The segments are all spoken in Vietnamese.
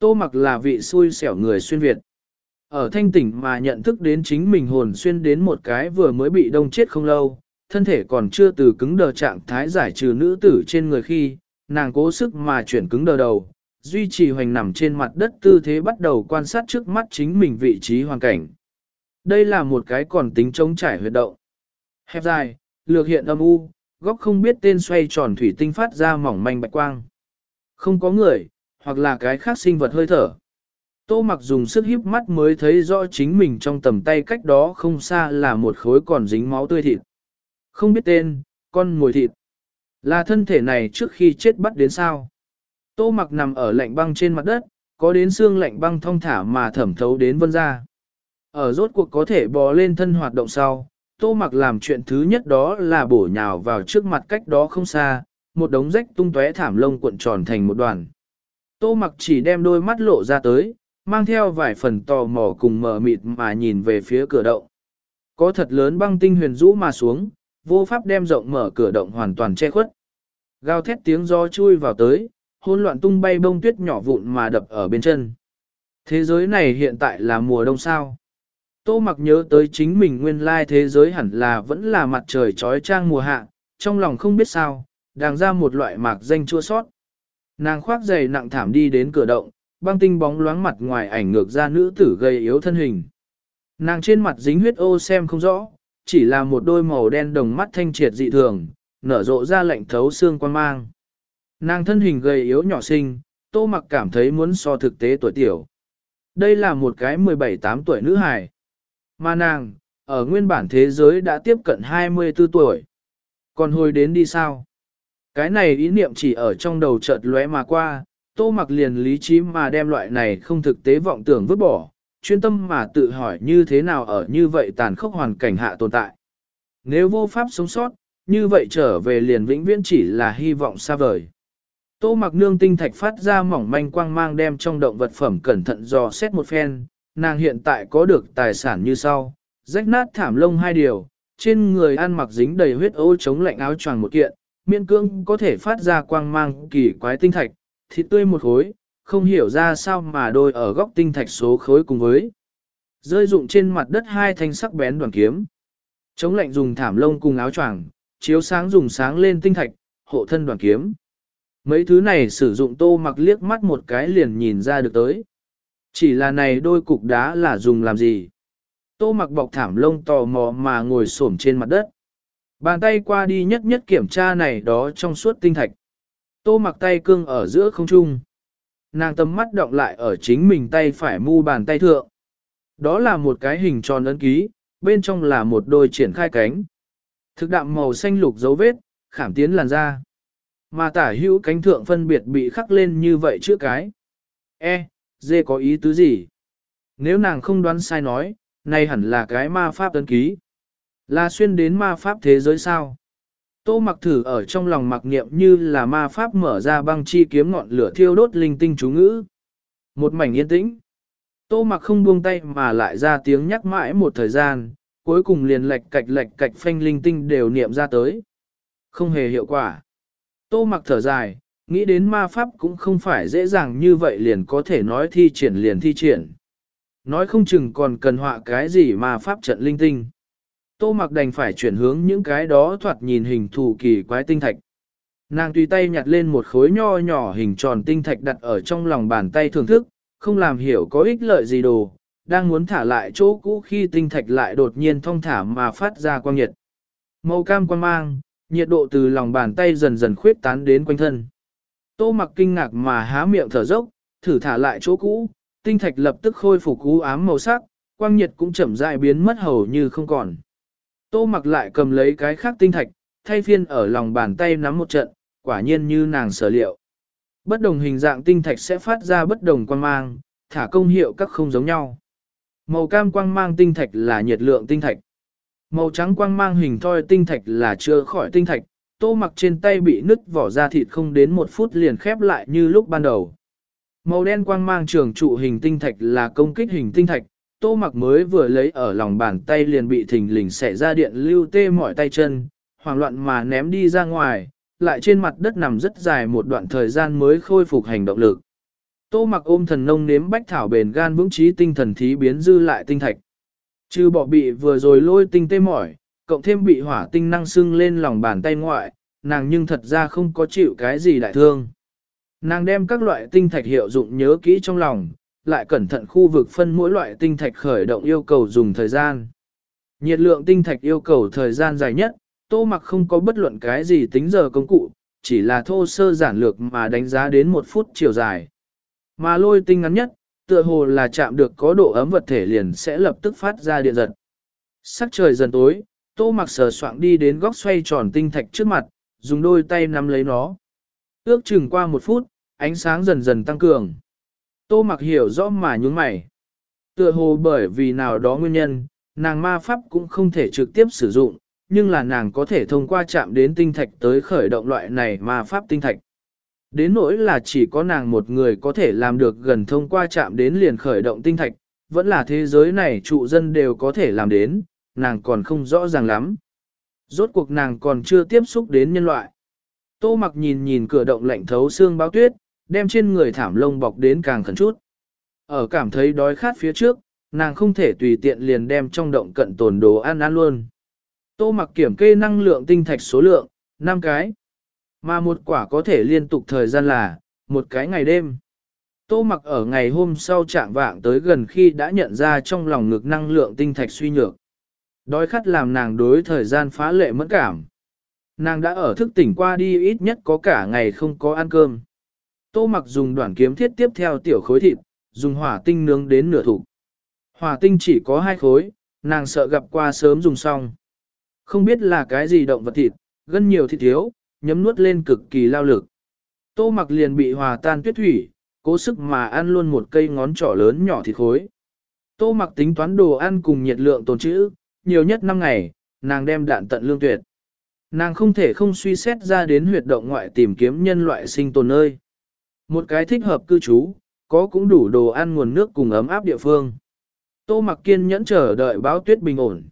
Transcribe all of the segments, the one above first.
Tô mặc là vị xui xẻo người xuyên Việt. Ở thanh tỉnh mà nhận thức đến chính mình hồn xuyên đến một cái vừa mới bị đông chết không lâu, thân thể còn chưa từ cứng đờ trạng thái giải trừ nữ tử trên người khi, nàng cố sức mà chuyển cứng đờ đầu, duy trì hoành nằm trên mặt đất tư thế bắt đầu quan sát trước mắt chính mình vị trí hoàn cảnh. Đây là một cái còn tính trống trải huyệt động. Hẹp dài, lược hiện âm u, góc không biết tên xoay tròn thủy tinh phát ra mỏng manh bạch quang. Không có người, hoặc là cái khác sinh vật hơi thở. Tô mặc dùng sức híp mắt mới thấy rõ chính mình trong tầm tay cách đó không xa là một khối còn dính máu tươi thịt. Không biết tên, con mồi thịt. Là thân thể này trước khi chết bắt đến sao. Tô mặc nằm ở lạnh băng trên mặt đất, có đến xương lạnh băng thong thả mà thẩm thấu đến vân ra. Ở rốt cuộc có thể bò lên thân hoạt động sau, tô mặc làm chuyện thứ nhất đó là bổ nhào vào trước mặt cách đó không xa, một đống rách tung tóe thảm lông cuộn tròn thành một đoàn. Tô mặc chỉ đem đôi mắt lộ ra tới, mang theo vài phần tò mò cùng mờ mịt mà nhìn về phía cửa động. Có thật lớn băng tinh huyền rũ mà xuống, vô pháp đem rộng mở cửa động hoàn toàn che khuất. Gào thét tiếng gió chui vào tới, hỗn loạn tung bay bông tuyết nhỏ vụn mà đập ở bên chân. Thế giới này hiện tại là mùa đông sao. Tô mặc nhớ tới chính mình nguyên lai thế giới hẳn là vẫn là mặt trời trói trang mùa hạ, trong lòng không biết sao, đang ra một loại mạc danh chua sót. Nàng khoác giày nặng thảm đi đến cửa động, băng tinh bóng loáng mặt ngoài ảnh ngược ra nữ tử gầy yếu thân hình. Nàng trên mặt dính huyết ô xem không rõ, chỉ là một đôi màu đen đồng mắt thanh triệt dị thường, nở rộ ra lạnh thấu xương quan mang. Nàng thân hình gầy yếu nhỏ xinh, tô mặc cảm thấy muốn so thực tế tuổi tiểu. Đây là một cái 17-8 tuổi nữ hài. Mà nàng, ở nguyên bản thế giới đã tiếp cận 24 tuổi. Còn hồi đến đi sao? Cái này ý niệm chỉ ở trong đầu chợt lóe mà qua, tô mặc liền lý trí mà đem loại này không thực tế vọng tưởng vứt bỏ, chuyên tâm mà tự hỏi như thế nào ở như vậy tàn khốc hoàn cảnh hạ tồn tại. Nếu vô pháp sống sót, như vậy trở về liền vĩnh viễn chỉ là hy vọng xa vời. Tô mặc nương tinh thạch phát ra mỏng manh quang mang đem trong động vật phẩm cẩn thận dò xét một phen, nàng hiện tại có được tài sản như sau, rách nát thảm lông hai điều, trên người ăn mặc dính đầy huyết ô chống lạnh áo choàng một kiện, miên cương có thể phát ra quang mang kỳ quái tinh thạch, thịt tươi một khối, không hiểu ra sao mà đôi ở góc tinh thạch số khối cùng với. Rơi dụng trên mặt đất hai thanh sắc bén đoàn kiếm. Chống lạnh dùng thảm lông cùng áo choàng, chiếu sáng dùng sáng lên tinh thạch, hộ thân đoàn kiếm. Mấy thứ này sử dụng tô mặc liếc mắt một cái liền nhìn ra được tới. Chỉ là này đôi cục đá là dùng làm gì? Tô mặc bọc thảm lông tò mò mà ngồi xổm trên mặt đất. Bàn tay qua đi nhất nhất kiểm tra này đó trong suốt tinh thạch. Tô mặc tay cương ở giữa không trung. Nàng tầm mắt động lại ở chính mình tay phải mu bàn tay thượng. Đó là một cái hình tròn ấn ký, bên trong là một đôi triển khai cánh. Thực đạm màu xanh lục dấu vết, khảm tiến làn da. Mà tả hữu cánh thượng phân biệt bị khắc lên như vậy trước cái. E, dê có ý tứ gì? Nếu nàng không đoán sai nói, này hẳn là cái ma pháp ấn ký. Là xuyên đến ma pháp thế giới sao? Tô mặc thử ở trong lòng mặc niệm như là ma pháp mở ra băng chi kiếm ngọn lửa thiêu đốt linh tinh chú ngữ. Một mảnh yên tĩnh. Tô mặc không buông tay mà lại ra tiếng nhắc mãi một thời gian, cuối cùng liền lệch cạch lệch cạch phanh linh tinh đều niệm ra tới. Không hề hiệu quả. Tô mặc thở dài, nghĩ đến ma pháp cũng không phải dễ dàng như vậy liền có thể nói thi triển liền thi triển. Nói không chừng còn cần họa cái gì ma pháp trận linh tinh. Tô mặc đành phải chuyển hướng những cái đó thoạt nhìn hình thù kỳ quái tinh thạch. Nàng tùy tay nhặt lên một khối nho nhỏ hình tròn tinh thạch đặt ở trong lòng bàn tay thưởng thức, không làm hiểu có ích lợi gì đồ, đang muốn thả lại chỗ cũ khi tinh thạch lại đột nhiên thong thả mà phát ra quang nhiệt. Màu cam quang mang, nhiệt độ từ lòng bàn tay dần dần khuyết tán đến quanh thân. Tô mặc kinh ngạc mà há miệng thở dốc, thử thả lại chỗ cũ, tinh thạch lập tức khôi phục cú ám màu sắc, quang nhiệt cũng chậm rãi biến mất hầu như không còn. Tô mặc lại cầm lấy cái khác tinh thạch, thay phiên ở lòng bàn tay nắm một trận, quả nhiên như nàng sở liệu. Bất đồng hình dạng tinh thạch sẽ phát ra bất đồng quang mang, thả công hiệu các không giống nhau. Màu cam quang mang tinh thạch là nhiệt lượng tinh thạch. Màu trắng quang mang hình thoi tinh thạch là chưa khỏi tinh thạch, tô mặc trên tay bị nứt vỏ ra thịt không đến một phút liền khép lại như lúc ban đầu. Màu đen quang mang trường trụ hình tinh thạch là công kích hình tinh thạch, tô mặc mới vừa lấy ở lòng bàn tay liền bị thình lình xẻ ra điện lưu tê mỏi tay chân, hoảng loạn mà ném đi ra ngoài, lại trên mặt đất nằm rất dài một đoạn thời gian mới khôi phục hành động lực. Tô mặc ôm thần nông nếm bách thảo bền gan vững trí tinh thần thí biến dư lại tinh thạch. Trừ bỏ bị vừa rồi lôi tinh tê mỏi, cộng thêm bị hỏa tinh năng sưng lên lòng bàn tay ngoại, nàng nhưng thật ra không có chịu cái gì đại thương. Nàng đem các loại tinh thạch hiệu dụng nhớ kỹ trong lòng, lại cẩn thận khu vực phân mỗi loại tinh thạch khởi động yêu cầu dùng thời gian. Nhiệt lượng tinh thạch yêu cầu thời gian dài nhất, tô mặc không có bất luận cái gì tính giờ công cụ, chỉ là thô sơ giản lược mà đánh giá đến một phút chiều dài. Mà lôi tinh ngắn nhất, tựa hồ là chạm được có độ ấm vật thể liền sẽ lập tức phát ra điện giật. Sắc trời dần tối, tô mặc sờ soạng đi đến góc xoay tròn tinh thạch trước mặt, dùng đôi tay nắm lấy nó. Ước chừng qua một phút, ánh sáng dần dần tăng cường. Tô mặc hiểu rõ mà nhúng mày. Tựa hồ bởi vì nào đó nguyên nhân, nàng ma pháp cũng không thể trực tiếp sử dụng, nhưng là nàng có thể thông qua chạm đến tinh thạch tới khởi động loại này ma pháp tinh thạch. Đến nỗi là chỉ có nàng một người có thể làm được gần thông qua chạm đến liền khởi động tinh thạch, vẫn là thế giới này trụ dân đều có thể làm đến, nàng còn không rõ ràng lắm. Rốt cuộc nàng còn chưa tiếp xúc đến nhân loại. Tô mặc nhìn nhìn cửa động lạnh thấu xương báo tuyết, đem trên người thảm lông bọc đến càng khẩn chút. Ở cảm thấy đói khát phía trước, nàng không thể tùy tiện liền đem trong động cận tồn đồ ăn ăn luôn. Tô mặc kiểm kê năng lượng tinh thạch số lượng, 5 cái. Mà một quả có thể liên tục thời gian là, một cái ngày đêm. Tô mặc ở ngày hôm sau trạng vạng tới gần khi đã nhận ra trong lòng ngực năng lượng tinh thạch suy nhược. Đói khát làm nàng đối thời gian phá lệ mẫn cảm. Nàng đã ở thức tỉnh qua đi ít nhất có cả ngày không có ăn cơm. Tô mặc dùng đoạn kiếm thiết tiếp theo tiểu khối thịt, dùng hỏa tinh nướng đến nửa thủ. Hỏa tinh chỉ có hai khối, nàng sợ gặp qua sớm dùng xong. Không biết là cái gì động vật thịt, gân nhiều thịt thiếu, nhấm nuốt lên cực kỳ lao lực. Tô mặc liền bị hòa tan tuyết thủy, cố sức mà ăn luôn một cây ngón trỏ lớn nhỏ thịt khối. Tô mặc tính toán đồ ăn cùng nhiệt lượng tồn trữ, nhiều nhất 5 ngày, nàng đem đạn tận lương tuyệt. Nàng không thể không suy xét ra đến huyệt động ngoại tìm kiếm nhân loại sinh tồn nơi. Một cái thích hợp cư trú, có cũng đủ đồ ăn nguồn nước cùng ấm áp địa phương. Tô mặc kiên nhẫn chờ đợi báo tuyết bình ổn.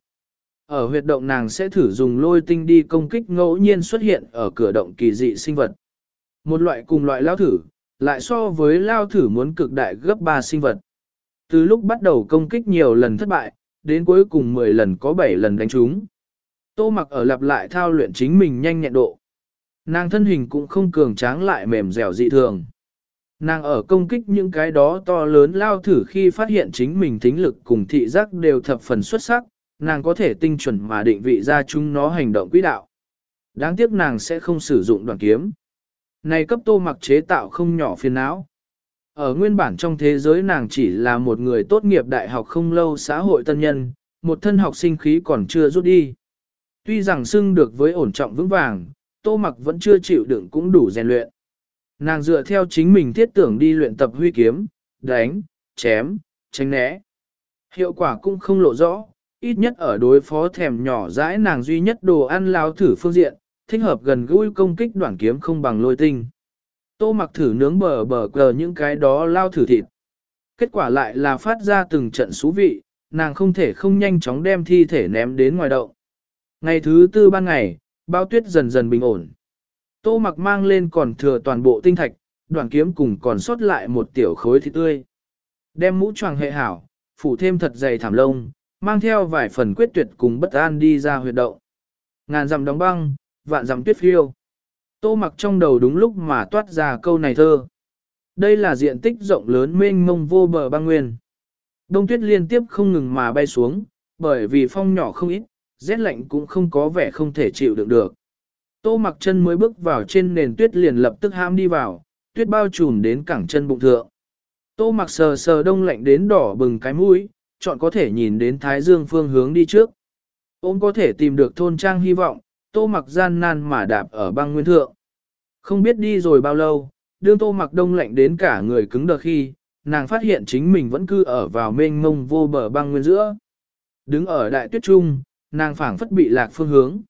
Ở huyệt động nàng sẽ thử dùng lôi tinh đi công kích ngẫu nhiên xuất hiện ở cửa động kỳ dị sinh vật. Một loại cùng loại lao thử, lại so với lao thử muốn cực đại gấp 3 sinh vật. Từ lúc bắt đầu công kích nhiều lần thất bại, đến cuối cùng 10 lần có 7 lần đánh trúng. Tô mặc ở lặp lại thao luyện chính mình nhanh nhẹn độ. Nàng thân hình cũng không cường tráng lại mềm dẻo dị thường. Nàng ở công kích những cái đó to lớn lao thử khi phát hiện chính mình tính lực cùng thị giác đều thập phần xuất sắc, nàng có thể tinh chuẩn mà định vị ra chúng nó hành động quỹ đạo. Đáng tiếc nàng sẽ không sử dụng đoàn kiếm. Này cấp tô mặc chế tạo không nhỏ phiền não. Ở nguyên bản trong thế giới nàng chỉ là một người tốt nghiệp đại học không lâu xã hội tân nhân, một thân học sinh khí còn chưa rút đi. Tuy rằng xưng được với ổn trọng vững vàng, tô mặc vẫn chưa chịu đựng cũng đủ rèn luyện. Nàng dựa theo chính mình thiết tưởng đi luyện tập huy kiếm, đánh, chém, tránh né. Hiệu quả cũng không lộ rõ, ít nhất ở đối phó thèm nhỏ dãi nàng duy nhất đồ ăn lao thử phương diện, thích hợp gần gũi công kích đoạn kiếm không bằng lôi tinh. Tô mặc thử nướng bờ bờ cờ những cái đó lao thử thịt. Kết quả lại là phát ra từng trận xú vị, nàng không thể không nhanh chóng đem thi thể ném đến ngoài đậu. Ngày thứ tư ban ngày, bao tuyết dần dần bình ổn. Tô mặc mang lên còn thừa toàn bộ tinh thạch, đoạn kiếm cùng còn sót lại một tiểu khối thịt tươi. Đem mũ choàng hệ hảo, phủ thêm thật dày thảm lông, mang theo vài phần quyết tuyệt cùng bất an đi ra huyệt động. Ngàn dặm đóng băng, vạn dặm tuyết phiêu. Tô mặc trong đầu đúng lúc mà toát ra câu này thơ. Đây là diện tích rộng lớn mênh mông vô bờ băng nguyên. Đông tuyết liên tiếp không ngừng mà bay xuống, bởi vì phong nhỏ không ít, rét lạnh cũng không có vẻ không thể chịu đựng được. Tô mặc chân mới bước vào trên nền tuyết liền lập tức ham đi vào, tuyết bao trùm đến cẳng chân bụng thượng. Tô mặc sờ sờ đông lạnh đến đỏ bừng cái mũi, chọn có thể nhìn đến Thái Dương phương hướng đi trước. Ôm có thể tìm được thôn trang hy vọng, tô mặc gian nan mà đạp ở băng nguyên thượng. Không biết đi rồi bao lâu, đương tô mặc đông lạnh đến cả người cứng đờ khi, nàng phát hiện chính mình vẫn cư ở vào mênh mông vô bờ băng nguyên giữa. Đứng ở đại tuyết trung, nàng phảng phất bị lạc phương hướng.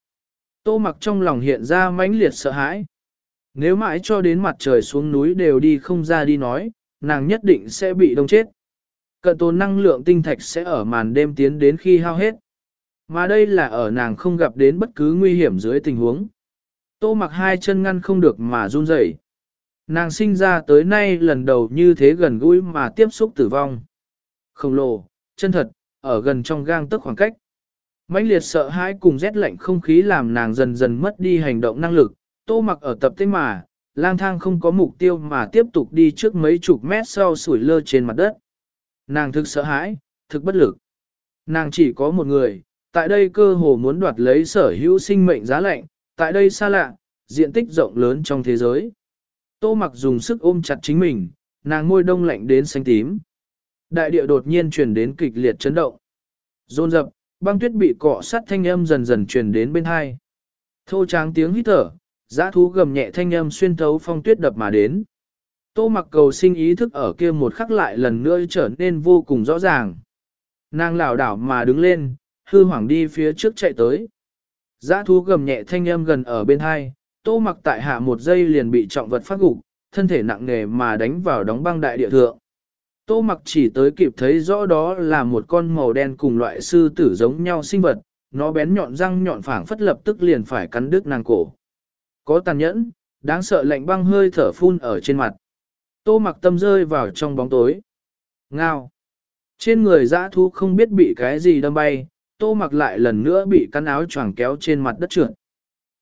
Tô mặc trong lòng hiện ra mãnh liệt sợ hãi. Nếu mãi cho đến mặt trời xuống núi đều đi không ra đi nói, nàng nhất định sẽ bị đông chết. Cận tồn năng lượng tinh thạch sẽ ở màn đêm tiến đến khi hao hết. Mà đây là ở nàng không gặp đến bất cứ nguy hiểm dưới tình huống. Tô mặc hai chân ngăn không được mà run rẩy. Nàng sinh ra tới nay lần đầu như thế gần gũi mà tiếp xúc tử vong. Khổng lồ, chân thật, ở gần trong gang tức khoảng cách mãnh liệt sợ hãi cùng rét lạnh không khí làm nàng dần dần mất đi hành động năng lực, tô mặc ở tập tế mà, lang thang không có mục tiêu mà tiếp tục đi trước mấy chục mét sau sủi lơ trên mặt đất. Nàng thực sợ hãi, thực bất lực. Nàng chỉ có một người, tại đây cơ hồ muốn đoạt lấy sở hữu sinh mệnh giá lạnh, tại đây xa lạ, diện tích rộng lớn trong thế giới. Tô mặc dùng sức ôm chặt chính mình, nàng môi đông lạnh đến xanh tím. Đại địa đột nhiên truyền đến kịch liệt chấn động. Rôn rập, băng tuyết bị cọ sát thanh âm dần dần truyền đến bên hai. Thô tráng tiếng hít thở, giã thú gầm nhẹ thanh âm xuyên thấu phong tuyết đập mà đến. Tô mặc cầu sinh ý thức ở kia một khắc lại lần nữa trở nên vô cùng rõ ràng. Nàng lảo đảo mà đứng lên, hư hoảng đi phía trước chạy tới. Giã thú gầm nhẹ thanh âm gần ở bên hai, tô mặc tại hạ một giây liền bị trọng vật phát gục, thân thể nặng nề mà đánh vào đóng băng đại địa thượng. Tô mặc chỉ tới kịp thấy rõ đó là một con màu đen cùng loại sư tử giống nhau sinh vật, nó bén nhọn răng nhọn phảng phất lập tức liền phải cắn đứt nàng cổ. Có tàn nhẫn, đáng sợ lạnh băng hơi thở phun ở trên mặt. Tô mặc tâm rơi vào trong bóng tối. Ngao. Trên người dã thú không biết bị cái gì đâm bay, tô mặc lại lần nữa bị cắn áo choàng kéo trên mặt đất trượt.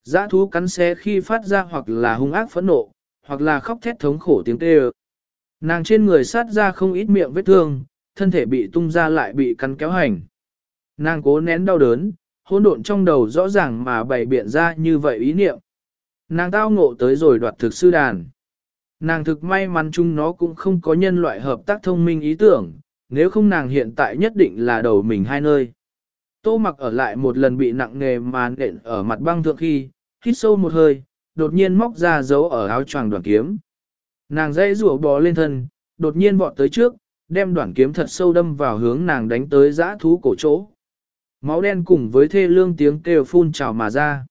Dã thú cắn xe khi phát ra hoặc là hung ác phẫn nộ, hoặc là khóc thét thống khổ tiếng kêu. Nàng trên người sát ra không ít miệng vết thương, thân thể bị tung ra lại bị cắn kéo hành. Nàng cố nén đau đớn, hỗn độn trong đầu rõ ràng mà bày biện ra như vậy ý niệm. Nàng tao ngộ tới rồi đoạt thực sư đàn. Nàng thực may mắn chung nó cũng không có nhân loại hợp tác thông minh ý tưởng, nếu không nàng hiện tại nhất định là đầu mình hai nơi. Tô mặc ở lại một lần bị nặng nghề mà nện ở mặt băng thượng khi, hít sâu một hơi, đột nhiên móc ra dấu ở áo choàng đoàn kiếm. Nàng dây rủa bò lên thân, đột nhiên vọt tới trước, đem đoạn kiếm thật sâu đâm vào hướng nàng đánh tới giã thú cổ chỗ. Máu đen cùng với thê lương tiếng kêu phun trào mà ra.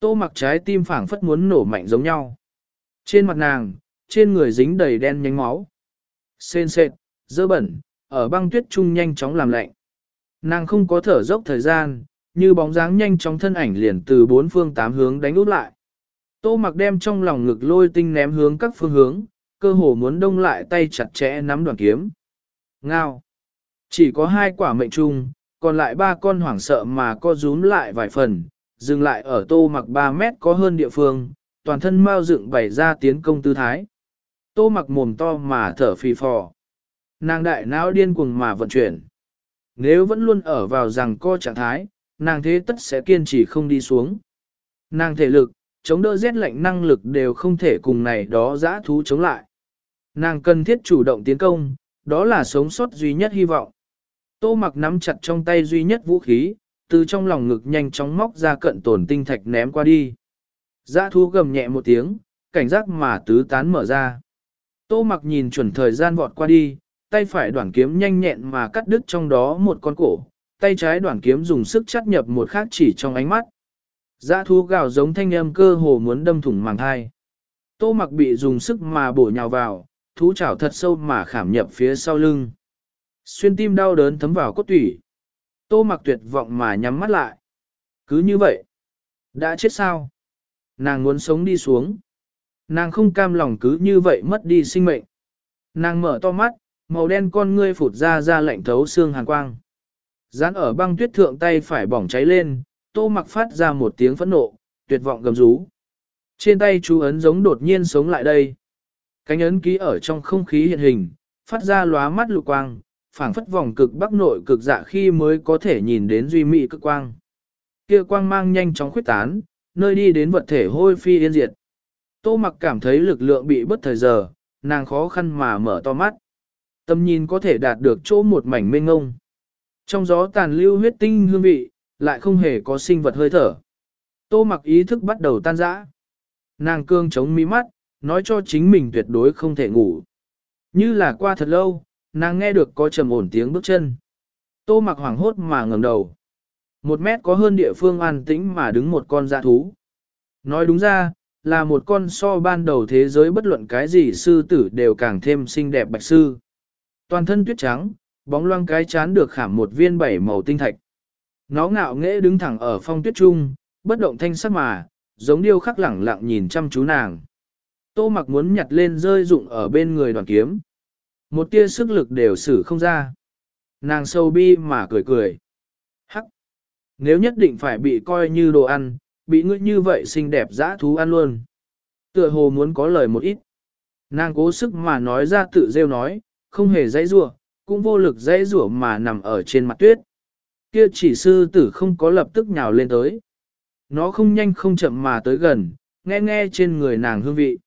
Tô mặc trái tim phảng phất muốn nổ mạnh giống nhau. Trên mặt nàng, trên người dính đầy đen nhánh máu. Sên sệt, dơ bẩn, ở băng tuyết trung nhanh chóng làm lạnh. Nàng không có thở dốc thời gian, như bóng dáng nhanh chóng thân ảnh liền từ bốn phương tám hướng đánh út lại. Tô mặc đem trong lòng ngực lôi tinh ném hướng các phương hướng, cơ hồ muốn đông lại tay chặt chẽ nắm đoàn kiếm. Ngao! Chỉ có hai quả mệnh trung, còn lại ba con hoảng sợ mà co rúm lại vài phần, dừng lại ở tô mặc 3 mét có hơn địa phương, toàn thân mau dựng bày ra tiến công tư thái. Tô mặc mồm to mà thở phì phò. Nàng đại não điên cuồng mà vận chuyển. Nếu vẫn luôn ở vào rằng co trạng thái, nàng thế tất sẽ kiên trì không đi xuống. Nàng thể lực, chống đỡ rét lạnh năng lực đều không thể cùng này đó giã thú chống lại. Nàng cần thiết chủ động tiến công, đó là sống sót duy nhất hy vọng. Tô mặc nắm chặt trong tay duy nhất vũ khí, từ trong lòng ngực nhanh chóng móc ra cận tổn tinh thạch ném qua đi. Giã thú gầm nhẹ một tiếng, cảnh giác mà tứ tán mở ra. Tô mặc nhìn chuẩn thời gian vọt qua đi, tay phải đoạn kiếm nhanh nhẹn mà cắt đứt trong đó một con cổ, tay trái đoạn kiếm dùng sức chắt nhập một khác chỉ trong ánh mắt. Giã thú gào giống thanh âm cơ hồ muốn đâm thủng màng thai. Tô mặc bị dùng sức mà bổ nhào vào, thú chảo thật sâu mà khảm nhập phía sau lưng. Xuyên tim đau đớn thấm vào cốt tủy. Tô mặc tuyệt vọng mà nhắm mắt lại. Cứ như vậy. Đã chết sao? Nàng muốn sống đi xuống. Nàng không cam lòng cứ như vậy mất đi sinh mệnh. Nàng mở to mắt, màu đen con ngươi phụt ra ra lạnh thấu xương hàn quang. Dán ở băng tuyết thượng tay phải bỏng cháy lên, tô mặc phát ra một tiếng phẫn nộ, tuyệt vọng gầm rú. Trên tay chú ấn giống đột nhiên sống lại đây. Cánh ấn ký ở trong không khí hiện hình, phát ra lóa mắt lục quang, phảng phất vòng cực bắc nội cực dạ khi mới có thể nhìn đến duy mỹ cực quang. Kia quang mang nhanh chóng khuyết tán, nơi đi đến vật thể hôi phi yên diệt. Tô mặc cảm thấy lực lượng bị bất thời giờ, nàng khó khăn mà mở to mắt. Tâm nhìn có thể đạt được chỗ một mảnh mênh ngông. Trong gió tàn lưu huyết tinh hương vị, lại không hề có sinh vật hơi thở. Tô mặc ý thức bắt đầu tan rã. Nàng cương chống mi mắt, nói cho chính mình tuyệt đối không thể ngủ. Như là qua thật lâu, nàng nghe được có trầm ổn tiếng bước chân. Tô mặc hoảng hốt mà ngẩng đầu. Một mét có hơn địa phương an tĩnh mà đứng một con dạ thú. Nói đúng ra, là một con so ban đầu thế giới bất luận cái gì sư tử đều càng thêm xinh đẹp bạch sư. Toàn thân tuyết trắng, bóng loang cái chán được khảm một viên bảy màu tinh thạch. Nó ngạo nghễ đứng thẳng ở phong tuyết trung, bất động thanh sắc mà, giống điêu khắc lẳng lặng nhìn chăm chú nàng. Tô mặc muốn nhặt lên rơi dụng ở bên người đoàn kiếm. Một tia sức lực đều xử không ra. Nàng sâu bi mà cười cười. Hắc! Nếu nhất định phải bị coi như đồ ăn, bị ngươi như vậy xinh đẹp dã thú ăn luôn. Tựa hồ muốn có lời một ít. Nàng cố sức mà nói ra tự rêu nói, không hề dãy rủa, cũng vô lực dãy rủa mà nằm ở trên mặt tuyết. Kia chỉ sư tử không có lập tức nhào lên tới. Nó không nhanh không chậm mà tới gần, nghe nghe trên người nàng hương vị.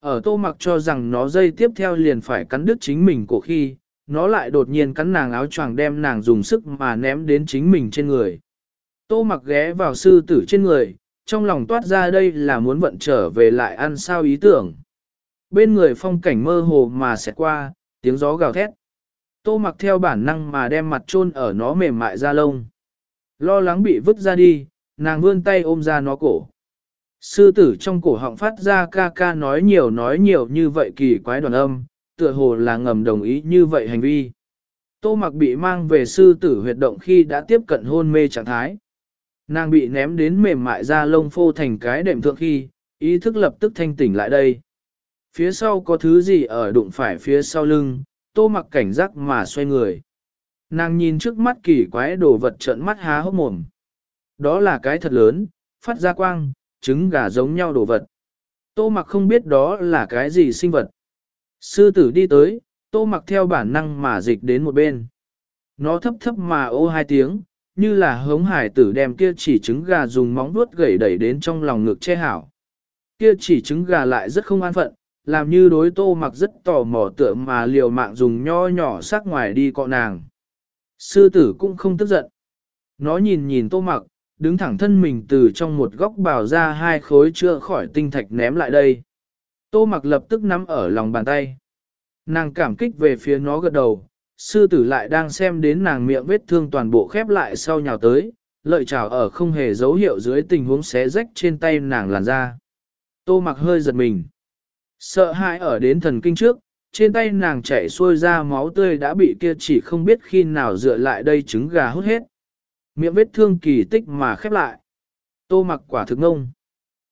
Ở tô mặc cho rằng nó dây tiếp theo liền phải cắn đứt chính mình của khi, nó lại đột nhiên cắn nàng áo choàng đem nàng dùng sức mà ném đến chính mình trên người. Tô mặc ghé vào sư tử trên người, trong lòng toát ra đây là muốn vận trở về lại ăn sao ý tưởng. Bên người phong cảnh mơ hồ mà xẹt qua, tiếng gió gào thét. Tô mặc theo bản năng mà đem mặt chôn ở nó mềm mại ra lông. Lo lắng bị vứt ra đi, nàng vươn tay ôm ra nó cổ. Sư tử trong cổ họng phát ra ca ca nói nhiều nói nhiều như vậy kỳ quái đoàn âm, tựa hồ là ngầm đồng ý như vậy hành vi. Tô mặc bị mang về sư tử huyệt động khi đã tiếp cận hôn mê trạng thái. Nàng bị ném đến mềm mại ra lông phô thành cái đệm thượng khi, ý thức lập tức thanh tỉnh lại đây. Phía sau có thứ gì ở đụng phải phía sau lưng, tô mặc cảnh giác mà xoay người. Nàng nhìn trước mắt kỳ quái đồ vật trợn mắt há hốc mồm. Đó là cái thật lớn, phát ra quang, trứng gà giống nhau đồ vật. Tô mặc không biết đó là cái gì sinh vật. Sư tử đi tới, tô mặc theo bản năng mà dịch đến một bên. Nó thấp thấp mà ô hai tiếng, như là hống hải tử đem kia chỉ trứng gà dùng móng vuốt gẩy đẩy đến trong lòng ngực che hảo. Kia chỉ trứng gà lại rất không an phận, làm như đối tô mặc rất tò mò tựa mà liều mạng dùng nho nhỏ sắc ngoài đi cọ nàng. Sư tử cũng không tức giận. Nó nhìn nhìn tô mặc, đứng thẳng thân mình từ trong một góc bào ra hai khối chưa khỏi tinh thạch ném lại đây. Tô mặc lập tức nắm ở lòng bàn tay. Nàng cảm kích về phía nó gật đầu, sư tử lại đang xem đến nàng miệng vết thương toàn bộ khép lại sau nhào tới, lợi chảo ở không hề dấu hiệu dưới tình huống xé rách trên tay nàng làn ra. Tô mặc hơi giật mình. Sợ hãi ở đến thần kinh trước, trên tay nàng chảy xuôi ra máu tươi đã bị kia chỉ không biết khi nào dựa lại đây trứng gà hút hết. Miệng vết thương kỳ tích mà khép lại. Tô mặc quả thực ngông.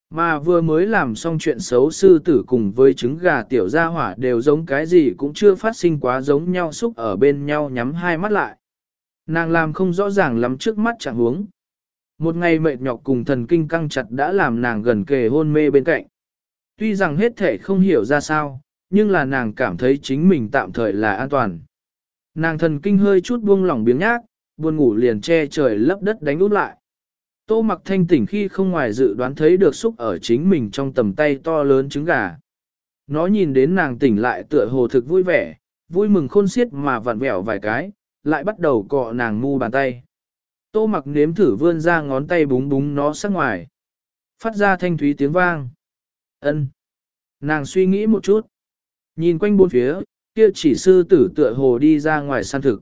Mà vừa mới làm xong chuyện xấu sư tử cùng với trứng gà tiểu gia hỏa đều giống cái gì cũng chưa phát sinh quá giống nhau xúc ở bên nhau nhắm hai mắt lại. Nàng làm không rõ ràng lắm trước mắt chẳng huống. Một ngày mệt nhọc cùng thần kinh căng chặt đã làm nàng gần kề hôn mê bên cạnh. Tuy rằng hết thể không hiểu ra sao, nhưng là nàng cảm thấy chính mình tạm thời là an toàn. Nàng thần kinh hơi chút buông lỏng biếng nhác, buồn ngủ liền che trời lấp đất đánh út lại. Tô mặc thanh tỉnh khi không ngoài dự đoán thấy được xúc ở chính mình trong tầm tay to lớn trứng gà. Nó nhìn đến nàng tỉnh lại tựa hồ thực vui vẻ, vui mừng khôn xiết mà vặn vẹo vài cái, lại bắt đầu cọ nàng mu bàn tay. Tô mặc nếm thử vươn ra ngón tay búng búng nó sát ngoài. Phát ra thanh thúy tiếng vang ân Nàng suy nghĩ một chút. Nhìn quanh bốn phía, kia chỉ sư tử tựa hồ đi ra ngoài săn thực.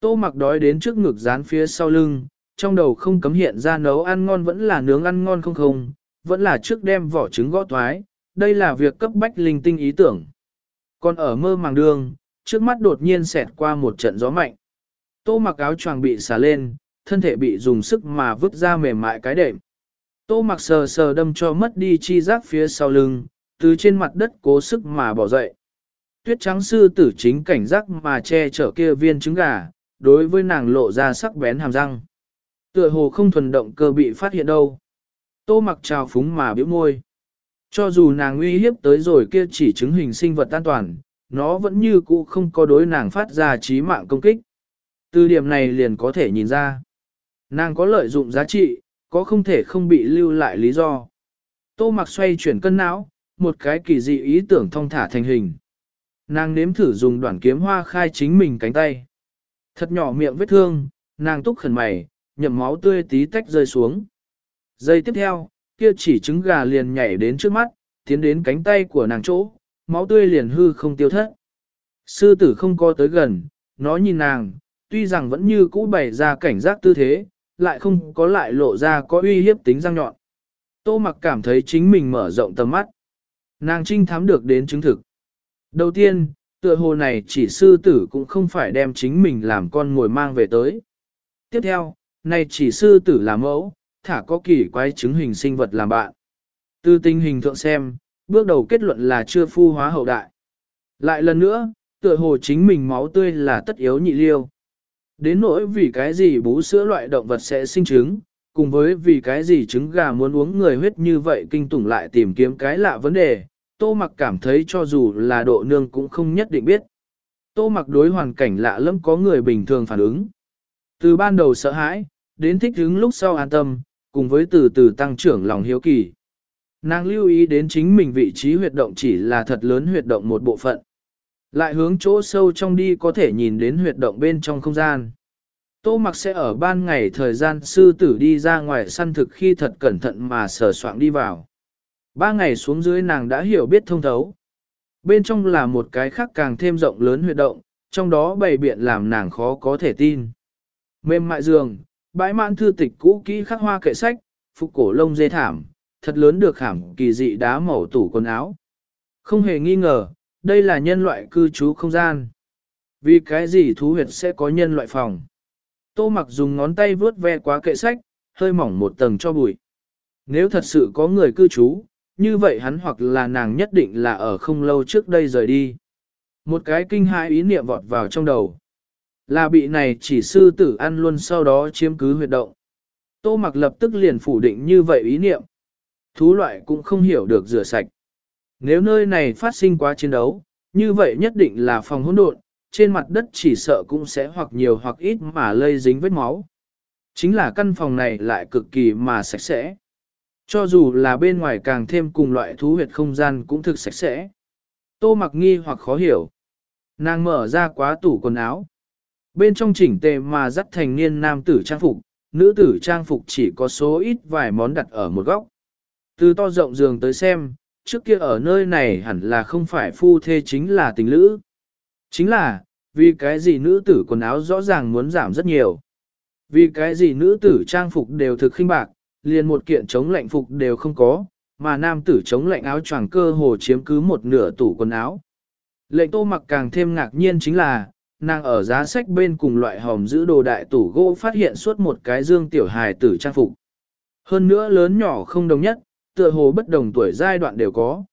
Tô mặc đói đến trước ngực dán phía sau lưng, trong đầu không cấm hiện ra nấu ăn ngon vẫn là nướng ăn ngon không không, vẫn là trước đem vỏ trứng gõ toái, đây là việc cấp bách linh tinh ý tưởng. Còn ở mơ màng đường, trước mắt đột nhiên xẹt qua một trận gió mạnh. Tô mặc áo choàng bị xả lên, thân thể bị dùng sức mà vứt ra mềm mại cái đệm. Tô mặc sờ sờ đâm cho mất đi chi giác phía sau lưng, từ trên mặt đất cố sức mà bỏ dậy. Tuyết trắng sư tử chính cảnh giác mà che chở kia viên trứng gà, đối với nàng lộ ra sắc bén hàm răng. Tựa hồ không thuần động cơ bị phát hiện đâu. Tô mặc trào phúng mà biểu môi. Cho dù nàng uy hiếp tới rồi kia chỉ chứng hình sinh vật an toàn, nó vẫn như cũ không có đối nàng phát ra trí mạng công kích. Từ điểm này liền có thể nhìn ra. Nàng có lợi dụng giá trị, có không thể không bị lưu lại lý do. Tô mặc xoay chuyển cân não, một cái kỳ dị ý tưởng thông thả thành hình. Nàng nếm thử dùng đoạn kiếm hoa khai chính mình cánh tay. Thật nhỏ miệng vết thương, nàng túc khẩn mày, nhậm máu tươi tí tách rơi xuống. Giây tiếp theo, kia chỉ trứng gà liền nhảy đến trước mắt, tiến đến cánh tay của nàng chỗ, máu tươi liền hư không tiêu thất. Sư tử không co tới gần, nó nhìn nàng, tuy rằng vẫn như cũ bày ra cảnh giác tư thế, lại không có lại lộ ra có uy hiếp tính răng nhọn. Tô mặc cảm thấy chính mình mở rộng tầm mắt. Nàng trinh thám được đến chứng thực. Đầu tiên, tựa hồ này chỉ sư tử cũng không phải đem chính mình làm con ngồi mang về tới. Tiếp theo, này chỉ sư tử là mẫu, thả có kỳ quái chứng hình sinh vật làm bạn. Từ tình hình thượng xem, bước đầu kết luận là chưa phu hóa hậu đại. Lại lần nữa, tựa hồ chính mình máu tươi là tất yếu nhị liêu. Đến nỗi vì cái gì bú sữa loại động vật sẽ sinh trứng, cùng với vì cái gì trứng gà muốn uống người huyết như vậy kinh tủng lại tìm kiếm cái lạ vấn đề, tô mặc cảm thấy cho dù là độ nương cũng không nhất định biết. Tô mặc đối hoàn cảnh lạ lẫm có người bình thường phản ứng. Từ ban đầu sợ hãi, đến thích ứng lúc sau an tâm, cùng với từ từ tăng trưởng lòng hiếu kỳ. Nàng lưu ý đến chính mình vị trí huyệt động chỉ là thật lớn huyệt động một bộ phận. Lại hướng chỗ sâu trong đi có thể nhìn đến huyệt động bên trong không gian. Tô mặc sẽ ở ban ngày thời gian sư tử đi ra ngoài săn thực khi thật cẩn thận mà sờ soạn đi vào. Ba ngày xuống dưới nàng đã hiểu biết thông thấu. Bên trong là một cái khác càng thêm rộng lớn huyệt động, trong đó bày biện làm nàng khó có thể tin. Mềm mại giường, bãi mạn thư tịch cũ kỹ khắc hoa kệ sách, phục cổ lông dê thảm, thật lớn được khảm kỳ dị đá màu tủ quần áo. Không hề nghi ngờ, đây là nhân loại cư trú không gian. Vì cái gì thú huyệt sẽ có nhân loại phòng? Tô mặc dùng ngón tay vướt ve quá kệ sách, hơi mỏng một tầng cho bụi. Nếu thật sự có người cư trú, như vậy hắn hoặc là nàng nhất định là ở không lâu trước đây rời đi. Một cái kinh hãi ý niệm vọt vào trong đầu. Là bị này chỉ sư tử ăn luôn sau đó chiếm cứ huyệt động. Tô mặc lập tức liền phủ định như vậy ý niệm. Thú loại cũng không hiểu được rửa sạch. Nếu nơi này phát sinh quá chiến đấu, như vậy nhất định là phòng hỗn độn, trên mặt đất chỉ sợ cũng sẽ hoặc nhiều hoặc ít mà lây dính vết máu. Chính là căn phòng này lại cực kỳ mà sạch sẽ. Cho dù là bên ngoài càng thêm cùng loại thú huyệt không gian cũng thực sạch sẽ. Tô mặc nghi hoặc khó hiểu. Nàng mở ra quá tủ quần áo. Bên trong chỉnh tề mà dắt thành niên nam tử trang phục, nữ tử trang phục chỉ có số ít vài món đặt ở một góc. Từ to rộng giường tới xem, trước kia ở nơi này hẳn là không phải phu thê chính là tình lữ. Chính là, vì cái gì nữ tử quần áo rõ ràng muốn giảm rất nhiều. Vì cái gì nữ tử trang phục đều thực khinh bạc, liền một kiện chống lạnh phục đều không có, mà nam tử chống lạnh áo choàng cơ hồ chiếm cứ một nửa tủ quần áo. Lệnh tô mặc càng thêm ngạc nhiên chính là, nàng ở giá sách bên cùng loại hòm giữ đồ đại tủ gỗ phát hiện suốt một cái dương tiểu hài tử trang phục. Hơn nữa lớn nhỏ không đồng nhất, tựa hồ bất đồng tuổi giai đoạn đều có.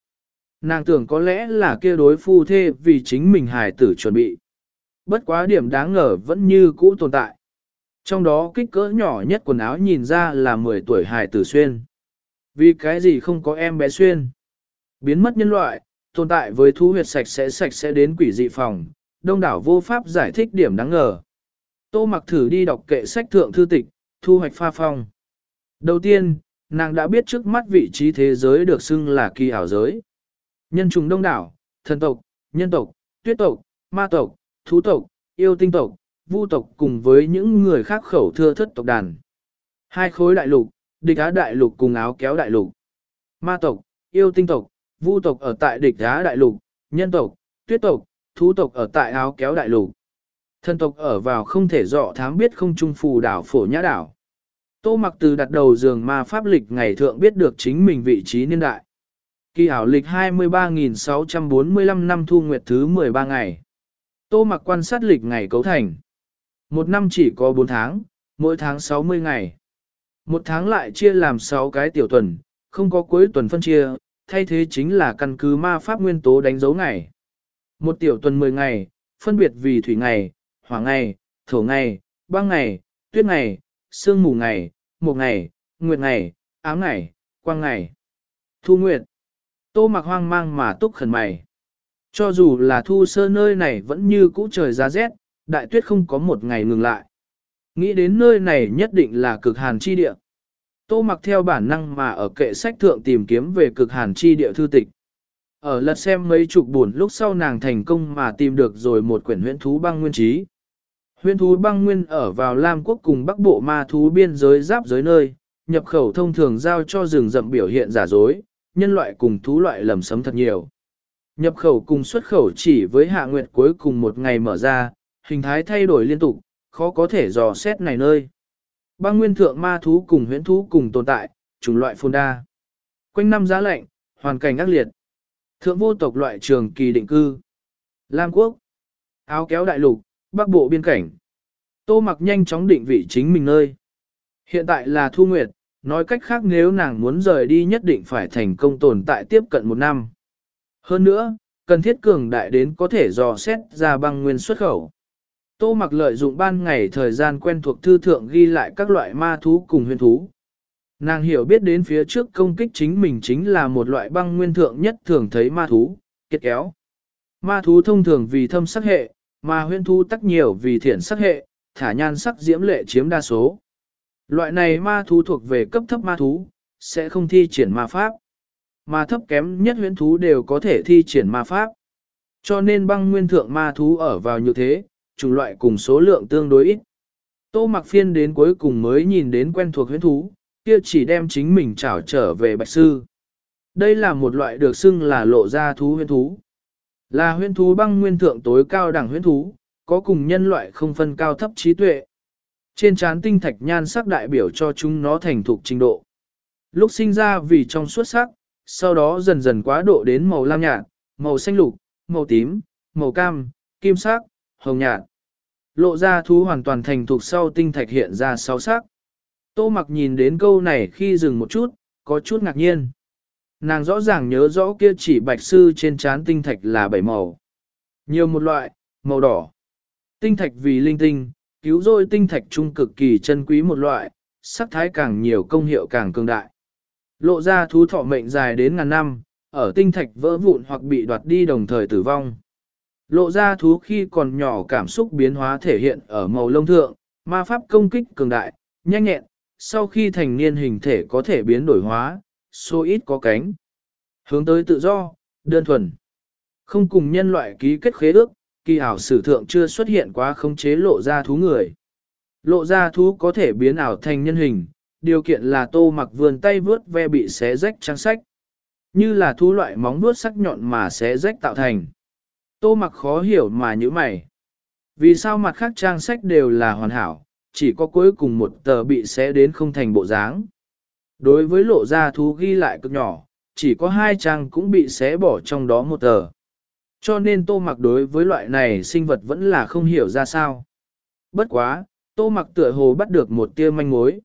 Nàng tưởng có lẽ là kia đối phu thê vì chính mình hài tử chuẩn bị. Bất quá điểm đáng ngờ vẫn như cũ tồn tại. Trong đó kích cỡ nhỏ nhất quần áo nhìn ra là 10 tuổi hài tử xuyên. Vì cái gì không có em bé xuyên. Biến mất nhân loại, tồn tại với thu huyệt sạch sẽ sạch sẽ đến quỷ dị phòng, đông đảo vô pháp giải thích điểm đáng ngờ. Tô mặc thử đi đọc kệ sách thượng thư tịch, thu hoạch pha phong. Đầu tiên, nàng đã biết trước mắt vị trí thế giới được xưng là kỳ ảo giới. Nhân trùng đông đảo, thần tộc, nhân tộc, tuyết tộc, ma tộc, thú tộc, yêu tinh tộc, vu tộc cùng với những người khác khẩu thưa thất tộc đàn. Hai khối đại lục, địch á đại lục cùng áo kéo đại lục. Ma tộc, yêu tinh tộc, vu tộc ở tại địch á đại lục, nhân tộc, tuyết tộc, thú tộc ở tại áo kéo đại lục. Thần tộc ở vào không thể dọ thám biết không trung phù đảo phổ nhã đảo. Tô mặc từ đặt đầu giường ma pháp lịch ngày thượng biết được chính mình vị trí niên đại. Kỳ ảo lịch 23.645 năm thu nguyệt thứ 13 ngày. Tô mặc quan sát lịch ngày cấu thành. Một năm chỉ có 4 tháng, mỗi tháng 60 ngày. Một tháng lại chia làm 6 cái tiểu tuần, không có cuối tuần phân chia, thay thế chính là căn cứ ma pháp nguyên tố đánh dấu ngày. Một tiểu tuần 10 ngày, phân biệt vì thủy ngày, hỏa ngày, thổ ngày, băng ngày, tuyết ngày, sương mù ngày, một ngày, nguyệt ngày, ám ngày, quang ngày. Thu nguyệt. Tô mặc hoang mang mà túc khẩn mày. Cho dù là thu sơ nơi này vẫn như cũ trời giá rét, đại tuyết không có một ngày ngừng lại. Nghĩ đến nơi này nhất định là cực hàn chi địa. Tô mặc theo bản năng mà ở kệ sách thượng tìm kiếm về cực hàn chi địa thư tịch. Ở lật xem mấy chục buồn lúc sau nàng thành công mà tìm được rồi một quyển huyễn thú băng nguyên trí. Huyên thú băng nguyên ở vào Lam quốc cùng bắc bộ ma thú biên giới giáp giới nơi, nhập khẩu thông thường giao cho rừng rậm biểu hiện giả dối, nhân loại cùng thú loại lầm sấm thật nhiều. Nhập khẩu cùng xuất khẩu chỉ với hạ nguyệt cuối cùng một ngày mở ra, hình thái thay đổi liên tục, khó có thể dò xét này nơi. Băng nguyên thượng ma thú cùng huyễn thú cùng tồn tại, chủng loại phồn đa. Quanh năm giá lạnh, hoàn cảnh ác liệt. Thượng vô tộc loại trường kỳ định cư. Lam quốc. Áo kéo đại lục, bắc bộ biên cảnh. Tô mặc nhanh chóng định vị chính mình nơi. Hiện tại là thu nguyệt, Nói cách khác nếu nàng muốn rời đi nhất định phải thành công tồn tại tiếp cận một năm. Hơn nữa, cần thiết cường đại đến có thể dò xét ra băng nguyên xuất khẩu. Tô mặc lợi dụng ban ngày thời gian quen thuộc thư thượng ghi lại các loại ma thú cùng huyền thú. Nàng hiểu biết đến phía trước công kích chính mình chính là một loại băng nguyên thượng nhất thường thấy ma thú, kiệt kéo. Ma thú thông thường vì thâm sắc hệ, mà huyên thú tắc nhiều vì thiện sắc hệ, thả nhan sắc diễm lệ chiếm đa số. Loại này ma thú thuộc về cấp thấp ma thú, sẽ không thi triển ma pháp. Ma thấp kém nhất huyễn thú đều có thể thi triển ma pháp. Cho nên băng nguyên thượng ma thú ở vào như thế, chủng loại cùng số lượng tương đối ít. Tô mặc phiên đến cuối cùng mới nhìn đến quen thuộc huyễn thú, kia chỉ đem chính mình trảo trở về bạch sư. Đây là một loại được xưng là lộ ra thú huyễn thú. Là huyễn thú băng nguyên thượng tối cao đẳng huyễn thú, có cùng nhân loại không phân cao thấp trí tuệ. Trên trán tinh thạch nhan sắc đại biểu cho chúng nó thành thục trình độ. Lúc sinh ra vì trong suốt sắc, sau đó dần dần quá độ đến màu lam nhạt, màu xanh lục, màu tím, màu cam, kim sắc, hồng nhạt. Lộ ra thú hoàn toàn thành thục sau tinh thạch hiện ra sáu sắc. Tô mặc nhìn đến câu này khi dừng một chút, có chút ngạc nhiên. Nàng rõ ràng nhớ rõ kia chỉ bạch sư trên trán tinh thạch là bảy màu. Nhiều một loại, màu đỏ. Tinh thạch vì linh tinh, cứu rồi tinh thạch trung cực kỳ chân quý một loại, sắc thái càng nhiều công hiệu càng cường đại. Lộ ra thú thọ mệnh dài đến ngàn năm, ở tinh thạch vỡ vụn hoặc bị đoạt đi đồng thời tử vong. Lộ ra thú khi còn nhỏ cảm xúc biến hóa thể hiện ở màu lông thượng, ma pháp công kích cường đại, nhanh nhẹn, sau khi thành niên hình thể có thể biến đổi hóa, số ít có cánh. Hướng tới tự do, đơn thuần. Không cùng nhân loại ký kết khế ước, kỳ ảo sử thượng chưa xuất hiện quá không chế lộ ra thú người. Lộ ra thú có thể biến ảo thành nhân hình, điều kiện là tô mặc vườn tay vướt ve bị xé rách trang sách. Như là thú loại móng vuốt sắc nhọn mà xé rách tạo thành. Tô mặc khó hiểu mà như mày. Vì sao mặt khác trang sách đều là hoàn hảo, chỉ có cuối cùng một tờ bị xé đến không thành bộ dáng. Đối với lộ ra thú ghi lại cực nhỏ, chỉ có hai trang cũng bị xé bỏ trong đó một tờ. Cho nên tô mặc đối với loại này sinh vật vẫn là không hiểu ra sao. Bất quá, tô mặc tựa hồ bắt được một tia manh mối.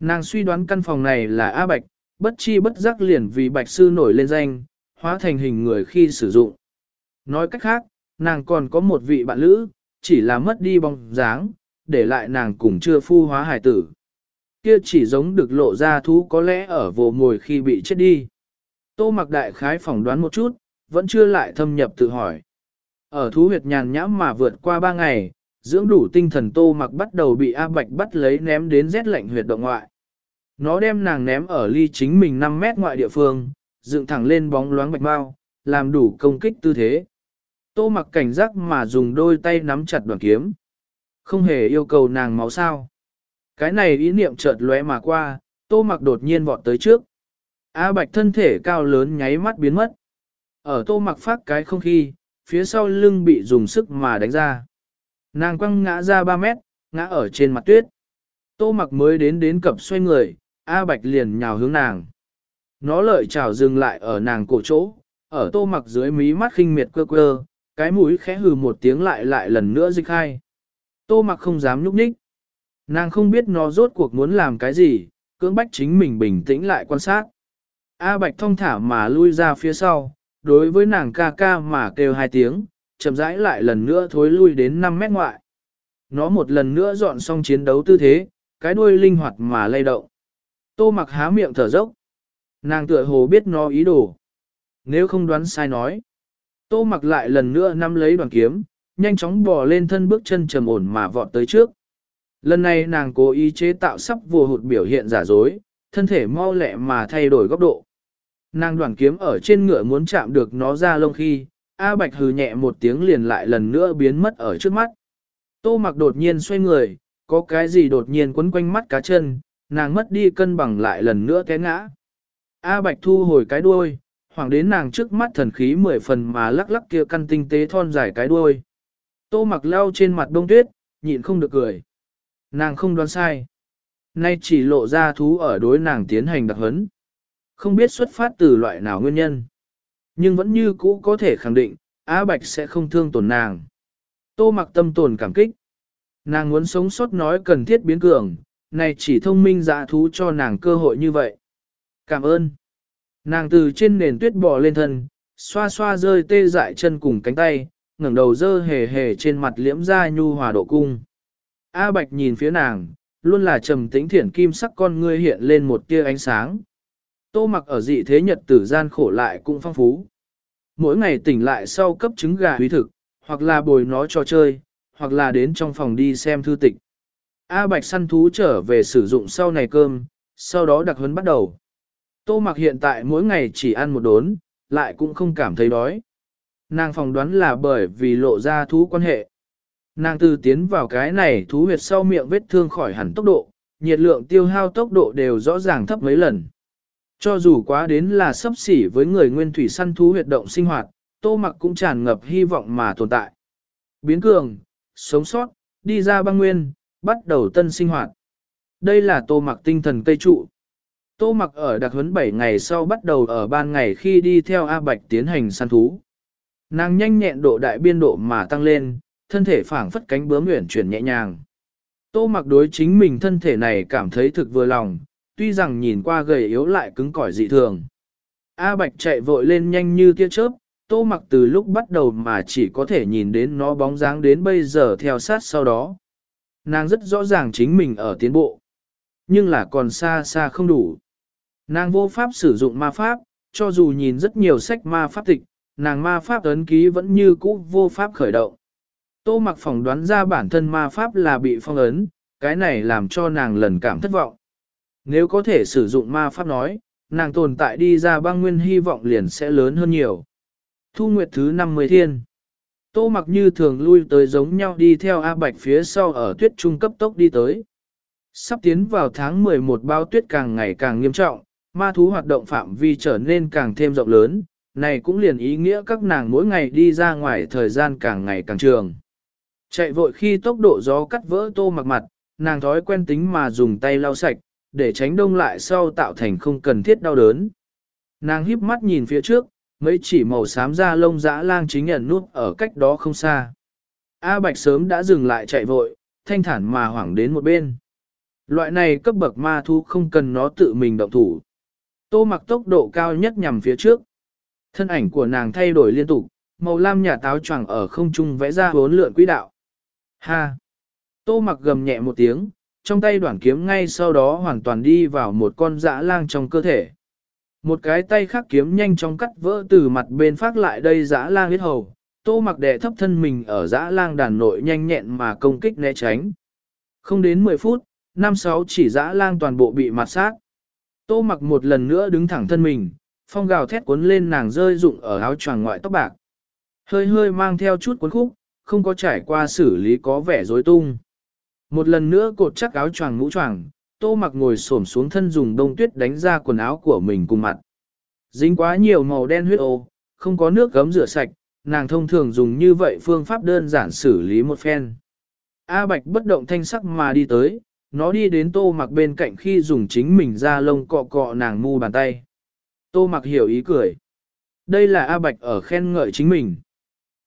Nàng suy đoán căn phòng này là A Bạch, bất chi bất giác liền vì Bạch Sư nổi lên danh, hóa thành hình người khi sử dụng. Nói cách khác, nàng còn có một vị bạn lữ, chỉ là mất đi bóng dáng, để lại nàng cùng chưa phu hóa hải tử. Kia chỉ giống được lộ ra thú có lẽ ở vồ mồi khi bị chết đi. Tô mặc đại khái phỏng đoán một chút, vẫn chưa lại thâm nhập tự hỏi. Ở thú huyệt nhàn nhãm mà vượt qua ba ngày, dưỡng đủ tinh thần tô mặc bắt đầu bị A Bạch bắt lấy ném đến rét lạnh huyệt động ngoại. Nó đem nàng ném ở ly chính mình 5 mét ngoại địa phương, dựng thẳng lên bóng loáng bạch bao, làm đủ công kích tư thế. Tô mặc cảnh giác mà dùng đôi tay nắm chặt đoàn kiếm. Không hề yêu cầu nàng máu sao. Cái này ý niệm chợt lóe mà qua, tô mặc đột nhiên vọt tới trước. A bạch thân thể cao lớn nháy mắt biến mất. Ở tô mặc phát cái không khí, phía sau lưng bị dùng sức mà đánh ra. Nàng quăng ngã ra 3 mét, ngã ở trên mặt tuyết. Tô mặc mới đến đến cập xoay người, A Bạch liền nhào hướng nàng. Nó lợi chào dừng lại ở nàng cổ chỗ, ở tô mặc dưới mí mắt khinh miệt quơ quơ, cái mũi khẽ hừ một tiếng lại lại lần nữa dịch hai. Tô mặc không dám nhúc nhích. Nàng không biết nó rốt cuộc muốn làm cái gì, cưỡng bách chính mình bình tĩnh lại quan sát. A Bạch thông thả mà lui ra phía sau, đối với nàng ca ca mà kêu hai tiếng, chậm rãi lại lần nữa thối lui đến 5 mét ngoại. Nó một lần nữa dọn xong chiến đấu tư thế, cái đuôi linh hoạt mà lay động. Tô mặc há miệng thở dốc. Nàng tựa hồ biết nó ý đồ. Nếu không đoán sai nói. Tô mặc lại lần nữa nắm lấy đoàn kiếm, nhanh chóng bò lên thân bước chân trầm ổn mà vọt tới trước. Lần này nàng cố ý chế tạo sắp vô hụt biểu hiện giả dối, thân thể mau lẹ mà thay đổi góc độ. Nàng đoàn kiếm ở trên ngựa muốn chạm được nó ra lông khi, A Bạch hừ nhẹ một tiếng liền lại lần nữa biến mất ở trước mắt. Tô mặc đột nhiên xoay người, có cái gì đột nhiên quấn quanh mắt cá chân, nàng mất đi cân bằng lại lần nữa té ngã. A Bạch thu hồi cái đuôi, hoàng đến nàng trước mắt thần khí mười phần mà lắc lắc kia căn tinh tế thon dài cái đuôi. Tô mặc leo trên mặt đông tuyết, nhịn không được cười. Nàng không đoán sai. Nay chỉ lộ ra thú ở đối nàng tiến hành đặc hấn. Không biết xuất phát từ loại nào nguyên nhân. Nhưng vẫn như cũ có thể khẳng định, Á Bạch sẽ không thương tổn nàng. Tô mặc tâm tồn cảm kích. Nàng muốn sống sót nói cần thiết biến cường, này chỉ thông minh dạ thú cho nàng cơ hội như vậy. Cảm ơn. Nàng từ trên nền tuyết bò lên thân, xoa xoa rơi tê dại chân cùng cánh tay, ngẩng đầu dơ hề hề trên mặt liễm ra nhu hòa độ cung. A Bạch nhìn phía nàng, luôn là trầm tĩnh thiển kim sắc con ngươi hiện lên một tia ánh sáng. Tô mặc ở dị thế nhật tử gian khổ lại cũng phong phú. Mỗi ngày tỉnh lại sau cấp trứng gà huy thực, hoặc là bồi nó cho chơi, hoặc là đến trong phòng đi xem thư tịch. A Bạch săn thú trở về sử dụng sau này cơm, sau đó đặc huấn bắt đầu. Tô mặc hiện tại mỗi ngày chỉ ăn một đốn, lại cũng không cảm thấy đói. Nàng phỏng đoán là bởi vì lộ ra thú quan hệ. Nàng từ tiến vào cái này thú huyệt sau miệng vết thương khỏi hẳn tốc độ, nhiệt lượng tiêu hao tốc độ đều rõ ràng thấp mấy lần. Cho dù quá đến là sấp xỉ với người nguyên thủy săn thú huyệt động sinh hoạt, tô mặc cũng tràn ngập hy vọng mà tồn tại. Biến cường, sống sót, đi ra băng nguyên, bắt đầu tân sinh hoạt. Đây là tô mặc tinh thần cây trụ. Tô mặc ở đặc huấn 7 ngày sau bắt đầu ở ban ngày khi đi theo A Bạch tiến hành săn thú. Nàng nhanh nhẹn độ đại biên độ mà tăng lên, thân thể phảng phất cánh bướm nguyện chuyển nhẹ nhàng. Tô mặc đối chính mình thân thể này cảm thấy thực vừa lòng, tuy rằng nhìn qua gầy yếu lại cứng cỏi dị thường. A Bạch chạy vội lên nhanh như tia chớp, tô mặc từ lúc bắt đầu mà chỉ có thể nhìn đến nó bóng dáng đến bây giờ theo sát sau đó. Nàng rất rõ ràng chính mình ở tiến bộ, nhưng là còn xa xa không đủ. Nàng vô pháp sử dụng ma pháp, cho dù nhìn rất nhiều sách ma pháp tịch, nàng ma pháp ấn ký vẫn như cũ vô pháp khởi động. Tô mặc phỏng đoán ra bản thân ma pháp là bị phong ấn, cái này làm cho nàng lần cảm thất vọng. Nếu có thể sử dụng ma pháp nói, nàng tồn tại đi ra băng nguyên hy vọng liền sẽ lớn hơn nhiều. Thu nguyệt thứ 50 thiên. Tô mặc như thường lui tới giống nhau đi theo A Bạch phía sau ở tuyết trung cấp tốc đi tới. Sắp tiến vào tháng 11 bao tuyết càng ngày càng nghiêm trọng, ma thú hoạt động phạm vi trở nên càng thêm rộng lớn, này cũng liền ý nghĩa các nàng mỗi ngày đi ra ngoài thời gian càng ngày càng trường. Chạy vội khi tốc độ gió cắt vỡ tô mặc mặt, nàng thói quen tính mà dùng tay lau sạch, để tránh đông lại sau tạo thành không cần thiết đau đớn. Nàng híp mắt nhìn phía trước, mấy chỉ màu xám da lông dã lang chính nhận nút ở cách đó không xa. A Bạch sớm đã dừng lại chạy vội, thanh thản mà hoảng đến một bên. Loại này cấp bậc ma thu không cần nó tự mình động thủ. Tô mặc tốc độ cao nhất nhằm phía trước. Thân ảnh của nàng thay đổi liên tục, màu lam nhà táo choàng ở không trung vẽ ra bốn lượn quỹ đạo. Ha! Tô mặc gầm nhẹ một tiếng, trong tay đoạn kiếm ngay sau đó hoàn toàn đi vào một con dã lang trong cơ thể. Một cái tay khác kiếm nhanh chóng cắt vỡ từ mặt bên phát lại đây dã lang huyết hầu. Tô mặc đè thấp thân mình ở dã lang đàn nội nhanh nhẹn mà công kích né tránh. Không đến 10 phút, năm sáu chỉ dã lang toàn bộ bị mặt sát. Tô mặc một lần nữa đứng thẳng thân mình, phong gào thét cuốn lên nàng rơi rụng ở áo choàng ngoại tóc bạc. Hơi hơi mang theo chút cuốn khúc, không có trải qua xử lý có vẻ rối tung. Một lần nữa cột chắc áo choàng mũ choàng, tô mặc ngồi xổm xuống thân dùng đông tuyết đánh ra quần áo của mình cùng mặt. Dính quá nhiều màu đen huyết ô, không có nước gấm rửa sạch, nàng thông thường dùng như vậy phương pháp đơn giản xử lý một phen. A Bạch bất động thanh sắc mà đi tới, nó đi đến tô mặc bên cạnh khi dùng chính mình ra lông cọ cọ nàng mu bàn tay. Tô mặc hiểu ý cười. Đây là A Bạch ở khen ngợi chính mình.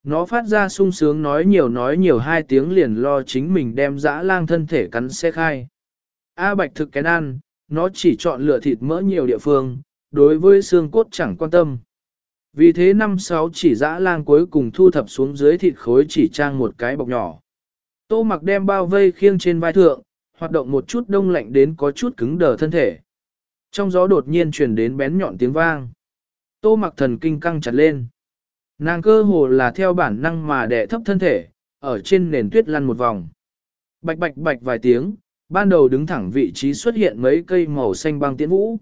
Nó phát ra sung sướng nói nhiều nói nhiều hai tiếng liền lo chính mình đem dã lang thân thể cắn xe khai. A Bạch thực kén ăn, nó chỉ chọn lựa thịt mỡ nhiều địa phương, đối với xương cốt chẳng quan tâm. Vì thế năm sáu chỉ dã lang cuối cùng thu thập xuống dưới thịt khối chỉ trang một cái bọc nhỏ. Tô mặc đem bao vây khiêng trên vai thượng, hoạt động một chút đông lạnh đến có chút cứng đờ thân thể. Trong gió đột nhiên truyền đến bén nhọn tiếng vang. Tô mặc thần kinh căng chặt lên. Nàng cơ hồ là theo bản năng mà đè thấp thân thể, ở trên nền tuyết lăn một vòng. Bạch bạch bạch vài tiếng, ban đầu đứng thẳng vị trí xuất hiện mấy cây màu xanh băng tiễn vũ.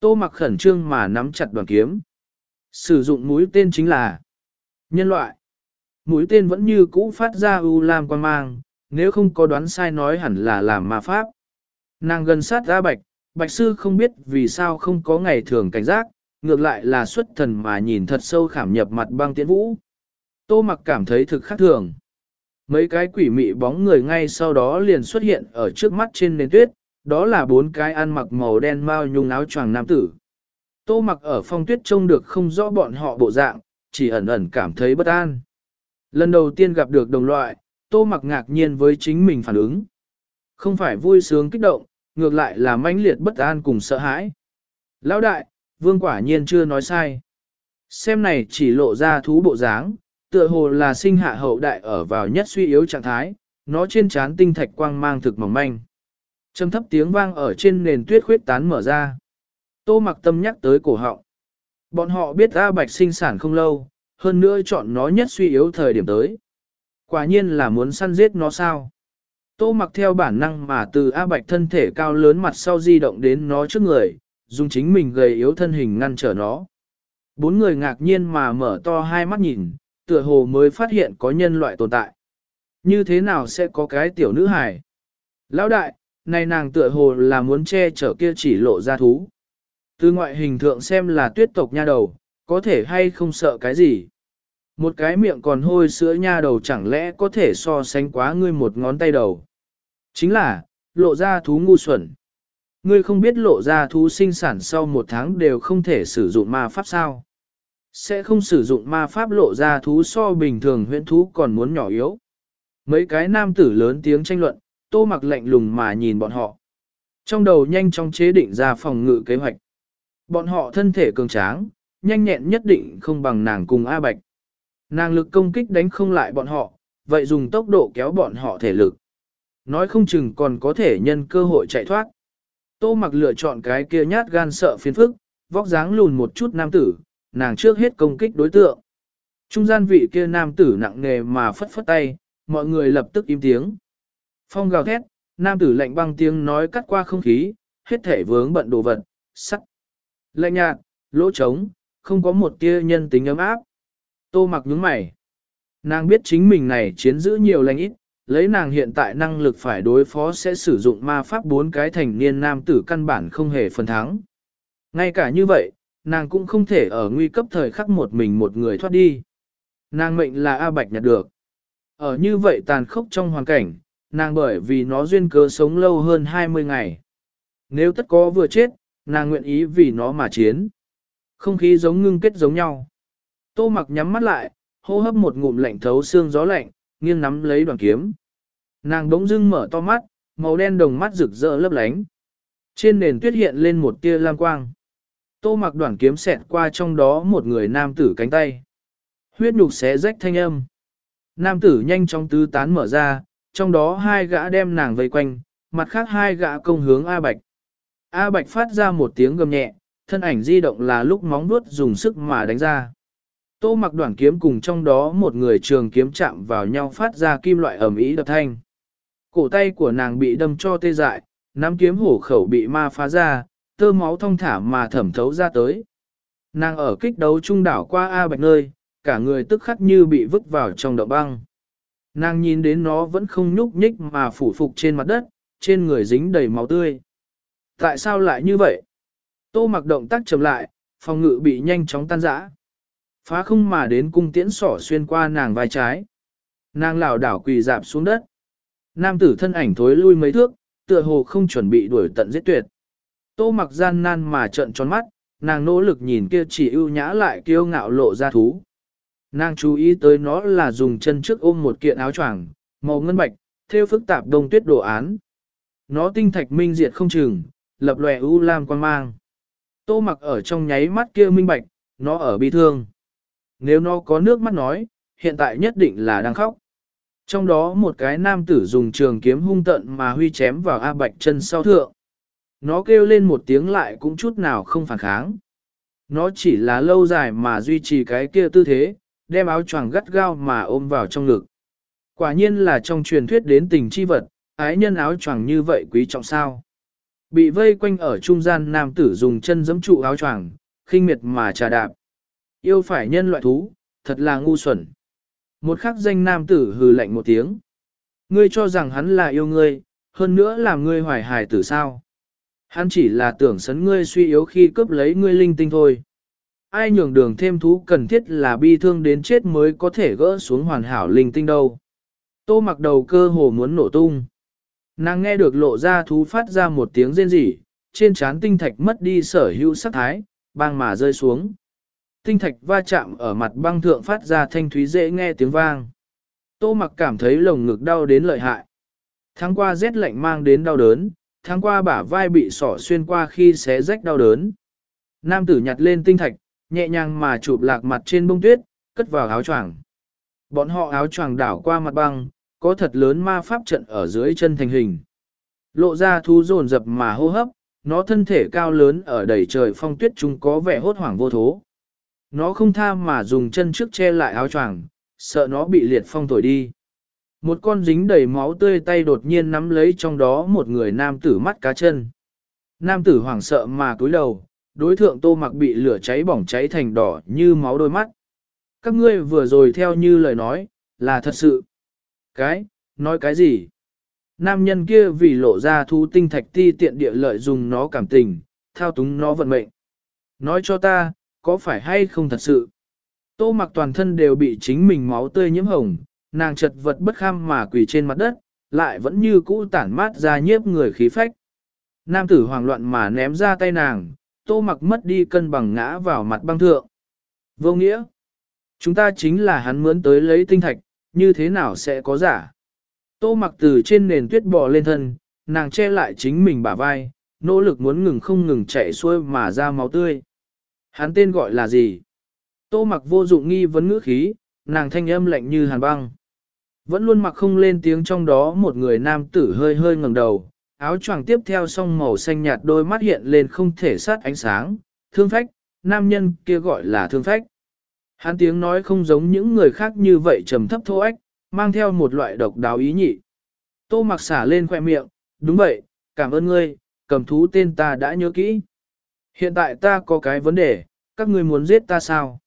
Tô mặc khẩn trương mà nắm chặt đoàn kiếm. Sử dụng mũi tên chính là nhân loại. Mũi tên vẫn như cũ phát ra u lam quan mang, nếu không có đoán sai nói hẳn là làm ma pháp. Nàng gần sát ra bạch, bạch sư không biết vì sao không có ngày thường cảnh giác, ngược lại là xuất thần mà nhìn thật sâu khảm nhập mặt băng tiễn vũ. Tô mặc cảm thấy thực khác thường. Mấy cái quỷ mị bóng người ngay sau đó liền xuất hiện ở trước mắt trên nền tuyết, đó là bốn cái ăn mặc màu đen mao nhung áo choàng nam tử. Tô mặc ở phong tuyết trông được không rõ bọn họ bộ dạng, chỉ ẩn ẩn cảm thấy bất an. Lần đầu tiên gặp được đồng loại, tô mặc ngạc nhiên với chính mình phản ứng. Không phải vui sướng kích động, ngược lại là mãnh liệt bất an cùng sợ hãi. Lão đại, vương quả nhiên chưa nói sai. Xem này chỉ lộ ra thú bộ dáng, tựa hồ là sinh hạ hậu đại ở vào nhất suy yếu trạng thái, nó trên trán tinh thạch quang mang thực mỏng manh. Trầm thấp tiếng vang ở trên nền tuyết khuyết tán mở ra. Tô mặc tâm nhắc tới cổ họng. Bọn họ biết A Bạch sinh sản không lâu, hơn nữa chọn nó nhất suy yếu thời điểm tới. Quả nhiên là muốn săn giết nó sao. Tô mặc theo bản năng mà từ A Bạch thân thể cao lớn mặt sau di động đến nó trước người, dùng chính mình gầy yếu thân hình ngăn trở nó. Bốn người ngạc nhiên mà mở to hai mắt nhìn, tựa hồ mới phát hiện có nhân loại tồn tại. Như thế nào sẽ có cái tiểu nữ hài? Lão đại, này nàng tựa hồ là muốn che chở kia chỉ lộ ra thú. Từ ngoại hình thượng xem là tuyết tộc nha đầu, có thể hay không sợ cái gì. Một cái miệng còn hôi sữa nha đầu chẳng lẽ có thể so sánh quá ngươi một ngón tay đầu. Chính là, lộ ra thú ngu xuẩn. Ngươi không biết lộ ra thú sinh sản sau một tháng đều không thể sử dụng ma pháp sao. Sẽ không sử dụng ma pháp lộ ra thú so bình thường huyễn thú còn muốn nhỏ yếu. Mấy cái nam tử lớn tiếng tranh luận, tô mặc lạnh lùng mà nhìn bọn họ. Trong đầu nhanh chóng chế định ra phòng ngự kế hoạch. Bọn họ thân thể cường tráng, nhanh nhẹn nhất định không bằng nàng cùng A Bạch. Nàng lực công kích đánh không lại bọn họ, vậy dùng tốc độ kéo bọn họ thể lực. Nói không chừng còn có thể nhân cơ hội chạy thoát. Tô mặc lựa chọn cái kia nhát gan sợ phiền phức, vóc dáng lùn một chút nam tử, nàng trước hết công kích đối tượng. Trung gian vị kia nam tử nặng nề mà phất phất tay, mọi người lập tức im tiếng. Phong gào thét, nam tử lạnh băng tiếng nói cắt qua không khí, hết thể vướng bận đồ vật, sắt. Lạnh nhạt, lỗ trống, không có một tia nhân tính ấm áp. Tô mặc nhướng mày. Nàng biết chính mình này chiến giữ nhiều lành ít, lấy nàng hiện tại năng lực phải đối phó sẽ sử dụng ma pháp bốn cái thành niên nam tử căn bản không hề phần thắng. Ngay cả như vậy, nàng cũng không thể ở nguy cấp thời khắc một mình một người thoát đi. Nàng mệnh là A Bạch nhặt được. Ở như vậy tàn khốc trong hoàn cảnh, nàng bởi vì nó duyên cớ sống lâu hơn 20 ngày. Nếu tất có vừa chết, nàng nguyện ý vì nó mà chiến. Không khí giống ngưng kết giống nhau. Tô mặc nhắm mắt lại, hô hấp một ngụm lạnh thấu xương gió lạnh, nghiêng nắm lấy đoàn kiếm. Nàng đống dưng mở to mắt, màu đen đồng mắt rực rỡ lấp lánh. Trên nền tuyết hiện lên một tia lam quang. Tô mặc đoàn kiếm xẹt qua trong đó một người nam tử cánh tay. Huyết nhục xé rách thanh âm. Nam tử nhanh chóng tứ tán mở ra, trong đó hai gã đem nàng vây quanh, mặt khác hai gã công hướng A Bạch. A Bạch phát ra một tiếng gầm nhẹ, thân ảnh di động là lúc móng vuốt dùng sức mà đánh ra. Tô mặc đoạn kiếm cùng trong đó một người trường kiếm chạm vào nhau phát ra kim loại ẩm ý đập thanh. Cổ tay của nàng bị đâm cho tê dại, nắm kiếm hổ khẩu bị ma phá ra, tơ máu thông thả mà thẩm thấu ra tới. Nàng ở kích đấu trung đảo qua A Bạch nơi, cả người tức khắc như bị vứt vào trong động băng. Nàng nhìn đến nó vẫn không nhúc nhích mà phủ phục trên mặt đất, trên người dính đầy máu tươi. Tại sao lại như vậy? Tô mặc động tác chậm lại, phòng ngự bị nhanh chóng tan rã. Phá không mà đến cung tiễn sỏ xuyên qua nàng vai trái. Nàng lảo đảo quỳ dạp xuống đất. Nam tử thân ảnh thối lui mấy thước, tựa hồ không chuẩn bị đuổi tận giết tuyệt. Tô mặc gian nan mà trợn tròn mắt, nàng nỗ lực nhìn kia chỉ ưu nhã lại kiêu ngạo lộ ra thú. Nàng chú ý tới nó là dùng chân trước ôm một kiện áo choàng, màu ngân bạch, theo phức tạp đông tuyết đồ án. Nó tinh thạch minh diệt không chừng, lập lòe u lam quan mang. Tô mặc ở trong nháy mắt kia minh bạch, nó ở bi thương. Nếu nó có nước mắt nói, hiện tại nhất định là đang khóc. Trong đó một cái nam tử dùng trường kiếm hung tận mà huy chém vào A Bạch chân sau thượng. Nó kêu lên một tiếng lại cũng chút nào không phản kháng. Nó chỉ là lâu dài mà duy trì cái kia tư thế, đem áo choàng gắt gao mà ôm vào trong ngực. Quả nhiên là trong truyền thuyết đến tình chi vật, ái nhân áo choàng như vậy quý trọng sao. Bị vây quanh ở trung gian nam tử dùng chân giẫm trụ áo choàng, khinh miệt mà trà đạp. Yêu phải nhân loại thú, thật là ngu xuẩn. Một khắc danh nam tử hừ lạnh một tiếng. Ngươi cho rằng hắn là yêu ngươi, hơn nữa là ngươi hoài hài tử sao. Hắn chỉ là tưởng sấn ngươi suy yếu khi cướp lấy ngươi linh tinh thôi. Ai nhường đường thêm thú cần thiết là bi thương đến chết mới có thể gỡ xuống hoàn hảo linh tinh đâu. Tô mặc đầu cơ hồ muốn nổ tung. Nàng nghe được lộ ra thú phát ra một tiếng rên rỉ, trên trán tinh thạch mất đi sở hữu sắc thái, băng mà rơi xuống. Tinh thạch va chạm ở mặt băng thượng phát ra thanh thúy dễ nghe tiếng vang. Tô mặc cảm thấy lồng ngực đau đến lợi hại. tháng qua rét lạnh mang đến đau đớn, tháng qua bả vai bị sỏ xuyên qua khi xé rách đau đớn. Nam tử nhặt lên tinh thạch, nhẹ nhàng mà chụp lạc mặt trên bông tuyết, cất vào áo choàng. Bọn họ áo choàng đảo qua mặt băng, có thật lớn ma pháp trận ở dưới chân thành hình. Lộ ra thú dồn dập mà hô hấp, nó thân thể cao lớn ở đầy trời phong tuyết chúng có vẻ hốt hoảng vô thố. Nó không tha mà dùng chân trước che lại áo choàng, sợ nó bị liệt phong thổi đi. Một con dính đầy máu tươi tay đột nhiên nắm lấy trong đó một người nam tử mắt cá chân. Nam tử hoảng sợ mà cúi đầu, đối thượng tô mặc bị lửa cháy bỏng cháy thành đỏ như máu đôi mắt. Các ngươi vừa rồi theo như lời nói, là thật sự. Cái, nói cái gì? Nam nhân kia vì lộ ra thu tinh thạch ti tiện địa lợi dùng nó cảm tình, thao túng nó vận mệnh. Nói cho ta, có phải hay không thật sự? Tô mặc toàn thân đều bị chính mình máu tươi nhiễm hồng, nàng chật vật bất kham mà quỳ trên mặt đất, lại vẫn như cũ tản mát ra nhiếp người khí phách. Nam tử hoảng loạn mà ném ra tay nàng, tô mặc mất đi cân bằng ngã vào mặt băng thượng. Vô nghĩa, chúng ta chính là hắn mướn tới lấy tinh thạch, như thế nào sẽ có giả? Tô mặc từ trên nền tuyết bò lên thân, nàng che lại chính mình bả vai, nỗ lực muốn ngừng không ngừng chạy xuôi mà ra máu tươi. Hắn tên gọi là gì? Tô mặc vô dụng nghi vấn ngữ khí, nàng thanh âm lạnh như hàn băng. Vẫn luôn mặc không lên tiếng trong đó một người nam tử hơi hơi ngẩng đầu, áo choàng tiếp theo song màu xanh nhạt đôi mắt hiện lên không thể sát ánh sáng, thương phách, nam nhân kia gọi là thương phách. Hắn tiếng nói không giống những người khác như vậy trầm thấp thô ách, mang theo một loại độc đáo ý nhị. Tô mặc xả lên khoe miệng, đúng vậy, cảm ơn ngươi, cầm thú tên ta đã nhớ kỹ. Hiện tại ta có cái vấn đề, các ngươi muốn giết ta sao?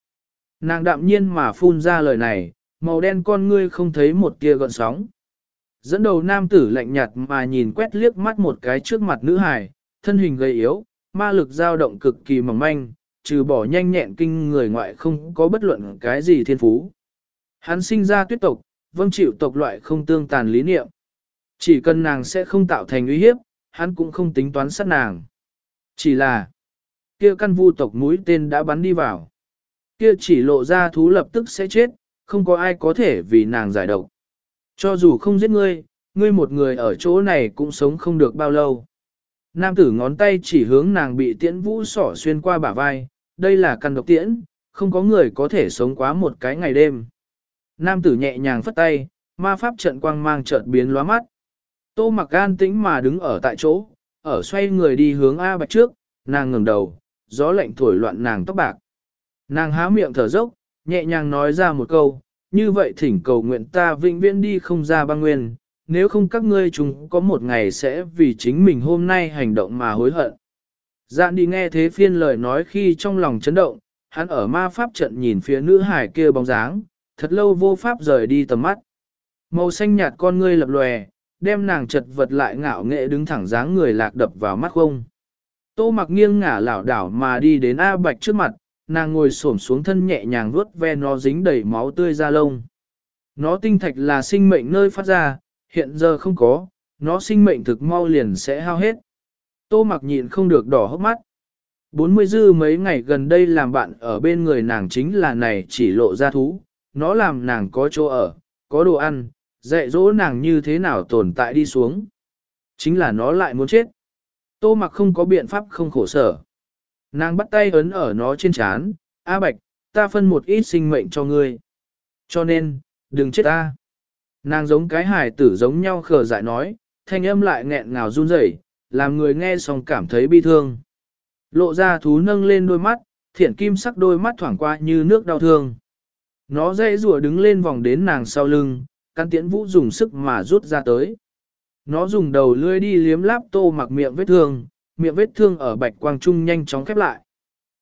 Nàng đạm nhiên mà phun ra lời này, màu đen con ngươi không thấy một tia gợn sóng. Dẫn đầu nam tử lạnh nhạt mà nhìn quét liếc mắt một cái trước mặt nữ hài, thân hình gầy yếu, ma lực dao động cực kỳ mỏng manh, trừ bỏ nhanh nhẹn kinh người ngoại không có bất luận cái gì thiên phú. Hắn sinh ra tuyết tộc, vâng chịu tộc loại không tương tàn lý niệm. Chỉ cần nàng sẽ không tạo thành uy hiếp, hắn cũng không tính toán sát nàng. Chỉ là, kia căn vu tộc mũi tên đã bắn đi vào. Kia chỉ lộ ra thú lập tức sẽ chết, không có ai có thể vì nàng giải độc. Cho dù không giết ngươi, ngươi một người ở chỗ này cũng sống không được bao lâu. Nam tử ngón tay chỉ hướng nàng bị tiễn vũ sỏ xuyên qua bả vai, đây là căn độc tiễn, không có người có thể sống quá một cái ngày đêm. Nam tử nhẹ nhàng phất tay, ma pháp trận quang mang chợt biến lóa mắt. Tô mặc gan tĩnh mà đứng ở tại chỗ, ở xoay người đi hướng A Bạch trước, nàng ngừng đầu, gió lạnh thổi loạn nàng tóc bạc. Nàng há miệng thở dốc, nhẹ nhàng nói ra một câu, như vậy thỉnh cầu nguyện ta vĩnh viễn đi không ra băng nguyên, nếu không các ngươi chúng có một ngày sẽ vì chính mình hôm nay hành động mà hối hận. Dạn đi nghe thế phiên lời nói khi trong lòng chấn động, hắn ở ma pháp trận nhìn phía nữ hải kia bóng dáng, thật lâu vô pháp rời đi tầm mắt. Màu xanh nhạt con ngươi lập lòe, đem nàng chật vật lại ngạo nghệ đứng thẳng dáng người lạc đập vào mắt không. Tô mặc nghiêng ngả lảo đảo mà đi đến A Bạch trước mặt, nàng ngồi xổm xuống thân nhẹ nhàng vuốt ve nó dính đầy máu tươi ra lông. Nó tinh thạch là sinh mệnh nơi phát ra, hiện giờ không có, nó sinh mệnh thực mau liền sẽ hao hết. Tô mặc nhịn không được đỏ hốc mắt. 40 dư mấy ngày gần đây làm bạn ở bên người nàng chính là này chỉ lộ ra thú, nó làm nàng có chỗ ở, có đồ ăn, dạy dỗ nàng như thế nào tồn tại đi xuống. Chính là nó lại muốn chết. Tô mặc không có biện pháp không khổ sở. Nàng bắt tay ấn ở nó trên chán, A Bạch, ta phân một ít sinh mệnh cho ngươi. Cho nên, đừng chết ta. Nàng giống cái hải tử giống nhau khờ dại nói, thanh âm lại nghẹn ngào run rẩy, làm người nghe xong cảm thấy bi thương. Lộ ra thú nâng lên đôi mắt, thiện kim sắc đôi mắt thoảng qua như nước đau thương. Nó dây rùa đứng lên vòng đến nàng sau lưng, căn tiễn vũ dùng sức mà rút ra tới. Nó dùng đầu lưỡi đi liếm láp tô mặc miệng vết thương, miệng vết thương ở bạch quang trung nhanh chóng khép lại.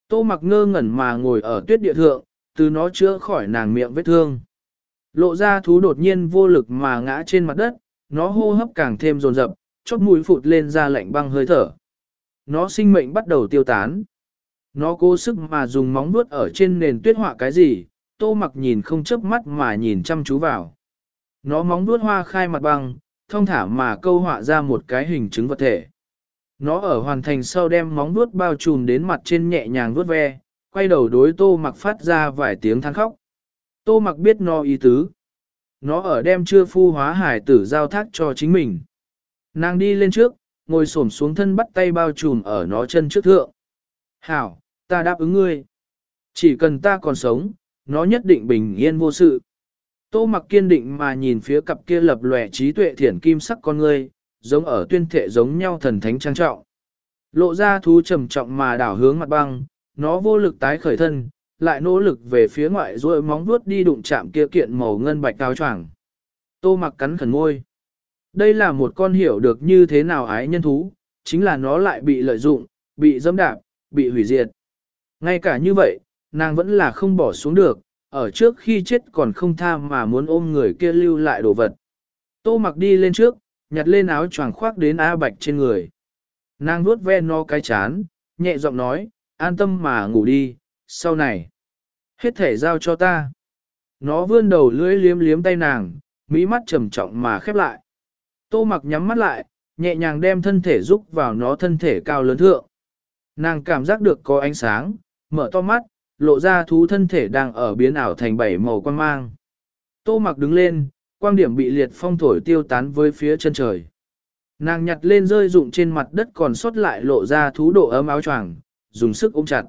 Tô mặc ngơ ngẩn mà ngồi ở tuyết địa thượng, từ nó chữa khỏi nàng miệng vết thương. Lộ ra thú đột nhiên vô lực mà ngã trên mặt đất, nó hô hấp càng thêm dồn dập, chót mũi phụt lên ra lạnh băng hơi thở. Nó sinh mệnh bắt đầu tiêu tán. Nó cố sức mà dùng móng vuốt ở trên nền tuyết họa cái gì, tô mặc nhìn không chớp mắt mà nhìn chăm chú vào. Nó móng vuốt hoa khai mặt băng, thông thả mà câu họa ra một cái hình chứng vật thể. Nó ở hoàn thành sau đem móng vuốt bao trùm đến mặt trên nhẹ nhàng vuốt ve, quay đầu đối tô mặc phát ra vài tiếng than khóc. Tô mặc biết nó ý tứ. Nó ở đem chưa phu hóa hải tử giao thác cho chính mình. Nàng đi lên trước, ngồi xổm xuống thân bắt tay bao trùm ở nó chân trước thượng. Hảo, ta đáp ứng ngươi. Chỉ cần ta còn sống, nó nhất định bình yên vô sự. Tô mặc kiên định mà nhìn phía cặp kia lập lòe trí tuệ thiển kim sắc con ngươi, giống ở tuyên thệ giống nhau thần thánh trang trọng. Lộ ra thú trầm trọng mà đảo hướng mặt băng, nó vô lực tái khởi thân, lại nỗ lực về phía ngoại rồi móng vuốt đi đụng chạm kia kiện màu ngân bạch cao choàng. Tô mặc cắn khẩn môi. Đây là một con hiểu được như thế nào ái nhân thú, chính là nó lại bị lợi dụng, bị dâm đạp, bị hủy diệt. Ngay cả như vậy, nàng vẫn là không bỏ xuống được, ở trước khi chết còn không tha mà muốn ôm người kia lưu lại đồ vật. Tô mặc đi lên trước, nhặt lên áo choàng khoác đến A Bạch trên người. Nàng vuốt ve nó cái chán, nhẹ giọng nói, an tâm mà ngủ đi, sau này. Hết thể giao cho ta. Nó vươn đầu lưỡi liếm liếm tay nàng, mỹ mắt trầm trọng mà khép lại. Tô mặc nhắm mắt lại, nhẹ nhàng đem thân thể rúc vào nó thân thể cao lớn thượng. Nàng cảm giác được có ánh sáng, mở to mắt, lộ ra thú thân thể đang ở biến ảo thành bảy màu quan mang. Tô mặc đứng lên, quang điểm bị liệt phong thổi tiêu tán với phía chân trời. Nàng nhặt lên rơi rụng trên mặt đất còn sót lại lộ ra thú độ ấm áo choàng, dùng sức ôm chặt.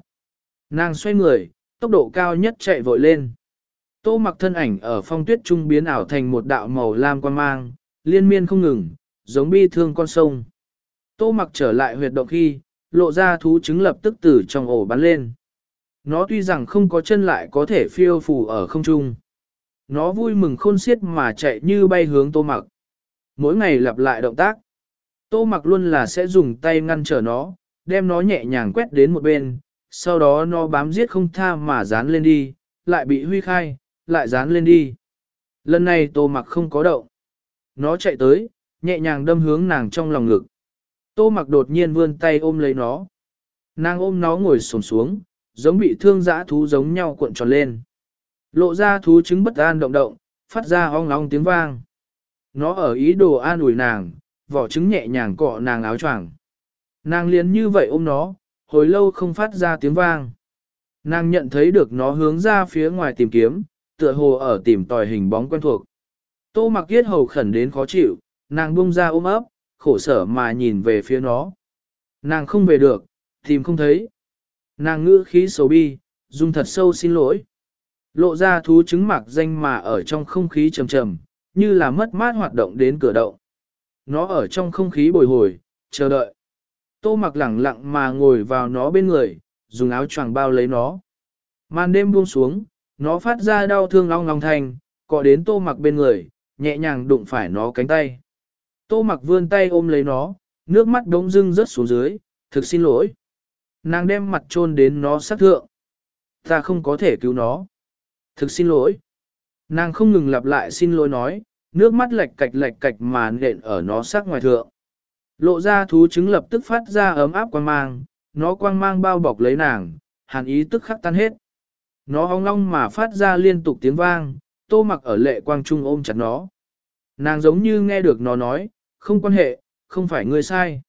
Nàng xoay người, tốc độ cao nhất chạy vội lên. Tô mặc thân ảnh ở phong tuyết trung biến ảo thành một đạo màu lam quan mang, liên miên không ngừng, giống bi thương con sông. Tô mặc trở lại huyệt động khi, lộ ra thú trứng lập tức từ trong ổ bắn lên. Nó tuy rằng không có chân lại có thể phiêu phù ở không trung. Nó vui mừng khôn xiết mà chạy như bay hướng tô mặc. Mỗi ngày lặp lại động tác. Tô mặc luôn là sẽ dùng tay ngăn trở nó, đem nó nhẹ nhàng quét đến một bên, sau đó nó bám giết không tha mà dán lên đi, lại bị huy khai, lại dán lên đi. Lần này tô mặc không có động. Nó chạy tới, nhẹ nhàng đâm hướng nàng trong lòng ngực. Tô mặc đột nhiên vươn tay ôm lấy nó. Nàng ôm nó ngồi sồn xuống, giống bị thương dã thú giống nhau cuộn tròn lên. Lộ ra thú trứng bất an động động, phát ra ong ong tiếng vang. Nó ở ý đồ an ủi nàng, vỏ trứng nhẹ nhàng cọ nàng áo choàng. Nàng liền như vậy ôm nó, hồi lâu không phát ra tiếng vang. Nàng nhận thấy được nó hướng ra phía ngoài tìm kiếm, tựa hồ ở tìm tòi hình bóng quen thuộc. Tô mặc yết hầu khẩn đến khó chịu, nàng bung ra ôm ấp, khổ sở mà nhìn về phía nó. Nàng không về được, tìm không thấy. Nàng ngữ khí xấu bi, dùng thật sâu xin lỗi. Lộ ra thú chứng mặc danh mà ở trong không khí trầm trầm, như là mất mát hoạt động đến cửa động. Nó ở trong không khí bồi hồi, chờ đợi. Tô mặc lẳng lặng mà ngồi vào nó bên người, dùng áo choàng bao lấy nó. Màn đêm buông xuống, nó phát ra đau thương long long thanh, cọ đến tô mặc bên người, nhẹ nhàng đụng phải nó cánh tay. Tô mặc vươn tay ôm lấy nó, nước mắt đống dưng rớt xuống dưới, thực xin lỗi. Nàng đem mặt trôn đến nó sát thượng. Ta không có thể cứu nó. Thực xin lỗi. Nàng không ngừng lặp lại xin lỗi nói, nước mắt lệch cạch lệch cạch mà nện ở nó sát ngoài thượng. Lộ ra thú trứng lập tức phát ra ấm áp quang mang, nó quang mang bao bọc lấy nàng, hàn ý tức khắc tan hết. Nó hong long mà phát ra liên tục tiếng vang, tô mặc ở lệ quang trung ôm chặt nó. Nàng giống như nghe được nó nói, không quan hệ, không phải ngươi sai.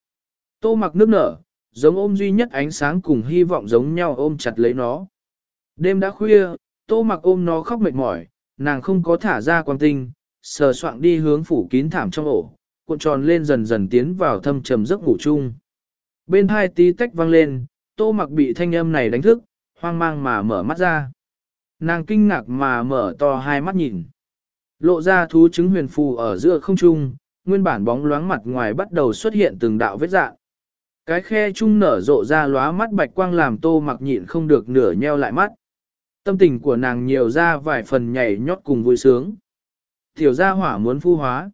Tô mặc nước nở, giống ôm duy nhất ánh sáng cùng hy vọng giống nhau ôm chặt lấy nó. Đêm đã khuya, tô mặc ôm nó khóc mệt mỏi, nàng không có thả ra quang tinh, sờ soạng đi hướng phủ kín thảm trong ổ, cuộn tròn lên dần dần tiến vào thâm trầm giấc ngủ chung. Bên hai tí tách vang lên, tô mặc bị thanh âm này đánh thức, hoang mang mà mở mắt ra. Nàng kinh ngạc mà mở to hai mắt nhìn. Lộ ra thú trứng huyền phù ở giữa không trung, nguyên bản bóng loáng mặt ngoài bắt đầu xuất hiện từng đạo vết dạng. Cái khe trung nở rộ ra lóa mắt bạch quang làm tô mặc nhịn không được nửa nheo lại mắt. Tâm tình của nàng nhiều ra vài phần nhảy nhót cùng vui sướng. Tiểu gia hỏa muốn phu hóa.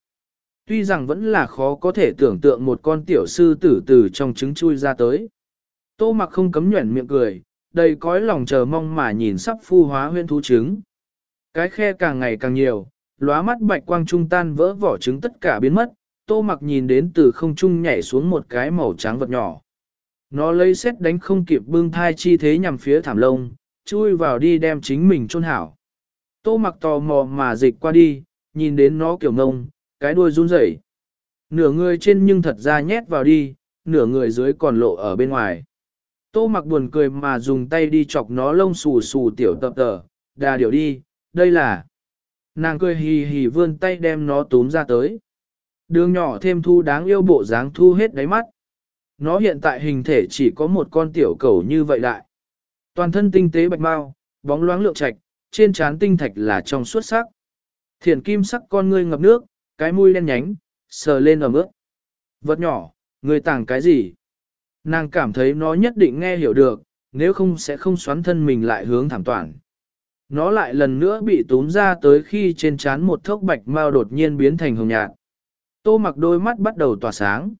Tuy rằng vẫn là khó có thể tưởng tượng một con tiểu sư tử từ trong trứng chui ra tới. Tô mặc không cấm nhuẩn miệng cười, đầy cõi lòng chờ mong mà nhìn sắp phu hóa huyên thú trứng. Cái khe càng ngày càng nhiều, lóa mắt bạch quang trung tan vỡ vỏ trứng tất cả biến mất, tô mặc nhìn đến từ không trung nhảy xuống một cái màu trắng vật nhỏ. Nó lấy xét đánh không kịp bưng thai chi thế nhằm phía thảm lông, chui vào đi đem chính mình chôn hảo. Tô mặc tò mò mà dịch qua đi, nhìn đến nó kiểu ngông, cái đuôi run rẩy. Nửa người trên nhưng thật ra nhét vào đi, nửa người dưới còn lộ ở bên ngoài. Tô mặc buồn cười mà dùng tay đi chọc nó lông xù xù tiểu tập tờ, đà điều đi, đây là... Nàng cười hì hì vươn tay đem nó túm ra tới. Đường nhỏ thêm thu đáng yêu bộ dáng thu hết đáy mắt. Nó hiện tại hình thể chỉ có một con tiểu cầu như vậy đại. Toàn thân tinh tế bạch mau, bóng loáng lượng trạch, trên trán tinh thạch là trong suốt sắc. Thiển kim sắc con ngươi ngập nước, cái mũi đen nhánh, sờ lên ở mức. Vật nhỏ, người tàng cái gì? Nàng cảm thấy nó nhất định nghe hiểu được, nếu không sẽ không xoắn thân mình lại hướng thảm toàn. Nó lại lần nữa bị túm ra tới khi trên trán một thốc bạch mau đột nhiên biến thành hồng nhạt. Tô mặc đôi mắt bắt đầu tỏa sáng.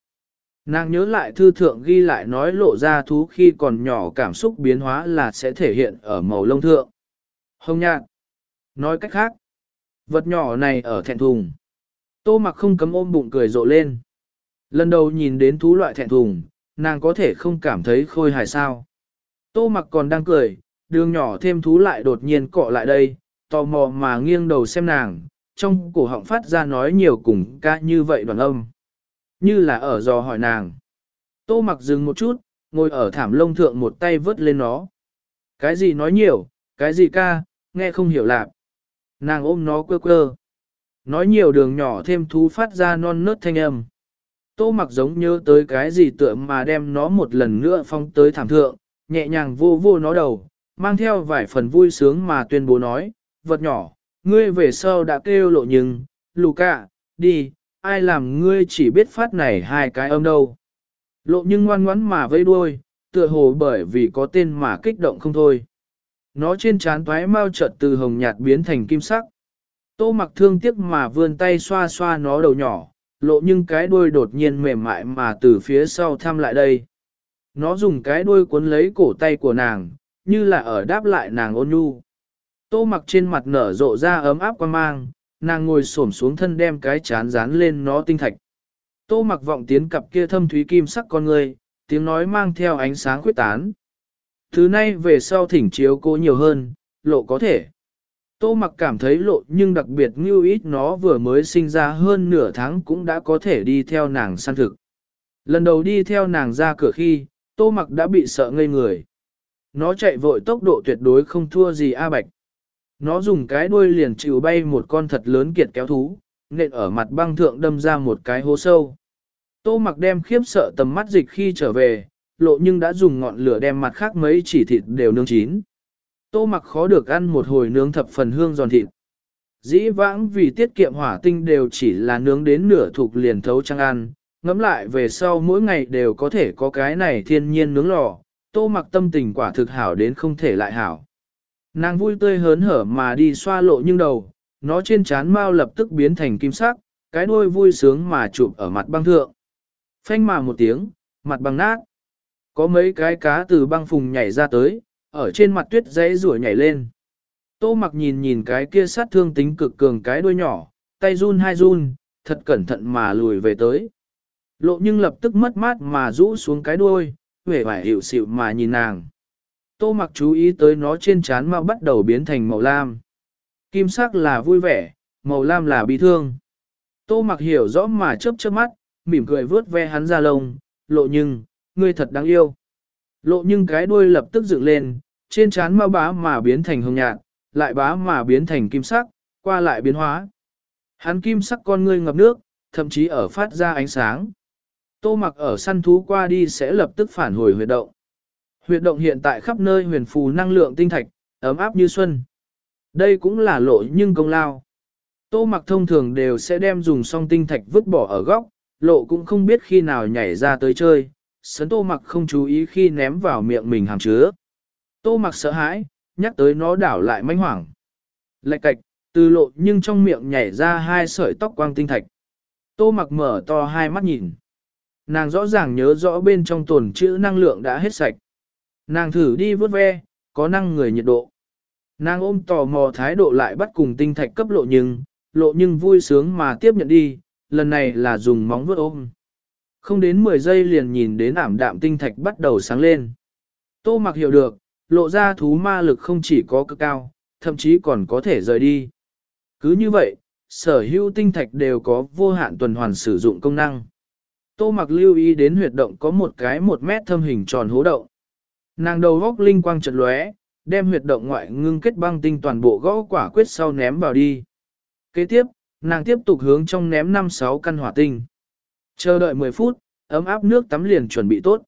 Nàng nhớ lại thư thượng ghi lại nói lộ ra thú khi còn nhỏ cảm xúc biến hóa là sẽ thể hiện ở màu lông thượng. Hồng nhạt. Nói cách khác, vật nhỏ này ở thẹn thùng. Tô mặc không cấm ôm bụng cười rộ lên. Lần đầu nhìn đến thú loại thẹn thùng, nàng có thể không cảm thấy khôi hài sao. Tô mặc còn đang cười, đường nhỏ thêm thú lại đột nhiên cọ lại đây, tò mò mà nghiêng đầu xem nàng, trong cổ họng phát ra nói nhiều cùng ca như vậy đoàn âm. Như là ở dò hỏi nàng. Tô mặc dừng một chút, ngồi ở thảm lông thượng một tay vớt lên nó. Cái gì nói nhiều, cái gì ca, nghe không hiểu lạc. Nàng ôm nó quơ quơ. Nói nhiều đường nhỏ thêm thú phát ra non nớt thanh âm. Tô mặc giống nhớ tới cái gì tựa mà đem nó một lần nữa phong tới thảm thượng, nhẹ nhàng vô vô nó đầu, mang theo vài phần vui sướng mà tuyên bố nói, vật nhỏ, ngươi về sau đã kêu lộ nhưng, Luca, đi, ai làm ngươi chỉ biết phát này hai cái âm đâu. Lộ nhưng ngoan ngoãn mà vây đuôi, tựa hồ bởi vì có tên mà kích động không thôi. Nó trên trán toái mau chợt từ hồng nhạt biến thành kim sắc. Tô mặc thương tiếc mà vươn tay xoa xoa nó đầu nhỏ, lộ nhưng cái đuôi đột nhiên mềm mại mà từ phía sau thăm lại đây. Nó dùng cái đuôi cuốn lấy cổ tay của nàng, như là ở đáp lại nàng ôn nhu. Tô mặc trên mặt nở rộ ra ấm áp quan mang, nàng ngồi xổm xuống thân đem cái chán dán lên nó tinh thạch. Tô mặc vọng tiến cặp kia thâm thúy kim sắc con người, tiếng nói mang theo ánh sáng khuyết tán. Thứ nay về sau thỉnh chiếu cô nhiều hơn, lộ có thể. Tô mặc cảm thấy lộ nhưng đặc biệt như ít nó vừa mới sinh ra hơn nửa tháng cũng đã có thể đi theo nàng săn thực. Lần đầu đi theo nàng ra cửa khi, tô mặc đã bị sợ ngây người. Nó chạy vội tốc độ tuyệt đối không thua gì A Bạch. Nó dùng cái đuôi liền chịu bay một con thật lớn kiệt kéo thú, nện ở mặt băng thượng đâm ra một cái hố sâu. Tô mặc đem khiếp sợ tầm mắt dịch khi trở về, lộ nhưng đã dùng ngọn lửa đem mặt khác mấy chỉ thịt đều nướng chín. Tô mặc khó được ăn một hồi nướng thập phần hương giòn thịt. Dĩ vãng vì tiết kiệm hỏa tinh đều chỉ là nướng đến nửa thuộc liền thấu trăng ăn, ngắm lại về sau mỗi ngày đều có thể có cái này thiên nhiên nướng lò, tô mặc tâm tình quả thực hảo đến không thể lại hảo. Nàng vui tươi hớn hở mà đi xoa lộ nhưng đầu, nó trên trán mau lập tức biến thành kim sắc, cái đuôi vui sướng mà chụp ở mặt băng thượng. Phanh mà một tiếng, mặt băng nát. Có mấy cái cá từ băng phùng nhảy ra tới, ở trên mặt tuyết dãy rủa nhảy lên. Tô mặc nhìn nhìn cái kia sát thương tính cực cường cái đuôi nhỏ, tay run hai run, thật cẩn thận mà lùi về tới. Lộ nhưng lập tức mất mát mà rũ xuống cái đuôi, vẻ vải hiểu xịu mà nhìn nàng. Tô mặc chú ý tới nó trên trán mà bắt đầu biến thành màu lam. Kim sắc là vui vẻ, màu lam là bi thương. Tô mặc hiểu rõ mà chớp chớp mắt, mỉm cười vớt ve hắn ra lông, lộ nhưng, ngươi thật đáng yêu. Lộ nhưng cái đuôi lập tức dựng lên, trên trán mau bá mà biến thành hồng nhạt, lại bá mà biến thành kim sắc, qua lại biến hóa. Hắn kim sắc con ngươi ngập nước, thậm chí ở phát ra ánh sáng. Tô mặc ở săn thú qua đi sẽ lập tức phản hồi huyệt động. Huyệt động hiện tại khắp nơi huyền phù năng lượng tinh thạch, ấm áp như xuân. Đây cũng là lộ nhưng công lao. Tô mặc thông thường đều sẽ đem dùng xong tinh thạch vứt bỏ ở góc, lộ cũng không biết khi nào nhảy ra tới chơi, sấn tô mặc không chú ý khi ném vào miệng mình hàm chứa. Tô mặc sợ hãi, nhắc tới nó đảo lại manh hoảng. Lạch cạch, từ lộ nhưng trong miệng nhảy ra hai sợi tóc quang tinh thạch. Tô mặc mở to hai mắt nhìn. Nàng rõ ràng nhớ rõ bên trong tồn chữ năng lượng đã hết sạch. Nàng thử đi vớt ve, có năng người nhiệt độ. Nàng ôm tò mò thái độ lại bắt cùng tinh thạch cấp lộ nhưng, lộ nhưng vui sướng mà tiếp nhận đi, lần này là dùng móng vuốt ôm. Không đến 10 giây liền nhìn đến ảm đạm tinh thạch bắt đầu sáng lên. Tô mặc hiểu được, lộ ra thú ma lực không chỉ có cực cao, thậm chí còn có thể rời đi. Cứ như vậy, sở hữu tinh thạch đều có vô hạn tuần hoàn sử dụng công năng. Tô mặc lưu ý đến huyệt động có một cái một mét thâm hình tròn hố động. Nàng đầu góc linh quang chợt lóe, đem huyệt động ngoại ngưng kết băng tinh toàn bộ gõ quả quyết sau ném vào đi. Kế tiếp, nàng tiếp tục hướng trong ném 5-6 căn hỏa tinh. Chờ đợi 10 phút, ấm áp nước tắm liền chuẩn bị tốt.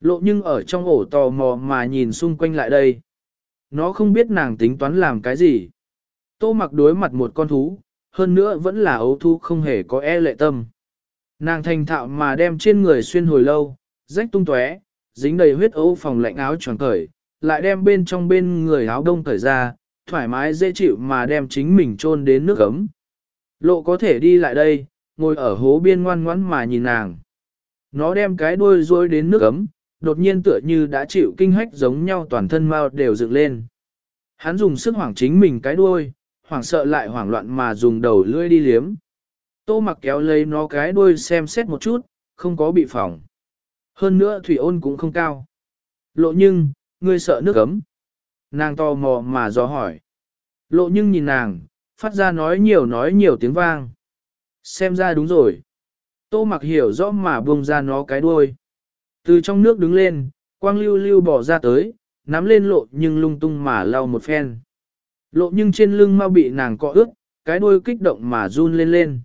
Lộ nhưng ở trong ổ tò mò mà nhìn xung quanh lại đây. Nó không biết nàng tính toán làm cái gì. Tô mặc đối mặt một con thú, hơn nữa vẫn là ấu thú không hề có e lệ tâm. Nàng thành thạo mà đem trên người xuyên hồi lâu, rách tung tóe, dính đầy huyết ấu phòng lạnh áo tròn cởi, lại đem bên trong bên người áo đông cởi ra, thoải mái dễ chịu mà đem chính mình chôn đến nước ấm. Lộ có thể đi lại đây, ngồi ở hố biên ngoan ngoãn mà nhìn nàng. Nó đem cái đuôi rôi đến nước ấm, đột nhiên tựa như đã chịu kinh hách giống nhau toàn thân mau đều dựng lên. Hắn dùng sức hoảng chính mình cái đuôi, hoảng sợ lại hoảng loạn mà dùng đầu lưỡi đi liếm. Tô mặc kéo lấy nó cái đuôi xem xét một chút, không có bị phỏng. Hơn nữa thủy ôn cũng không cao. Lộ nhưng, ngươi sợ nước ấm. Nàng to mò mà dò hỏi. Lộ nhưng nhìn nàng, phát ra nói nhiều nói nhiều tiếng vang. Xem ra đúng rồi. Tô mặc hiểu rõ mà buông ra nó cái đuôi. Từ trong nước đứng lên, quang lưu lưu bỏ ra tới, nắm lên lộ nhưng lung tung mà lau một phen. Lộ nhưng trên lưng mau bị nàng cọ ướt, cái đuôi kích động mà run lên lên.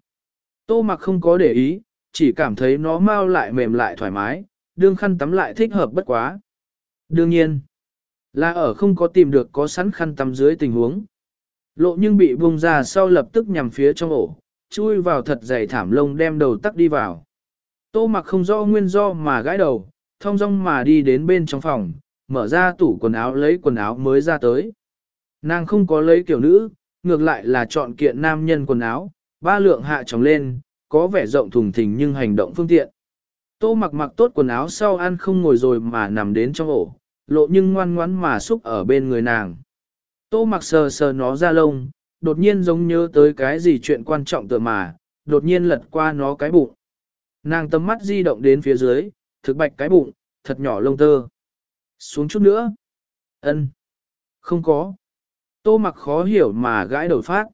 Tô mặc không có để ý, chỉ cảm thấy nó mau lại mềm lại thoải mái, đương khăn tắm lại thích hợp bất quá. Đương nhiên, là ở không có tìm được có sẵn khăn tắm dưới tình huống. Lộ nhưng bị buông ra sau lập tức nhằm phía trong ổ, chui vào thật dày thảm lông đem đầu tắc đi vào. Tô mặc không rõ nguyên do mà gãi đầu, thong dong mà đi đến bên trong phòng, mở ra tủ quần áo lấy quần áo mới ra tới. Nàng không có lấy kiểu nữ, ngược lại là chọn kiện nam nhân quần áo, ba lượng hạ trống lên, có vẻ rộng thùng thình nhưng hành động phương tiện. Tô mặc mặc tốt quần áo sau ăn không ngồi rồi mà nằm đến trong ổ, lộ nhưng ngoan ngoãn mà xúc ở bên người nàng. Tô mặc sờ sờ nó ra lông, đột nhiên giống nhớ tới cái gì chuyện quan trọng tựa mà, đột nhiên lật qua nó cái bụng. Nàng tầm mắt di động đến phía dưới, thực bạch cái bụng, thật nhỏ lông tơ. Xuống chút nữa. ân Không có. Tô mặc khó hiểu mà gãi đầu phát.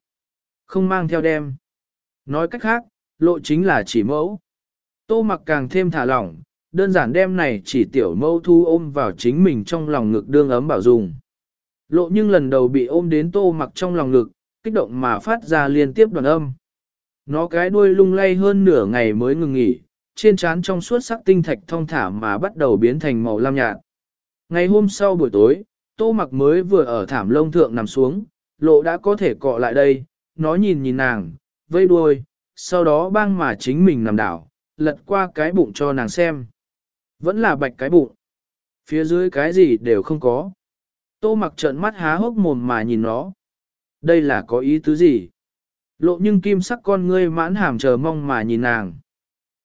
Không mang theo đem. Nói cách khác, lộ chính là chỉ mẫu. Tô mặc càng thêm thả lỏng, đơn giản đem này chỉ tiểu mâu thu ôm vào chính mình trong lòng ngực đương ấm bảo dùng. Lộ nhưng lần đầu bị ôm đến tô mặc trong lòng ngực, kích động mà phát ra liên tiếp đoàn âm. Nó cái đuôi lung lay hơn nửa ngày mới ngừng nghỉ, trên trán trong suốt sắc tinh thạch thong thả mà bắt đầu biến thành màu lam nhạt. Ngày hôm sau buổi tối, tô mặc mới vừa ở thảm lông thượng nằm xuống, lộ đã có thể cọ lại đây, nó nhìn nhìn nàng, vây đuôi, sau đó băng mà chính mình nằm đảo, lật qua cái bụng cho nàng xem. Vẫn là bạch cái bụng. Phía dưới cái gì đều không có. Tô mặc trợn mắt há hốc mồm mà nhìn nó. Đây là có ý tứ gì? Lộ nhưng kim sắc con ngươi mãn hàm chờ mong mà nhìn nàng.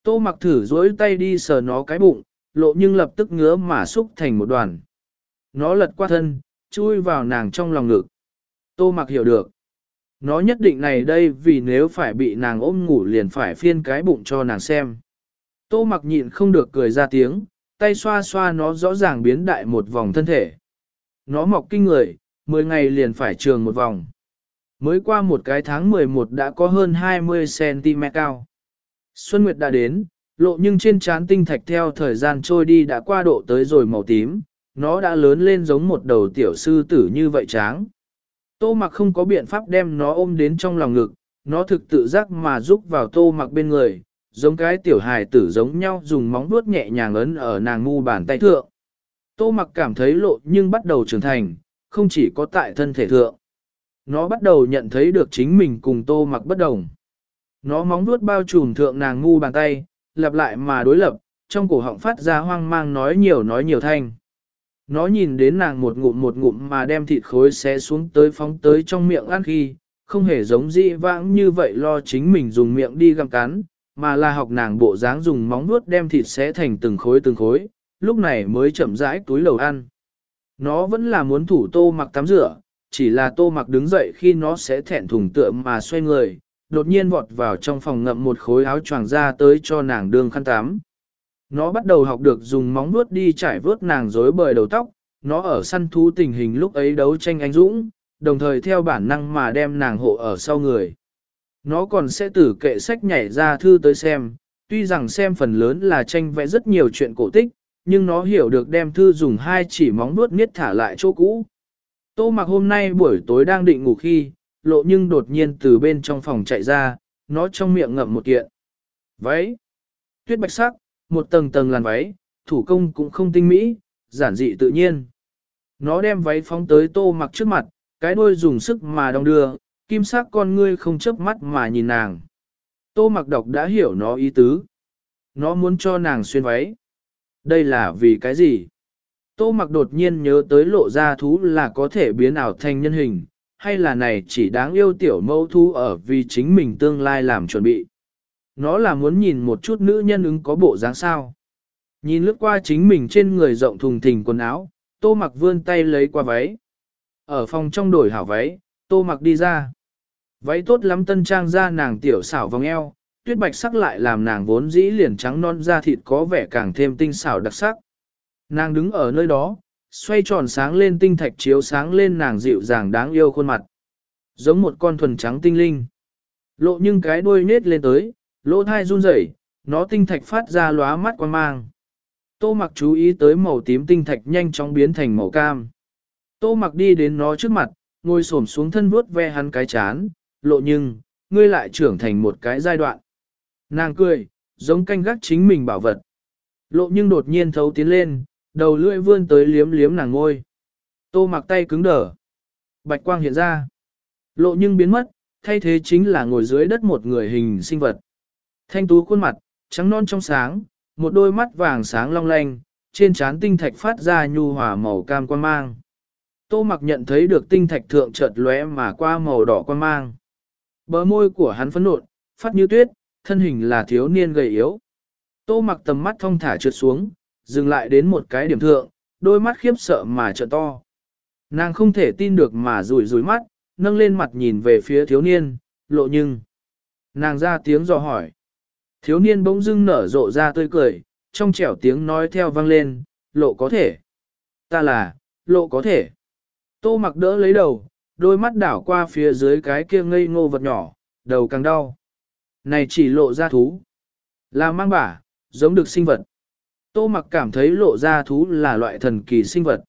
Tô mặc thử dối tay đi sờ nó cái bụng, lộ nhưng lập tức ngứa mà xúc thành một đoàn. Nó lật qua thân, chui vào nàng trong lòng ngực. Tô mặc hiểu được. Nó nhất định này đây vì nếu phải bị nàng ôm ngủ liền phải phiên cái bụng cho nàng xem. Tô mặc nhịn không được cười ra tiếng, tay xoa xoa nó rõ ràng biến đại một vòng thân thể. Nó mọc kinh người, 10 ngày liền phải trường một vòng. Mới qua một cái tháng 11 đã có hơn 20cm cao. Xuân Nguyệt đã đến, lộ nhưng trên trán tinh thạch theo thời gian trôi đi đã qua độ tới rồi màu tím, nó đã lớn lên giống một đầu tiểu sư tử như vậy tráng. Tô mặc không có biện pháp đem nó ôm đến trong lòng ngực, nó thực tự giác mà giúp vào tô mặc bên người, giống cái tiểu hài tử giống nhau dùng móng vuốt nhẹ nhàng ấn ở nàng ngu bàn tay thượng. Tô mặc cảm thấy lộ nhưng bắt đầu trưởng thành, không chỉ có tại thân thể thượng. Nó bắt đầu nhận thấy được chính mình cùng tô mặc bất đồng. Nó móng vuốt bao trùm thượng nàng ngu bàn tay, lặp lại mà đối lập, trong cổ họng phát ra hoang mang nói nhiều nói nhiều thanh. Nó nhìn đến nàng một ngụm một ngụm mà đem thịt khối xé xuống tới phóng tới trong miệng ăn khi, không hề giống dị vãng như vậy lo chính mình dùng miệng đi găm cắn, mà là học nàng bộ dáng dùng móng vuốt đem thịt xé thành từng khối từng khối, lúc này mới chậm rãi túi lầu ăn. Nó vẫn là muốn thủ tô mặc tắm rửa, chỉ là tô mặc đứng dậy khi nó sẽ thẹn thùng tựa mà xoay người, đột nhiên vọt vào trong phòng ngậm một khối áo choàng ra tới cho nàng đương khăn tắm. Nó bắt đầu học được dùng móng vuốt đi trải vớt nàng rối bời đầu tóc, nó ở săn thú tình hình lúc ấy đấu tranh anh dũng, đồng thời theo bản năng mà đem nàng hộ ở sau người. Nó còn sẽ tử kệ sách nhảy ra thư tới xem, tuy rằng xem phần lớn là tranh vẽ rất nhiều chuyện cổ tích, nhưng nó hiểu được đem thư dùng hai chỉ móng vuốt niết thả lại chỗ cũ. Tô mặc hôm nay buổi tối đang định ngủ khi, lộ nhưng đột nhiên từ bên trong phòng chạy ra, nó trong miệng ngậm một kiện. Váy. Tuyết bạch sắc, một tầng tầng làn váy, thủ công cũng không tinh mỹ, giản dị tự nhiên. Nó đem váy phóng tới tô mặc trước mặt, cái đuôi dùng sức mà đong đưa, kim sắc con ngươi không chớp mắt mà nhìn nàng. Tô mặc đọc đã hiểu nó ý tứ. Nó muốn cho nàng xuyên váy. Đây là vì cái gì? Tô mặc đột nhiên nhớ tới lộ ra thú là có thể biến ảo thành nhân hình, hay là này chỉ đáng yêu tiểu mẫu thú ở vì chính mình tương lai làm chuẩn bị. Nó là muốn nhìn một chút nữ nhân ứng có bộ dáng sao. Nhìn lướt qua chính mình trên người rộng thùng thình quần áo, tô mặc vươn tay lấy qua váy. Ở phòng trong đổi hảo váy, tô mặc đi ra. Váy tốt lắm tân trang ra nàng tiểu xảo vòng eo, tuyết bạch sắc lại làm nàng vốn dĩ liền trắng non da thịt có vẻ càng thêm tinh xảo đặc sắc. Nàng đứng ở nơi đó, xoay tròn sáng lên tinh thạch chiếu sáng lên nàng dịu dàng đáng yêu khuôn mặt. Giống một con thuần trắng tinh linh. Lộ nhưng cái đuôi nết lên tới, lỗ thai run rẩy, nó tinh thạch phát ra lóa mắt quan mang. Tô mặc chú ý tới màu tím tinh thạch nhanh chóng biến thành màu cam. Tô mặc đi đến nó trước mặt, ngồi xổm xuống thân vuốt ve hắn cái chán, lộ nhưng, ngươi lại trưởng thành một cái giai đoạn. Nàng cười, giống canh gác chính mình bảo vật. Lộ nhưng đột nhiên thấu tiến lên, đầu lưỡi vươn tới liếm liếm nàng ngôi. Tô mặc tay cứng đờ. Bạch quang hiện ra. Lộ nhưng biến mất, thay thế chính là ngồi dưới đất một người hình sinh vật. Thanh tú khuôn mặt, trắng non trong sáng, một đôi mắt vàng sáng long lanh, trên trán tinh thạch phát ra nhu hòa màu cam quan mang. Tô mặc nhận thấy được tinh thạch thượng chợt lóe mà qua màu đỏ quan mang. Bờ môi của hắn phấn nộn, phát như tuyết, thân hình là thiếu niên gầy yếu. Tô mặc tầm mắt thong thả trượt xuống, dừng lại đến một cái điểm thượng, đôi mắt khiếp sợ mà trợ to. Nàng không thể tin được mà rủi rủi mắt, nâng lên mặt nhìn về phía thiếu niên, lộ nhưng. Nàng ra tiếng dò hỏi. Thiếu niên bỗng dưng nở rộ ra tươi cười, trong trẻo tiếng nói theo vang lên, lộ có thể. Ta là, lộ có thể. Tô mặc đỡ lấy đầu, đôi mắt đảo qua phía dưới cái kia ngây ngô vật nhỏ, đầu càng đau. Này chỉ lộ ra thú. Là mang bả, giống được sinh vật. Tô mặc cảm thấy lộ ra thú là loại thần kỳ sinh vật.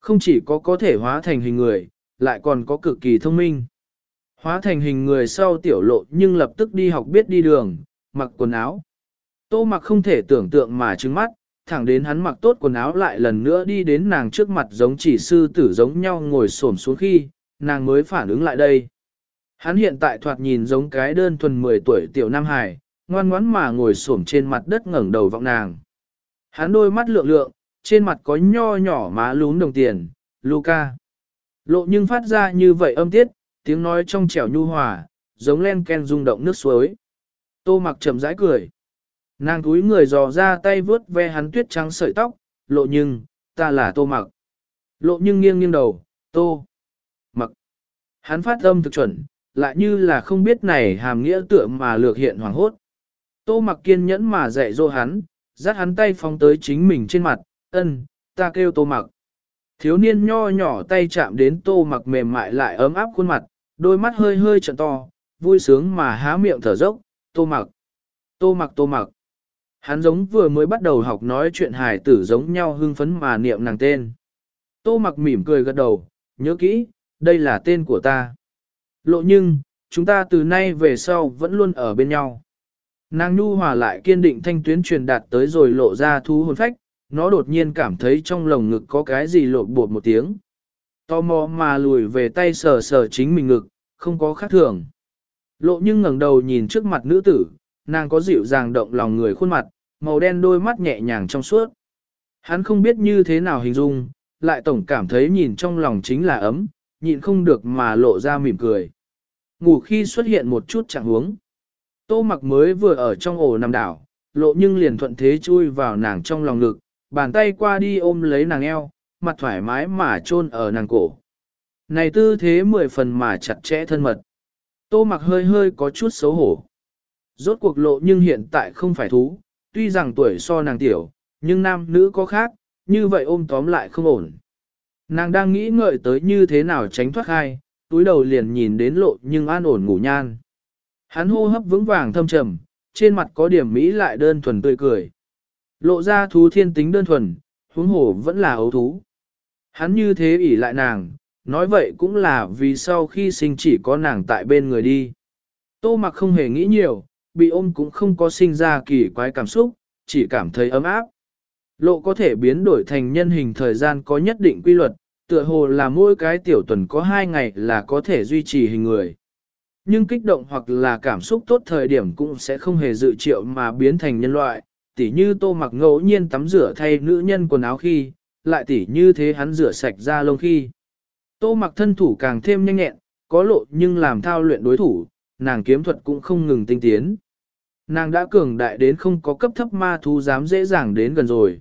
Không chỉ có có thể hóa thành hình người, lại còn có cực kỳ thông minh. Hóa thành hình người sau tiểu lộ nhưng lập tức đi học biết đi đường, mặc quần áo. Tô mặc không thể tưởng tượng mà trứng mắt, thẳng đến hắn mặc tốt quần áo lại lần nữa đi đến nàng trước mặt giống chỉ sư tử giống nhau ngồi xổm xuống khi, nàng mới phản ứng lại đây. Hắn hiện tại thoạt nhìn giống cái đơn thuần 10 tuổi tiểu Nam Hải, ngoan ngoãn mà ngồi xổm trên mặt đất ngẩng đầu vọng nàng. Hắn đôi mắt lượng lượng, trên mặt có nho nhỏ má lún đồng tiền, Luca. Lộ nhưng phát ra như vậy âm tiết, tiếng nói trong trẻo nhu hòa, giống len ken rung động nước suối. Tô mặc chậm rãi cười. Nàng túi người dò ra tay vướt ve hắn tuyết trắng sợi tóc, lộ nhưng, ta là tô mặc. Lộ nhưng nghiêng nghiêng đầu, tô. Mặc. Hắn phát âm thực chuẩn, lại như là không biết này hàm nghĩa tựa mà lược hiện hoàng hốt. Tô mặc kiên nhẫn mà dạy dỗ hắn, dắt hắn tay phóng tới chính mình trên mặt, ân, ta kêu tô mặc. Thiếu niên nho nhỏ tay chạm đến tô mặc mềm mại lại ấm áp khuôn mặt, đôi mắt hơi hơi trận to, vui sướng mà há miệng thở dốc, tô mặc, tô mặc tô mặc. Hắn giống vừa mới bắt đầu học nói chuyện hài tử giống nhau hưng phấn mà niệm nàng tên. Tô mặc mỉm cười gật đầu, nhớ kỹ, đây là tên của ta. Lộ nhưng, chúng ta từ nay về sau vẫn luôn ở bên nhau. Nàng nhu hòa lại kiên định thanh tuyến truyền đạt tới rồi lộ ra thú hồn phách, nó đột nhiên cảm thấy trong lồng ngực có cái gì lột bột một tiếng. Tò mò mà lùi về tay sờ sờ chính mình ngực, không có khác thường. Lộ nhưng ngẩng đầu nhìn trước mặt nữ tử, nàng có dịu dàng động lòng người khuôn mặt, màu đen đôi mắt nhẹ nhàng trong suốt. Hắn không biết như thế nào hình dung, lại tổng cảm thấy nhìn trong lòng chính là ấm, nhịn không được mà lộ ra mỉm cười. Ngủ khi xuất hiện một chút trạng huống. Tô mặc mới vừa ở trong ổ nằm đảo, lộ nhưng liền thuận thế chui vào nàng trong lòng ngực, bàn tay qua đi ôm lấy nàng eo, mặt thoải mái mà chôn ở nàng cổ. Này tư thế mười phần mà chặt chẽ thân mật. Tô mặc hơi hơi có chút xấu hổ. Rốt cuộc lộ nhưng hiện tại không phải thú, tuy rằng tuổi so nàng tiểu, nhưng nam nữ có khác, như vậy ôm tóm lại không ổn. Nàng đang nghĩ ngợi tới như thế nào tránh thoát hai, túi đầu liền nhìn đến lộ nhưng an ổn ngủ nhan. Hắn hô hấp vững vàng thâm trầm, trên mặt có điểm mỹ lại đơn thuần tươi cười. Lộ ra thú thiên tính đơn thuần, huống hổ vẫn là ấu thú. Hắn như thế ỷ lại nàng, nói vậy cũng là vì sau khi sinh chỉ có nàng tại bên người đi. Tô mặc không hề nghĩ nhiều, bị ôm cũng không có sinh ra kỳ quái cảm xúc, chỉ cảm thấy ấm áp. Lộ có thể biến đổi thành nhân hình thời gian có nhất định quy luật, tựa hồ là mỗi cái tiểu tuần có hai ngày là có thể duy trì hình người. Nhưng kích động hoặc là cảm xúc tốt thời điểm cũng sẽ không hề dự triệu mà biến thành nhân loại, tỉ như tô mặc ngẫu nhiên tắm rửa thay nữ nhân quần áo khi, lại tỉ như thế hắn rửa sạch ra lông khi. Tô mặc thân thủ càng thêm nhanh nhẹn, có lộ nhưng làm thao luyện đối thủ, nàng kiếm thuật cũng không ngừng tinh tiến. Nàng đã cường đại đến không có cấp thấp ma thú dám dễ dàng đến gần rồi.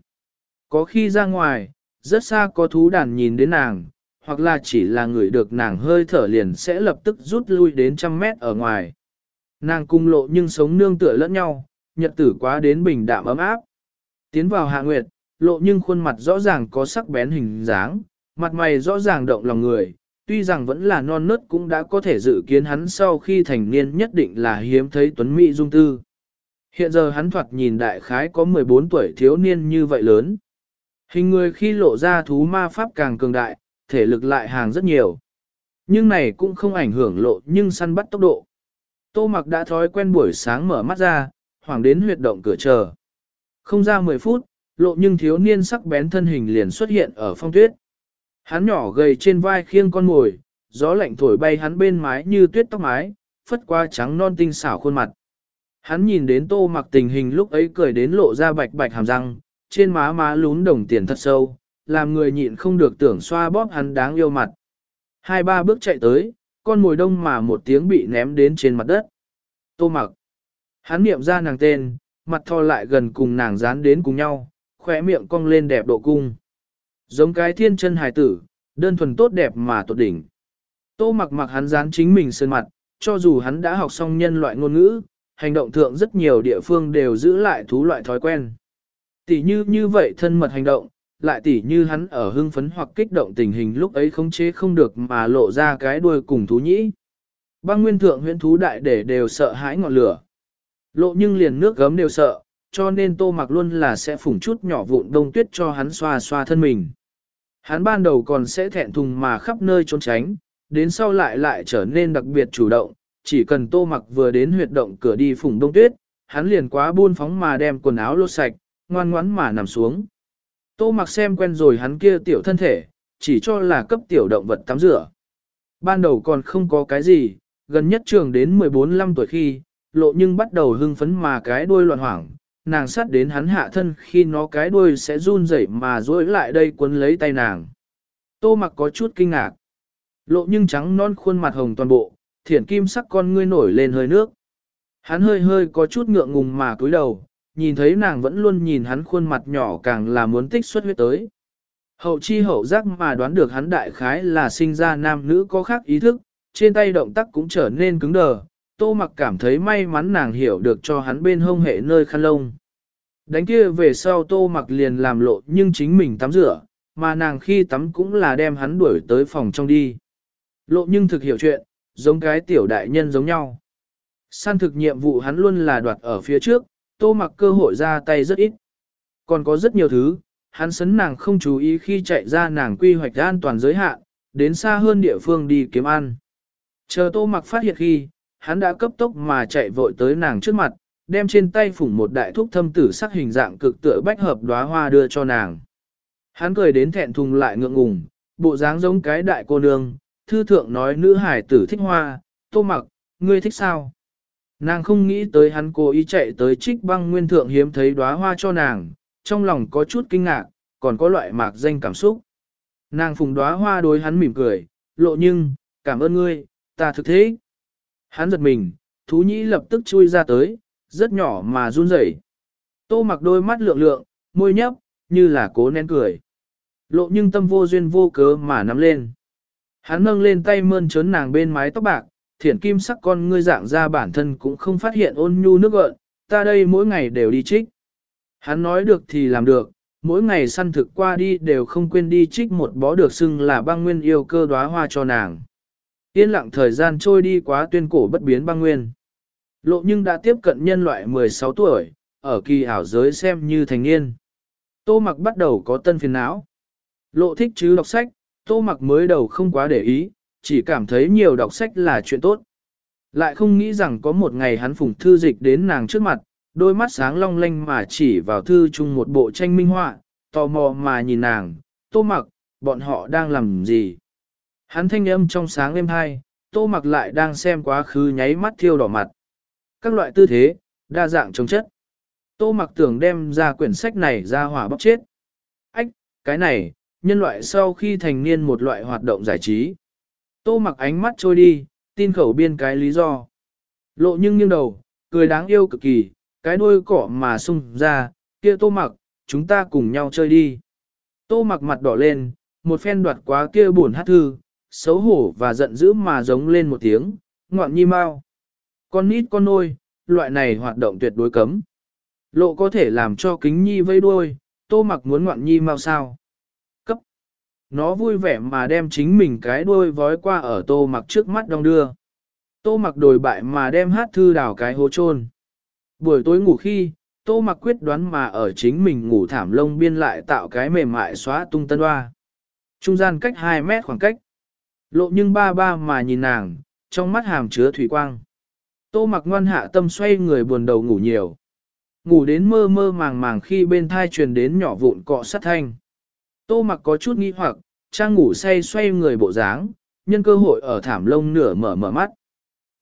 Có khi ra ngoài, rất xa có thú đàn nhìn đến nàng, hoặc là chỉ là người được nàng hơi thở liền sẽ lập tức rút lui đến trăm mét ở ngoài. Nàng cung lộ nhưng sống nương tựa lẫn nhau, nhật tử quá đến bình đạm ấm áp. Tiến vào hạ nguyệt, lộ nhưng khuôn mặt rõ ràng có sắc bén hình dáng, mặt mày rõ ràng động lòng người, tuy rằng vẫn là non nớt cũng đã có thể dự kiến hắn sau khi thành niên nhất định là hiếm thấy tuấn mỹ dung tư. Hiện giờ hắn thoạt nhìn đại khái có 14 tuổi thiếu niên như vậy lớn. Hình người khi lộ ra thú ma pháp càng cường đại, thể lực lại hàng rất nhiều. Nhưng này cũng không ảnh hưởng lộ nhưng săn bắt tốc độ. Tô mặc đã thói quen buổi sáng mở mắt ra, hoàng đến huyệt động cửa chờ. Không ra 10 phút, lộ nhưng thiếu niên sắc bén thân hình liền xuất hiện ở phong tuyết. Hắn nhỏ gầy trên vai khiêng con mồi, gió lạnh thổi bay hắn bên mái như tuyết tóc mái, phất qua trắng non tinh xảo khuôn mặt. Hắn nhìn đến tô mặc tình hình lúc ấy cười đến lộ ra bạch bạch hàm răng, trên má má lún đồng tiền thật sâu, làm người nhịn không được tưởng xoa bóp hắn đáng yêu mặt. Hai ba bước chạy tới, con mồi đông mà một tiếng bị ném đến trên mặt đất. Tô mặc. Hắn niệm ra nàng tên, mặt thò lại gần cùng nàng dán đến cùng nhau, khỏe miệng cong lên đẹp độ cung. Giống cái thiên chân hài tử, đơn thuần tốt đẹp mà tột đỉnh. Tô mặc mặc hắn dán chính mình sơn mặt, cho dù hắn đã học xong nhân loại ngôn ngữ, hành động thượng rất nhiều địa phương đều giữ lại thú loại thói quen. Tỷ như như vậy thân mật hành động, lại tỷ như hắn ở hưng phấn hoặc kích động tình hình lúc ấy khống chế không được mà lộ ra cái đuôi cùng thú nhĩ. Băng nguyên thượng huyễn thú đại để đều sợ hãi ngọn lửa. Lộ nhưng liền nước gấm đều sợ, cho nên tô mặc luôn là sẽ phủng chút nhỏ vụn đông tuyết cho hắn xoa xoa thân mình. Hắn ban đầu còn sẽ thẹn thùng mà khắp nơi trốn tránh, đến sau lại lại trở nên đặc biệt chủ động, chỉ cần tô mặc vừa đến huyệt động cửa đi phủng đông tuyết, hắn liền quá buôn phóng mà đem quần áo lột sạch, ngoan ngoãn mà nằm xuống. Tô mặc xem quen rồi hắn kia tiểu thân thể, chỉ cho là cấp tiểu động vật tắm rửa. Ban đầu còn không có cái gì, gần nhất trường đến 14-15 tuổi khi, lộ nhưng bắt đầu hưng phấn mà cái đuôi loạn hoảng, nàng sát đến hắn hạ thân khi nó cái đuôi sẽ run rẩy mà dối lại đây cuốn lấy tay nàng. Tô mặc có chút kinh ngạc. Lộ nhưng trắng non khuôn mặt hồng toàn bộ, thiển kim sắc con ngươi nổi lên hơi nước. Hắn hơi hơi có chút ngượng ngùng mà cúi đầu, nhìn thấy nàng vẫn luôn nhìn hắn khuôn mặt nhỏ càng là muốn tích xuất huyết tới. Hậu chi hậu giác mà đoán được hắn đại khái là sinh ra nam nữ có khác ý thức, trên tay động tác cũng trở nên cứng đờ, tô mặc cảm thấy may mắn nàng hiểu được cho hắn bên hông hệ nơi khăn lông. Đánh kia về sau tô mặc liền làm lộ nhưng chính mình tắm rửa, mà nàng khi tắm cũng là đem hắn đuổi tới phòng trong đi. Lộ nhưng thực hiểu chuyện, giống cái tiểu đại nhân giống nhau. San thực nhiệm vụ hắn luôn là đoạt ở phía trước, tô mặc cơ hội ra tay rất ít. Còn có rất nhiều thứ, hắn sấn nàng không chú ý khi chạy ra nàng quy hoạch an toàn giới hạn, đến xa hơn địa phương đi kiếm ăn. Chờ tô mặc phát hiện khi, hắn đã cấp tốc mà chạy vội tới nàng trước mặt, đem trên tay phủng một đại thuốc thâm tử sắc hình dạng cực tựa bách hợp đóa hoa đưa cho nàng. Hắn cười đến thẹn thùng lại ngượng ngùng, bộ dáng giống cái đại cô nương, thư thượng nói nữ hải tử thích hoa, tô mặc, ngươi thích sao? Nàng không nghĩ tới hắn cố ý chạy tới trích băng nguyên thượng hiếm thấy đóa hoa cho nàng, trong lòng có chút kinh ngạc, còn có loại mạc danh cảm xúc. Nàng phùng đóa hoa đối hắn mỉm cười, lộ nhưng, cảm ơn ngươi, ta thực thế. Hắn giật mình, thú nhĩ lập tức chui ra tới, rất nhỏ mà run rẩy. Tô mặc đôi mắt lượng lượng, môi nhấp, như là cố nén cười. Lộ nhưng tâm vô duyên vô cớ mà nắm lên. Hắn nâng lên tay mơn trớn nàng bên mái tóc bạc, thiển kim sắc con ngươi dạng ra bản thân cũng không phát hiện ôn nhu nước gợn, ta đây mỗi ngày đều đi trích. Hắn nói được thì làm được, mỗi ngày săn thực qua đi đều không quên đi trích một bó được xưng là băng nguyên yêu cơ đóa hoa cho nàng. Yên lặng thời gian trôi đi quá tuyên cổ bất biến băng nguyên. Lộ nhưng đã tiếp cận nhân loại 16 tuổi, ở kỳ ảo giới xem như thành niên. Tô mặc bắt đầu có tân phiền não. Lộ thích chứ đọc sách, tô mặc mới đầu không quá để ý, chỉ cảm thấy nhiều đọc sách là chuyện tốt. Lại không nghĩ rằng có một ngày hắn phùng thư dịch đến nàng trước mặt, đôi mắt sáng long lanh mà chỉ vào thư chung một bộ tranh minh họa, tò mò mà nhìn nàng, tô mặc, bọn họ đang làm gì? Hắn thanh âm trong sáng êm hai, tô mặc lại đang xem quá khứ nháy mắt thiêu đỏ mặt. Các loại tư thế, đa dạng chống chất. Tô mặc tưởng đem ra quyển sách này ra hỏa bóc chết. Ách, cái này, nhân loại sau khi thành niên một loại hoạt động giải trí. Tô mặc ánh mắt trôi đi, tin khẩu biên cái lý do. Lộ nhưng nghiêng đầu, cười đáng yêu cực kỳ, cái đuôi cỏ mà sung ra, kia tô mặc, chúng ta cùng nhau chơi đi. Tô mặc mặt đỏ lên, một phen đoạt quá kia buồn hát thư, xấu hổ và giận dữ mà giống lên một tiếng, ngoạn nhi mau. Con nít con nôi, loại này hoạt động tuyệt đối cấm. Lộ có thể làm cho kính nhi vây đuôi, tô mặc muốn ngoạn nhi mau sao. Cấp. Nó vui vẻ mà đem chính mình cái đuôi vói qua ở tô mặc trước mắt đong đưa. Tô mặc đồi bại mà đem hát thư đảo cái hố chôn Buổi tối ngủ khi, tô mặc quyết đoán mà ở chính mình ngủ thảm lông biên lại tạo cái mềm mại xóa tung tân hoa. Trung gian cách 2 mét khoảng cách. Lộ nhưng ba ba mà nhìn nàng, trong mắt hàm chứa thủy quang. Tô mặc ngoan hạ tâm xoay người buồn đầu ngủ nhiều. Ngủ đến mơ mơ màng màng khi bên thai truyền đến nhỏ vụn cọ sát thanh. Tô mặc có chút nghi hoặc, trang ngủ say xoay người bộ dáng, nhân cơ hội ở thảm lông nửa mở mở mắt.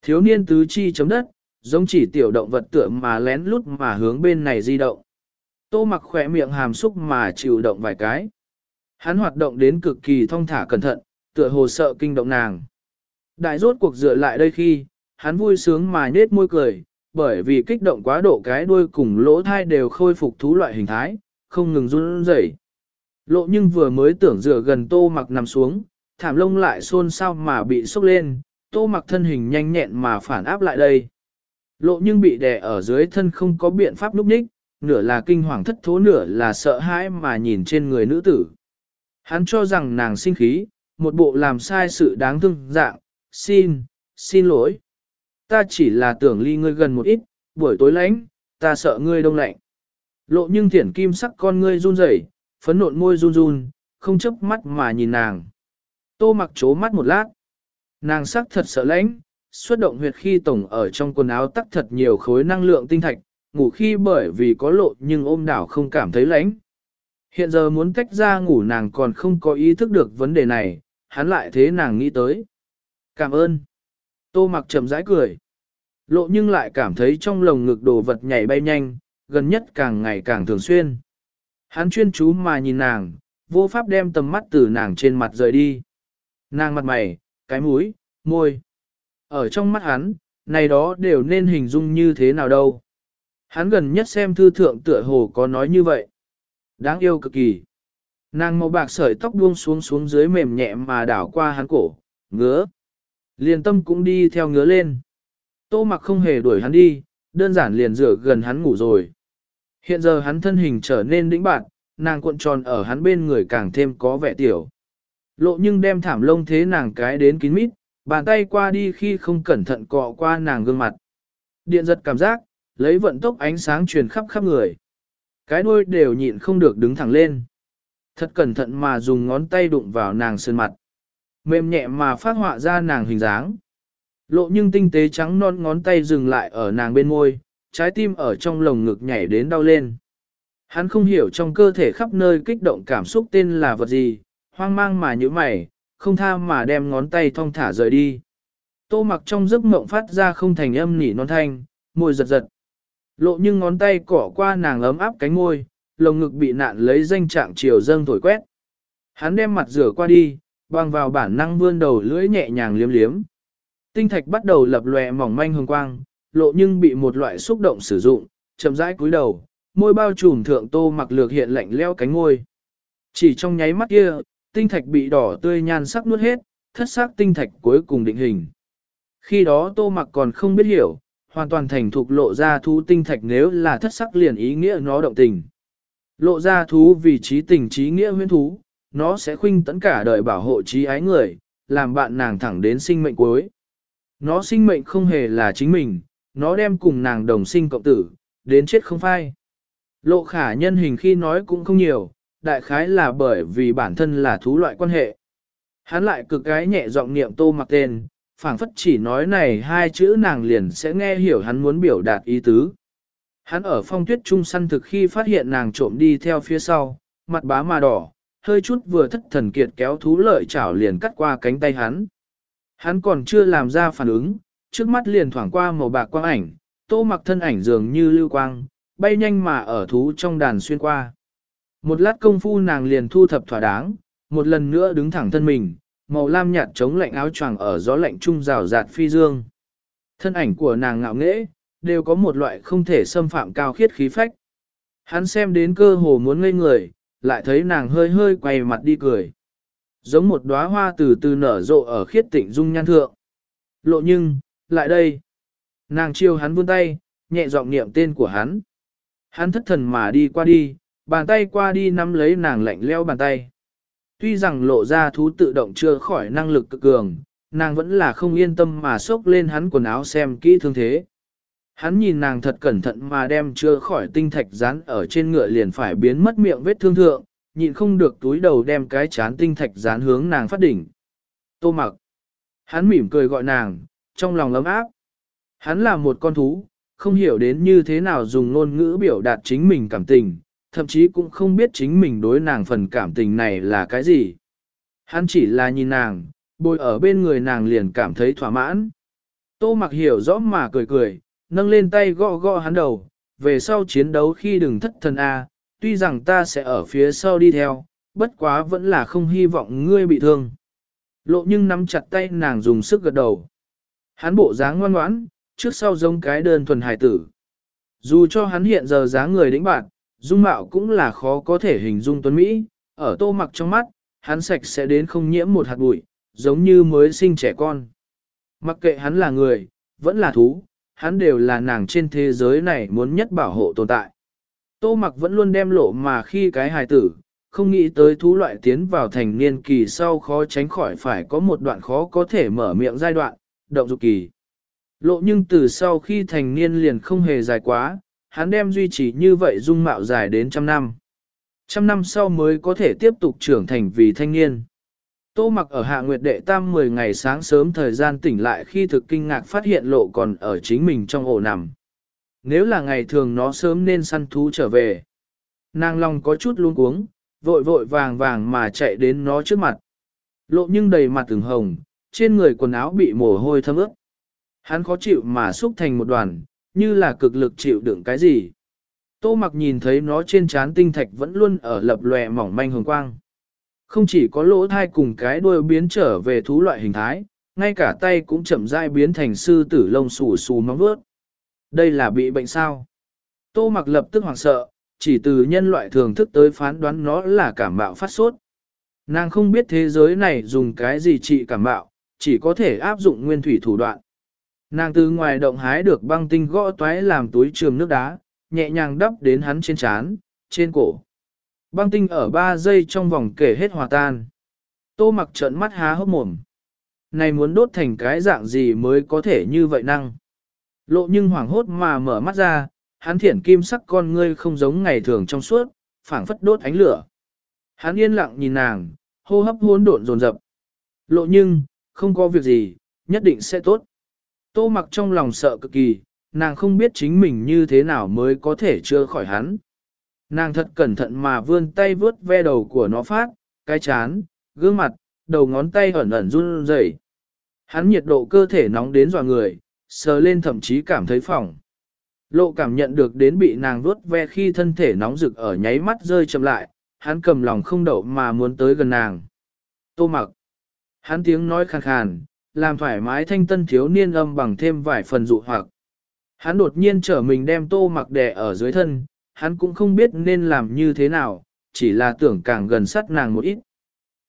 Thiếu niên tứ chi chấm đất, giống chỉ tiểu động vật tượng mà lén lút mà hướng bên này di động. Tô mặc khỏe miệng hàm xúc mà chịu động vài cái. Hắn hoạt động đến cực kỳ thong thả cẩn thận, tựa hồ sợ kinh động nàng. Đại rốt cuộc dựa lại đây khi, hắn vui sướng mà nết môi cười, bởi vì kích động quá độ cái đuôi cùng lỗ thai đều khôi phục thú loại hình thái, không ngừng run rẩy. Lộ nhưng vừa mới tưởng dựa gần tô mặc nằm xuống, thảm lông lại xôn xao mà bị sốc lên, tô mặc thân hình nhanh nhẹn mà phản áp lại đây. Lộ nhưng bị đè ở dưới thân không có biện pháp núp ních, nửa là kinh hoàng thất thố nửa là sợ hãi mà nhìn trên người nữ tử. Hắn cho rằng nàng sinh khí, một bộ làm sai sự đáng thương dạng, xin, xin lỗi. Ta chỉ là tưởng ly ngươi gần một ít, buổi tối lạnh, ta sợ ngươi đông lạnh. Lộ nhưng thiển kim sắc con ngươi run rẩy, phấn nộn môi run run, không chấp mắt mà nhìn nàng. Tô mặc chố mắt một lát. Nàng sắc thật sợ lãnh, xuất động huyệt khi tổng ở trong quần áo tắc thật nhiều khối năng lượng tinh thạch, ngủ khi bởi vì có lộ nhưng ôm đảo không cảm thấy lãnh. Hiện giờ muốn tách ra ngủ nàng còn không có ý thức được vấn đề này, hắn lại thế nàng nghĩ tới. Cảm ơn. Tô mặc chậm rãi cười. Lộ nhưng lại cảm thấy trong lồng ngực đồ vật nhảy bay nhanh, gần nhất càng ngày càng thường xuyên. Hắn chuyên chú mà nhìn nàng, vô pháp đem tầm mắt từ nàng trên mặt rời đi. Nàng mặt mày, cái mũi, môi. Ở trong mắt hắn, này đó đều nên hình dung như thế nào đâu. Hắn gần nhất xem thư thượng tựa hồ có nói như vậy. Đáng yêu cực kỳ. Nàng màu bạc sợi tóc buông xuống xuống dưới mềm nhẹ mà đảo qua hắn cổ, ngứa. Liền tâm cũng đi theo ngứa lên. Tô mặc không hề đuổi hắn đi, đơn giản liền rửa gần hắn ngủ rồi. Hiện giờ hắn thân hình trở nên đĩnh bạn, nàng cuộn tròn ở hắn bên người càng thêm có vẻ tiểu. Lộ nhưng đem thảm lông thế nàng cái đến kín mít, bàn tay qua đi khi không cẩn thận cọ qua nàng gương mặt. Điện giật cảm giác, lấy vận tốc ánh sáng truyền khắp khắp người. Cái đuôi đều nhịn không được đứng thẳng lên. Thật cẩn thận mà dùng ngón tay đụng vào nàng sơn mặt. Mềm nhẹ mà phát họa ra nàng hình dáng. Lộ nhưng tinh tế trắng non ngón tay dừng lại ở nàng bên môi, trái tim ở trong lồng ngực nhảy đến đau lên. Hắn không hiểu trong cơ thể khắp nơi kích động cảm xúc tên là vật gì, hoang mang mà như mày, không tha mà đem ngón tay thong thả rời đi. Tô mặc trong giấc mộng phát ra không thành âm nỉ non thanh, môi giật giật. Lộ nhưng ngón tay cỏ qua nàng ấm áp cánh môi, lồng ngực bị nạn lấy danh trạng chiều dâng thổi quét. Hắn đem mặt rửa qua đi, bằng vào bản năng vươn đầu lưỡi nhẹ nhàng liếm liếm. Tinh thạch bắt đầu lập lòe mỏng manh hồng quang, lộ nhưng bị một loại xúc động sử dụng, chậm rãi cúi đầu, môi bao trùm thượng tô mặc lược hiện lạnh leo cánh môi. Chỉ trong nháy mắt kia, tinh thạch bị đỏ tươi nhan sắc nuốt hết, thất sắc tinh thạch cuối cùng định hình. Khi đó tô mặc còn không biết hiểu, hoàn toàn thành thục lộ ra thú tinh thạch nếu là thất sắc liền ý nghĩa nó động tình. Lộ ra thú vì trí tình trí nghĩa huyên thú, nó sẽ khuynh tấn cả đời bảo hộ trí ái người, làm bạn nàng thẳng đến sinh mệnh cuối. Nó sinh mệnh không hề là chính mình, nó đem cùng nàng đồng sinh cộng tử, đến chết không phai. Lộ khả nhân hình khi nói cũng không nhiều, đại khái là bởi vì bản thân là thú loại quan hệ. Hắn lại cực cái nhẹ giọng niệm tô mặc tên, phảng phất chỉ nói này hai chữ nàng liền sẽ nghe hiểu hắn muốn biểu đạt ý tứ. Hắn ở phong tuyết trung săn thực khi phát hiện nàng trộm đi theo phía sau, mặt bá mà đỏ, hơi chút vừa thất thần kiệt kéo thú lợi chảo liền cắt qua cánh tay hắn. Hắn còn chưa làm ra phản ứng, trước mắt liền thoảng qua màu bạc quang ảnh, tô mặc thân ảnh dường như lưu quang, bay nhanh mà ở thú trong đàn xuyên qua. Một lát công phu nàng liền thu thập thỏa đáng, một lần nữa đứng thẳng thân mình, màu lam nhạt chống lạnh áo choàng ở gió lạnh trung rào rạt phi dương. Thân ảnh của nàng ngạo nghễ, đều có một loại không thể xâm phạm cao khiết khí phách. Hắn xem đến cơ hồ muốn ngây người, lại thấy nàng hơi hơi quay mặt đi cười. Giống một đóa hoa từ từ nở rộ ở khiết tịnh dung nhan thượng. Lộ nhưng, lại đây. Nàng chiêu hắn vươn tay, nhẹ giọng niệm tên của hắn. Hắn thất thần mà đi qua đi, bàn tay qua đi nắm lấy nàng lạnh leo bàn tay. Tuy rằng lộ ra thú tự động chưa khỏi năng lực cực cường, nàng vẫn là không yên tâm mà xốc lên hắn quần áo xem kỹ thương thế. Hắn nhìn nàng thật cẩn thận mà đem chưa khỏi tinh thạch dán ở trên ngựa liền phải biến mất miệng vết thương thượng, nhịn không được túi đầu đem cái chán tinh thạch dán hướng nàng phát đỉnh. Tô mặc. Hắn mỉm cười gọi nàng, trong lòng ấm áp. Hắn là một con thú, không hiểu đến như thế nào dùng ngôn ngữ biểu đạt chính mình cảm tình, thậm chí cũng không biết chính mình đối nàng phần cảm tình này là cái gì. Hắn chỉ là nhìn nàng, bồi ở bên người nàng liền cảm thấy thỏa mãn. Tô mặc hiểu rõ mà cười cười, nâng lên tay gõ gõ hắn đầu, về sau chiến đấu khi đừng thất thần A, tuy rằng ta sẽ ở phía sau đi theo, bất quá vẫn là không hy vọng ngươi bị thương. Lộ nhưng nắm chặt tay nàng dùng sức gật đầu. Hắn bộ dáng ngoan ngoãn, trước sau giống cái đơn thuần hài tử. Dù cho hắn hiện giờ dáng người đĩnh bạn, dung mạo cũng là khó có thể hình dung tuấn Mỹ, ở tô mặc trong mắt, hắn sạch sẽ đến không nhiễm một hạt bụi, giống như mới sinh trẻ con. Mặc kệ hắn là người, vẫn là thú, hắn đều là nàng trên thế giới này muốn nhất bảo hộ tồn tại. Tô mặc vẫn luôn đem lộ mà khi cái hài tử, không nghĩ tới thú loại tiến vào thành niên kỳ sau khó tránh khỏi phải có một đoạn khó có thể mở miệng giai đoạn, động dục kỳ. Lộ nhưng từ sau khi thành niên liền không hề dài quá, hắn đem duy trì như vậy dung mạo dài đến trăm năm. Trăm năm sau mới có thể tiếp tục trưởng thành vì thanh niên. Tô mặc ở hạ nguyệt đệ tam 10 ngày sáng sớm thời gian tỉnh lại khi thực kinh ngạc phát hiện lộ còn ở chính mình trong ổ nằm. Nếu là ngày thường nó sớm nên săn thú trở về. Nàng lòng có chút luống cuống, vội vội vàng vàng mà chạy đến nó trước mặt. Lộ nhưng đầy mặt từng hồng, trên người quần áo bị mồ hôi thấm ướt. Hắn khó chịu mà xúc thành một đoàn, như là cực lực chịu đựng cái gì. Tô mặc nhìn thấy nó trên trán tinh thạch vẫn luôn ở lập lòe mỏng manh hồng quang. Không chỉ có lỗ thai cùng cái đuôi biến trở về thú loại hình thái, ngay cả tay cũng chậm rãi biến thành sư tử lông xù xù móng vuốt. Đây là bị bệnh sao? Tô mặc lập tức hoảng sợ, chỉ từ nhân loại thường thức tới phán đoán nó là cảm bạo phát sốt. Nàng không biết thế giới này dùng cái gì trị cảm bạo, chỉ có thể áp dụng nguyên thủy thủ đoạn. Nàng từ ngoài động hái được băng tinh gõ toái làm túi trường nước đá, nhẹ nhàng đắp đến hắn trên trán, trên cổ. Băng tinh ở 3 giây trong vòng kể hết hòa tan. Tô mặc trợn mắt há hốc mồm. Này muốn đốt thành cái dạng gì mới có thể như vậy năng. Lộ nhưng hoảng hốt mà mở mắt ra, hắn thiển kim sắc con ngươi không giống ngày thường trong suốt, phảng phất đốt ánh lửa. Hắn yên lặng nhìn nàng, hô hấp hỗn độn dồn dập. Lộ nhưng, không có việc gì, nhất định sẽ tốt. Tô mặc trong lòng sợ cực kỳ, nàng không biết chính mình như thế nào mới có thể chưa khỏi hắn. Nàng thật cẩn thận mà vươn tay vướt ve đầu của nó phát, cái chán, gương mặt, đầu ngón tay ẩn ẩn run rẩy. Hắn nhiệt độ cơ thể nóng đến dọa người, sờ lên thậm chí cảm thấy phỏng. Lộ cảm nhận được đến bị nàng vuốt ve khi thân thể nóng rực ở nháy mắt rơi chậm lại, hắn cầm lòng không đậu mà muốn tới gần nàng. Tô mặc. Hắn tiếng nói khàn khàn, làm thoải mái thanh tân thiếu niên âm bằng thêm vài phần dụ hoặc. Hắn đột nhiên trở mình đem tô mặc đè ở dưới thân, hắn cũng không biết nên làm như thế nào, chỉ là tưởng càng gần sát nàng một ít.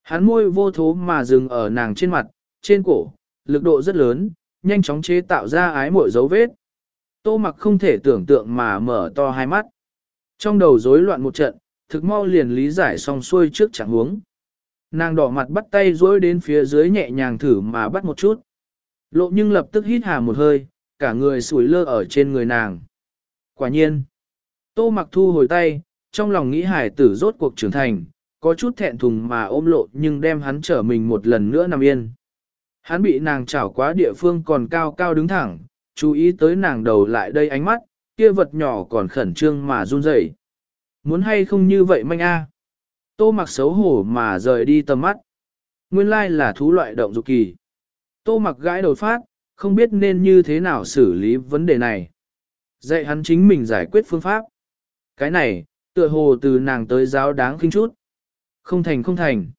Hắn môi vô thố mà dừng ở nàng trên mặt, trên cổ, lực độ rất lớn, nhanh chóng chế tạo ra ái mội dấu vết. Tô mặc không thể tưởng tượng mà mở to hai mắt. Trong đầu rối loạn một trận, thực mau liền lý giải xong xuôi trước chẳng huống. Nàng đỏ mặt bắt tay dối đến phía dưới nhẹ nhàng thử mà bắt một chút. Lộ nhưng lập tức hít hà một hơi, cả người sủi lơ ở trên người nàng. Quả nhiên, tô mặc thu hồi tay, trong lòng nghĩ hải tử rốt cuộc trưởng thành, có chút thẹn thùng mà ôm lộ nhưng đem hắn trở mình một lần nữa nằm yên. Hắn bị nàng chảo quá địa phương còn cao cao đứng thẳng, chú ý tới nàng đầu lại đây ánh mắt, kia vật nhỏ còn khẩn trương mà run rẩy. Muốn hay không như vậy manh a? Tô mặc xấu hổ mà rời đi tầm mắt. Nguyên lai là thú loại động dục kỳ. Tô mặc gãi đầu phát, không biết nên như thế nào xử lý vấn đề này. Dạy hắn chính mình giải quyết phương pháp. Cái này, tựa hồ từ nàng tới giáo đáng khinh chút. Không thành không thành.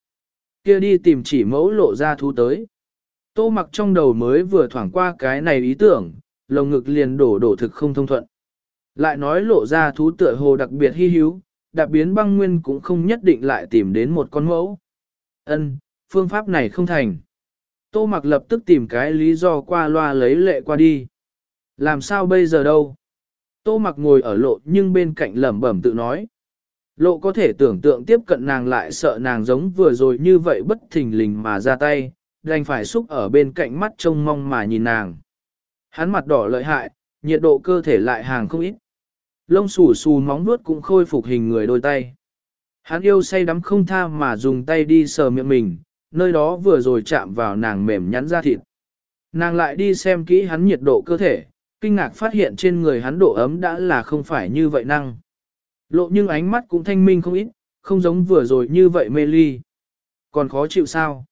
Kia đi tìm chỉ mẫu lộ ra thú tới. Tô mặc trong đầu mới vừa thoảng qua cái này ý tưởng, lồng ngực liền đổ đổ thực không thông thuận. Lại nói lộ ra thú tựa hồ đặc biệt hy hữu, đặc biến băng nguyên cũng không nhất định lại tìm đến một con mẫu. Ân, phương pháp này không thành. Tô mặc lập tức tìm cái lý do qua loa lấy lệ qua đi. Làm sao bây giờ đâu? Tô mặc ngồi ở lộ nhưng bên cạnh lẩm bẩm tự nói. Lộ có thể tưởng tượng tiếp cận nàng lại sợ nàng giống vừa rồi như vậy bất thình lình mà ra tay, đành phải xúc ở bên cạnh mắt trông mong mà nhìn nàng. Hắn mặt đỏ lợi hại, nhiệt độ cơ thể lại hàng không ít. Lông xù xù móng vuốt cũng khôi phục hình người đôi tay. Hắn yêu say đắm không tha mà dùng tay đi sờ miệng mình, nơi đó vừa rồi chạm vào nàng mềm nhắn ra thịt. Nàng lại đi xem kỹ hắn nhiệt độ cơ thể, kinh ngạc phát hiện trên người hắn độ ấm đã là không phải như vậy năng. Lộ nhưng ánh mắt cũng thanh minh không ít, không giống vừa rồi như vậy mê ly. Còn khó chịu sao?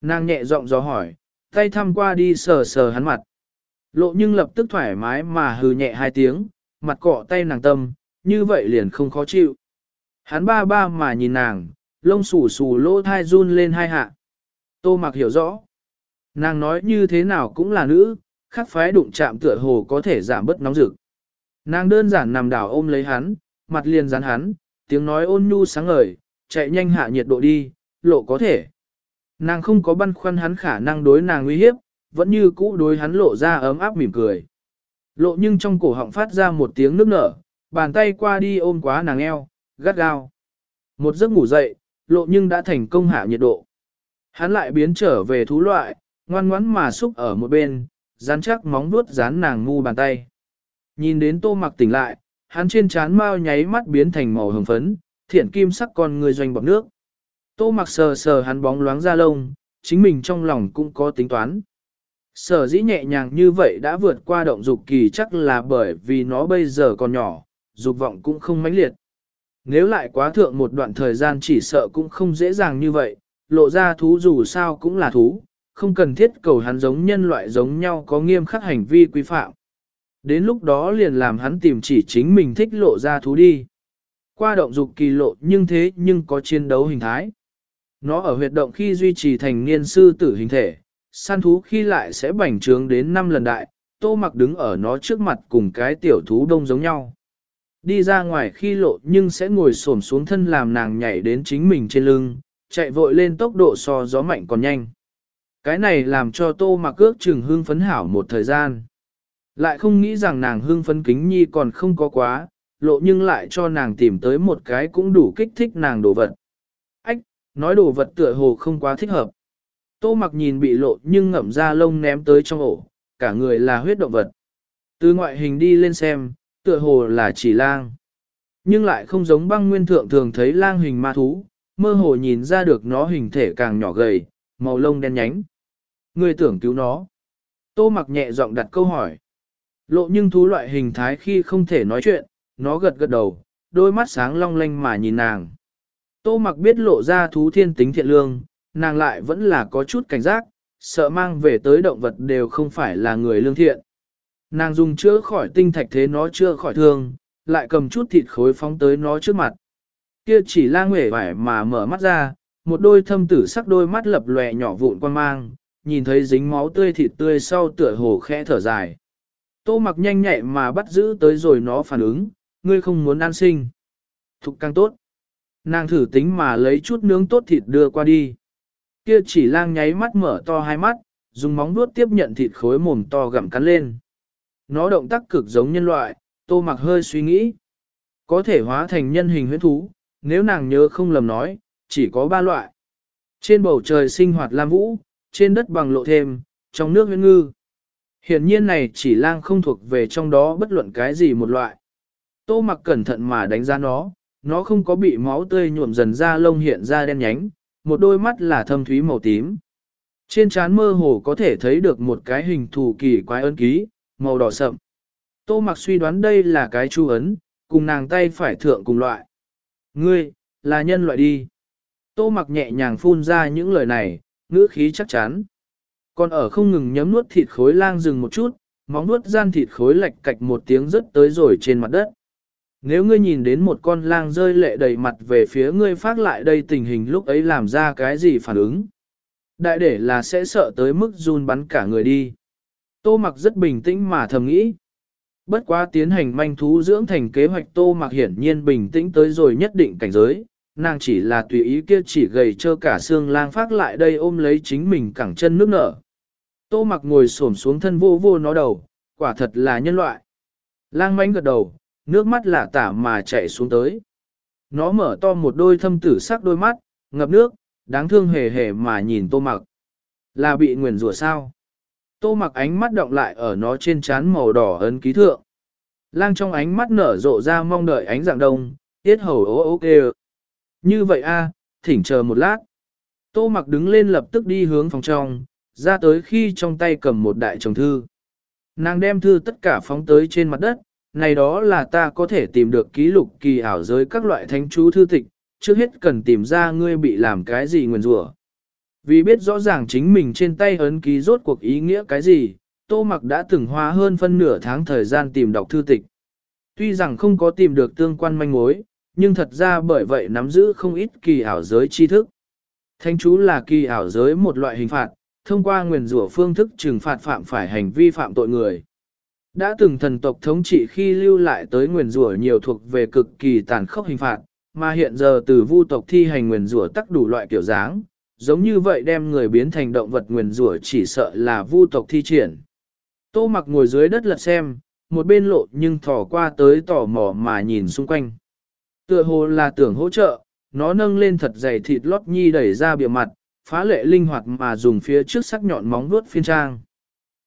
Nàng nhẹ giọng gió hỏi, tay thăm qua đi sờ sờ hắn mặt. Lộ nhưng lập tức thoải mái mà hừ nhẹ hai tiếng, mặt cọ tay nàng tâm, như vậy liền không khó chịu. Hắn ba ba mà nhìn nàng, lông xù xù lỗ thai run lên hai hạ. Tô mặc hiểu rõ. Nàng nói như thế nào cũng là nữ, khắc phái đụng chạm tựa hồ có thể giảm bớt nóng rực. Nàng đơn giản nằm đảo ôm lấy hắn, mặt liền dán hắn, tiếng nói ôn nhu sáng ngời, chạy nhanh hạ nhiệt độ đi, lộ có thể. Nàng không có băn khoăn hắn khả năng đối nàng uy hiếp, vẫn như cũ đối hắn lộ ra ấm áp mỉm cười. Lộ nhưng trong cổ họng phát ra một tiếng nước nở, bàn tay qua đi ôm quá nàng eo, gắt gao. Một giấc ngủ dậy, lộ nhưng đã thành công hạ nhiệt độ. Hắn lại biến trở về thú loại, ngoan ngoãn mà xúc ở một bên, dán chắc móng vuốt dán nàng ngu bàn tay. Nhìn đến tô mặc tỉnh lại, hắn trên trán mau nháy mắt biến thành màu hồng phấn, thiện kim sắc con người doanh bọc nước. Tô mặc sờ sờ hắn bóng loáng ra lông, chính mình trong lòng cũng có tính toán. Sở dĩ nhẹ nhàng như vậy đã vượt qua động dục kỳ chắc là bởi vì nó bây giờ còn nhỏ, dục vọng cũng không mãnh liệt. Nếu lại quá thượng một đoạn thời gian chỉ sợ cũng không dễ dàng như vậy, lộ ra thú dù sao cũng là thú, không cần thiết cầu hắn giống nhân loại giống nhau có nghiêm khắc hành vi quy phạm. Đến lúc đó liền làm hắn tìm chỉ chính mình thích lộ ra thú đi. Qua động dục kỳ lộ nhưng thế nhưng có chiến đấu hình thái. Nó ở huyệt động khi duy trì thành niên sư tử hình thể, săn thú khi lại sẽ bành trướng đến 5 lần đại, tô mặc đứng ở nó trước mặt cùng cái tiểu thú đông giống nhau. Đi ra ngoài khi lộ nhưng sẽ ngồi xổm xuống thân làm nàng nhảy đến chính mình trên lưng, chạy vội lên tốc độ so gió mạnh còn nhanh. Cái này làm cho tô mặc ước chừng hương phấn hảo một thời gian. Lại không nghĩ rằng nàng hương phấn kính nhi còn không có quá, lộ nhưng lại cho nàng tìm tới một cái cũng đủ kích thích nàng đồ vật. Ách, nói đồ vật tựa hồ không quá thích hợp. Tô mặc nhìn bị lộ nhưng ngậm ra lông ném tới trong ổ, cả người là huyết động vật. Từ ngoại hình đi lên xem, tựa hồ là chỉ lang. Nhưng lại không giống băng nguyên thượng thường thấy lang hình ma thú, mơ hồ nhìn ra được nó hình thể càng nhỏ gầy, màu lông đen nhánh. Người tưởng cứu nó. Tô mặc nhẹ giọng đặt câu hỏi. Lộ nhưng thú loại hình thái khi không thể nói chuyện, nó gật gật đầu, đôi mắt sáng long lanh mà nhìn nàng. Tô mặc biết lộ ra thú thiên tính thiện lương, nàng lại vẫn là có chút cảnh giác, sợ mang về tới động vật đều không phải là người lương thiện. Nàng dùng chữa khỏi tinh thạch thế nó chưa khỏi thương, lại cầm chút thịt khối phóng tới nó trước mặt. Kia chỉ la nguệ vải mà mở mắt ra, một đôi thâm tử sắc đôi mắt lập lòe nhỏ vụn quan mang, nhìn thấy dính máu tươi thịt tươi sau tựa hồ khẽ thở dài. Tô mặc nhanh nhẹ mà bắt giữ tới rồi nó phản ứng, ngươi không muốn ăn sinh. Thục càng tốt. Nàng thử tính mà lấy chút nướng tốt thịt đưa qua đi. Kia chỉ lang nháy mắt mở to hai mắt, dùng móng vuốt tiếp nhận thịt khối mồm to gặm cắn lên. Nó động tác cực giống nhân loại, tô mặc hơi suy nghĩ. Có thể hóa thành nhân hình huyết thú, nếu nàng nhớ không lầm nói, chỉ có ba loại. Trên bầu trời sinh hoạt lam vũ, trên đất bằng lộ thêm, trong nước huyết ngư. Hiển nhiên này chỉ lang không thuộc về trong đó bất luận cái gì một loại. Tô mặc cẩn thận mà đánh giá nó, nó không có bị máu tươi nhuộm dần ra lông hiện ra đen nhánh, một đôi mắt là thâm thúy màu tím. Trên trán mơ hồ có thể thấy được một cái hình thù kỳ quái ấn ký, màu đỏ sậm. Tô mặc suy đoán đây là cái chu ấn, cùng nàng tay phải thượng cùng loại. Ngươi, là nhân loại đi. Tô mặc nhẹ nhàng phun ra những lời này, ngữ khí chắc chắn. Còn ở không ngừng nhấm nuốt thịt khối lang dừng một chút, móng nuốt gian thịt khối lệch cạch một tiếng rất tới rồi trên mặt đất. Nếu ngươi nhìn đến một con lang rơi lệ đầy mặt về phía ngươi phát lại đây tình hình lúc ấy làm ra cái gì phản ứng? Đại để là sẽ sợ tới mức run bắn cả người đi. Tô mặc rất bình tĩnh mà thầm nghĩ. Bất quá tiến hành manh thú dưỡng thành kế hoạch tô mặc hiển nhiên bình tĩnh tới rồi nhất định cảnh giới, nàng chỉ là tùy ý kia chỉ gầy trơ cả xương lang phát lại đây ôm lấy chính mình cẳng chân nước nở. Tô mặc ngồi xổm xuống thân vô vô nó đầu, quả thật là nhân loại. Lang mánh gật đầu, nước mắt lạ tả mà chạy xuống tới. Nó mở to một đôi thâm tử sắc đôi mắt, ngập nước, đáng thương hề hề mà nhìn tô mặc. Là bị nguyền rủa sao? Tô mặc ánh mắt động lại ở nó trên trán màu đỏ ấn ký thượng. Lang trong ánh mắt nở rộ ra mong đợi ánh dạng đông, tiết hầu ố ố kê như vậy a, thỉnh chờ một lát. Tô mặc đứng lên lập tức đi hướng phòng trong, ra tới khi trong tay cầm một đại chồng thư. Nàng đem thư tất cả phóng tới trên mặt đất, này đó là ta có thể tìm được ký lục kỳ ảo giới các loại thánh chú thư tịch, trước hết cần tìm ra ngươi bị làm cái gì nguyền rủa. Vì biết rõ ràng chính mình trên tay ấn ký rốt cuộc ý nghĩa cái gì, Tô Mặc đã từng hoa hơn phân nửa tháng thời gian tìm đọc thư tịch. Tuy rằng không có tìm được tương quan manh mối, nhưng thật ra bởi vậy nắm giữ không ít kỳ ảo giới tri thức. Thánh chú là kỳ ảo giới một loại hình phạt, thông qua nguyền rủa phương thức trừng phạt phạm phải hành vi phạm tội người. Đã từng thần tộc thống trị khi lưu lại tới nguyền rủa nhiều thuộc về cực kỳ tàn khốc hình phạt, mà hiện giờ từ vu tộc thi hành nguyền rủa tắc đủ loại kiểu dáng, giống như vậy đem người biến thành động vật nguyền rủa chỉ sợ là vu tộc thi triển. Tô mặc ngồi dưới đất lật xem, một bên lộ nhưng thỏ qua tới tò mò mà nhìn xung quanh. Tựa hồ là tưởng hỗ trợ, nó nâng lên thật dày thịt lót nhi đẩy ra bìa mặt, phá lệ linh hoạt mà dùng phía trước sắc nhọn móng vuốt phiên trang.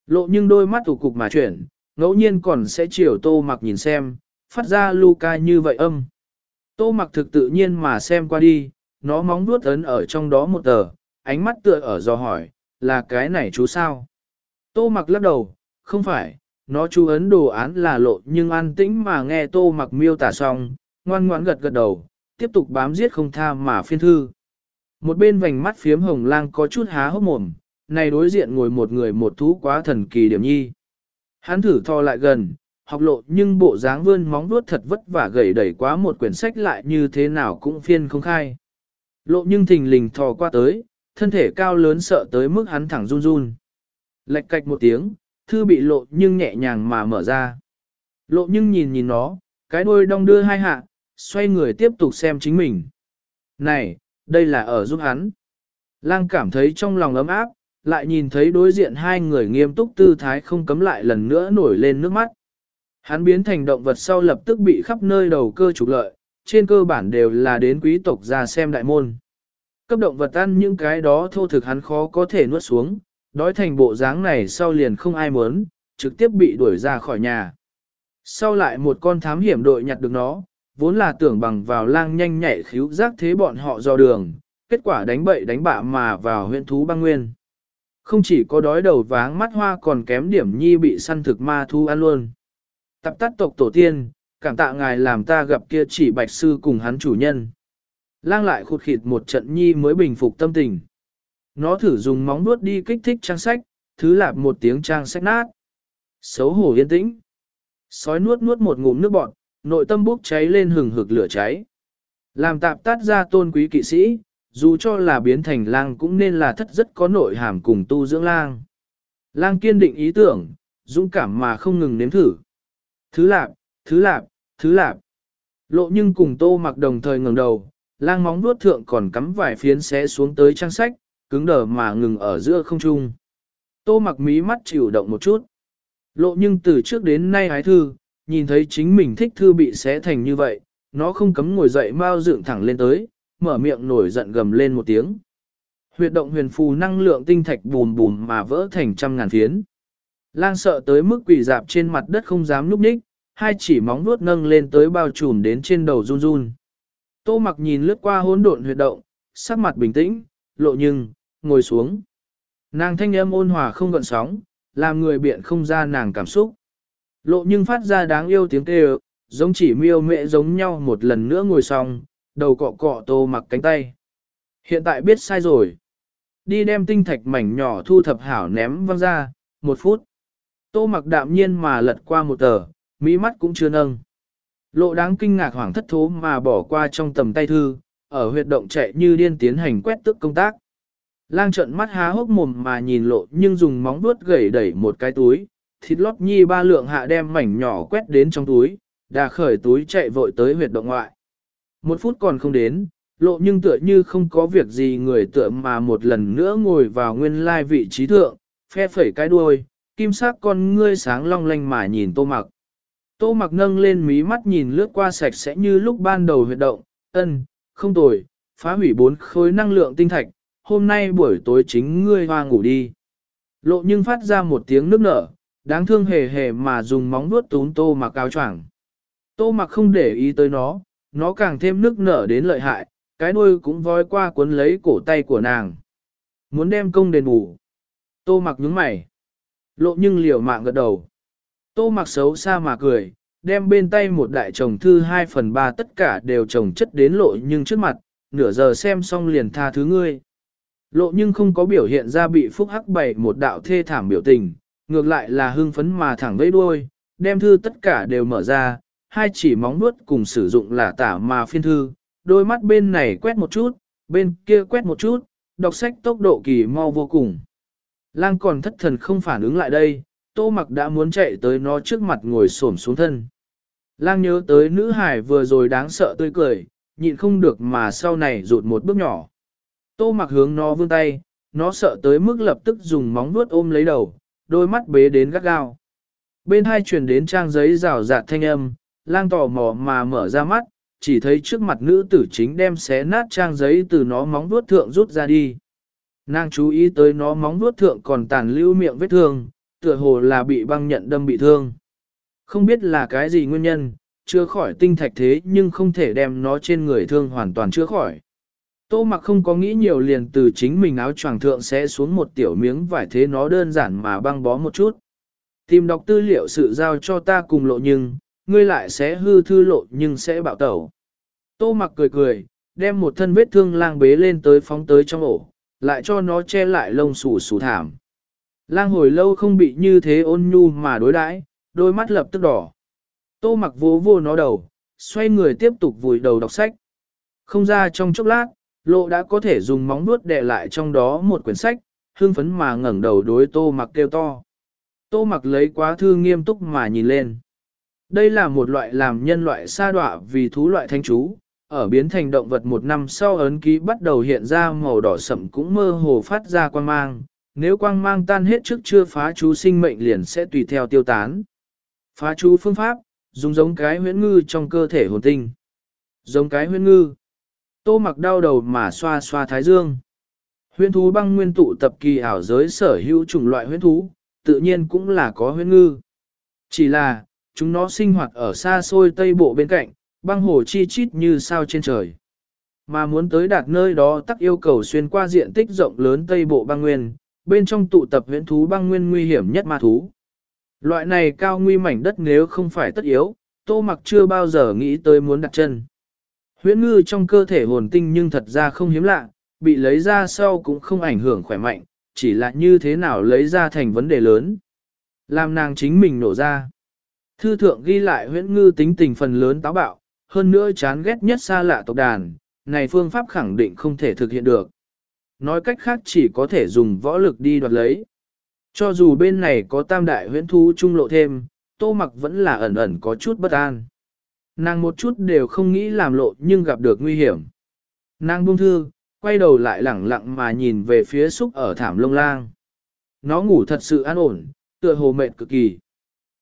Lộ nhưng đôi mắt tủ cục mà chuyển, ngẫu nhiên còn sẽ chiều tô mặc nhìn xem, phát ra Luca như vậy âm. Tô mặc thực tự nhiên mà xem qua đi, nó móng vuốt ấn ở trong đó một tờ, ánh mắt tựa ở do hỏi, là cái này chú sao? Tô mặc lắc đầu, không phải, nó chú ấn đồ án là lộ nhưng an tĩnh mà nghe tô mặc miêu tả xong, ngoan ngoãn gật gật đầu, tiếp tục bám giết không tha mà phiên thư. Một bên vành mắt phiếm hồng lang có chút há hốc mồm, này đối diện ngồi một người một thú quá thần kỳ điểm nhi. Hắn thử thò lại gần, học lộ nhưng bộ dáng vươn móng vuốt thật vất vả gầy đẩy quá một quyển sách lại như thế nào cũng phiên không khai. Lộ nhưng thình lình thò qua tới, thân thể cao lớn sợ tới mức hắn thẳng run run. Lệch cạch một tiếng, thư bị lộ nhưng nhẹ nhàng mà mở ra. Lộ nhưng nhìn nhìn nó, cái đôi đong đưa hai hạ, xoay người tiếp tục xem chính mình. Này, đây là ở giúp hắn. Lang cảm thấy trong lòng ấm áp, lại nhìn thấy đối diện hai người nghiêm túc tư thái không cấm lại lần nữa nổi lên nước mắt. Hắn biến thành động vật sau lập tức bị khắp nơi đầu cơ trục lợi, trên cơ bản đều là đến quý tộc ra xem đại môn. Cấp động vật ăn những cái đó thô thực hắn khó có thể nuốt xuống, đói thành bộ dáng này sau liền không ai muốn, trực tiếp bị đuổi ra khỏi nhà. Sau lại một con thám hiểm đội nhặt được nó, vốn là tưởng bằng vào lang nhanh nhạy khíu giác thế bọn họ do đường, kết quả đánh bậy đánh bạ mà vào huyện thú băng nguyên. Không chỉ có đói đầu váng mắt hoa còn kém điểm nhi bị săn thực ma thu ăn luôn. Tập tắt tộc tổ tiên, cảm tạ ngài làm ta gặp kia chỉ bạch sư cùng hắn chủ nhân. Lang lại khụt khịt một trận nhi mới bình phục tâm tình. Nó thử dùng móng nuốt đi kích thích trang sách, thứ lạp một tiếng trang sách nát. Xấu hổ yên tĩnh. Sói nuốt nuốt một ngụm nước bọt, nội tâm bốc cháy lên hừng hực lửa cháy. Làm tạp tát ra tôn quý kỵ sĩ, dù cho là biến thành lang cũng nên là thất rất có nội hàm cùng tu dưỡng lang. Lang kiên định ý tưởng, dũng cảm mà không ngừng nếm thử. Thứ lạp, thứ lạp, thứ lạp. Lộ nhưng cùng tô mặc đồng thời ngẩng đầu, lang móng vuốt thượng còn cắm vài phiến xé xuống tới trang sách, cứng đờ mà ngừng ở giữa không trung. Tô mặc mí mắt chịu động một chút. Lộ nhưng từ trước đến nay hái thư, nhìn thấy chính mình thích thư bị xé thành như vậy, nó không cấm ngồi dậy mau dựng thẳng lên tới, mở miệng nổi giận gầm lên một tiếng. Huyệt động huyền phù năng lượng tinh thạch bùm bùm mà vỡ thành trăm ngàn phiến. Lang sợ tới mức quỷ dạp trên mặt đất không dám núp ních, hai chỉ móng vuốt nâng lên tới bao trùm đến trên đầu run run. Tô mặc nhìn lướt qua hỗn độn huyệt động, sắc mặt bình tĩnh, lộ nhưng, ngồi xuống. Nàng thanh âm ôn hòa không gợn sóng, làm người biện không ra nàng cảm xúc. Lộ nhưng phát ra đáng yêu tiếng kêu, giống chỉ miêu mẹ giống nhau một lần nữa ngồi xong, đầu cọ cọ tô mặc cánh tay. Hiện tại biết sai rồi. Đi đem tinh thạch mảnh nhỏ thu thập hảo ném văng ra, một phút. Tô mặc đạm nhiên mà lật qua một tờ, mỹ mắt cũng chưa nâng. Lộ đáng kinh ngạc hoảng thất thố mà bỏ qua trong tầm tay thư, ở huyệt động chạy như điên tiến hành quét tước công tác. Lang trận mắt há hốc mồm mà nhìn lộ nhưng dùng móng vuốt gẩy đẩy một cái túi, thịt lót nhi ba lượng hạ đem mảnh nhỏ quét đến trong túi, đà khởi túi chạy vội tới huyệt động ngoại. Một phút còn không đến, lộ nhưng tựa như không có việc gì người tựa mà một lần nữa ngồi vào nguyên lai vị trí thượng, phe phẩy cái đuôi, kim sắc con ngươi sáng long lanh mà nhìn tô mặc. Tô mặc nâng lên mí mắt nhìn lướt qua sạch sẽ như lúc ban đầu huyệt động, ân, không tồi, phá hủy bốn khối năng lượng tinh thạch, hôm nay buổi tối chính ngươi hoa ngủ đi. Lộ nhưng phát ra một tiếng nước nở, đáng thương hề hề mà dùng móng vuốt tún tô mặc áo choàng. Tô mặc không để ý tới nó, nó càng thêm nước nở đến lợi hại, cái đuôi cũng voi qua cuốn lấy cổ tay của nàng. Muốn đem công đền bù. Tô mặc nhướng mày. Lộ nhưng liều mạng gật đầu. Tô mặc xấu xa mà cười, đem bên tay một đại chồng thư 2 phần 3 tất cả đều chồng chất đến lộ nhưng trước mặt, nửa giờ xem xong liền tha thứ ngươi. Lộ nhưng không có biểu hiện ra bị phúc hắc bày một đạo thê thảm biểu tình, ngược lại là hưng phấn mà thẳng vẫy đuôi, đem thư tất cả đều mở ra, hai chỉ móng nuốt cùng sử dụng là tả mà phiên thư, đôi mắt bên này quét một chút, bên kia quét một chút, đọc sách tốc độ kỳ mau vô cùng. Lang còn thất thần không phản ứng lại đây, tô mặc đã muốn chạy tới nó trước mặt ngồi xổm xuống thân. Lang nhớ tới nữ hải vừa rồi đáng sợ tươi cười, nhịn không được mà sau này rụt một bước nhỏ. Tô mặc hướng nó vươn tay, nó sợ tới mức lập tức dùng móng vuốt ôm lấy đầu, đôi mắt bế đến gắt gao. Bên hai truyền đến trang giấy rào rạt thanh âm, lang tò mò mà mở ra mắt, chỉ thấy trước mặt nữ tử chính đem xé nát trang giấy từ nó móng vuốt thượng rút ra đi. Nàng chú ý tới nó móng vuốt thượng còn tàn lưu miệng vết thương, tựa hồ là bị băng nhận đâm bị thương. Không biết là cái gì nguyên nhân, chưa khỏi tinh thạch thế nhưng không thể đem nó trên người thương hoàn toàn chữa khỏi. Tô mặc không có nghĩ nhiều liền từ chính mình áo choàng thượng sẽ xuống một tiểu miếng vải thế nó đơn giản mà băng bó một chút. Tìm đọc tư liệu sự giao cho ta cùng lộ nhưng, ngươi lại sẽ hư thư lộ nhưng sẽ bạo tẩu. Tô mặc cười cười, đem một thân vết thương lang bế lên tới phóng tới trong ổ, lại cho nó che lại lông xù xù thảm. Lang hồi lâu không bị như thế ôn nhu mà đối đãi, đôi mắt lập tức đỏ. Tô mặc vô vô nó đầu, xoay người tiếp tục vùi đầu đọc sách. Không ra trong chốc lát, lộ đã có thể dùng móng nuốt đè lại trong đó một quyển sách, hương phấn mà ngẩng đầu đối tô mặc kêu to. Tô mặc lấy quá thư nghiêm túc mà nhìn lên. Đây là một loại làm nhân loại sa đọa vì thú loại thanh chú, ở biến thành động vật một năm sau ấn ký bắt đầu hiện ra màu đỏ sậm cũng mơ hồ phát ra quang mang, nếu quang mang tan hết trước chưa phá chú sinh mệnh liền sẽ tùy theo tiêu tán. Phá chú phương pháp, dùng giống cái huyễn ngư trong cơ thể hồn tinh. Giống cái huyễn ngư. Tô mặc đau đầu mà xoa xoa thái dương. Huyễn thú băng nguyên tụ tập kỳ ảo giới sở hữu chủng loại huyễn thú, tự nhiên cũng là có huyễn ngư. Chỉ là, chúng nó sinh hoạt ở xa xôi tây bộ bên cạnh, băng hồ chi chít như sao trên trời. Mà muốn tới đạt nơi đó tắc yêu cầu xuyên qua diện tích rộng lớn tây bộ băng nguyên, bên trong tụ tập huyễn thú băng nguyên nguy hiểm nhất ma thú. Loại này cao nguy mảnh đất nếu không phải tất yếu, tô mặc chưa bao giờ nghĩ tới muốn đặt chân. Huyễn ngư trong cơ thể hồn tinh nhưng thật ra không hiếm lạ, bị lấy ra sau cũng không ảnh hưởng khỏe mạnh, chỉ là như thế nào lấy ra thành vấn đề lớn. Làm nàng chính mình nổ ra. Thư thượng ghi lại huyễn ngư tính tình phần lớn táo bạo, hơn nữa chán ghét nhất xa lạ tộc đàn, này phương pháp khẳng định không thể thực hiện được. Nói cách khác chỉ có thể dùng võ lực đi đoạt lấy. Cho dù bên này có tam đại huyễn thú trung lộ thêm, tô mặc vẫn là ẩn ẩn có chút bất an. Nàng một chút đều không nghĩ làm lộ nhưng gặp được nguy hiểm. Nàng buông thư, quay đầu lại lẳng lặng mà nhìn về phía xúc ở thảm lông lang. Nó ngủ thật sự an ổn, tựa hồ mệt cực kỳ.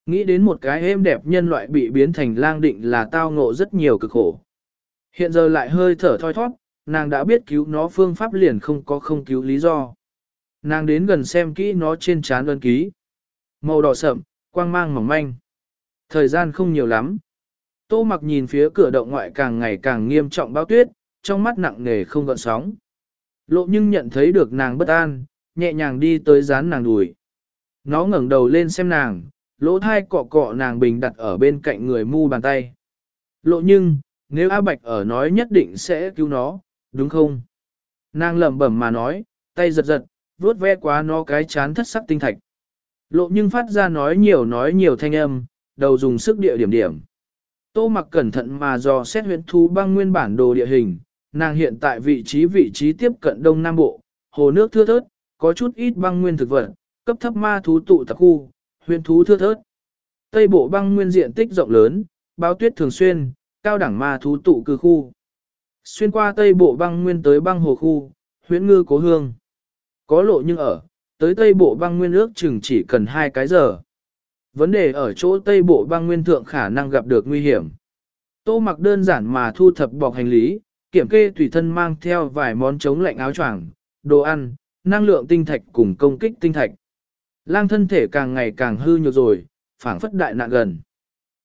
Nghĩ đến một cái êm đẹp nhân loại bị biến thành lang định là tao ngộ rất nhiều cực khổ. Hiện giờ lại hơi thở thoi thoát, nàng đã biết cứu nó phương pháp liền không có không cứu lý do. Nàng đến gần xem kỹ nó trên trán đơn ký. Màu đỏ sậm, quang mang mỏng manh. Thời gian không nhiều lắm. Tô mặc nhìn phía cửa động ngoại càng ngày càng nghiêm trọng bao tuyết, trong mắt nặng nề không gợn sóng. Lộ nhưng nhận thấy được nàng bất an, nhẹ nhàng đi tới dán nàng đùi. Nó ngẩng đầu lên xem nàng, lỗ thai cọ cọ nàng bình đặt ở bên cạnh người mu bàn tay. Lộ nhưng, nếu A Bạch ở nói nhất định sẽ cứu nó, đúng không? Nàng lẩm bẩm mà nói, tay giật giật, vuốt ve quá nó cái chán thất sắc tinh thạch. Lộ nhưng phát ra nói nhiều nói nhiều thanh âm, đầu dùng sức địa điểm điểm. Tô mặc cẩn thận mà dò xét huyện thú băng nguyên bản đồ địa hình, nàng hiện tại vị trí vị trí tiếp cận đông nam bộ, hồ nước thưa thớt, có chút ít băng nguyên thực vật, cấp thấp ma thú tụ tập khu, huyện thú thưa thớt. Tây bộ băng nguyên diện tích rộng lớn, bao tuyết thường xuyên, cao đẳng ma thú tụ cư khu. Xuyên qua tây bộ băng nguyên tới băng hồ khu, huyện ngư cố hương. Có lộ nhưng ở, tới tây bộ băng nguyên ước chừng chỉ cần hai cái giờ. Vấn đề ở chỗ tây bộ băng nguyên thượng khả năng gặp được nguy hiểm. Tô mặc đơn giản mà thu thập bọc hành lý, kiểm kê tùy thân mang theo vài món chống lạnh áo choàng, đồ ăn, năng lượng tinh thạch cùng công kích tinh thạch. Lang thân thể càng ngày càng hư nhược rồi, phảng phất đại nạn gần.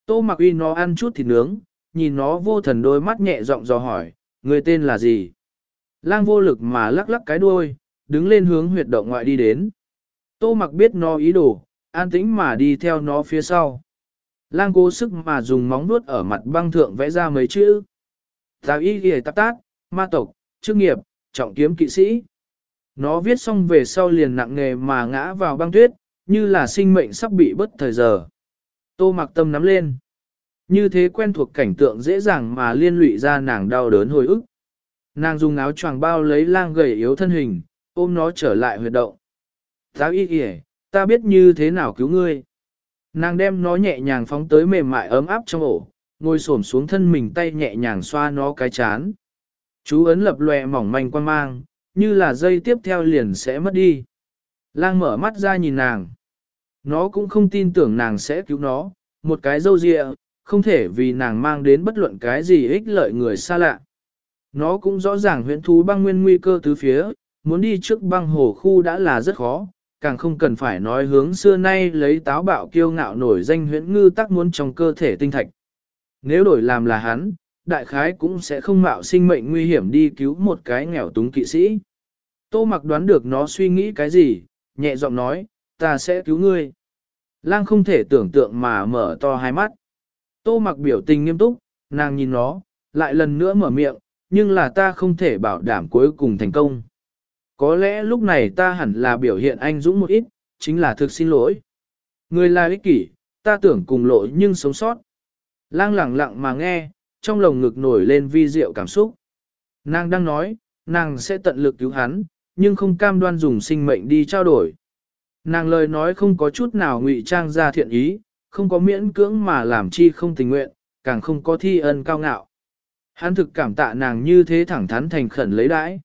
Tô mặc uy nó ăn chút thịt nướng, nhìn nó vô thần đôi mắt nhẹ giọng dò hỏi, người tên là gì? Lang vô lực mà lắc lắc cái đuôi, đứng lên hướng huyệt động ngoại đi đến. Tô mặc biết nó ý đồ, an tĩnh mà đi theo nó phía sau. Lang cố sức mà dùng móng nuốt ở mặt băng thượng vẽ ra mấy chữ. Tào y ghi tạp tát, ma tộc, chức nghiệp, trọng kiếm kỵ sĩ. Nó viết xong về sau liền nặng nghề mà ngã vào băng tuyết, như là sinh mệnh sắp bị bất thời giờ. Tô mặc tâm nắm lên. Như thế quen thuộc cảnh tượng dễ dàng mà liên lụy ra nàng đau đớn hồi ức. Nàng dùng áo choàng bao lấy lang gầy yếu thân hình, ôm nó trở lại huyệt động. Giáo y kìa, ta biết như thế nào cứu ngươi. Nàng đem nó nhẹ nhàng phóng tới mềm mại ấm áp trong ổ, ngồi xổm xuống thân mình tay nhẹ nhàng xoa nó cái chán. Chú ấn lập lòe mỏng manh quan mang, như là dây tiếp theo liền sẽ mất đi. Lang mở mắt ra nhìn nàng. Nó cũng không tin tưởng nàng sẽ cứu nó, một cái dâu dịa, không thể vì nàng mang đến bất luận cái gì ích lợi người xa lạ. Nó cũng rõ ràng huyện thú băng nguyên nguy cơ tứ phía, muốn đi trước băng hồ khu đã là rất khó, càng không cần phải nói hướng xưa nay lấy táo bạo kiêu ngạo nổi danh huyễn ngư tắc muốn trong cơ thể tinh thạch. Nếu đổi làm là hắn, đại khái cũng sẽ không mạo sinh mệnh nguy hiểm đi cứu một cái nghèo túng kỵ sĩ. Tô mặc đoán được nó suy nghĩ cái gì, nhẹ giọng nói, ta sẽ cứu ngươi. Lang không thể tưởng tượng mà mở to hai mắt. Tô mặc biểu tình nghiêm túc, nàng nhìn nó, lại lần nữa mở miệng, nhưng là ta không thể bảo đảm cuối cùng thành công. Có lẽ lúc này ta hẳn là biểu hiện anh dũng một ít, chính là thực xin lỗi. Người là ích kỷ, ta tưởng cùng lỗi nhưng sống sót. Lang lặng lặng mà nghe, trong lồng ngực nổi lên vi diệu cảm xúc. Nàng đang nói, nàng sẽ tận lực cứu hắn, nhưng không cam đoan dùng sinh mệnh đi trao đổi. Nàng lời nói không có chút nào ngụy trang ra thiện ý, không có miễn cưỡng mà làm chi không tình nguyện, càng không có thi ân cao ngạo. Hắn thực cảm tạ nàng như thế thẳng thắn thành khẩn lấy đãi.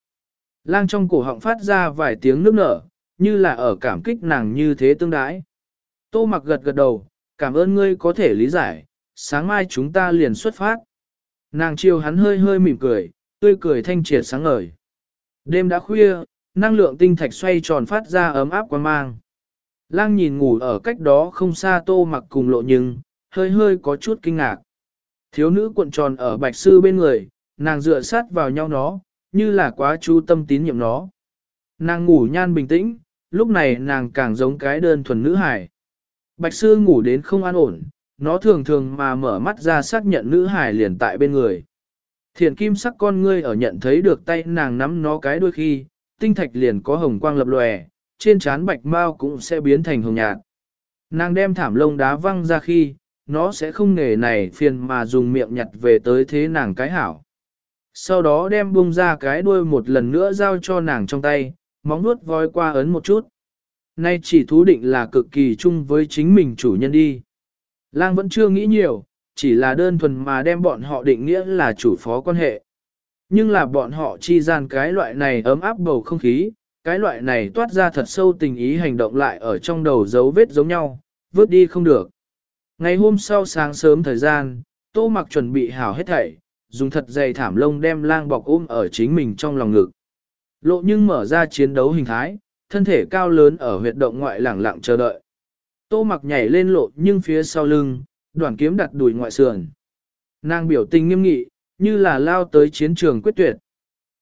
Lang trong cổ họng phát ra vài tiếng nước nở, như là ở cảm kích nàng như thế tương đãi. Tô mặc gật gật đầu, cảm ơn ngươi có thể lý giải, sáng mai chúng ta liền xuất phát. Nàng chiều hắn hơi hơi mỉm cười, tươi cười thanh triệt sáng ngời. Đêm đã khuya, năng lượng tinh thạch xoay tròn phát ra ấm áp quan mang. Lang nhìn ngủ ở cách đó không xa tô mặc cùng lộ nhưng, hơi hơi có chút kinh ngạc. Thiếu nữ cuộn tròn ở bạch sư bên người, nàng dựa sát vào nhau nó, như là quá chú tâm tín nhiệm nó. Nàng ngủ nhan bình tĩnh, lúc này nàng càng giống cái đơn thuần nữ hải. Bạch sư ngủ đến không an ổn, nó thường thường mà mở mắt ra xác nhận nữ hải liền tại bên người. Thiền kim sắc con ngươi ở nhận thấy được tay nàng nắm nó cái đôi khi, tinh thạch liền có hồng quang lập lòe, trên trán bạch mau cũng sẽ biến thành hồng nhạt. Nàng đem thảm lông đá văng ra khi, nó sẽ không nghề này phiền mà dùng miệng nhặt về tới thế nàng cái hảo. Sau đó đem bung ra cái đuôi một lần nữa giao cho nàng trong tay, móng nuốt voi qua ấn một chút. Nay chỉ thú định là cực kỳ chung với chính mình chủ nhân đi. Lang vẫn chưa nghĩ nhiều, chỉ là đơn thuần mà đem bọn họ định nghĩa là chủ phó quan hệ. Nhưng là bọn họ chi gian cái loại này ấm áp bầu không khí, cái loại này toát ra thật sâu tình ý hành động lại ở trong đầu dấu vết giống nhau, vứt đi không được. Ngày hôm sau sáng sớm thời gian, tô mặc chuẩn bị hảo hết thảy, dùng thật dày thảm lông đem lang bọc ôm ở chính mình trong lòng ngực. Lộ nhưng mở ra chiến đấu hình thái, thân thể cao lớn ở huyệt động ngoại lẳng lặng chờ đợi. Tô mặc nhảy lên lộ nhưng phía sau lưng, đoàn kiếm đặt đùi ngoại sườn. Nàng biểu tình nghiêm nghị, như là lao tới chiến trường quyết tuyệt.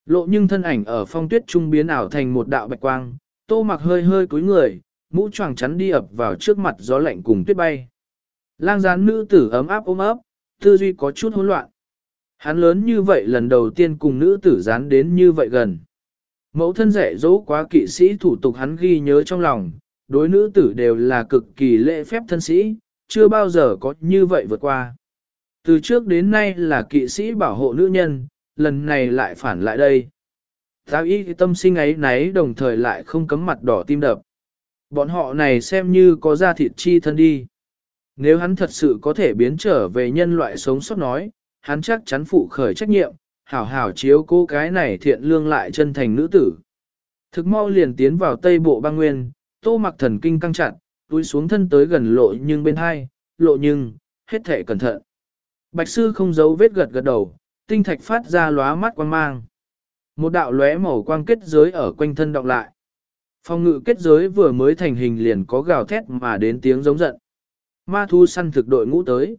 Lộ nhưng thân ảnh ở phong tuyết trung biến ảo thành một đạo bạch quang, tô mặc hơi hơi cúi người, mũ choàng chắn đi ập vào trước mặt gió lạnh cùng tuyết bay. Lang gián nữ tử ấm áp ôm ấp, tư duy có chút hỗn loạn. Hắn lớn như vậy lần đầu tiên cùng nữ tử dán đến như vậy gần. Mẫu thân rẻ dỗ quá kỵ sĩ thủ tục hắn ghi nhớ trong lòng, đối nữ tử đều là cực kỳ lễ phép thân sĩ, chưa bao giờ có như vậy vượt qua. Từ trước đến nay là kỵ sĩ bảo hộ nữ nhân, lần này lại phản lại đây. Tao y tâm sinh ấy náy đồng thời lại không cấm mặt đỏ tim đập. Bọn họ này xem như có ra thịt chi thân đi. Nếu hắn thật sự có thể biến trở về nhân loại sống sót nói, hắn chắc chắn phụ khởi trách nhiệm, hảo hảo chiếu cô cái này thiện lương lại chân thành nữ tử. Thực mau liền tiến vào tây bộ băng nguyên, tô mặc thần kinh căng chặt, túi xuống thân tới gần lộ nhưng bên hai, lộ nhưng, hết thể cẩn thận. Bạch sư không giấu vết gật gật đầu, tinh thạch phát ra lóa mắt quang mang. Một đạo lóe màu quang kết giới ở quanh thân động lại. Phòng ngự kết giới vừa mới thành hình liền có gào thét mà đến tiếng giống giận. Ma thu săn thực đội ngũ tới.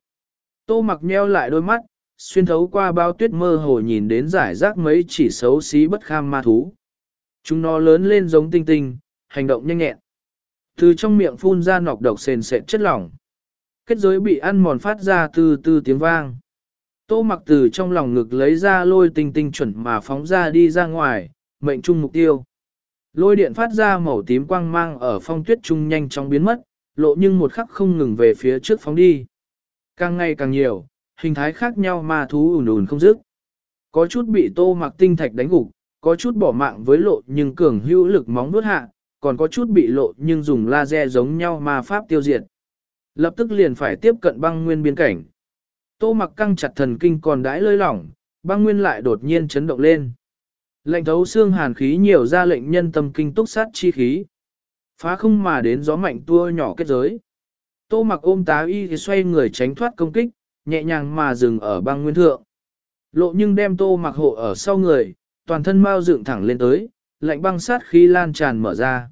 Tô mặc nheo lại đôi mắt, xuyên thấu qua bao tuyết mơ hồ nhìn đến giải rác mấy chỉ xấu xí bất kham ma thú. Chúng nó lớn lên giống tinh tinh, hành động nhanh nhẹn. Từ trong miệng phun ra nọc độc sền sệt chất lỏng. Kết giới bị ăn mòn phát ra từ từ tiếng vang. Tô mặc từ trong lòng ngực lấy ra lôi tinh tinh chuẩn mà phóng ra đi ra ngoài, mệnh trung mục tiêu. Lôi điện phát ra màu tím quang mang ở phong tuyết trung nhanh chóng biến mất, lộ nhưng một khắc không ngừng về phía trước phóng đi. Càng ngày càng nhiều, hình thái khác nhau mà thú ùn ùn không dứt. Có chút bị tô mặc tinh thạch đánh gục, có chút bỏ mạng với lộ nhưng cường hữu lực móng vuốt hạ, còn có chút bị lộ nhưng dùng laser giống nhau mà pháp tiêu diệt. Lập tức liền phải tiếp cận băng nguyên biên cảnh. Tô mặc căng chặt thần kinh còn đãi lơi lỏng, băng nguyên lại đột nhiên chấn động lên. Lệnh thấu xương hàn khí nhiều ra lệnh nhân tâm kinh túc sát chi khí. Phá không mà đến gió mạnh tua nhỏ kết giới. Tô mặc ôm tá y thì xoay người tránh thoát công kích, nhẹ nhàng mà dừng ở băng nguyên thượng. Lộ nhưng đem tô mặc hộ ở sau người, toàn thân mau dựng thẳng lên tới, lạnh băng sát khí lan tràn mở ra.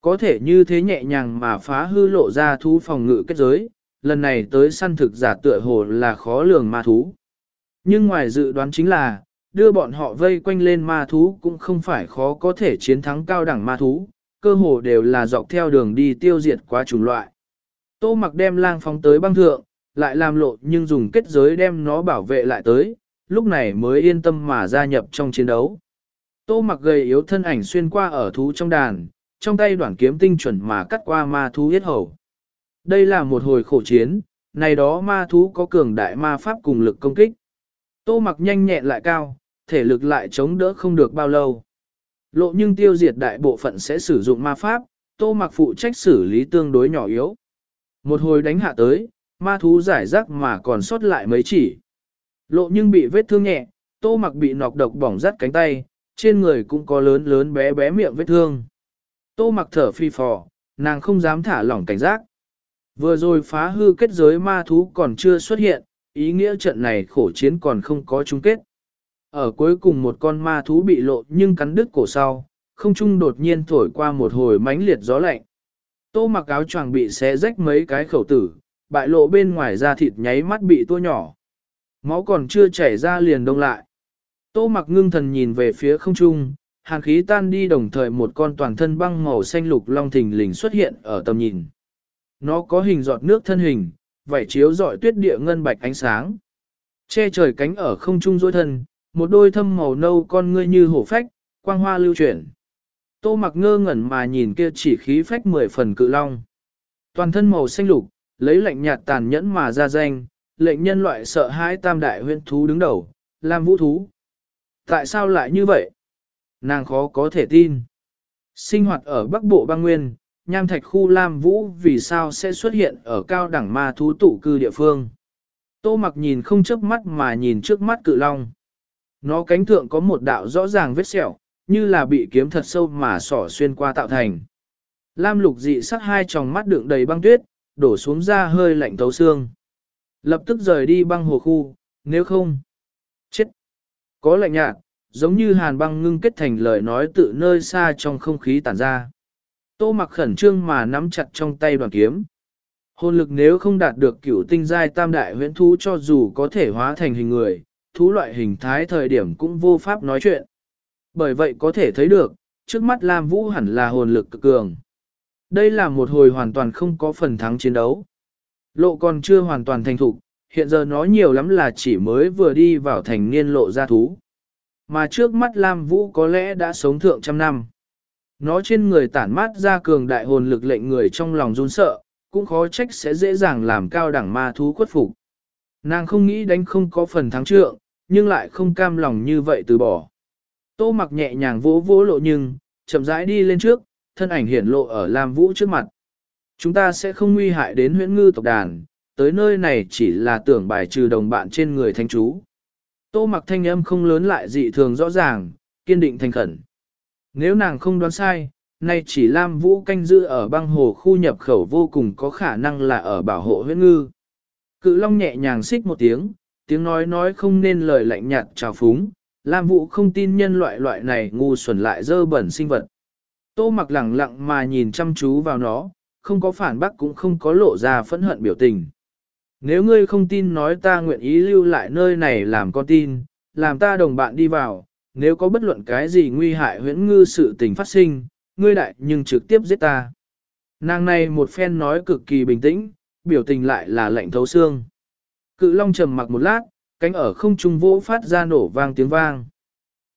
Có thể như thế nhẹ nhàng mà phá hư lộ ra thú phòng ngự kết giới, lần này tới săn thực giả tựa hồ là khó lường ma thú. Nhưng ngoài dự đoán chính là, đưa bọn họ vây quanh lên ma thú cũng không phải khó có thể chiến thắng cao đẳng ma thú, cơ hồ đều là dọc theo đường đi tiêu diệt quá chủng loại. Tô mặc đem lang phóng tới băng thượng, lại làm lộ nhưng dùng kết giới đem nó bảo vệ lại tới, lúc này mới yên tâm mà gia nhập trong chiến đấu. Tô mặc gầy yếu thân ảnh xuyên qua ở thú trong đàn, trong tay đoạn kiếm tinh chuẩn mà cắt qua ma thú yết hầu. Đây là một hồi khổ chiến, này đó ma thú có cường đại ma pháp cùng lực công kích. Tô mặc nhanh nhẹn lại cao, thể lực lại chống đỡ không được bao lâu. Lộ nhưng tiêu diệt đại bộ phận sẽ sử dụng ma pháp, tô mặc phụ trách xử lý tương đối nhỏ yếu. Một hồi đánh hạ tới, ma thú giải rác mà còn sót lại mấy chỉ. Lộ nhưng bị vết thương nhẹ, tô mặc bị nọc độc bỏng rắt cánh tay, trên người cũng có lớn lớn bé bé miệng vết thương. Tô mặc thở phi phò, nàng không dám thả lỏng cảnh giác. Vừa rồi phá hư kết giới ma thú còn chưa xuất hiện, ý nghĩa trận này khổ chiến còn không có chung kết. Ở cuối cùng một con ma thú bị lộ nhưng cắn đứt cổ sau, không trung đột nhiên thổi qua một hồi mãnh liệt gió lạnh. Tô mặc áo choàng bị xé rách mấy cái khẩu tử, bại lộ bên ngoài da thịt nháy mắt bị tua nhỏ. Máu còn chưa chảy ra liền đông lại. Tô mặc ngưng thần nhìn về phía không trung, hàn khí tan đi đồng thời một con toàn thân băng màu xanh lục long thình lình xuất hiện ở tầm nhìn. Nó có hình giọt nước thân hình, vảy chiếu dọi tuyết địa ngân bạch ánh sáng. Che trời cánh ở không trung dối thân, một đôi thâm màu nâu con ngươi như hổ phách, quang hoa lưu chuyển. Tô mặc ngơ ngẩn mà nhìn kia chỉ khí phách mười phần cự long. Toàn thân màu xanh lục, lấy lệnh nhạt tàn nhẫn mà ra danh, lệnh nhân loại sợ hãi tam đại huyên thú đứng đầu, làm vũ thú. Tại sao lại như vậy? Nàng khó có thể tin. Sinh hoạt ở Bắc Bộ băng nguyên, nham thạch khu Lam Vũ vì sao sẽ xuất hiện ở cao đẳng ma thú tụ cư địa phương. Tô mặc nhìn không chớp mắt mà nhìn trước mắt cự long. Nó cánh thượng có một đạo rõ ràng vết sẹo, như là bị kiếm thật sâu mà sỏ xuyên qua tạo thành. Lam lục dị sắc hai tròng mắt đựng đầy băng tuyết, đổ xuống ra hơi lạnh thấu xương. Lập tức rời đi băng hồ khu, nếu không, chết. Có lạnh nhạt, giống như hàn băng ngưng kết thành lời nói tự nơi xa trong không khí tản ra. Tô mặc khẩn trương mà nắm chặt trong tay đoàn kiếm. Hồn lực nếu không đạt được cửu tinh giai tam đại huyễn thú cho dù có thể hóa thành hình người, thú loại hình thái thời điểm cũng vô pháp nói chuyện. Bởi vậy có thể thấy được, trước mắt Lam Vũ hẳn là hồn lực cực cường. Đây là một hồi hoàn toàn không có phần thắng chiến đấu. Lộ còn chưa hoàn toàn thành thục, hiện giờ nó nhiều lắm là chỉ mới vừa đi vào thành niên lộ ra thú. Mà trước mắt Lam Vũ có lẽ đã sống thượng trăm năm. Nó trên người tản mát ra cường đại hồn lực lệnh người trong lòng run sợ, cũng khó trách sẽ dễ dàng làm cao đẳng ma thú khuất phục. Nàng không nghĩ đánh không có phần thắng trượng, nhưng lại không cam lòng như vậy từ bỏ. Tô mặc nhẹ nhàng vỗ vỗ lộ nhưng, chậm rãi đi lên trước, thân ảnh hiển lộ ở Lam Vũ trước mặt. Chúng ta sẽ không nguy hại đến huyễn ngư tộc đàn, tới nơi này chỉ là tưởng bài trừ đồng bạn trên người thanh chú. Tô mặc thanh âm không lớn lại dị thường rõ ràng, kiên định thành khẩn. Nếu nàng không đoán sai, nay chỉ Lam Vũ canh giữ ở băng hồ khu nhập khẩu vô cùng có khả năng là ở bảo hộ huyễn ngư. Cự Long nhẹ nhàng xích một tiếng, tiếng nói nói không nên lời lạnh nhạt trào phúng, Lam Vũ không tin nhân loại loại này ngu xuẩn lại dơ bẩn sinh vật. Tô mặc lẳng lặng mà nhìn chăm chú vào nó, không có phản bác cũng không có lộ ra phẫn hận biểu tình. Nếu ngươi không tin nói ta nguyện ý lưu lại nơi này làm con tin, làm ta đồng bạn đi vào, nếu có bất luận cái gì nguy hại huyễn ngư sự tình phát sinh, ngươi đại nhưng trực tiếp giết ta. Nàng này một phen nói cực kỳ bình tĩnh, biểu tình lại là lạnh thấu xương. Cự long trầm mặc một lát, cánh ở không trung vỗ phát ra nổ vang tiếng vang.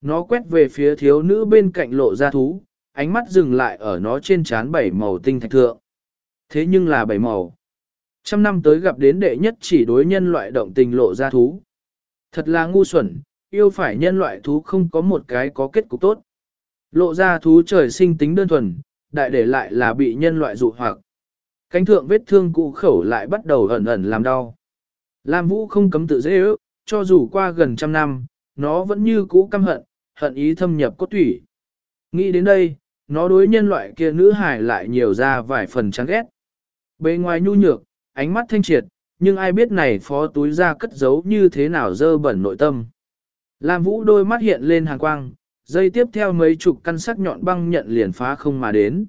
Nó quét về phía thiếu nữ bên cạnh lộ ra thú, ánh mắt dừng lại ở nó trên trán bảy màu tinh thạch thượng. Thế nhưng là bảy màu. Trăm năm tới gặp đến đệ nhất chỉ đối nhân loại động tình lộ ra thú. Thật là ngu xuẩn, yêu phải nhân loại thú không có một cái có kết cục tốt. Lộ ra thú trời sinh tính đơn thuần, đại để lại là bị nhân loại dụ hoặc. Cánh thượng vết thương cụ khẩu lại bắt đầu ẩn ẩn làm đau. Lam Vũ không cấm tự dễ ước, cho dù qua gần trăm năm, nó vẫn như cũ căm hận, hận ý thâm nhập cốt thủy. Nghĩ đến đây, nó đối nhân loại kia nữ hài lại nhiều ra vài phần chán ghét. Bề ngoài nhu nhược, ánh mắt thanh triệt, nhưng ai biết này phó túi ra cất giấu như thế nào dơ bẩn nội tâm. Lam Vũ đôi mắt hiện lên hàng quang, dây tiếp theo mấy chục căn sắc nhọn băng nhận liền phá không mà đến.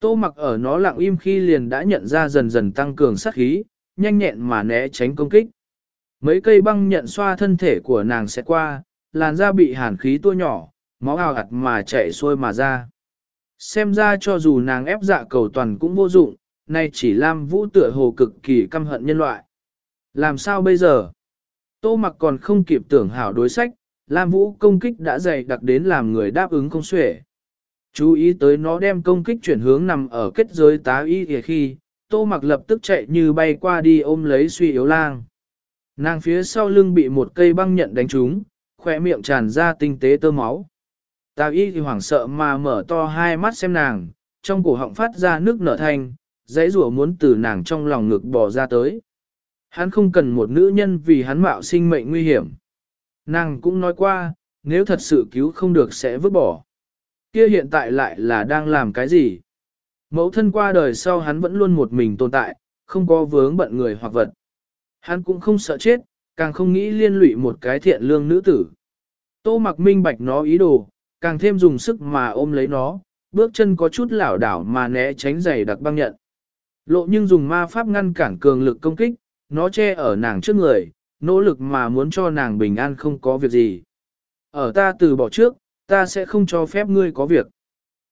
Tô mặc ở nó lặng im khi liền đã nhận ra dần dần tăng cường sát khí, nhanh nhẹn mà né tránh công kích. Mấy cây băng nhận xoa thân thể của nàng sẽ qua, làn da bị hàn khí tua nhỏ, máu ào ạt mà chạy xuôi mà ra. Xem ra cho dù nàng ép dạ cầu toàn cũng vô dụng, nay chỉ Lam Vũ tựa hồ cực kỳ căm hận nhân loại. Làm sao bây giờ? Tô mặc còn không kịp tưởng hảo đối sách, Lam Vũ công kích đã dày đặc đến làm người đáp ứng không xuể. Chú ý tới nó đem công kích chuyển hướng nằm ở kết giới tá y kìa khi, tô mặc lập tức chạy như bay qua đi ôm lấy suy yếu lang. Nàng phía sau lưng bị một cây băng nhận đánh trúng, khỏe miệng tràn ra tinh tế tơ máu. Tào y thì hoảng sợ mà mở to hai mắt xem nàng, trong cổ họng phát ra nước nở thanh, dãy rủa muốn từ nàng trong lòng ngực bỏ ra tới. Hắn không cần một nữ nhân vì hắn mạo sinh mệnh nguy hiểm. Nàng cũng nói qua, nếu thật sự cứu không được sẽ vứt bỏ. Kia hiện tại lại là đang làm cái gì? Mẫu thân qua đời sau hắn vẫn luôn một mình tồn tại, không có vướng bận người hoặc vật. Hắn cũng không sợ chết, càng không nghĩ liên lụy một cái thiện lương nữ tử. Tô mặc minh bạch nó ý đồ, càng thêm dùng sức mà ôm lấy nó, bước chân có chút lảo đảo mà né tránh giày đặc băng nhận. Lộ nhưng dùng ma pháp ngăn cản cường lực công kích, nó che ở nàng trước người, nỗ lực mà muốn cho nàng bình an không có việc gì. Ở ta từ bỏ trước, ta sẽ không cho phép ngươi có việc.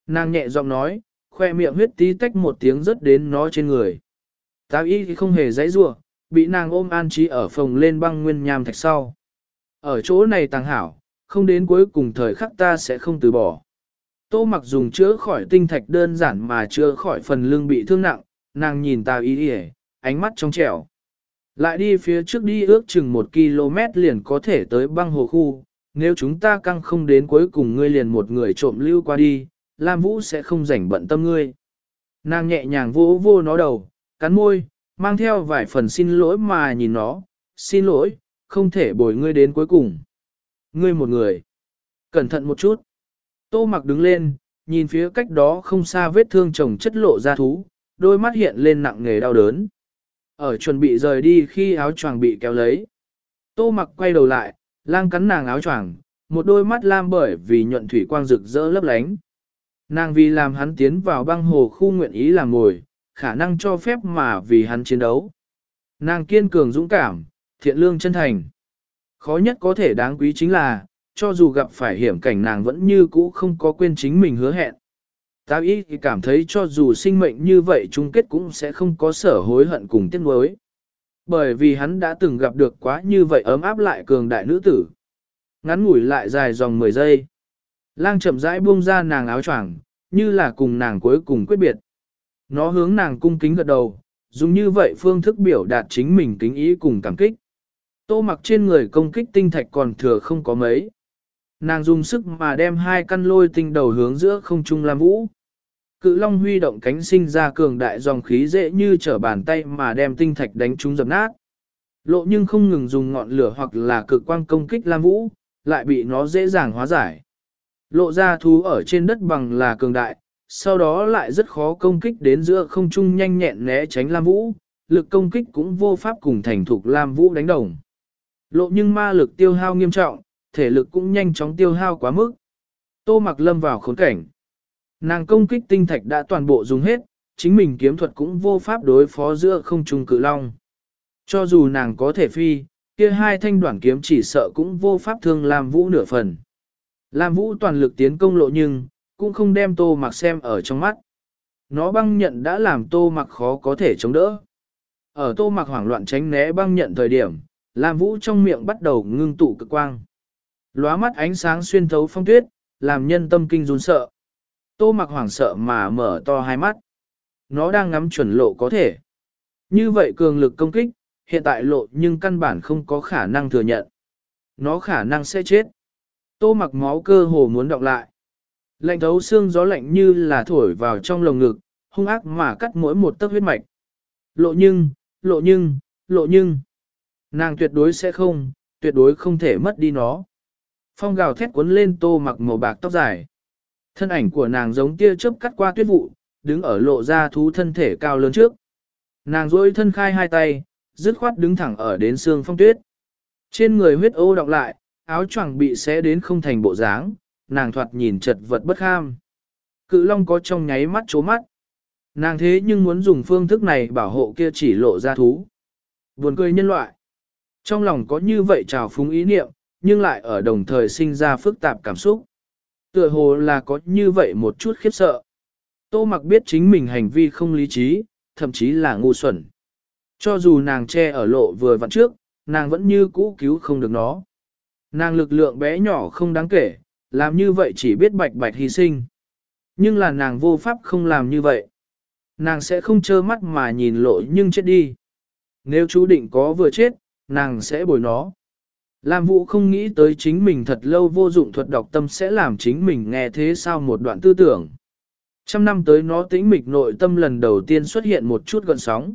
Nàng nhẹ giọng nói, khoe miệng huyết tí tách một tiếng rớt đến nó trên người. ta y thì không hề dãy rủa, bị nàng ôm an trí ở phòng lên băng nguyên nham thạch sau. Ở chỗ này tàng hảo, không đến cuối cùng thời khắc ta sẽ không từ bỏ. Tô mặc dùng chữa khỏi tinh thạch đơn giản mà chữa khỏi phần lưng bị thương nặng, nàng nhìn ta y y, ánh mắt trong trẻo. Lại đi phía trước đi ước chừng một km liền có thể tới băng hồ khu, nếu chúng ta căng không đến cuối cùng ngươi liền một người trộm lưu qua đi, Lam Vũ sẽ không rảnh bận tâm ngươi. Nàng nhẹ nhàng vỗ vô nó đầu, cắn môi, mang theo vài phần xin lỗi mà nhìn nó, xin lỗi, không thể bồi ngươi đến cuối cùng. Ngươi một người. Cẩn thận một chút. Tô mặc đứng lên, nhìn phía cách đó không xa vết thương chồng chất lộ ra thú, đôi mắt hiện lên nặng nghề đau đớn. Ở chuẩn bị rời đi khi áo choàng bị kéo lấy. Tô mặc quay đầu lại, lang cắn nàng áo choàng, một đôi mắt lam bởi vì nhuận thủy quang rực rỡ lấp lánh. Nàng vì làm hắn tiến vào băng hồ khu nguyện ý làm ngồi, khả năng cho phép mà vì hắn chiến đấu. Nàng kiên cường dũng cảm, thiện lương chân thành. Khó nhất có thể đáng quý chính là, cho dù gặp phải hiểm cảnh nàng vẫn như cũ không có quên chính mình hứa hẹn. Tao ý thì cảm thấy cho dù sinh mệnh như vậy chung kết cũng sẽ không có sở hối hận cùng tiếc nuối. Bởi vì hắn đã từng gặp được quá như vậy ấm áp lại cường đại nữ tử. Ngắn ngủi lại dài dòng 10 giây. Lang chậm rãi buông ra nàng áo choàng, như là cùng nàng cuối cùng quyết biệt. Nó hướng nàng cung kính gật đầu, dùng như vậy phương thức biểu đạt chính mình kính ý cùng cảm kích. Tô mặc trên người công kích tinh thạch còn thừa không có mấy. Nàng dùng sức mà đem hai căn lôi tinh đầu hướng giữa không trung làm vũ. Cự long huy động cánh sinh ra cường đại dòng khí dễ như trở bàn tay mà đem tinh thạch đánh trúng dập nát. Lộ nhưng không ngừng dùng ngọn lửa hoặc là cực quang công kích Lam Vũ, lại bị nó dễ dàng hóa giải. Lộ ra thú ở trên đất bằng là cường đại, sau đó lại rất khó công kích đến giữa không trung nhanh nhẹn né tránh Lam Vũ, lực công kích cũng vô pháp cùng thành thục Lam Vũ đánh đồng. Lộ nhưng ma lực tiêu hao nghiêm trọng, thể lực cũng nhanh chóng tiêu hao quá mức. Tô mặc lâm vào khốn cảnh. Nàng công kích tinh thạch đã toàn bộ dùng hết, chính mình kiếm thuật cũng vô pháp đối phó giữa không trung cự long. Cho dù nàng có thể phi, kia hai thanh đoạn kiếm chỉ sợ cũng vô pháp thương làm Vũ nửa phần. Lam Vũ toàn lực tiến công lộ nhưng, cũng không đem tô mặc xem ở trong mắt. Nó băng nhận đã làm tô mặc khó có thể chống đỡ. Ở tô mặc hoảng loạn tránh né băng nhận thời điểm, Lam Vũ trong miệng bắt đầu ngưng tụ cực quang. Lóa mắt ánh sáng xuyên thấu phong tuyết, làm nhân tâm kinh run sợ. Tô mặc hoảng sợ mà mở to hai mắt. Nó đang ngắm chuẩn lộ có thể. Như vậy cường lực công kích, hiện tại lộ nhưng căn bản không có khả năng thừa nhận. Nó khả năng sẽ chết. Tô mặc máu cơ hồ muốn đọc lại. Lạnh thấu xương gió lạnh như là thổi vào trong lồng ngực, hung ác mà cắt mỗi một tấc huyết mạch. Lộ nhưng, lộ nhưng, lộ nhưng. Nàng tuyệt đối sẽ không, tuyệt đối không thể mất đi nó. Phong gào thét cuốn lên tô mặc màu bạc tóc dài. Thân ảnh của nàng giống tia chớp cắt qua tuyết vụ, đứng ở lộ ra thú thân thể cao lớn trước. Nàng duỗi thân khai hai tay, dứt khoát đứng thẳng ở đến xương phong tuyết. Trên người huyết ô đọc lại, áo choàng bị xé đến không thành bộ dáng, nàng thoạt nhìn chật vật bất kham. Cự long có trong nháy mắt chố mắt. Nàng thế nhưng muốn dùng phương thức này bảo hộ kia chỉ lộ ra thú. Buồn cười nhân loại. Trong lòng có như vậy trào phúng ý niệm, nhưng lại ở đồng thời sinh ra phức tạp cảm xúc. Tựa hồ là có như vậy một chút khiếp sợ. Tô mặc biết chính mình hành vi không lý trí, thậm chí là ngu xuẩn. Cho dù nàng che ở lộ vừa vặn trước, nàng vẫn như cũ cứu không được nó. Nàng lực lượng bé nhỏ không đáng kể, làm như vậy chỉ biết bạch bạch hy sinh. Nhưng là nàng vô pháp không làm như vậy. Nàng sẽ không trơ mắt mà nhìn lộ nhưng chết đi. Nếu chú định có vừa chết, nàng sẽ bồi nó. Lam Vũ không nghĩ tới chính mình thật lâu vô dụng thuật đọc tâm sẽ làm chính mình nghe thế sao một đoạn tư tưởng. Trăm năm tới nó tĩnh mịch nội tâm lần đầu tiên xuất hiện một chút gọn sóng.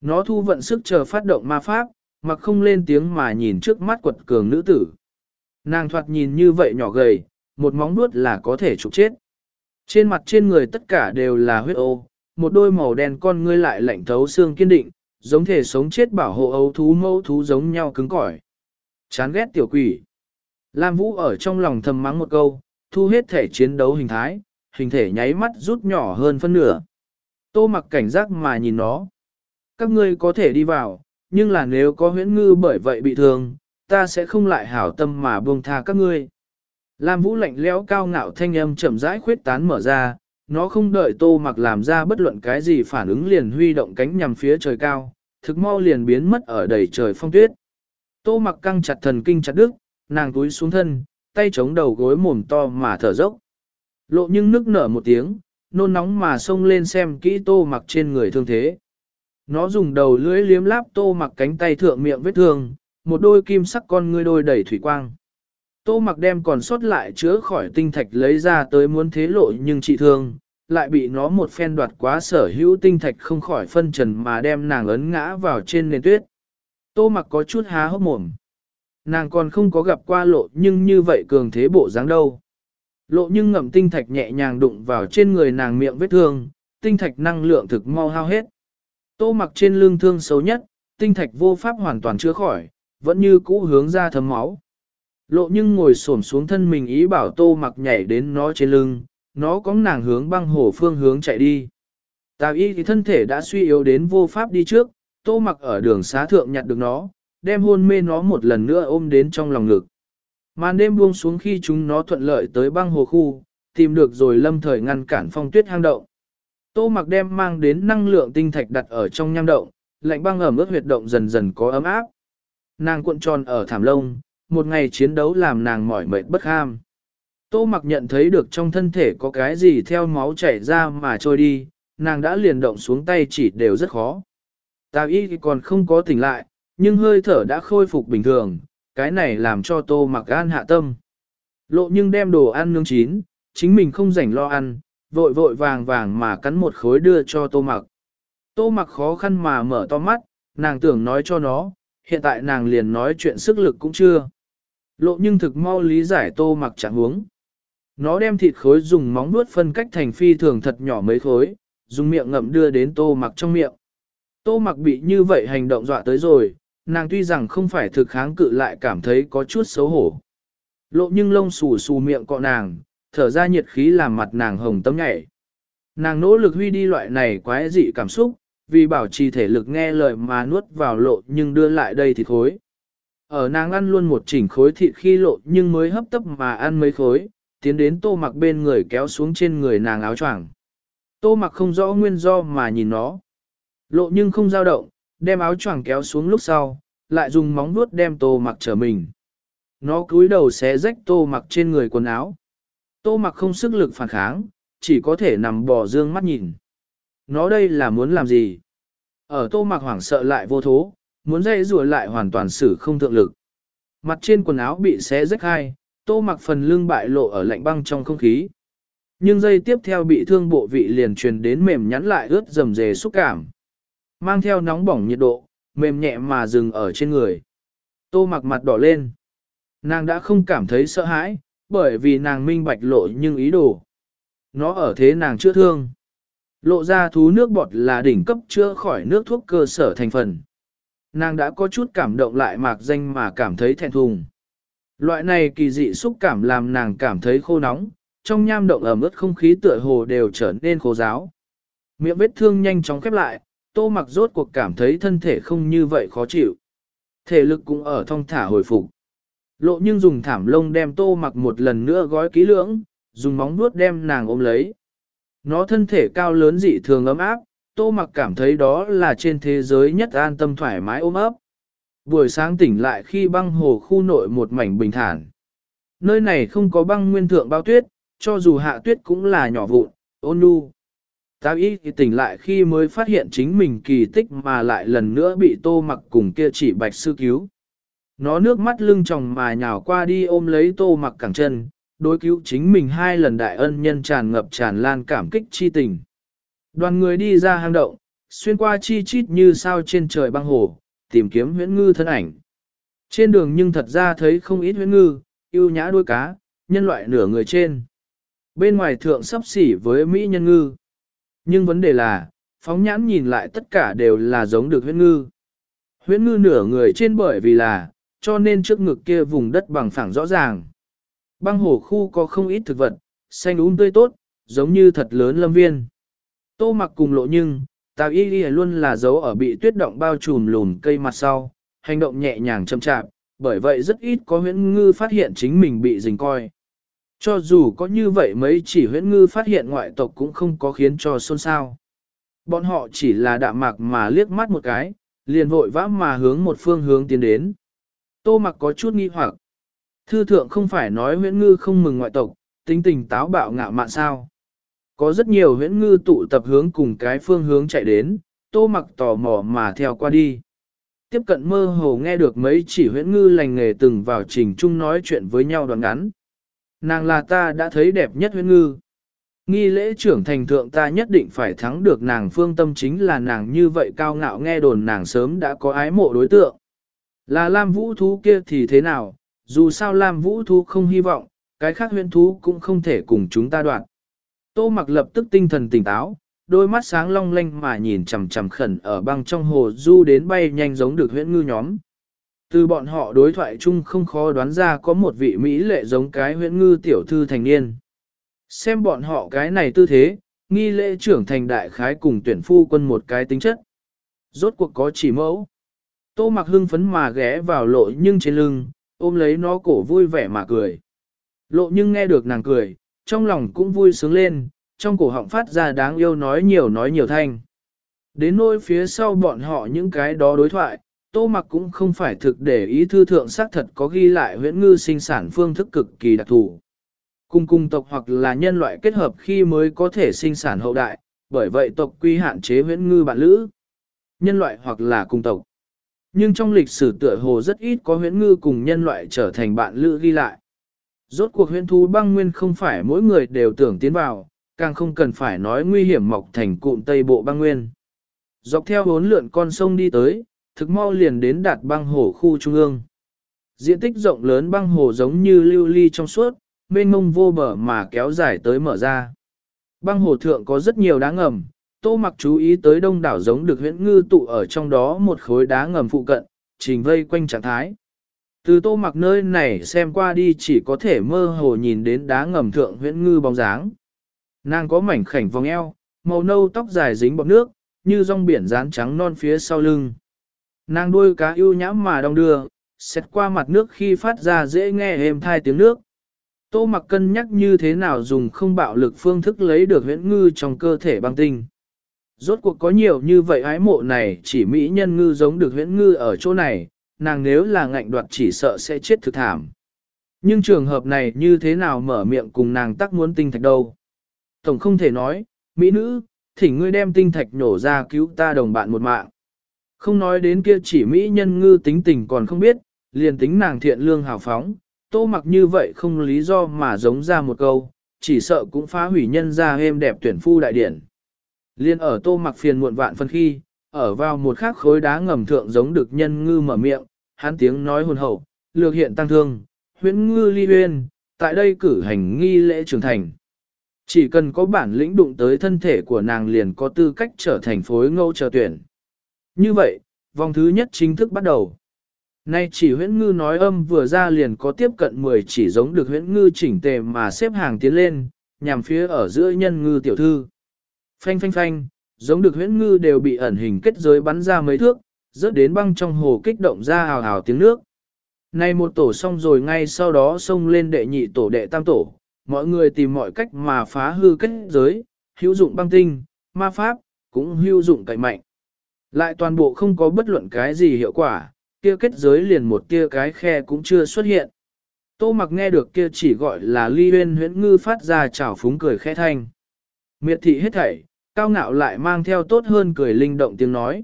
Nó thu vận sức chờ phát động ma pháp, mặc không lên tiếng mà nhìn trước mắt quật cường nữ tử. Nàng thoạt nhìn như vậy nhỏ gầy, một móng nuốt là có thể trục chết. Trên mặt trên người tất cả đều là huyết ô, một đôi màu đen con ngươi lại lạnh thấu xương kiên định, giống thể sống chết bảo hộ ấu thú mẫu thú giống nhau cứng cỏi. Chán ghét tiểu quỷ. Lam Vũ ở trong lòng thầm mắng một câu, thu hết thể chiến đấu hình thái, hình thể nháy mắt rút nhỏ hơn phân nửa. Tô mặc cảnh giác mà nhìn nó. Các ngươi có thể đi vào, nhưng là nếu có huyễn ngư bởi vậy bị thương, ta sẽ không lại hảo tâm mà buông tha các ngươi. Lam Vũ lạnh lẽo cao ngạo thanh âm chậm rãi khuyết tán mở ra, nó không đợi tô mặc làm ra bất luận cái gì phản ứng liền huy động cánh nhằm phía trời cao, thực mau liền biến mất ở đầy trời phong tuyết. Tô mặc căng chặt thần kinh chặt đứt, nàng túi xuống thân, tay chống đầu gối mồm to mà thở dốc. Lộ nhưng nức nở một tiếng, nôn nóng mà xông lên xem kỹ tô mặc trên người thương thế. Nó dùng đầu lưỡi liếm láp tô mặc cánh tay thượng miệng vết thương, một đôi kim sắc con ngươi đôi đầy thủy quang. Tô mặc đem còn sót lại chữa khỏi tinh thạch lấy ra tới muốn thế lộ nhưng chị thương, lại bị nó một phen đoạt quá sở hữu tinh thạch không khỏi phân trần mà đem nàng ấn ngã vào trên nền tuyết. Tô mặc có chút há hốc mồm. Nàng còn không có gặp qua lộ nhưng như vậy cường thế bộ dáng đâu. Lộ nhưng ngậm tinh thạch nhẹ nhàng đụng vào trên người nàng miệng vết thương, tinh thạch năng lượng thực mau hao hết. Tô mặc trên lưng thương xấu nhất, tinh thạch vô pháp hoàn toàn chữa khỏi, vẫn như cũ hướng ra thấm máu. Lộ nhưng ngồi xổm xuống thân mình ý bảo tô mặc nhảy đến nó trên lưng, nó có nàng hướng băng hồ phương hướng chạy đi. Tào y thì thân thể đã suy yếu đến vô pháp đi trước, tô mặc ở đường xá thượng nhặt được nó, đem hôn mê nó một lần nữa ôm đến trong lòng ngực. Màn đêm buông xuống khi chúng nó thuận lợi tới băng hồ khu, tìm được rồi lâm thời ngăn cản phong tuyết hang động. Tô mặc đem mang đến năng lượng tinh thạch đặt ở trong nham động, lạnh băng ẩm ướt huyệt động dần dần có ấm áp. Nàng cuộn tròn ở thảm lông, một ngày chiến đấu làm nàng mỏi mệt bất ham. Tô mặc nhận thấy được trong thân thể có cái gì theo máu chảy ra mà trôi đi, nàng đã liền động xuống tay chỉ đều rất khó. Tào y còn không có tỉnh lại, nhưng hơi thở đã khôi phục bình thường, cái này làm cho tô mặc gan hạ tâm. Lộ nhưng đem đồ ăn nướng chín, chính mình không rảnh lo ăn, vội vội vàng vàng mà cắn một khối đưa cho tô mặc. Tô mặc khó khăn mà mở to mắt, nàng tưởng nói cho nó, hiện tại nàng liền nói chuyện sức lực cũng chưa. Lộ nhưng thực mau lý giải tô mặc trạng huống. Nó đem thịt khối dùng móng vuốt phân cách thành phi thường thật nhỏ mấy khối, dùng miệng ngậm đưa đến tô mặc trong miệng. Tô mặc bị như vậy hành động dọa tới rồi, nàng tuy rằng không phải thực kháng cự lại cảm thấy có chút xấu hổ. Lộ nhưng lông xù xù miệng cọ nàng, thở ra nhiệt khí làm mặt nàng hồng tâm nhảy. Nàng nỗ lực huy đi loại này quái dị cảm xúc, vì bảo trì thể lực nghe lời mà nuốt vào lộ nhưng đưa lại đây thịt khối. Ở nàng ăn luôn một chỉnh khối thịt khi lộ nhưng mới hấp tấp mà ăn mấy khối, tiến đến tô mặc bên người kéo xuống trên người nàng áo choàng. Tô mặc không rõ nguyên do mà nhìn nó. Lộ nhưng không dao động, đem áo choàng kéo xuống lúc sau, lại dùng móng vuốt đem tô mặc trở mình. Nó cúi đầu xé rách tô mặc trên người quần áo. Tô mặc không sức lực phản kháng, chỉ có thể nằm bò dương mắt nhìn. Nó đây là muốn làm gì? Ở tô mặc hoảng sợ lại vô thố, muốn dây rùa lại hoàn toàn xử không thượng lực. Mặt trên quần áo bị xé rách hai, tô mặc phần lưng bại lộ ở lạnh băng trong không khí. Nhưng dây tiếp theo bị thương bộ vị liền truyền đến mềm nhắn lại ướt dầm dề xúc cảm. Mang theo nóng bỏng nhiệt độ, mềm nhẹ mà dừng ở trên người. Tô mặc mặt đỏ lên. Nàng đã không cảm thấy sợ hãi, bởi vì nàng minh bạch lộ nhưng ý đồ. Nó ở thế nàng chữa thương. Lộ ra thú nước bọt là đỉnh cấp chữa khỏi nước thuốc cơ sở thành phần. Nàng đã có chút cảm động lại mạc danh mà cảm thấy thẹn thùng. Loại này kỳ dị xúc cảm làm nàng cảm thấy khô nóng, trong nham động ẩm ướt không khí tựa hồ đều trở nên khô giáo. Miệng vết thương nhanh chóng khép lại, tô mặc rốt cuộc cảm thấy thân thể không như vậy khó chịu. Thể lực cũng ở thong thả hồi phục. Lộ nhưng dùng thảm lông đem tô mặc một lần nữa gói kỹ lưỡng, dùng móng vuốt đem nàng ôm lấy. Nó thân thể cao lớn dị thường ấm áp, tô mặc cảm thấy đó là trên thế giới nhất an tâm thoải mái ôm ấp. Buổi sáng tỉnh lại khi băng hồ khu nội một mảnh bình thản. Nơi này không có băng nguyên thượng bao tuyết, cho dù hạ tuyết cũng là nhỏ vụn, ôn nhu. Tao ý thì tỉnh lại khi mới phát hiện chính mình kỳ tích mà lại lần nữa bị tô mặc cùng kia chỉ bạch sư cứu. Nó nước mắt lưng tròng mà nhào qua đi ôm lấy tô mặc cẳng chân, đối cứu chính mình hai lần đại ân nhân tràn ngập tràn lan cảm kích chi tình. Đoàn người đi ra hang động, xuyên qua chi chít như sao trên trời băng hồ, tìm kiếm huyễn ngư thân ảnh. Trên đường nhưng thật ra thấy không ít huyễn ngư, yêu nhã đuôi cá, nhân loại nửa người trên. Bên ngoài thượng sắp xỉ với Mỹ nhân ngư. Nhưng vấn đề là, phóng nhãn nhìn lại tất cả đều là giống được huyễn ngư. Huyễn ngư nửa người trên bởi vì là, cho nên trước ngực kia vùng đất bằng phẳng rõ ràng. Băng hồ khu có không ít thực vật, xanh um tươi tốt, giống như thật lớn lâm viên. Tô mặc cùng lộ nhưng, tào y y luôn là dấu ở bị tuyết động bao trùm lùn cây mặt sau, hành động nhẹ nhàng chậm chạp, bởi vậy rất ít có huyễn ngư phát hiện chính mình bị dình coi. Cho dù có như vậy mấy chỉ huyễn ngư phát hiện ngoại tộc cũng không có khiến cho xôn xao. Bọn họ chỉ là đạm mạc mà liếc mắt một cái, liền vội vã mà hướng một phương hướng tiến đến. Tô mặc có chút nghi hoặc. Thư thượng không phải nói huyễn ngư không mừng ngoại tộc, tính tình táo bạo ngạo mạn sao. Có rất nhiều huyễn ngư tụ tập hướng cùng cái phương hướng chạy đến, tô mặc tò mò mà theo qua đi. Tiếp cận mơ hồ nghe được mấy chỉ huyễn ngư lành nghề từng vào trình chung nói chuyện với nhau đoạn ngắn. Nàng là ta đã thấy đẹp nhất huyễn ngư. Nghi lễ trưởng thành thượng ta nhất định phải thắng được nàng phương tâm chính là nàng như vậy cao ngạo nghe đồn nàng sớm đã có ái mộ đối tượng. Là Lam Vũ Thú kia thì thế nào, dù sao Lam Vũ Thú không hy vọng, cái khác huyễn thú cũng không thể cùng chúng ta đoạn. Tô mặc lập tức tinh thần tỉnh táo, đôi mắt sáng long lanh mà nhìn chằm chằm khẩn ở băng trong hồ du đến bay nhanh giống được huyễn ngư nhóm. Từ bọn họ đối thoại chung không khó đoán ra có một vị Mỹ lệ giống cái huyễn ngư tiểu thư thành niên. Xem bọn họ cái này tư thế, nghi lễ trưởng thành đại khái cùng tuyển phu quân một cái tính chất. Rốt cuộc có chỉ mẫu. Tô mặc hưng phấn mà ghé vào lộ nhưng trên lưng, ôm lấy nó cổ vui vẻ mà cười. Lộ nhưng nghe được nàng cười, trong lòng cũng vui sướng lên, trong cổ họng phát ra đáng yêu nói nhiều nói nhiều thanh. Đến nỗi phía sau bọn họ những cái đó đối thoại, tô mặc cũng không phải thực để ý thư thượng xác thật có ghi lại huyễn ngư sinh sản phương thức cực kỳ đặc thù. Cùng cung tộc hoặc là nhân loại kết hợp khi mới có thể sinh sản hậu đại, bởi vậy tộc quy hạn chế huyễn ngư bạn lữ. Nhân loại hoặc là cung tộc. Nhưng trong lịch sử tựa hồ rất ít có huyễn ngư cùng nhân loại trở thành bạn lữ ghi lại. Rốt cuộc huyễn thú băng nguyên không phải mỗi người đều tưởng tiến vào, càng không cần phải nói nguy hiểm mọc thành cụm Tây Bộ băng nguyên. Dọc theo bốn lượn con sông đi tới, thực mau liền đến đạt băng hồ khu trung ương. Diện tích rộng lớn băng hồ giống như lưu ly trong suốt, mênh mông vô bờ mà kéo dài tới mở ra. Băng hồ thượng có rất nhiều đá ngầm, tô mặc chú ý tới đông đảo giống được huyễn ngư tụ ở trong đó một khối đá ngầm phụ cận, trình vây quanh trạng thái. Từ tô mặc nơi này xem qua đi chỉ có thể mơ hồ nhìn đến đá ngầm thượng huyễn ngư bóng dáng. Nàng có mảnh khảnh vòng eo, màu nâu tóc dài dính bọt nước, như rong biển rán trắng non phía sau lưng. Nàng đuôi cá ưu nhãm mà đong đưa, xét qua mặt nước khi phát ra dễ nghe êm thai tiếng nước. Tô mặc cân nhắc như thế nào dùng không bạo lực phương thức lấy được huyễn ngư trong cơ thể băng tinh. Rốt cuộc có nhiều như vậy ái mộ này chỉ mỹ nhân ngư giống được huyễn ngư ở chỗ này, nàng nếu là ngạnh đoạt chỉ sợ sẽ chết thực thảm. Nhưng trường hợp này như thế nào mở miệng cùng nàng tắc muốn tinh thạch đâu. Tổng không thể nói, mỹ nữ, thỉnh ngươi đem tinh thạch nổ ra cứu ta đồng bạn một mạng. Không nói đến kia chỉ mỹ nhân ngư tính tình còn không biết, liền tính nàng thiện lương hào phóng, tô mặc như vậy không lý do mà giống ra một câu, chỉ sợ cũng phá hủy nhân ra êm đẹp tuyển phu đại điển. Liên ở tô mặc phiền muộn vạn phân khi, ở vào một khắc khối đá ngầm thượng giống được nhân ngư mở miệng, hắn tiếng nói hồn hậu, lược hiện tăng thương, huyễn ngư ly huyên, tại đây cử hành nghi lễ trưởng thành. Chỉ cần có bản lĩnh đụng tới thân thể của nàng liền có tư cách trở thành phối ngẫu chờ tuyển. Như vậy, vòng thứ nhất chính thức bắt đầu. Nay chỉ huyễn ngư nói âm vừa ra liền có tiếp cận 10 chỉ giống được huyễn ngư chỉnh tề mà xếp hàng tiến lên, nhằm phía ở giữa nhân ngư tiểu thư. Phanh phanh phanh, giống được huyễn ngư đều bị ẩn hình kết giới bắn ra mấy thước, rớt đến băng trong hồ kích động ra hào hào tiếng nước. Nay một tổ xong rồi ngay sau đó xông lên đệ nhị tổ đệ tam tổ, mọi người tìm mọi cách mà phá hư kết giới, hữu dụng băng tinh, ma pháp, cũng hữu dụng cậy mạnh. Lại toàn bộ không có bất luận cái gì hiệu quả, kia kết giới liền một kia cái khe cũng chưa xuất hiện. Tô mặc nghe được kia chỉ gọi là ly huyên huyễn ngư phát ra chảo phúng cười khẽ thanh. Miệt thị hết thảy, cao ngạo lại mang theo tốt hơn cười linh động tiếng nói.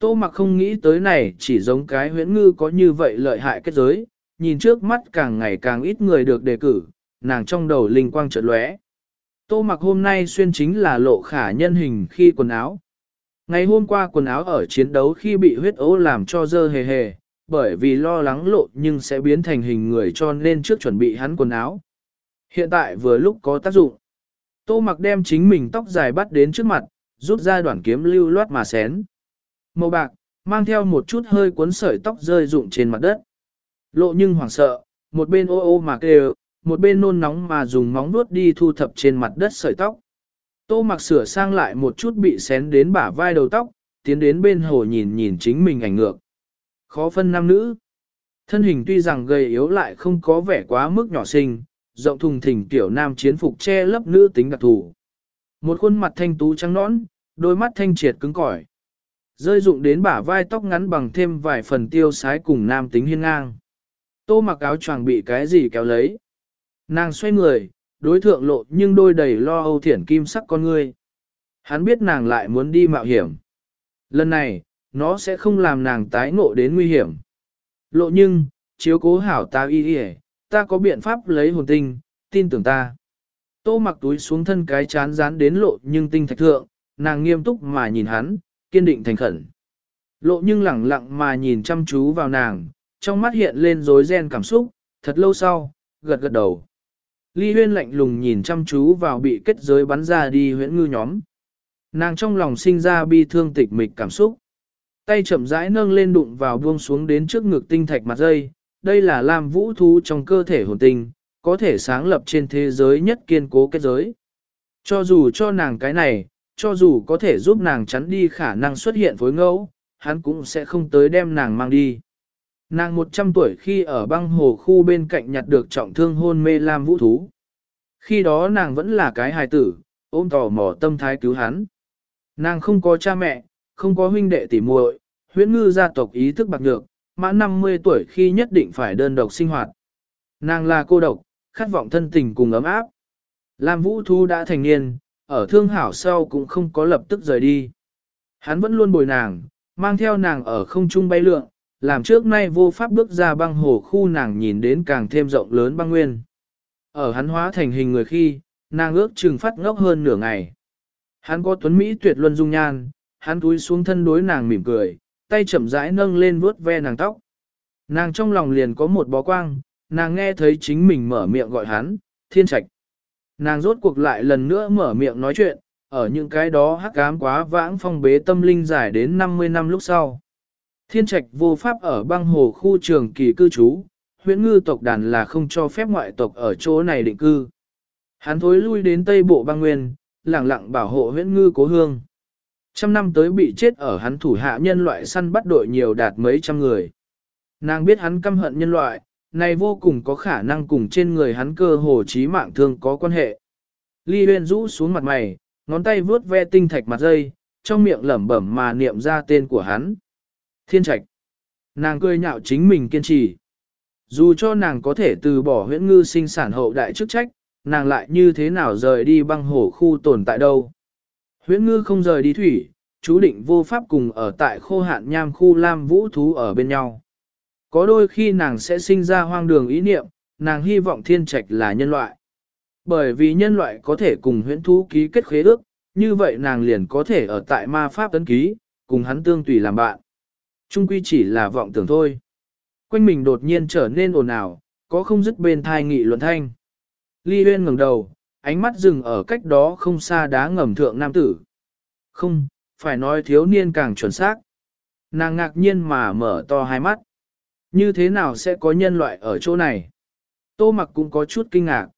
Tô mặc không nghĩ tới này chỉ giống cái huyễn ngư có như vậy lợi hại kết giới, nhìn trước mắt càng ngày càng ít người được đề cử, nàng trong đầu linh quang chợt lóe. Tô mặc hôm nay xuyên chính là lộ khả nhân hình khi quần áo. Ngày hôm qua quần áo ở chiến đấu khi bị huyết ố làm cho dơ hề hề, bởi vì lo lắng lộ nhưng sẽ biến thành hình người cho nên trước chuẩn bị hắn quần áo. Hiện tại vừa lúc có tác dụng. Tô mặc đem chính mình tóc dài bắt đến trước mặt, rút ra đoạn kiếm lưu loát mà xén. Màu bạc, mang theo một chút hơi cuốn sợi tóc rơi rụng trên mặt đất. Lộ nhưng hoảng sợ, một bên ô ô mà kêu, một bên nôn nóng mà dùng móng vuốt đi thu thập trên mặt đất sợi tóc. Tô mặc sửa sang lại một chút bị xén đến bả vai đầu tóc, tiến đến bên hồ nhìn nhìn chính mình ảnh ngược. Khó phân nam nữ. Thân hình tuy rằng gầy yếu lại không có vẻ quá mức nhỏ xinh, rộng thùng thình tiểu nam chiến phục che lấp nữ tính đặc thù. Một khuôn mặt thanh tú trắng nõn, đôi mắt thanh triệt cứng cỏi. Rơi dụng đến bả vai tóc ngắn bằng thêm vài phần tiêu sái cùng nam tính hiên ngang. Tô mặc áo choàng bị cái gì kéo lấy. Nàng xoay người, đối thượng lộ nhưng đôi đầy lo âu thiển kim sắc con ngươi. Hắn biết nàng lại muốn đi mạo hiểm. Lần này, nó sẽ không làm nàng tái ngộ đến nguy hiểm. Lộ nhưng, chiếu cố hảo ta y y ta có biện pháp lấy hồn tinh, tin tưởng ta. Tô mặc túi xuống thân cái chán dán đến lộ nhưng tinh thạch thượng, nàng nghiêm túc mà nhìn hắn, kiên định thành khẩn. Lộ nhưng lẳng lặng mà nhìn chăm chú vào nàng, trong mắt hiện lên rối ren cảm xúc, thật lâu sau, gật gật đầu. Ly huyên lạnh lùng nhìn chăm chú vào bị kết giới bắn ra đi huyễn ngư nhóm. Nàng trong lòng sinh ra bi thương tịch mịch cảm xúc. Tay chậm rãi nâng lên đụng vào buông xuống đến trước ngực tinh thạch mặt dây. Đây là làm vũ thú trong cơ thể hồn tinh, có thể sáng lập trên thế giới nhất kiên cố kết giới. Cho dù cho nàng cái này, cho dù có thể giúp nàng chắn đi khả năng xuất hiện phối ngẫu, hắn cũng sẽ không tới đem nàng mang đi. Nàng 100 tuổi khi ở băng hồ khu bên cạnh nhặt được trọng thương hôn mê Lam Vũ Thú. Khi đó nàng vẫn là cái hài tử, ôm tò mò tâm thái cứu hắn. Nàng không có cha mẹ, không có huynh đệ tỉ muội, huyễn ngư gia tộc ý thức bạc nhược, mãn 50 tuổi khi nhất định phải đơn độc sinh hoạt. Nàng là cô độc, khát vọng thân tình cùng ấm áp. Lam Vũ Thú đã thành niên, ở thương hảo sau cũng không có lập tức rời đi. Hắn vẫn luôn bồi nàng, mang theo nàng ở không trung bay lượn, làm trước nay vô pháp bước ra băng hồ khu nàng nhìn đến càng thêm rộng lớn băng nguyên. Ở hắn hóa thành hình người khi, nàng ước chừng phát ngốc hơn nửa ngày. Hắn có tuấn Mỹ tuyệt luân dung nhan, hắn túi xuống thân đối nàng mỉm cười, tay chậm rãi nâng lên vuốt ve nàng tóc. Nàng trong lòng liền có một bó quang, nàng nghe thấy chính mình mở miệng gọi hắn, thiên trạch. Nàng rốt cuộc lại lần nữa mở miệng nói chuyện, ở những cái đó hắc ám quá vãng phong bế tâm linh dài đến 50 năm lúc sau. Thiên trạch vô pháp ở băng hồ khu trường kỳ cư trú, huyện ngư tộc đàn là không cho phép ngoại tộc ở chỗ này định cư. Hắn thối lui đến tây bộ băng nguyên, lặng lặng bảo hộ huyện ngư cố hương. Trăm năm tới bị chết ở hắn thủ hạ nhân loại săn bắt đội nhiều đạt mấy trăm người. Nàng biết hắn căm hận nhân loại, này vô cùng có khả năng cùng trên người hắn cơ hồ chí mạng thương có quan hệ. Ly huyên rũ xuống mặt mày, ngón tay vướt ve tinh thạch mặt dây, trong miệng lẩm bẩm mà niệm ra tên của hắn. Thiên trạch. Nàng cười nhạo chính mình kiên trì. Dù cho nàng có thể từ bỏ huyễn ngư sinh sản hậu đại chức trách, nàng lại như thế nào rời đi băng hổ khu tồn tại đâu. Huyễn ngư không rời đi thủy, chú định vô pháp cùng ở tại khô hạn nham khu lam vũ thú ở bên nhau. Có đôi khi nàng sẽ sinh ra hoang đường ý niệm, nàng hy vọng thiên trạch là nhân loại. Bởi vì nhân loại có thể cùng huyễn thú ký kết khế ước, như vậy nàng liền có thể ở tại ma pháp tấn ký, cùng hắn tương tùy làm bạn. Trung quy chỉ là vọng tưởng thôi. Quanh mình đột nhiên trở nên ồn ào, có không dứt bên thai nghị luận thanh. Ly Huyên ngẩng đầu, ánh mắt dừng ở cách đó không xa đá ngầm thượng nam tử. Không, phải nói thiếu niên càng chuẩn xác. Nàng ngạc nhiên mà mở to hai mắt. Như thế nào sẽ có nhân loại ở chỗ này? Tô mặc cũng có chút kinh ngạc.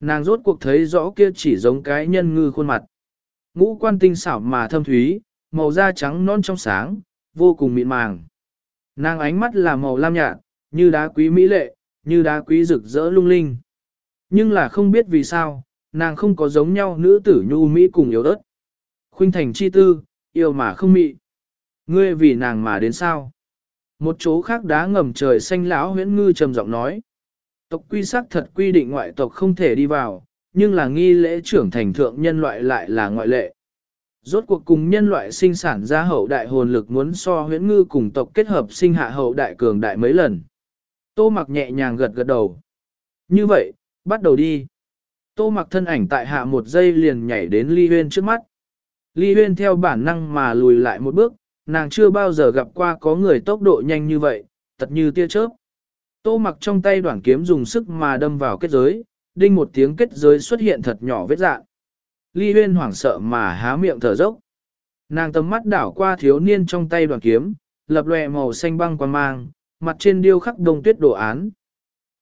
Nàng rốt cuộc thấy rõ kia chỉ giống cái nhân ngư khuôn mặt. Ngũ quan tinh xảo mà thâm thúy, màu da trắng non trong sáng, vô cùng mịn màng. Nàng ánh mắt là màu lam nhạt, như đá quý mỹ lệ, như đá quý rực rỡ lung linh. Nhưng là không biết vì sao, nàng không có giống nhau nữ tử nhu mỹ cùng yếu ớt. Khuynh thành chi tư, yêu mà không mị. Ngươi vì nàng mà đến sao? Một chỗ khác đá ngầm trời xanh lão huyễn ngư trầm giọng nói. Tộc quy sắc thật quy định ngoại tộc không thể đi vào, nhưng là nghi lễ trưởng thành thượng nhân loại lại là ngoại lệ. Rốt cuộc cùng nhân loại sinh sản ra hậu đại hồn lực muốn so huyễn ngư cùng tộc kết hợp sinh hạ hậu đại cường đại mấy lần. Tô mặc nhẹ nhàng gật gật đầu. Như vậy, bắt đầu đi. Tô mặc thân ảnh tại hạ một giây liền nhảy đến ly huyên trước mắt. Ly huyên theo bản năng mà lùi lại một bước, nàng chưa bao giờ gặp qua có người tốc độ nhanh như vậy, tật như tia chớp. Tô mặc trong tay đoạn kiếm dùng sức mà đâm vào kết giới, đinh một tiếng kết giới xuất hiện thật nhỏ vết dạng. Ly huyên hoảng sợ mà há miệng thở dốc. Nàng tầm mắt đảo qua thiếu niên trong tay đoàn kiếm, lập lòe màu xanh băng quan mang, mặt trên điêu khắc đông tuyết đồ án.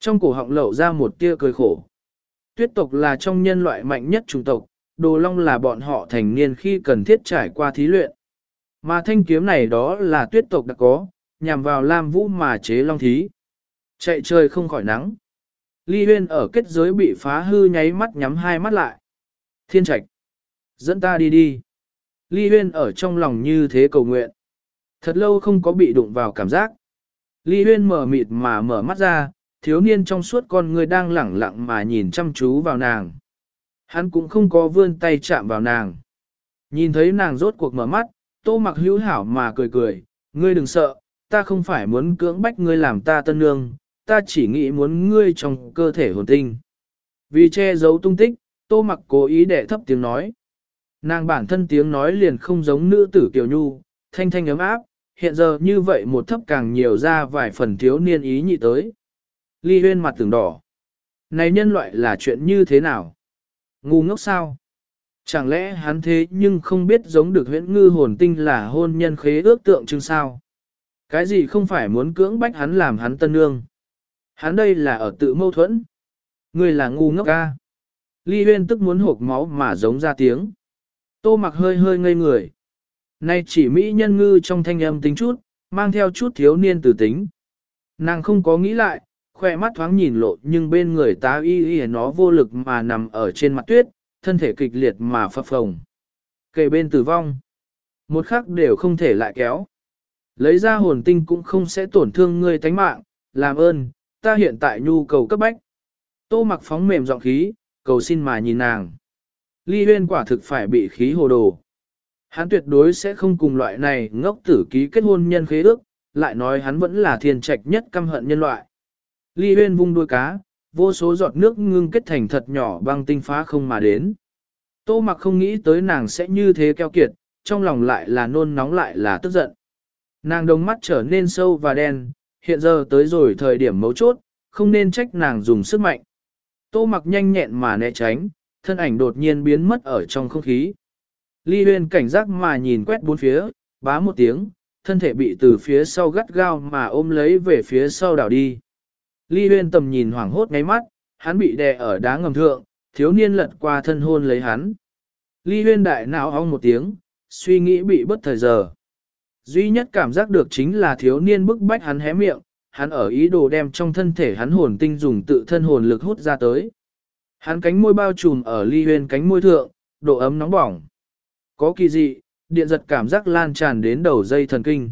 Trong cổ họng lậu ra một tia cười khổ. Tuyết tộc là trong nhân loại mạnh nhất chủng tộc, đồ long là bọn họ thành niên khi cần thiết trải qua thí luyện. Mà thanh kiếm này đó là tuyết tộc đã có, nhằm vào Lam Vũ mà chế long thí. Chạy trời không khỏi nắng. Ly Huyên ở kết giới bị phá hư nháy mắt nhắm hai mắt lại. Thiên trạch. Dẫn ta đi đi. Ly Huyên ở trong lòng như thế cầu nguyện. Thật lâu không có bị đụng vào cảm giác. Ly Huyên mở mịt mà mở mắt ra, thiếu niên trong suốt con người đang lẳng lặng mà nhìn chăm chú vào nàng. Hắn cũng không có vươn tay chạm vào nàng. Nhìn thấy nàng rốt cuộc mở mắt, tô mặc hữu hảo mà cười cười, ngươi đừng sợ, ta không phải muốn cưỡng bách ngươi làm ta tân nương, ta chỉ nghĩ muốn ngươi trong cơ thể hồn tinh. Vì che giấu tung tích, tô mặc cố ý để thấp tiếng nói. Nàng bản thân tiếng nói liền không giống nữ tử kiều nhu, thanh thanh ấm áp, hiện giờ như vậy một thấp càng nhiều ra vài phần thiếu niên ý nhị tới. Ly huyên mặt tưởng đỏ. Này nhân loại là chuyện như thế nào? Ngu ngốc sao? Chẳng lẽ hắn thế nhưng không biết giống được huyễn ngư hồn tinh là hôn nhân khế ước tượng trưng sao? Cái gì không phải muốn cưỡng bách hắn làm hắn tân nương? Hắn đây là ở tự mâu thuẫn. Người là ngu ngốc ca. Ly huyên tức muốn hộp máu mà giống ra tiếng. Tô mặc hơi hơi ngây người. Nay chỉ mỹ nhân ngư trong thanh âm tính chút, mang theo chút thiếu niên tử tính. Nàng không có nghĩ lại, khoe mắt thoáng nhìn lộ nhưng bên người tá y y nó vô lực mà nằm ở trên mặt tuyết, thân thể kịch liệt mà phập phồng. Kề bên tử vong. Một khắc đều không thể lại kéo. Lấy ra hồn tinh cũng không sẽ tổn thương ngươi tánh mạng, làm ơn, ta hiện tại nhu cầu cấp bách. Tô mặc phóng mềm giọng khí, cầu xin mà nhìn nàng. Ly huyên quả thực phải bị khí hồ đồ. Hắn tuyệt đối sẽ không cùng loại này ngốc tử ký kết hôn nhân khế ước, lại nói hắn vẫn là thiên trạch nhất căm hận nhân loại. Ly huyên vung đuôi cá, vô số giọt nước ngưng kết thành thật nhỏ băng tinh phá không mà đến. Tô mặc không nghĩ tới nàng sẽ như thế keo kiệt, trong lòng lại là nôn nóng lại là tức giận. Nàng đồng mắt trở nên sâu và đen, hiện giờ tới rồi thời điểm mấu chốt, không nên trách nàng dùng sức mạnh. Tô mặc nhanh nhẹn mà né tránh, thân ảnh đột nhiên biến mất ở trong không khí. Ly huyên cảnh giác mà nhìn quét bốn phía, bá một tiếng, thân thể bị từ phía sau gắt gao mà ôm lấy về phía sau đảo đi. Ly huyên tầm nhìn hoảng hốt ngáy mắt, hắn bị đè ở đá ngầm thượng, thiếu niên lật qua thân hôn lấy hắn. Ly huyên đại não ong một tiếng, suy nghĩ bị bất thời giờ. Duy nhất cảm giác được chính là thiếu niên bức bách hắn hé miệng, hắn ở ý đồ đem trong thân thể hắn hồn tinh dùng tự thân hồn lực hút ra tới. Hắn cánh môi bao trùm ở ly huyên cánh môi thượng, độ ấm nóng bỏng. Có kỳ dị, điện giật cảm giác lan tràn đến đầu dây thần kinh.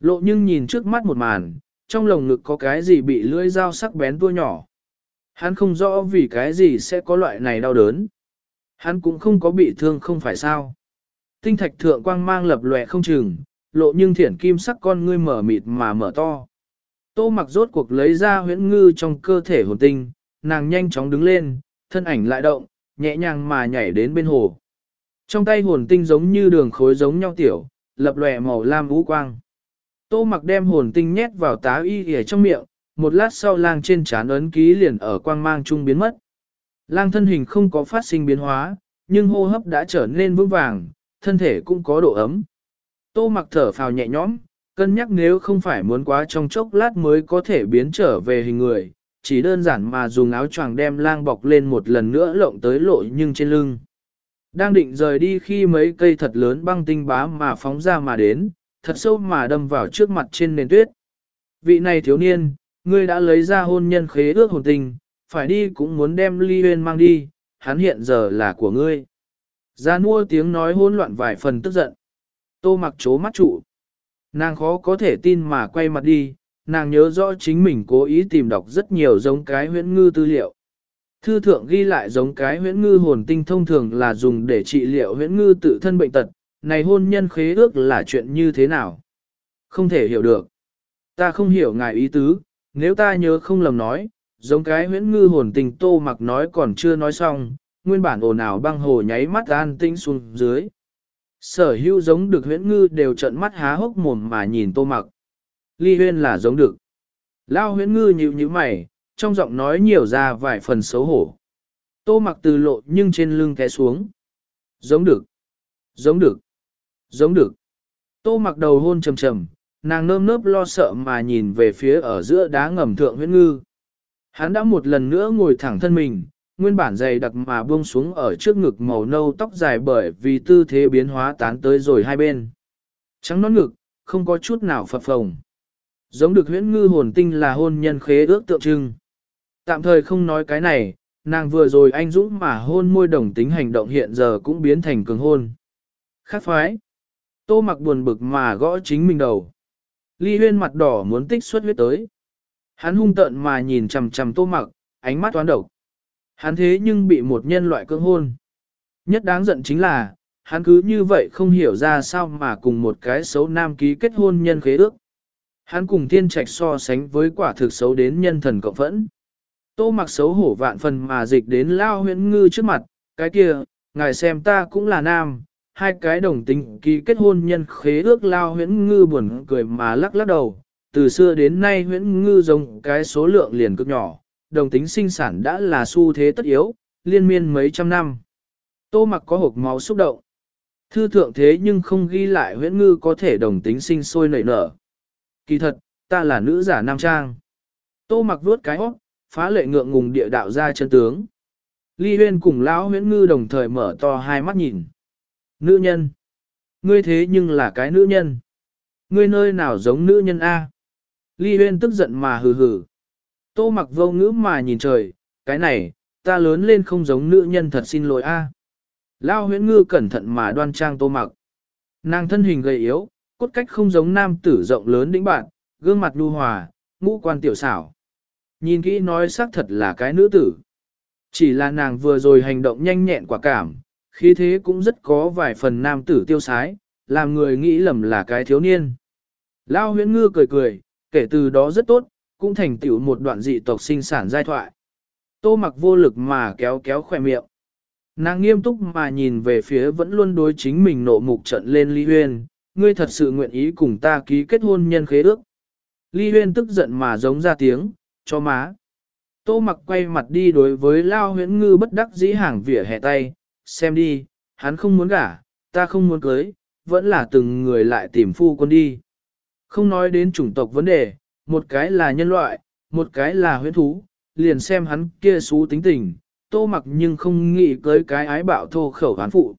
Lộ nhưng nhìn trước mắt một màn, trong lồng ngực có cái gì bị lưỡi dao sắc bén tua nhỏ. Hắn không rõ vì cái gì sẽ có loại này đau đớn. Hắn cũng không có bị thương không phải sao. Tinh thạch thượng quang mang lập lòe không chừng, lộ nhưng thiển kim sắc con ngươi mở mịt mà mở to. Tô mặc rốt cuộc lấy ra huyễn ngư trong cơ thể hồn tinh, nàng nhanh chóng đứng lên, thân ảnh lại động, nhẹ nhàng mà nhảy đến bên hồ. Trong tay hồn tinh giống như đường khối giống nhau tiểu, lập lòe màu lam vũ quang. Tô mặc đem hồn tinh nhét vào tá y ghề trong miệng, một lát sau lang trên trán ấn ký liền ở quang mang trung biến mất. Lang thân hình không có phát sinh biến hóa, nhưng hô hấp đã trở nên vững vàng, thân thể cũng có độ ấm. Tô mặc thở phào nhẹ nhõm, cân nhắc nếu không phải muốn quá trong chốc lát mới có thể biến trở về hình người, chỉ đơn giản mà dùng áo choàng đem lang bọc lên một lần nữa lộng tới lộ nhưng trên lưng. Đang định rời đi khi mấy cây thật lớn băng tinh bá mà phóng ra mà đến, thật sâu mà đâm vào trước mặt trên nền tuyết. Vị này thiếu niên, ngươi đã lấy ra hôn nhân khế ước hồn tình, phải đi cũng muốn đem ly huyên mang đi, hắn hiện giờ là của ngươi. Gia mua tiếng nói hỗn loạn vài phần tức giận. Tô mặc chố mắt trụ. Nàng khó có thể tin mà quay mặt đi, nàng nhớ rõ chính mình cố ý tìm đọc rất nhiều giống cái huyễn ngư tư liệu. Thư thượng ghi lại giống cái huyễn ngư hồn tinh thông thường là dùng để trị liệu huyễn ngư tự thân bệnh tật, này hôn nhân khế ước là chuyện như thế nào? Không thể hiểu được. Ta không hiểu ngài ý tứ, nếu ta nhớ không lầm nói, giống cái huyễn ngư hồn tình tô mặc nói còn chưa nói xong, nguyên bản ồn ào băng hồ nháy mắt an tinh xuống dưới. Sở hữu giống được huyễn ngư đều trận mắt há hốc mồm mà nhìn tô mặc. Ly huyên là giống được. Lao huyễn ngư nhịu như mày, trong giọng nói nhiều ra vài phần xấu hổ. Tô mặc từ lộ nhưng trên lưng té xuống. Giống được. Giống được. Giống được. Tô mặc đầu hôn trầm trầm, nàng nơm nớp lo sợ mà nhìn về phía ở giữa đá ngầm thượng huyễn ngư. Hắn đã một lần nữa ngồi thẳng thân mình, nguyên bản dày đặc mà buông xuống ở trước ngực màu nâu tóc dài bởi vì tư thế biến hóa tán tới rồi hai bên. Trắng nón ngực, không có chút nào phập phồng. Giống được huyễn ngư hồn tinh là hôn nhân khế ước tượng trưng. Tạm thời không nói cái này, nàng vừa rồi anh dũng mà hôn môi đồng tính hành động hiện giờ cũng biến thành cường hôn. Khác phái. Tô mặc buồn bực mà gõ chính mình đầu. Ly huyên mặt đỏ muốn tích xuất huyết tới. Hắn hung tợn mà nhìn chằm chằm tô mặc, ánh mắt toán độc. Hắn thế nhưng bị một nhân loại cưỡng hôn. Nhất đáng giận chính là, hắn cứ như vậy không hiểu ra sao mà cùng một cái xấu nam ký kết hôn nhân khế ước. Hắn cùng thiên trạch so sánh với quả thực xấu đến nhân thần cộng phẫn. Tô mặc xấu hổ vạn phần mà dịch đến lao huyễn ngư trước mặt, cái kia, ngài xem ta cũng là nam, hai cái đồng tính ký kết hôn nhân khế ước lao huyễn ngư buồn cười mà lắc lắc đầu. Từ xưa đến nay huyễn ngư giống cái số lượng liền cực nhỏ, đồng tính sinh sản đã là xu thế tất yếu, liên miên mấy trăm năm. Tô mặc có hộp máu xúc động. Thư thượng thế nhưng không ghi lại huyễn ngư có thể đồng tính sinh sôi nảy nở. Kỳ thật, ta là nữ giả nam trang. Tô mặc vuốt cái hót, phá lệ ngượng ngùng địa đạo ra chân tướng. Ly huyên cùng lão huyễn ngư đồng thời mở to hai mắt nhìn. Nữ nhân. Ngươi thế nhưng là cái nữ nhân. Ngươi nơi nào giống nữ nhân A. Ly huyên tức giận mà hừ hừ. Tô mặc vô ngữ mà nhìn trời, cái này, ta lớn lên không giống nữ nhân thật xin lỗi A. Lao huyễn ngư cẩn thận mà đoan trang tô mặc. Nàng thân hình gầy yếu, cốt cách không giống nam tử rộng lớn đĩnh bạn, gương mặt nhu hòa, ngũ quan tiểu xảo. Nhìn kỹ nói xác thật là cái nữ tử. Chỉ là nàng vừa rồi hành động nhanh nhẹn quả cảm, khí thế cũng rất có vài phần nam tử tiêu sái, làm người nghĩ lầm là cái thiếu niên. Lao huyễn ngư cười cười, kể từ đó rất tốt, cũng thành tựu một đoạn dị tộc sinh sản giai thoại. Tô mặc vô lực mà kéo kéo khỏe miệng. Nàng nghiêm túc mà nhìn về phía vẫn luôn đối chính mình nộ mục trận lên Lý Huyên, ngươi thật sự nguyện ý cùng ta ký kết hôn nhân khế ước. Lý Huyên tức giận mà giống ra tiếng, cho má. Tô mặc quay mặt đi đối với Lao huyễn ngư bất đắc dĩ hàng vỉa hè tay, xem đi, hắn không muốn gả, ta không muốn cưới, vẫn là từng người lại tìm phu quân đi. Không nói đến chủng tộc vấn đề, một cái là nhân loại, một cái là huyễn thú, liền xem hắn kia xú tính tình, tô mặc nhưng không nghĩ cưới cái ái bạo thô khẩu hán phụ.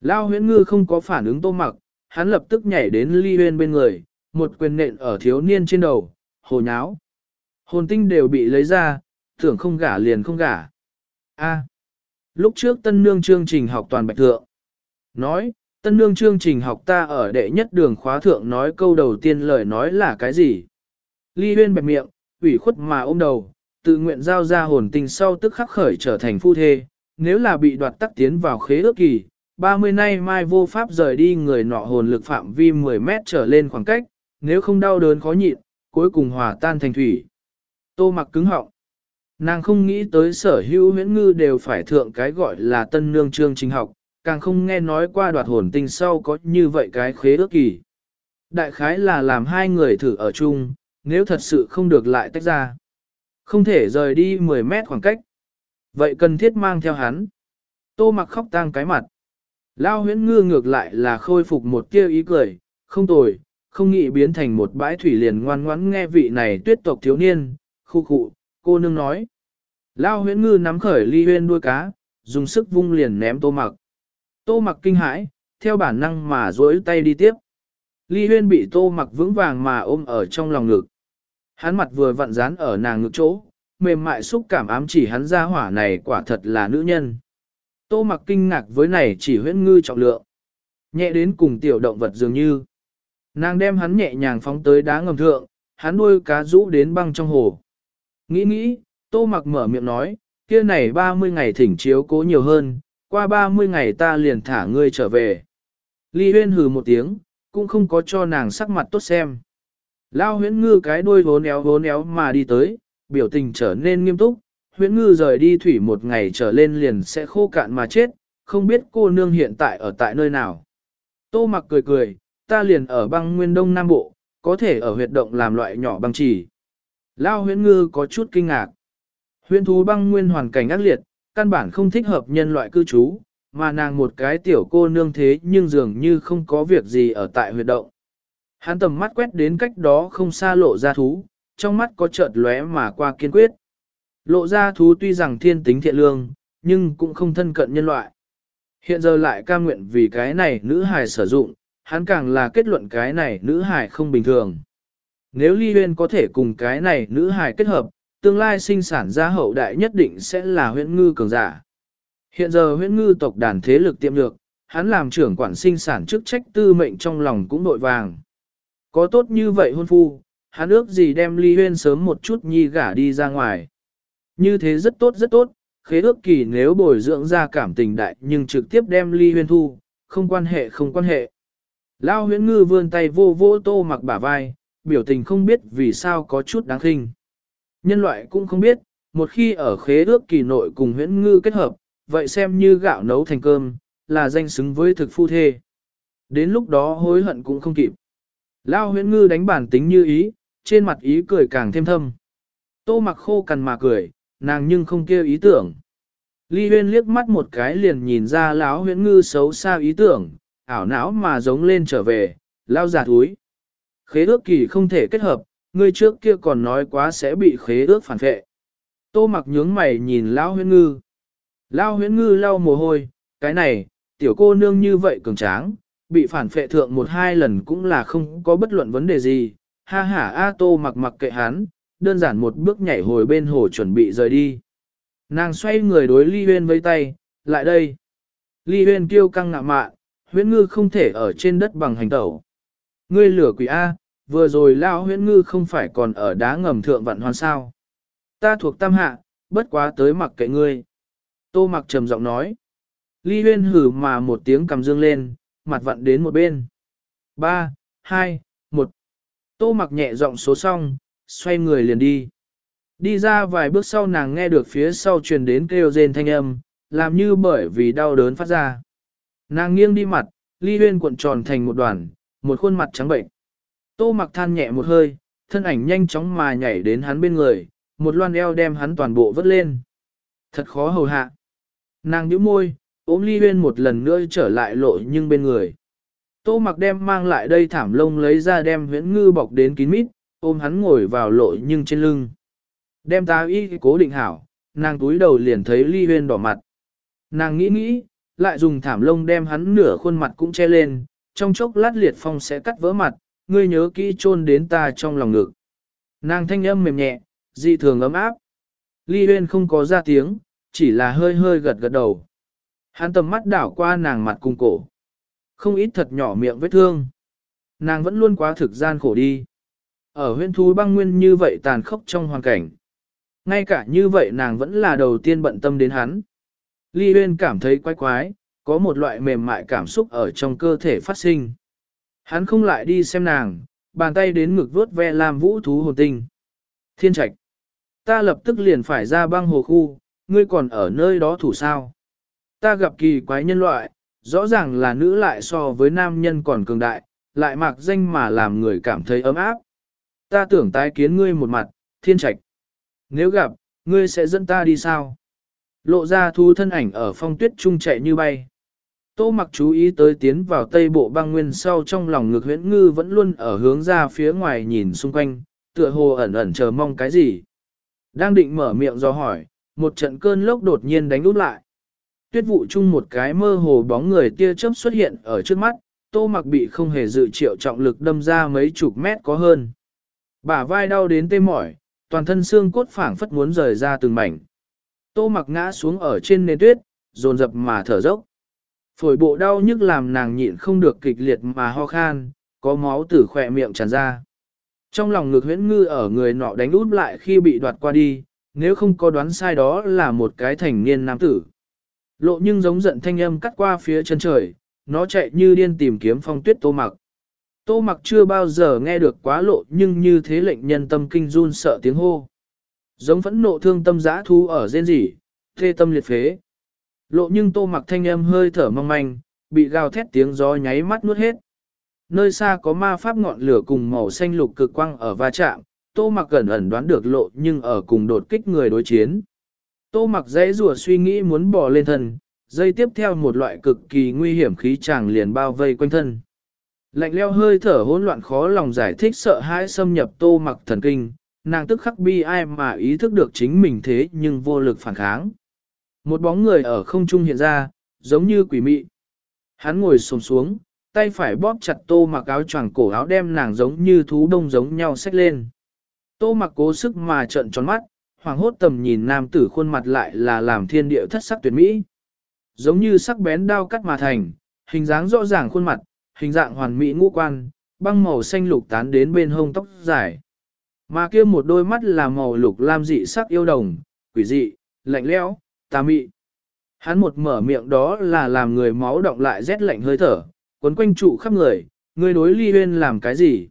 Lao huyễn ngư không có phản ứng tô mặc, hắn lập tức nhảy đến ly huyên bên người, một quyền nện ở thiếu niên trên đầu, hồ nháo. Hồn tinh đều bị lấy ra, tưởng không gả liền không gả. A lúc trước tân nương chương trình học toàn bạch thượng. Nói, tân nương chương trình học ta ở đệ nhất đường khóa thượng nói câu đầu tiên lời nói là cái gì? Ly huyên bẹp miệng, ủy khuất mà ôm đầu, tự nguyện giao ra hồn tình sau tức khắc khởi trở thành phu thê, nếu là bị đoạt tắc tiến vào khế ước kỳ, 30 nay mai vô pháp rời đi người nọ hồn lực phạm vi 10 mét trở lên khoảng cách, nếu không đau đớn khó nhịn, cuối cùng hòa tan thành thủy. Tô mặc cứng họng. Nàng không nghĩ tới sở hữu huyễn ngư đều phải thượng cái gọi là tân nương trương trình học, càng không nghe nói qua đoạt hồn tinh sau có như vậy cái khế ước kỳ. Đại khái là làm hai người thử ở chung, nếu thật sự không được lại tách ra. Không thể rời đi 10 mét khoảng cách. Vậy cần thiết mang theo hắn. Tô mặc khóc tang cái mặt. Lao huyễn ngư ngược lại là khôi phục một tia ý cười, không tồi, không nghĩ biến thành một bãi thủy liền ngoan ngoãn nghe vị này tuyết tộc thiếu niên, khu cụ, cô nương nói. Lao huyễn ngư nắm khởi ly huyên đuôi cá, dùng sức vung liền ném tô mặc. Tô mặc kinh hãi, theo bản năng mà duỗi tay đi tiếp. Ly huyên bị tô mặc vững vàng mà ôm ở trong lòng ngực. Hắn mặt vừa vặn dán ở nàng ngực chỗ, mềm mại xúc cảm ám chỉ hắn ra hỏa này quả thật là nữ nhân. Tô mặc kinh ngạc với này chỉ huyễn ngư trọng lượng. Nhẹ đến cùng tiểu động vật dường như. Nàng đem hắn nhẹ nhàng phóng tới đá ngầm thượng, hắn nuôi cá rũ đến băng trong hồ. Nghĩ nghĩ, tô mặc mở miệng nói, kia này 30 ngày thỉnh chiếu cố nhiều hơn, qua 30 ngày ta liền thả ngươi trở về. Ly huyên hừ một tiếng, cũng không có cho nàng sắc mặt tốt xem. Lao huyễn ngư cái đuôi vốn éo vốn éo mà đi tới, biểu tình trở nên nghiêm túc, huyễn ngư rời đi thủy một ngày trở lên liền sẽ khô cạn mà chết, không biết cô nương hiện tại ở tại nơi nào. Tô mặc cười cười, ta liền ở băng nguyên đông nam bộ, có thể ở huyệt động làm loại nhỏ băng chỉ. Lao huyễn ngư có chút kinh ngạc. Huyễn thú băng nguyên hoàn cảnh ác liệt, căn bản không thích hợp nhân loại cư trú, mà nàng một cái tiểu cô nương thế nhưng dường như không có việc gì ở tại huyệt động. Hắn tầm mắt quét đến cách đó không xa lộ ra thú, trong mắt có chợt lóe mà qua kiên quyết. Lộ ra thú tuy rằng thiên tính thiện lương, nhưng cũng không thân cận nhân loại. Hiện giờ lại cam nguyện vì cái này nữ hài sử dụng, hắn càng là kết luận cái này nữ hài không bình thường. Nếu ly huyên có thể cùng cái này nữ hài kết hợp, tương lai sinh sản ra hậu đại nhất định sẽ là huyễn ngư cường giả. Hiện giờ huyễn ngư tộc đàn thế lực tiệm lược, hắn làm trưởng quản sinh sản chức trách tư mệnh trong lòng cũng nội vàng. Có tốt như vậy hôn phu, hắn ước gì đem ly huyên sớm một chút nhi gả đi ra ngoài. Như thế rất tốt rất tốt, khế ước kỳ nếu bồi dưỡng ra cảm tình đại nhưng trực tiếp đem ly huyên thu, không quan hệ không quan hệ. Lao huyễn ngư vươn tay vô vô tô mặc bả vai, biểu tình không biết vì sao có chút đáng khinh. Nhân loại cũng không biết, một khi ở khế ước kỳ nội cùng huyễn ngư kết hợp, vậy xem như gạo nấu thành cơm, là danh xứng với thực phu thê. Đến lúc đó hối hận cũng không kịp. Lao huyễn ngư đánh bản tính như ý, trên mặt ý cười càng thêm thâm. Tô mặc khô cằn mà cười, nàng nhưng không kêu ý tưởng. Ly huyên liếc mắt một cái liền nhìn ra lão huyễn ngư xấu xa ý tưởng, ảo não mà giống lên trở về, lao giả túi. Khế ước kỳ không thể kết hợp, người trước kia còn nói quá sẽ bị khế ước phản vệ. Tô mặc nhướng mày nhìn lão huyễn ngư. Lao huyễn ngư lau mồ hôi, cái này, tiểu cô nương như vậy cường tráng, bị phản phệ thượng một hai lần cũng là không có bất luận vấn đề gì. Ha ha A Tô mặc mặc kệ hắn, đơn giản một bước nhảy hồi bên hồ chuẩn bị rời đi. Nàng xoay người đối Ly Huyên với tay, lại đây. Ly Huyên kêu căng ngạ mạ, huyễn ngư không thể ở trên đất bằng hành tẩu. Ngươi lửa quỷ A, vừa rồi lao huyễn ngư không phải còn ở đá ngầm thượng vạn hoàn sao. Ta thuộc tam hạ, bất quá tới mặc kệ ngươi. Tô mặc trầm giọng nói. Ly huyên hử mà một tiếng cầm dương lên, mặt vặn đến một bên. Ba, hai, một. Tô mặc nhẹ giọng số xong, xoay người liền đi. Đi ra vài bước sau nàng nghe được phía sau truyền đến kêu rên thanh âm, làm như bởi vì đau đớn phát ra. Nàng nghiêng đi mặt, ly huyên cuộn tròn thành một đoàn, một khuôn mặt trắng bệnh. Tô mặc than nhẹ một hơi, thân ảnh nhanh chóng mà nhảy đến hắn bên người, một loan eo đem hắn toàn bộ vớt lên. Thật khó hầu hạ. Nàng nhíu môi, ôm ly huyên một lần nữa trở lại lộ nhưng bên người. Tô mặc đem mang lại đây thảm lông lấy ra đem huyễn ngư bọc đến kín mít, ôm hắn ngồi vào lộ nhưng trên lưng. Đem ta y cố định hảo, nàng túi đầu liền thấy ly huyên đỏ mặt. Nàng nghĩ nghĩ, lại dùng thảm lông đem hắn nửa khuôn mặt cũng che lên, trong chốc lát liệt phong sẽ cắt vỡ mặt, ngươi nhớ kỹ chôn đến ta trong lòng ngực. Nàng thanh âm mềm nhẹ, dị thường ấm áp. Ly uyên không có ra tiếng, chỉ là hơi hơi gật gật đầu. Hắn tầm mắt đảo qua nàng mặt cùng cổ. Không ít thật nhỏ miệng vết thương. Nàng vẫn luôn quá thực gian khổ đi. Ở huyên thú băng nguyên như vậy tàn khốc trong hoàn cảnh. Ngay cả như vậy nàng vẫn là đầu tiên bận tâm đến hắn. Ly uyên cảm thấy quái quái, có một loại mềm mại cảm xúc ở trong cơ thể phát sinh. Hắn không lại đi xem nàng, bàn tay đến ngực vuốt ve làm vũ thú hồn tinh. Thiên trạch. Ta lập tức liền phải ra băng hồ khu, ngươi còn ở nơi đó thủ sao. Ta gặp kỳ quái nhân loại, rõ ràng là nữ lại so với nam nhân còn cường đại, lại mặc danh mà làm người cảm thấy ấm áp. Ta tưởng tái kiến ngươi một mặt, thiên trạch. Nếu gặp, ngươi sẽ dẫn ta đi sao? Lộ ra thu thân ảnh ở phong tuyết trung chạy như bay. Tô mặc chú ý tới tiến vào tây bộ băng nguyên sau trong lòng ngực huyễn ngư vẫn luôn ở hướng ra phía ngoài nhìn xung quanh, tựa hồ ẩn ẩn chờ mong cái gì. Đang định mở miệng do hỏi, một trận cơn lốc đột nhiên đánh út lại. Tuyết vụ chung một cái mơ hồ bóng người tia chớp xuất hiện ở trước mắt, tô mặc bị không hề dự triệu trọng lực đâm ra mấy chục mét có hơn. Bả vai đau đến tê mỏi, toàn thân xương cốt phảng phất muốn rời ra từng mảnh. Tô mặc ngã xuống ở trên nền tuyết, dồn dập mà thở dốc. Phổi bộ đau nhức làm nàng nhịn không được kịch liệt mà ho khan, có máu từ khỏe miệng tràn ra. Trong lòng ngực huyễn ngư ở người nọ đánh út lại khi bị đoạt qua đi, nếu không có đoán sai đó là một cái thành niên nam tử. Lộ nhưng giống giận thanh âm cắt qua phía chân trời, nó chạy như điên tìm kiếm phong tuyết tô mặc. Tô mặc chưa bao giờ nghe được quá lộ nhưng như thế lệnh nhân tâm kinh run sợ tiếng hô. Giống phẫn nộ thương tâm giã thu ở rên rỉ, thê tâm liệt phế. Lộ nhưng tô mặc thanh âm hơi thở mong manh, bị gào thét tiếng gió nháy mắt nuốt hết. Nơi xa có ma pháp ngọn lửa cùng màu xanh lục cực quang ở va chạm, tô mặc gần ẩn đoán được lộ nhưng ở cùng đột kích người đối chiến. Tô mặc dễ rùa suy nghĩ muốn bỏ lên thân, dây tiếp theo một loại cực kỳ nguy hiểm khí chàng liền bao vây quanh thân. Lạnh leo hơi thở hỗn loạn khó lòng giải thích sợ hãi xâm nhập tô mặc thần kinh, nàng tức khắc bi ai mà ý thức được chính mình thế nhưng vô lực phản kháng. Một bóng người ở không trung hiện ra, giống như quỷ mị. Hắn ngồi xổm xuống, tay phải bóp chặt tô mặc áo choàng cổ áo đem nàng giống như thú đông giống nhau xách lên. Tô mặc cố sức mà trợn tròn mắt, hoàng hốt tầm nhìn nam tử khuôn mặt lại là làm thiên địa thất sắc tuyệt mỹ. Giống như sắc bén đao cắt mà thành, hình dáng rõ ràng khuôn mặt, hình dạng hoàn mỹ ngũ quan, băng màu xanh lục tán đến bên hông tóc dài. Mà kia một đôi mắt là màu lục lam dị sắc yêu đồng, quỷ dị, lạnh lẽo, Ta mị. Hắn một mở miệng đó là làm người máu động lại rét lạnh hơi thở, quấn quanh trụ khắp người, người đối ly huyên làm cái gì.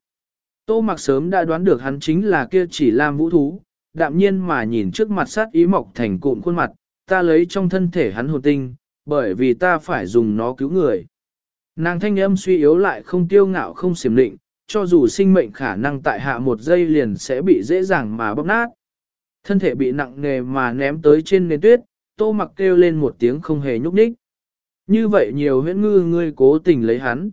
Tô mặc sớm đã đoán được hắn chính là kia chỉ làm vũ thú, đạm nhiên mà nhìn trước mặt sát ý mọc thành cụm khuôn mặt, ta lấy trong thân thể hắn hồn tinh, bởi vì ta phải dùng nó cứu người. Nàng thanh âm suy yếu lại không tiêu ngạo không xiểm định, cho dù sinh mệnh khả năng tại hạ một giây liền sẽ bị dễ dàng mà bóp nát. Thân thể bị nặng nề mà ném tới trên nền tuyết, tô mặc kêu lên một tiếng không hề nhúc nhích. Như vậy nhiều huyễn ngư ngươi cố tình lấy hắn.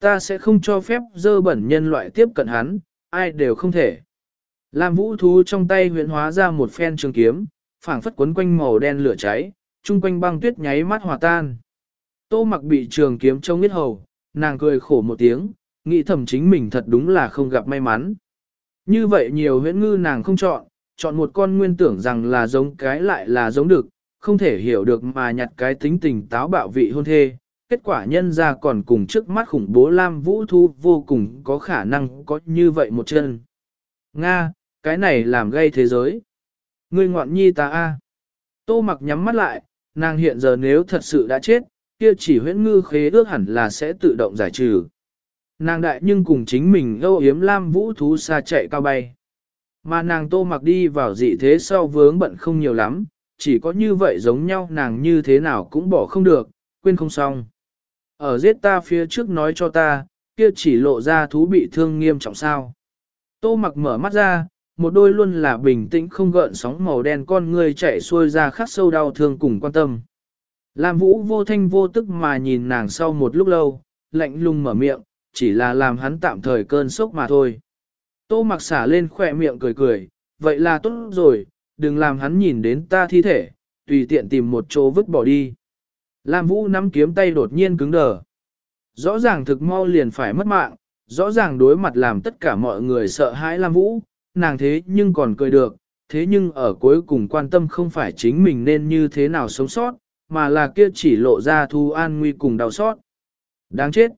Ta sẽ không cho phép dơ bẩn nhân loại tiếp cận hắn, ai đều không thể. Lam vũ thú trong tay huyễn hóa ra một phen trường kiếm, phảng phất quấn quanh màu đen lửa cháy, chung quanh băng tuyết nháy mắt hòa tan. Tô mặc bị trường kiếm trông huyết hầu, nàng cười khổ một tiếng, nghĩ thầm chính mình thật đúng là không gặp may mắn. Như vậy nhiều huyễn ngư nàng không chọn, chọn một con nguyên tưởng rằng là giống cái lại là giống được, không thể hiểu được mà nhặt cái tính tình táo bạo vị hôn thê. Kết quả nhân ra còn cùng trước mắt khủng bố Lam Vũ Thu vô cùng có khả năng có như vậy một chân. Nga, cái này làm gây thế giới. Ngươi ngoạn nhi ta a. Tô mặc nhắm mắt lại, nàng hiện giờ nếu thật sự đã chết, kia chỉ huyễn ngư khế ước hẳn là sẽ tự động giải trừ. Nàng đại nhưng cùng chính mình âu yếm lam vũ thú xa chạy cao bay. Mà nàng tô mặc đi vào dị thế sau vướng bận không nhiều lắm, chỉ có như vậy giống nhau nàng như thế nào cũng bỏ không được, quên không xong. Ở giết ta phía trước nói cho ta, kia chỉ lộ ra thú bị thương nghiêm trọng sao. Tô mặc mở mắt ra, một đôi luôn là bình tĩnh không gợn sóng màu đen con người chạy xuôi ra khắc sâu đau thương cùng quan tâm. Lam Vũ vô thanh vô tức mà nhìn nàng sau một lúc lâu, lạnh lùng mở miệng, chỉ là làm hắn tạm thời cơn sốc mà thôi. Tô mặc xả lên khỏe miệng cười cười, vậy là tốt rồi, đừng làm hắn nhìn đến ta thi thể, tùy tiện tìm một chỗ vứt bỏ đi. Lam Vũ nắm kiếm tay đột nhiên cứng đờ. Rõ ràng thực mau liền phải mất mạng, rõ ràng đối mặt làm tất cả mọi người sợ hãi Lam Vũ, nàng thế nhưng còn cười được, thế nhưng ở cuối cùng quan tâm không phải chính mình nên như thế nào sống sót, mà là kia chỉ lộ ra thu an nguy cùng đau xót. Đáng chết!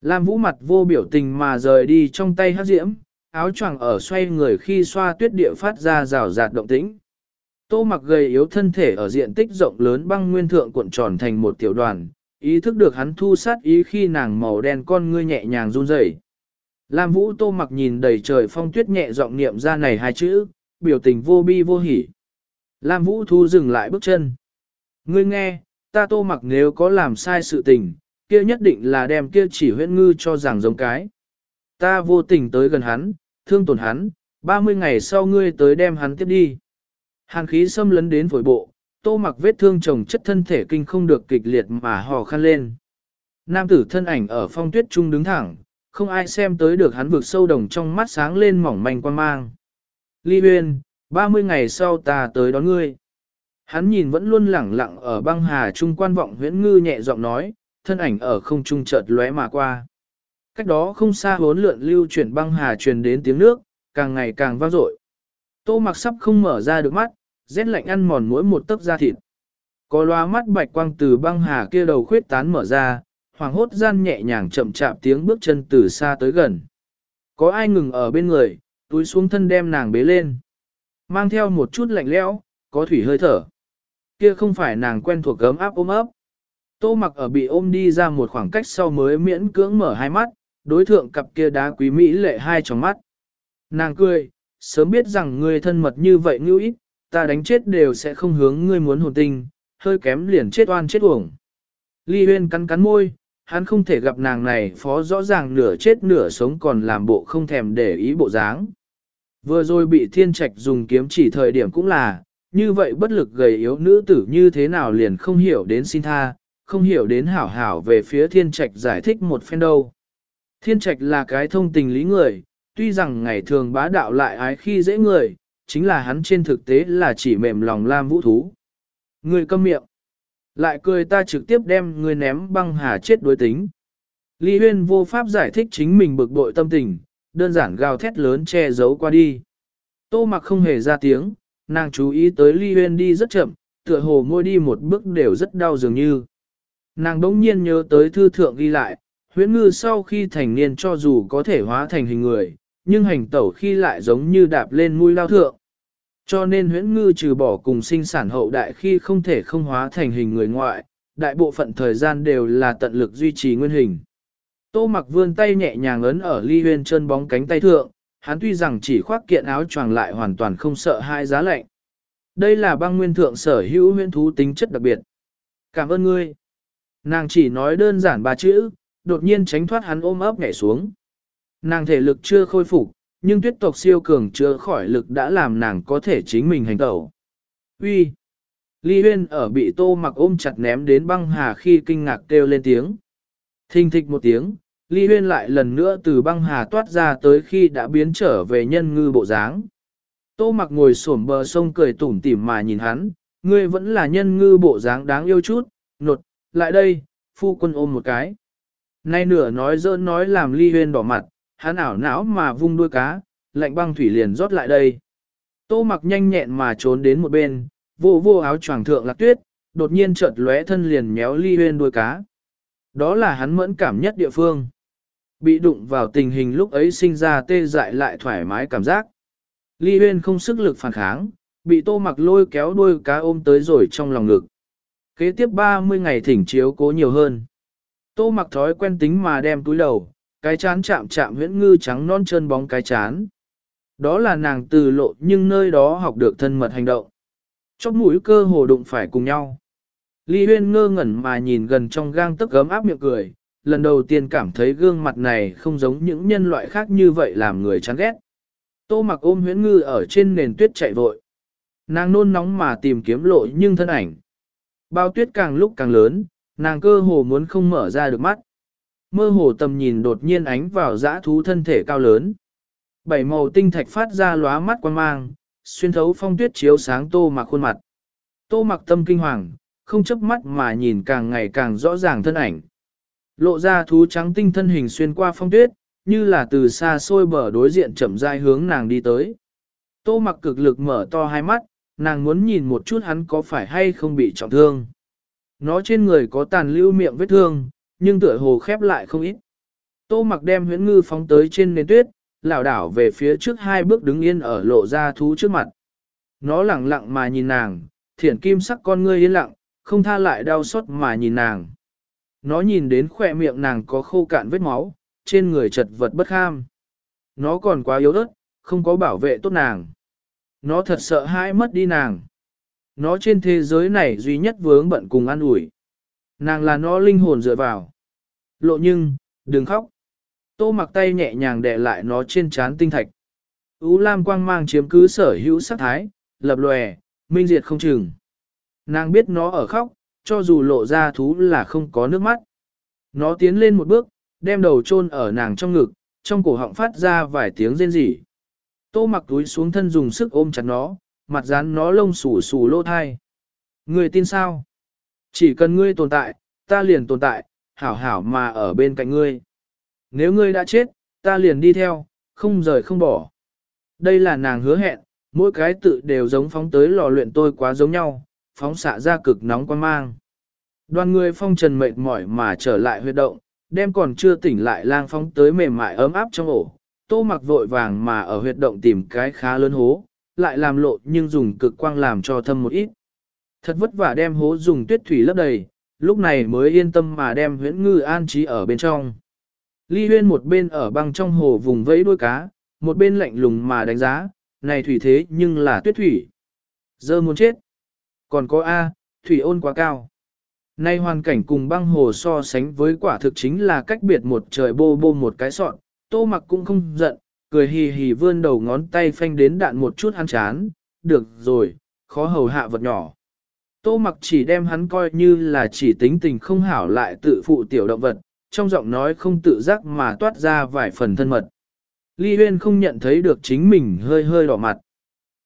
Lam Vũ mặt vô biểu tình mà rời đi trong tay hát diễm, áo choàng ở xoay người khi xoa tuyết địa phát ra rào rạt động tĩnh. Tô mặc gầy yếu thân thể ở diện tích rộng lớn băng nguyên thượng cuộn tròn thành một tiểu đoàn, ý thức được hắn thu sát ý khi nàng màu đen con ngươi nhẹ nhàng run rẩy. Lam Vũ Tô mặc nhìn đầy trời phong tuyết nhẹ giọng niệm ra này hai chữ, biểu tình vô bi vô hỉ. Lam Vũ thu dừng lại bước chân. Ngươi nghe, ta Tô mặc nếu có làm sai sự tình, kia nhất định là đem kia chỉ huyễn ngư cho rằng giống cái. Ta vô tình tới gần hắn, thương tổn hắn, 30 ngày sau ngươi tới đem hắn tiếp đi. Hàn khí xâm lấn đến phổi bộ, tô mặc vết thương chồng chất thân thể kinh không được kịch liệt mà hò khăn lên. Nam tử thân ảnh ở phong tuyết trung đứng thẳng, không ai xem tới được hắn vượt sâu đồng trong mắt sáng lên mỏng manh quan mang. Ly Huyên, 30 ngày sau ta tới đón ngươi. Hắn nhìn vẫn luôn lẳng lặng ở băng hà trung quan vọng huyễn ngư nhẹ giọng nói, thân ảnh ở không trung chợt lóe mà qua. Cách đó không xa hốn lượn lưu chuyển băng hà truyền đến tiếng nước, càng ngày càng vang dội. Tô mặc sắp không mở ra được mắt, rét lạnh ăn mòn mỗi một tấc da thịt. Có loa mắt bạch quang từ băng hà kia đầu khuyết tán mở ra, hoàng hốt gian nhẹ nhàng chậm chạp tiếng bước chân từ xa tới gần. Có ai ngừng ở bên người, túi xuống thân đem nàng bế lên. Mang theo một chút lạnh lẽo, có thủy hơi thở. Kia không phải nàng quen thuộc gấm áp ôm ấp. Tô mặc ở bị ôm đi ra một khoảng cách sau mới miễn cưỡng mở hai mắt, đối thượng cặp kia đá quý mỹ lệ hai trong mắt. Nàng cười, sớm biết rằng ngươi thân mật như vậy ngưu ít, ta đánh chết đều sẽ không hướng ngươi muốn hồn tình, hơi kém liền chết oan chết uổng. Ly huyên cắn cắn môi, hắn không thể gặp nàng này phó rõ ràng nửa chết nửa sống còn làm bộ không thèm để ý bộ dáng. Vừa rồi bị thiên trạch dùng kiếm chỉ thời điểm cũng là, như vậy bất lực gầy yếu nữ tử như thế nào liền không hiểu đến xin tha, không hiểu đến hảo hảo về phía thiên trạch giải thích một phen đâu. Thiên trạch là cái thông tình lý người, tuy rằng ngày thường bá đạo lại ái khi dễ người, chính là hắn trên thực tế là chỉ mềm lòng lam vũ thú. Người câm miệng. Lại cười ta trực tiếp đem người ném băng hà chết đối tính. Lý huyên vô pháp giải thích chính mình bực bội tâm tình, đơn giản gào thét lớn che giấu qua đi. Tô mặc không hề ra tiếng, nàng chú ý tới Lý huyên đi rất chậm, tựa hồ môi đi một bước đều rất đau dường như. Nàng đống nhiên nhớ tới thư thượng ghi lại, huyễn ngư sau khi thành niên cho dù có thể hóa thành hình người, nhưng hành tẩu khi lại giống như đạp lên mũi lao thượng. Cho nên huyễn ngư trừ bỏ cùng sinh sản hậu đại khi không thể không hóa thành hình người ngoại, đại bộ phận thời gian đều là tận lực duy trì nguyên hình. Tô mặc vươn tay nhẹ nhàng ấn ở ly huyên chân bóng cánh tay thượng, hắn tuy rằng chỉ khoác kiện áo choàng lại hoàn toàn không sợ hai giá lạnh. Đây là băng nguyên thượng sở hữu huyễn thú tính chất đặc biệt. Cảm ơn ngươi. Nàng chỉ nói đơn giản ba chữ, đột nhiên tránh thoát hắn ôm ấp nhảy xuống. Nàng thể lực chưa khôi phục, nhưng tuyết tộc siêu cường chưa khỏi lực đã làm nàng có thể chính mình hành tẩu. Uy, Ly Huyên ở bị tô mặc ôm chặt ném đến băng hà khi kinh ngạc kêu lên tiếng. Thình thịch một tiếng, Ly Huyên lại lần nữa từ băng hà toát ra tới khi đã biến trở về nhân ngư bộ dáng. Tô mặc ngồi xổm bờ sông cười tủm tỉm mà nhìn hắn, ngươi vẫn là nhân ngư bộ dáng đáng yêu chút, nột, lại đây, phu quân ôm một cái. Nay nửa nói dỡn nói làm ly huyên đỏ mặt, hắn ảo não mà vung đuôi cá, lạnh băng thủy liền rót lại đây. Tô mặc nhanh nhẹn mà trốn đến một bên, vô vô áo choàng thượng lạc tuyết, đột nhiên chợt lóe thân liền méo ly huyên đuôi cá. Đó là hắn mẫn cảm nhất địa phương. Bị đụng vào tình hình lúc ấy sinh ra tê dại lại thoải mái cảm giác. Ly huyên không sức lực phản kháng, bị tô mặc lôi kéo đuôi cá ôm tới rồi trong lòng ngực. Kế tiếp 30 ngày thỉnh chiếu cố nhiều hơn. Tô mặc thói quen tính mà đem túi đầu, cái chán chạm chạm huyễn ngư trắng non trơn bóng cái chán. Đó là nàng từ lộ nhưng nơi đó học được thân mật hành động. Chóc mũi cơ hồ đụng phải cùng nhau. Ly huyên ngơ ngẩn mà nhìn gần trong gang tức gấm áp miệng cười, lần đầu tiên cảm thấy gương mặt này không giống những nhân loại khác như vậy làm người chán ghét. Tô mặc ôm huyễn ngư ở trên nền tuyết chạy vội. Nàng nôn nóng mà tìm kiếm lộ nhưng thân ảnh. Bao tuyết càng lúc càng lớn, nàng cơ hồ muốn không mở ra được mắt. Mơ hồ tầm nhìn đột nhiên ánh vào dã thú thân thể cao lớn. Bảy màu tinh thạch phát ra lóa mắt quan mang, xuyên thấu phong tuyết chiếu sáng tô mặc khuôn mặt. Tô mặc tâm kinh hoàng, không chấp mắt mà nhìn càng ngày càng rõ ràng thân ảnh. Lộ ra thú trắng tinh thân hình xuyên qua phong tuyết, như là từ xa xôi bờ đối diện chậm rãi hướng nàng đi tới. Tô mặc cực lực mở to hai mắt, nàng muốn nhìn một chút hắn có phải hay không bị trọng thương. Nó trên người có tàn lưu miệng vết thương, nhưng tựa hồ khép lại không ít. Tô mặc đem huyễn ngư phóng tới trên nền tuyết, lảo đảo về phía trước hai bước đứng yên ở lộ ra thú trước mặt. Nó lặng lặng mà nhìn nàng, thiển kim sắc con ngươi yên lặng, không tha lại đau xót mà nhìn nàng. Nó nhìn đến khỏe miệng nàng có khô cạn vết máu, trên người chật vật bất kham. Nó còn quá yếu ớt, không có bảo vệ tốt nàng. Nó thật sợ hãi mất đi nàng. Nó trên thế giới này duy nhất vướng bận cùng an ủi. Nàng là nó linh hồn dựa vào. Lộ nhưng, đừng khóc. Tô mặc tay nhẹ nhàng đè lại nó trên trán tinh thạch. Ú lam quang mang chiếm cứ sở hữu sắc thái, lập lòe, minh diệt không chừng. Nàng biết nó ở khóc, cho dù lộ ra thú là không có nước mắt. Nó tiến lên một bước, đem đầu chôn ở nàng trong ngực, trong cổ họng phát ra vài tiếng rên rỉ. Tô mặc túi xuống thân dùng sức ôm chặt nó, mặt dán nó lông xù xù lỗ thai. Người tin sao? Chỉ cần ngươi tồn tại, ta liền tồn tại, hảo hảo mà ở bên cạnh ngươi. Nếu ngươi đã chết, ta liền đi theo, không rời không bỏ. Đây là nàng hứa hẹn, mỗi cái tự đều giống phóng tới lò luyện tôi quá giống nhau, phóng xạ ra cực nóng quan mang. Đoàn người phong trần mệt mỏi mà trở lại huyệt động, đem còn chưa tỉnh lại lang phóng tới mềm mại ấm áp trong ổ. Tô mặc vội vàng mà ở huyệt động tìm cái khá lớn hố, lại làm lộ nhưng dùng cực quang làm cho thâm một ít. Thật vất vả đem hố dùng tuyết thủy lấp đầy, lúc này mới yên tâm mà đem huyễn ngư an trí ở bên trong. Ly huyên một bên ở băng trong hồ vùng vẫy đuôi cá, một bên lạnh lùng mà đánh giá, này thủy thế nhưng là tuyết thủy. Giờ muốn chết. Còn có A, thủy ôn quá cao. Nay hoàn cảnh cùng băng hồ so sánh với quả thực chính là cách biệt một trời bô bô một cái sọn, tô mặc cũng không giận, cười hì hì vươn đầu ngón tay phanh đến đạn một chút hắn chán, được rồi, khó hầu hạ vật nhỏ. Tô mặc chỉ đem hắn coi như là chỉ tính tình không hảo lại tự phụ tiểu động vật, trong giọng nói không tự giác mà toát ra vài phần thân mật. Ly Huyên không nhận thấy được chính mình hơi hơi đỏ mặt.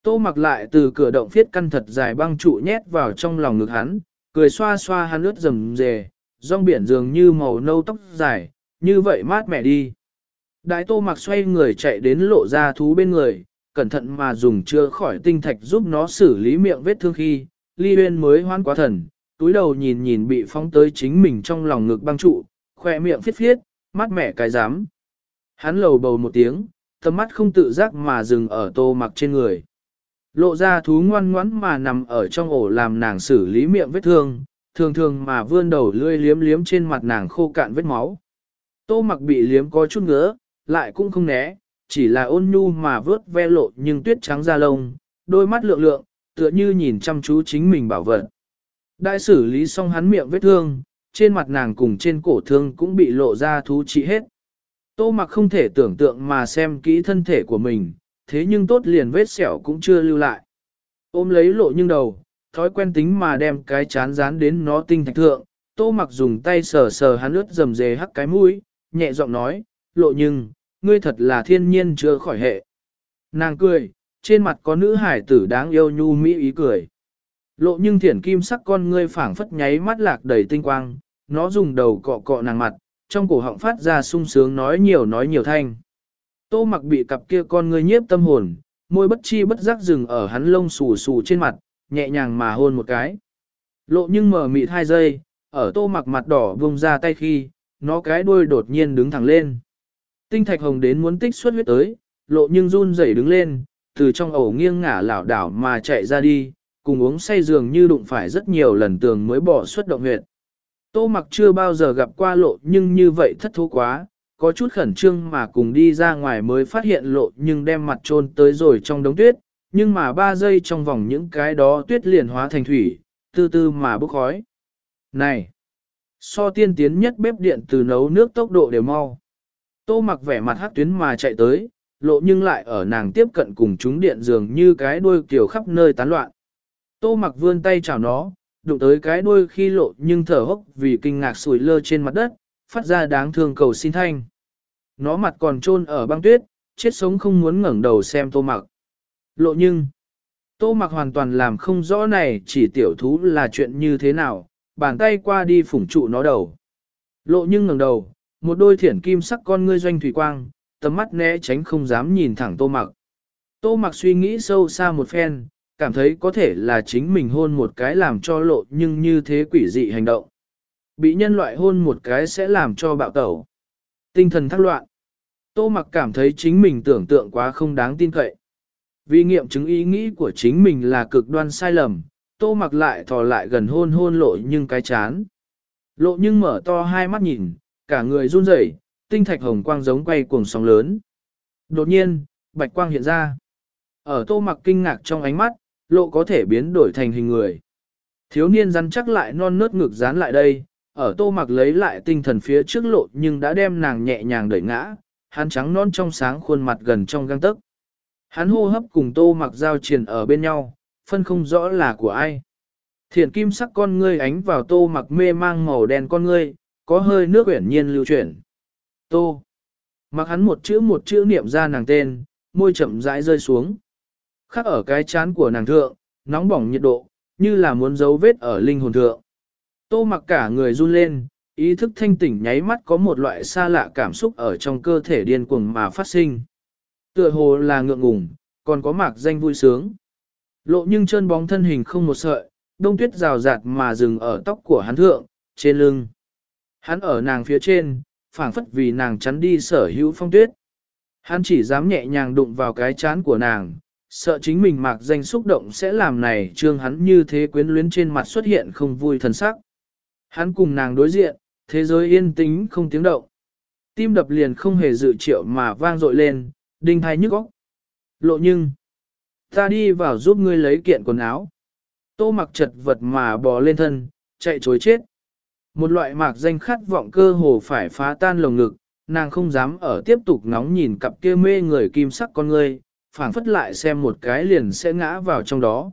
Tô mặc lại từ cửa động phiết căn thật dài băng trụ nhét vào trong lòng ngực hắn, cười xoa xoa hắn ướt rầm rề, rong biển dường như màu nâu tóc dài, như vậy mát mẻ đi. Đại tô mặc xoay người chạy đến lộ ra thú bên người, cẩn thận mà dùng chưa khỏi tinh thạch giúp nó xử lý miệng vết thương khi, ly huyên mới hoan quá thần, túi đầu nhìn nhìn bị phóng tới chính mình trong lòng ngực băng trụ, khoe miệng phiết phiết, mắt mẹ cái dám. Hắn lầu bầu một tiếng, tầm mắt không tự giác mà dừng ở tô mặc trên người. Lộ ra thú ngoan ngoãn mà nằm ở trong ổ làm nàng xử lý miệng vết thương, thường thường mà vươn đầu lươi liếm liếm trên mặt nàng khô cạn vết máu. Tô mặc bị liếm có chút ngứa, lại cũng không né, chỉ là ôn nhu mà vớt ve lộ nhưng tuyết trắng da lông, đôi mắt lượng lượng, tựa như nhìn chăm chú chính mình bảo vật. Đại xử lý xong hắn miệng vết thương, trên mặt nàng cùng trên cổ thương cũng bị lộ ra thú trị hết. Tô mặc không thể tưởng tượng mà xem kỹ thân thể của mình, thế nhưng tốt liền vết sẹo cũng chưa lưu lại. Ôm lấy lộ nhưng đầu, thói quen tính mà đem cái chán dán đến nó tinh thạch thượng, tô mặc dùng tay sờ sờ hắn ướt dầm dề hắc cái mũi, nhẹ giọng nói, lộ nhưng, ngươi thật là thiên nhiên chưa khỏi hệ. Nàng cười, trên mặt có nữ hải tử đáng yêu nhu mỹ ý cười. Lộ nhưng thiển kim sắc con ngươi phảng phất nháy mắt lạc đầy tinh quang, nó dùng đầu cọ cọ nàng mặt, trong cổ họng phát ra sung sướng nói nhiều nói nhiều thanh. Tô mặc bị cặp kia con ngươi nhiếp tâm hồn, môi bất chi bất giác dừng ở hắn lông xù xù trên mặt, nhẹ nhàng mà hôn một cái. Lộ nhưng mở mịt hai giây, ở tô mặc mặt đỏ vùng ra tay khi, nó cái đuôi đột nhiên đứng thẳng lên. Tinh thạch hồng đến muốn tích xuất huyết tới, lộ nhưng run rẩy đứng lên, từ trong ổ nghiêng ngả lảo đảo mà chạy ra đi, cùng uống say giường như đụng phải rất nhiều lần tường mới bỏ xuất động huyệt. Tô mặc chưa bao giờ gặp qua lộ nhưng như vậy thất thố quá, có chút khẩn trương mà cùng đi ra ngoài mới phát hiện lộ nhưng đem mặt trôn tới rồi trong đống tuyết, nhưng mà ba giây trong vòng những cái đó tuyết liền hóa thành thủy, từ từ mà bốc khói. Này! So tiên tiến nhất bếp điện từ nấu nước tốc độ đều mau. Tô mặc vẻ mặt hắc tuyến mà chạy tới, lộ nhưng lại ở nàng tiếp cận cùng chúng điện dường như cái đuôi kiểu khắp nơi tán loạn. Tô mặc vươn tay chào nó, đụng tới cái đuôi khi lộ nhưng thở hốc vì kinh ngạc sủi lơ trên mặt đất, phát ra đáng thương cầu xin thanh. Nó mặt còn trôn ở băng tuyết, chết sống không muốn ngẩng đầu xem tô mặc. Lộ nhưng, tô mặc hoàn toàn làm không rõ này chỉ tiểu thú là chuyện như thế nào, bàn tay qua đi phủng trụ nó đầu. Lộ nhưng ngẩng đầu, một đôi thiển kim sắc con ngươi doanh thủy quang, tầm mắt né tránh không dám nhìn thẳng tô mặc. Tô mặc suy nghĩ sâu xa một phen, cảm thấy có thể là chính mình hôn một cái làm cho lộ nhưng như thế quỷ dị hành động. Bị nhân loại hôn một cái sẽ làm cho bạo tẩu. Tinh thần thắc loạn. Tô mặc cảm thấy chính mình tưởng tượng quá không đáng tin cậy. Vì nghiệm chứng ý nghĩ của chính mình là cực đoan sai lầm, tô mặc lại thò lại gần hôn hôn lộ nhưng cái chán. Lộ nhưng mở to hai mắt nhìn, cả người run rẩy, tinh thạch hồng quang giống quay cuồng sóng lớn. Đột nhiên, bạch quang hiện ra. Ở tô mặc kinh ngạc trong ánh mắt, lộ có thể biến đổi thành hình người. Thiếu niên rắn chắc lại non nớt ngực dán lại đây, ở tô mặc lấy lại tinh thần phía trước lộ nhưng đã đem nàng nhẹ nhàng đẩy ngã, hắn trắng non trong sáng khuôn mặt gần trong găng tấc. Hắn hô hấp cùng tô mặc giao triền ở bên nhau, phân không rõ là của ai. Thiện kim sắc con ngươi ánh vào tô mặc mê mang màu đen con ngươi, có hơi nước uyển nhiên lưu chuyển. Tô. Mặc hắn một chữ một chữ niệm ra nàng tên, môi chậm rãi rơi xuống. Khắc ở cái chán của nàng thượng, nóng bỏng nhiệt độ, như là muốn dấu vết ở linh hồn thượng. Tô mặc cả người run lên, ý thức thanh tỉnh nháy mắt có một loại xa lạ cảm xúc ở trong cơ thể điên cuồng mà phát sinh. Tựa hồ là ngượng ngùng, còn có mạc danh vui sướng. Lộ nhưng chân bóng thân hình không một sợi, đông tuyết rào rạt mà dừng ở tóc của hắn thượng, trên lưng. Hắn ở nàng phía trên, phảng phất vì nàng chắn đi sở hữu phong tuyết. Hắn chỉ dám nhẹ nhàng đụng vào cái chán của nàng, sợ chính mình mạc danh xúc động sẽ làm này trương hắn như thế quyến luyến trên mặt xuất hiện không vui thần sắc. Hắn cùng nàng đối diện, thế giới yên tĩnh không tiếng động. Tim đập liền không hề dự triệu mà vang dội lên, đinh thai nhức óc. Lộ nhưng, ta đi vào giúp ngươi lấy kiện quần áo. Tô mặc chật vật mà bò lên thân, chạy chối chết. Một loại mạc danh khát vọng cơ hồ phải phá tan lồng ngực, nàng không dám ở tiếp tục ngóng nhìn cặp kia mê người kim sắc con ngươi, phảng phất lại xem một cái liền sẽ ngã vào trong đó.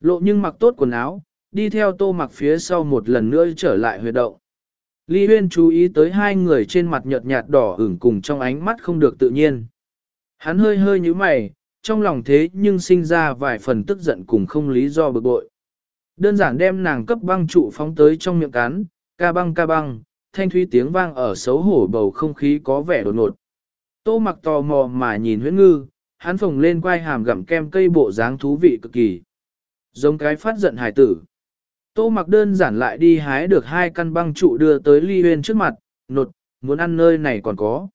Lộ nhưng mặc tốt quần áo, đi theo tô mặc phía sau một lần nữa trở lại huyệt động. Ly Huyên chú ý tới hai người trên mặt nhợt nhạt đỏ ửng cùng trong ánh mắt không được tự nhiên. Hắn hơi hơi như mày, trong lòng thế nhưng sinh ra vài phần tức giận cùng không lý do bực bội. Đơn giản đem nàng cấp băng trụ phóng tới trong miệng cắn, ca băng ca băng, thanh thúy tiếng vang ở xấu hổ bầu không khí có vẻ đột ngột. Tô mặc tò mò mà nhìn huyễn ngư, hắn phồng lên quai hàm gặm kem cây bộ dáng thú vị cực kỳ. Giống cái phát giận hải tử. Tô mặc đơn giản lại đi hái được hai căn băng trụ đưa tới Ly Huyên trước mặt, nột, muốn ăn nơi này còn có.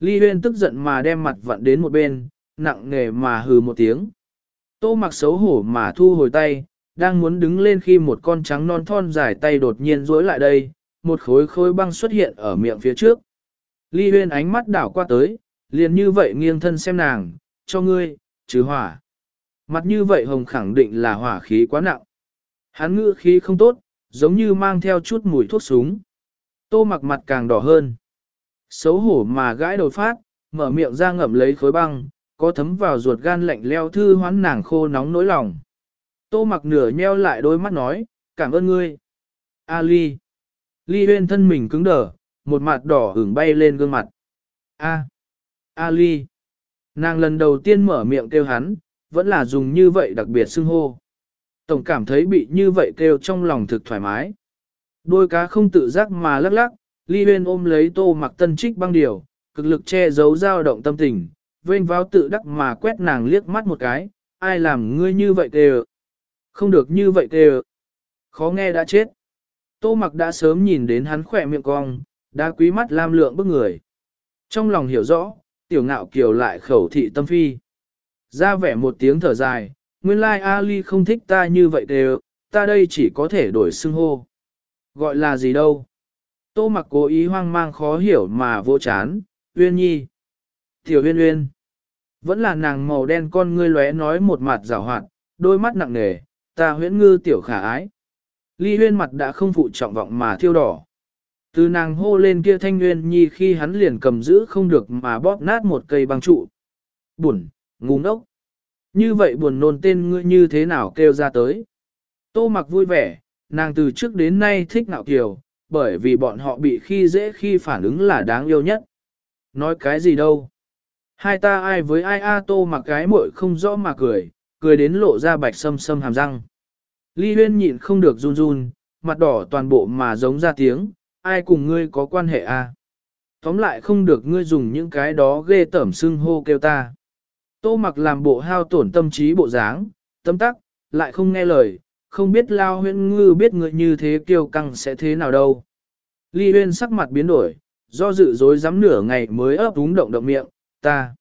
Ly Huyên tức giận mà đem mặt vặn đến một bên, nặng nề mà hừ một tiếng. Tô mặc xấu hổ mà thu hồi tay, đang muốn đứng lên khi một con trắng non thon dài tay đột nhiên rối lại đây, một khối khối băng xuất hiện ở miệng phía trước. Ly Huyên ánh mắt đảo qua tới, liền như vậy nghiêng thân xem nàng, cho ngươi, chứ hỏa. Mặt như vậy hồng khẳng định là hỏa khí quá nặng. Hắn ngữ khí không tốt, giống như mang theo chút mùi thuốc súng. Tô mặc mặt càng đỏ hơn. Xấu hổ mà gãi đầu phát, mở miệng ra ngậm lấy khối băng, có thấm vào ruột gan lạnh leo thư hoán nàng khô nóng nỗi lòng. Tô mặc nửa nheo lại đôi mắt nói, cảm ơn ngươi. A ly. Ly huyên thân mình cứng đờ, một mặt đỏ hưởng bay lên gương mặt. A. A ly. Nàng lần đầu tiên mở miệng kêu hắn, vẫn là dùng như vậy đặc biệt xưng hô. Tổng cảm thấy bị như vậy kêu trong lòng thực thoải mái. Đôi cá không tự giác mà lắc lắc, ly huyên ôm lấy tô mặc tân trích băng điều, cực lực che giấu dao động tâm tình, vênh váo tự đắc mà quét nàng liếc mắt một cái, ai làm ngươi như vậy kêu. Không được như vậy kêu. Khó nghe đã chết. Tô mặc đã sớm nhìn đến hắn khỏe miệng cong, đã quý mắt lam lượng bức người. Trong lòng hiểu rõ, tiểu ngạo kiều lại khẩu thị tâm phi. Ra vẻ một tiếng thở dài, nguyên lai like Ali không thích ta như vậy đều, ta đây chỉ có thể đổi xưng hô. Gọi là gì đâu? Tô mặc cố ý hoang mang khó hiểu mà vô chán, uyên nhi. Tiểu uyên uyên. Vẫn là nàng màu đen con ngươi lóe nói một mặt rào hoạt, đôi mắt nặng nề, ta huyễn ngư tiểu khả ái. Ly huyên mặt đã không phụ trọng vọng mà thiêu đỏ. Từ nàng hô lên kia thanh nguyên nhi khi hắn liền cầm giữ không được mà bóp nát một cây băng trụ. Buồn, ngu ngốc. Như vậy buồn nôn tên ngươi như thế nào kêu ra tới. Tô mặc vui vẻ, nàng từ trước đến nay thích ngạo kiều, bởi vì bọn họ bị khi dễ khi phản ứng là đáng yêu nhất. Nói cái gì đâu. Hai ta ai với ai a tô mặc cái muội không rõ mà cười, cười đến lộ ra bạch sâm sâm hàm răng. Ly huyên nhịn không được run run, mặt đỏ toàn bộ mà giống ra tiếng, ai cùng ngươi có quan hệ à? Tóm lại không được ngươi dùng những cái đó ghê tẩm xưng hô kêu ta. Tô mặc làm bộ hao tổn tâm trí bộ dáng, tâm tắc, lại không nghe lời, không biết lao huyên ngư biết ngươi như thế kiêu căng sẽ thế nào đâu. Ly huyên sắc mặt biến đổi, do dự dối dám nửa ngày mới ấp úng động động miệng, ta,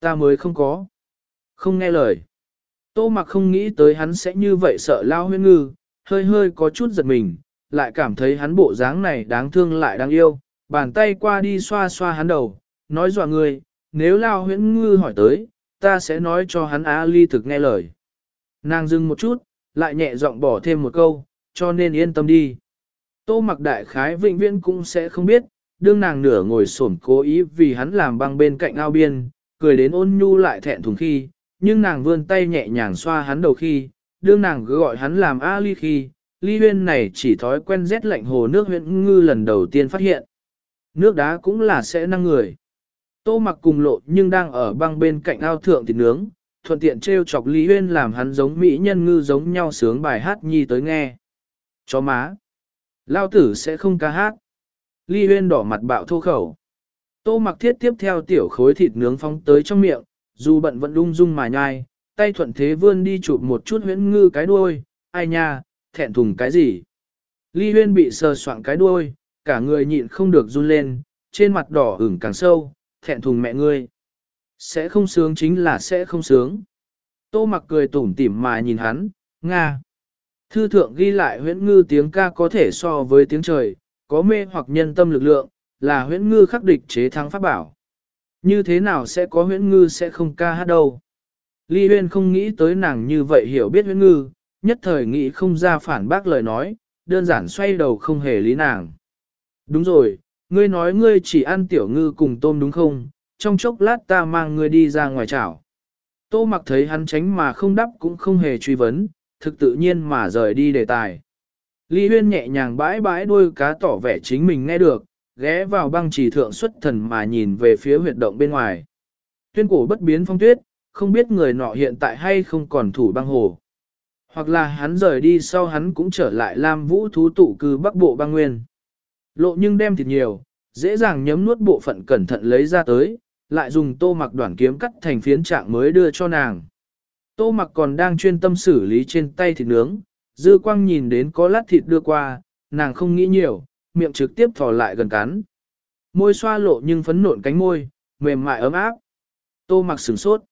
ta mới không có, không nghe lời. Tô mặc không nghĩ tới hắn sẽ như vậy sợ lao huyên ngư, hơi hơi có chút giật mình, lại cảm thấy hắn bộ dáng này đáng thương lại đáng yêu, bàn tay qua đi xoa xoa hắn đầu, nói dọa người, nếu lao huyễn ngư hỏi tới, ta sẽ nói cho hắn á ly thực nghe lời. Nàng dừng một chút, lại nhẹ giọng bỏ thêm một câu, cho nên yên tâm đi. Tô mặc đại khái vĩnh viễn cũng sẽ không biết, đương nàng nửa ngồi xổm cố ý vì hắn làm băng bên cạnh ao biên, cười đến ôn nhu lại thẹn thùng khi, nhưng nàng vươn tay nhẹ nhàng xoa hắn đầu khi, đương nàng cứ gọi hắn làm A ly khi, ly huyên này chỉ thói quen rét lạnh hồ nước huyện ngư lần đầu tiên phát hiện. Nước đá cũng là sẽ năng người. Tô mặc cùng lộ nhưng đang ở băng bên cạnh ao thượng thịt nướng, thuận tiện treo chọc Lý Huyên làm hắn giống mỹ nhân ngư giống nhau sướng bài hát nhi tới nghe. Chó má. Lao tử sẽ không ca hát. Lý Huyên đỏ mặt bạo thô khẩu. Tô mặc thiết tiếp theo tiểu khối thịt nướng phóng tới trong miệng, dù bận vẫn lung dung mà nhai, tay thuận thế vươn đi chụp một chút huyễn ngư cái đuôi, ai nha, thẹn thùng cái gì. Ly huyên bị sờ soạn cái đuôi, cả người nhịn không được run lên, trên mặt đỏ ửng càng sâu, thẹn thùng mẹ ngươi. Sẽ không sướng chính là sẽ không sướng. Tô mặc cười tủm tỉm mà nhìn hắn, Nga. Thư thượng ghi lại huyễn ngư tiếng ca có thể so với tiếng trời, có mê hoặc nhân tâm lực lượng, là huyễn ngư khắc địch chế thắng pháp bảo. Như thế nào sẽ có huyễn ngư sẽ không ca hát đâu. Ly huyên không nghĩ tới nàng như vậy hiểu biết huyễn ngư, nhất thời nghĩ không ra phản bác lời nói, đơn giản xoay đầu không hề lý nàng. Đúng rồi, ngươi nói ngươi chỉ ăn tiểu ngư cùng tôm đúng không, trong chốc lát ta mang ngươi đi ra ngoài chảo. Tô mặc thấy hắn tránh mà không đắp cũng không hề truy vấn, thực tự nhiên mà rời đi đề tài. Ly huyên nhẹ nhàng bãi bãi đuôi cá tỏ vẻ chính mình nghe được, ghé vào băng trì thượng xuất thần mà nhìn về phía huyệt động bên ngoài. Tuyên cổ bất biến phong tuyết, không biết người nọ hiện tại hay không còn thủ băng hồ. Hoặc là hắn rời đi sau hắn cũng trở lại Lam Vũ thú tụ cư Bắc Bộ băng nguyên. Lộ nhưng đem thịt nhiều, dễ dàng nhấm nuốt bộ phận cẩn thận lấy ra tới, lại dùng tô mặc đoạn kiếm cắt thành phiến trạng mới đưa cho nàng. Tô mặc còn đang chuyên tâm xử lý trên tay thịt nướng, dư quang nhìn đến có lát thịt đưa qua, nàng không nghĩ nhiều, miệng trực tiếp thò lại gần cắn. Môi xoa lộ nhưng phấn nộn cánh môi, mềm mại ấm áp. Tô mặc sửng sốt.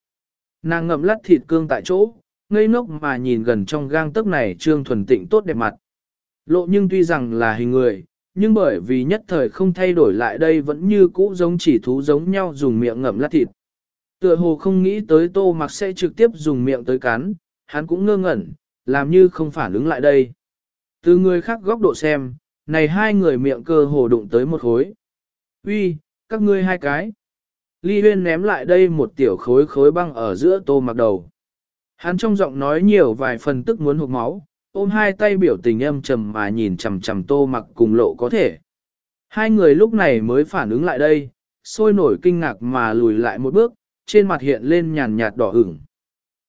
Nàng ngậm lát thịt cương tại chỗ, ngây ngốc mà nhìn gần trong gang tấc này trương thuần tịnh tốt đẹp mặt. Lộ nhưng tuy rằng là hình người, nhưng bởi vì nhất thời không thay đổi lại đây vẫn như cũ giống chỉ thú giống nhau dùng miệng ngậm lát thịt. Tựa hồ không nghĩ tới tô mặc sẽ trực tiếp dùng miệng tới cắn, hắn cũng ngơ ngẩn, làm như không phản ứng lại đây. Từ người khác góc độ xem, này hai người miệng cơ hồ đụng tới một khối. Uy, các ngươi hai cái. Ly huyên ném lại đây một tiểu khối khối băng ở giữa tô mặc đầu. Hắn trong giọng nói nhiều vài phần tức muốn hụt máu, ôm hai tay biểu tình âm trầm mà nhìn chằm chằm tô mặc cùng lộ có thể. Hai người lúc này mới phản ứng lại đây, sôi nổi kinh ngạc mà lùi lại một bước, trên mặt hiện lên nhàn nhạt đỏ ửng.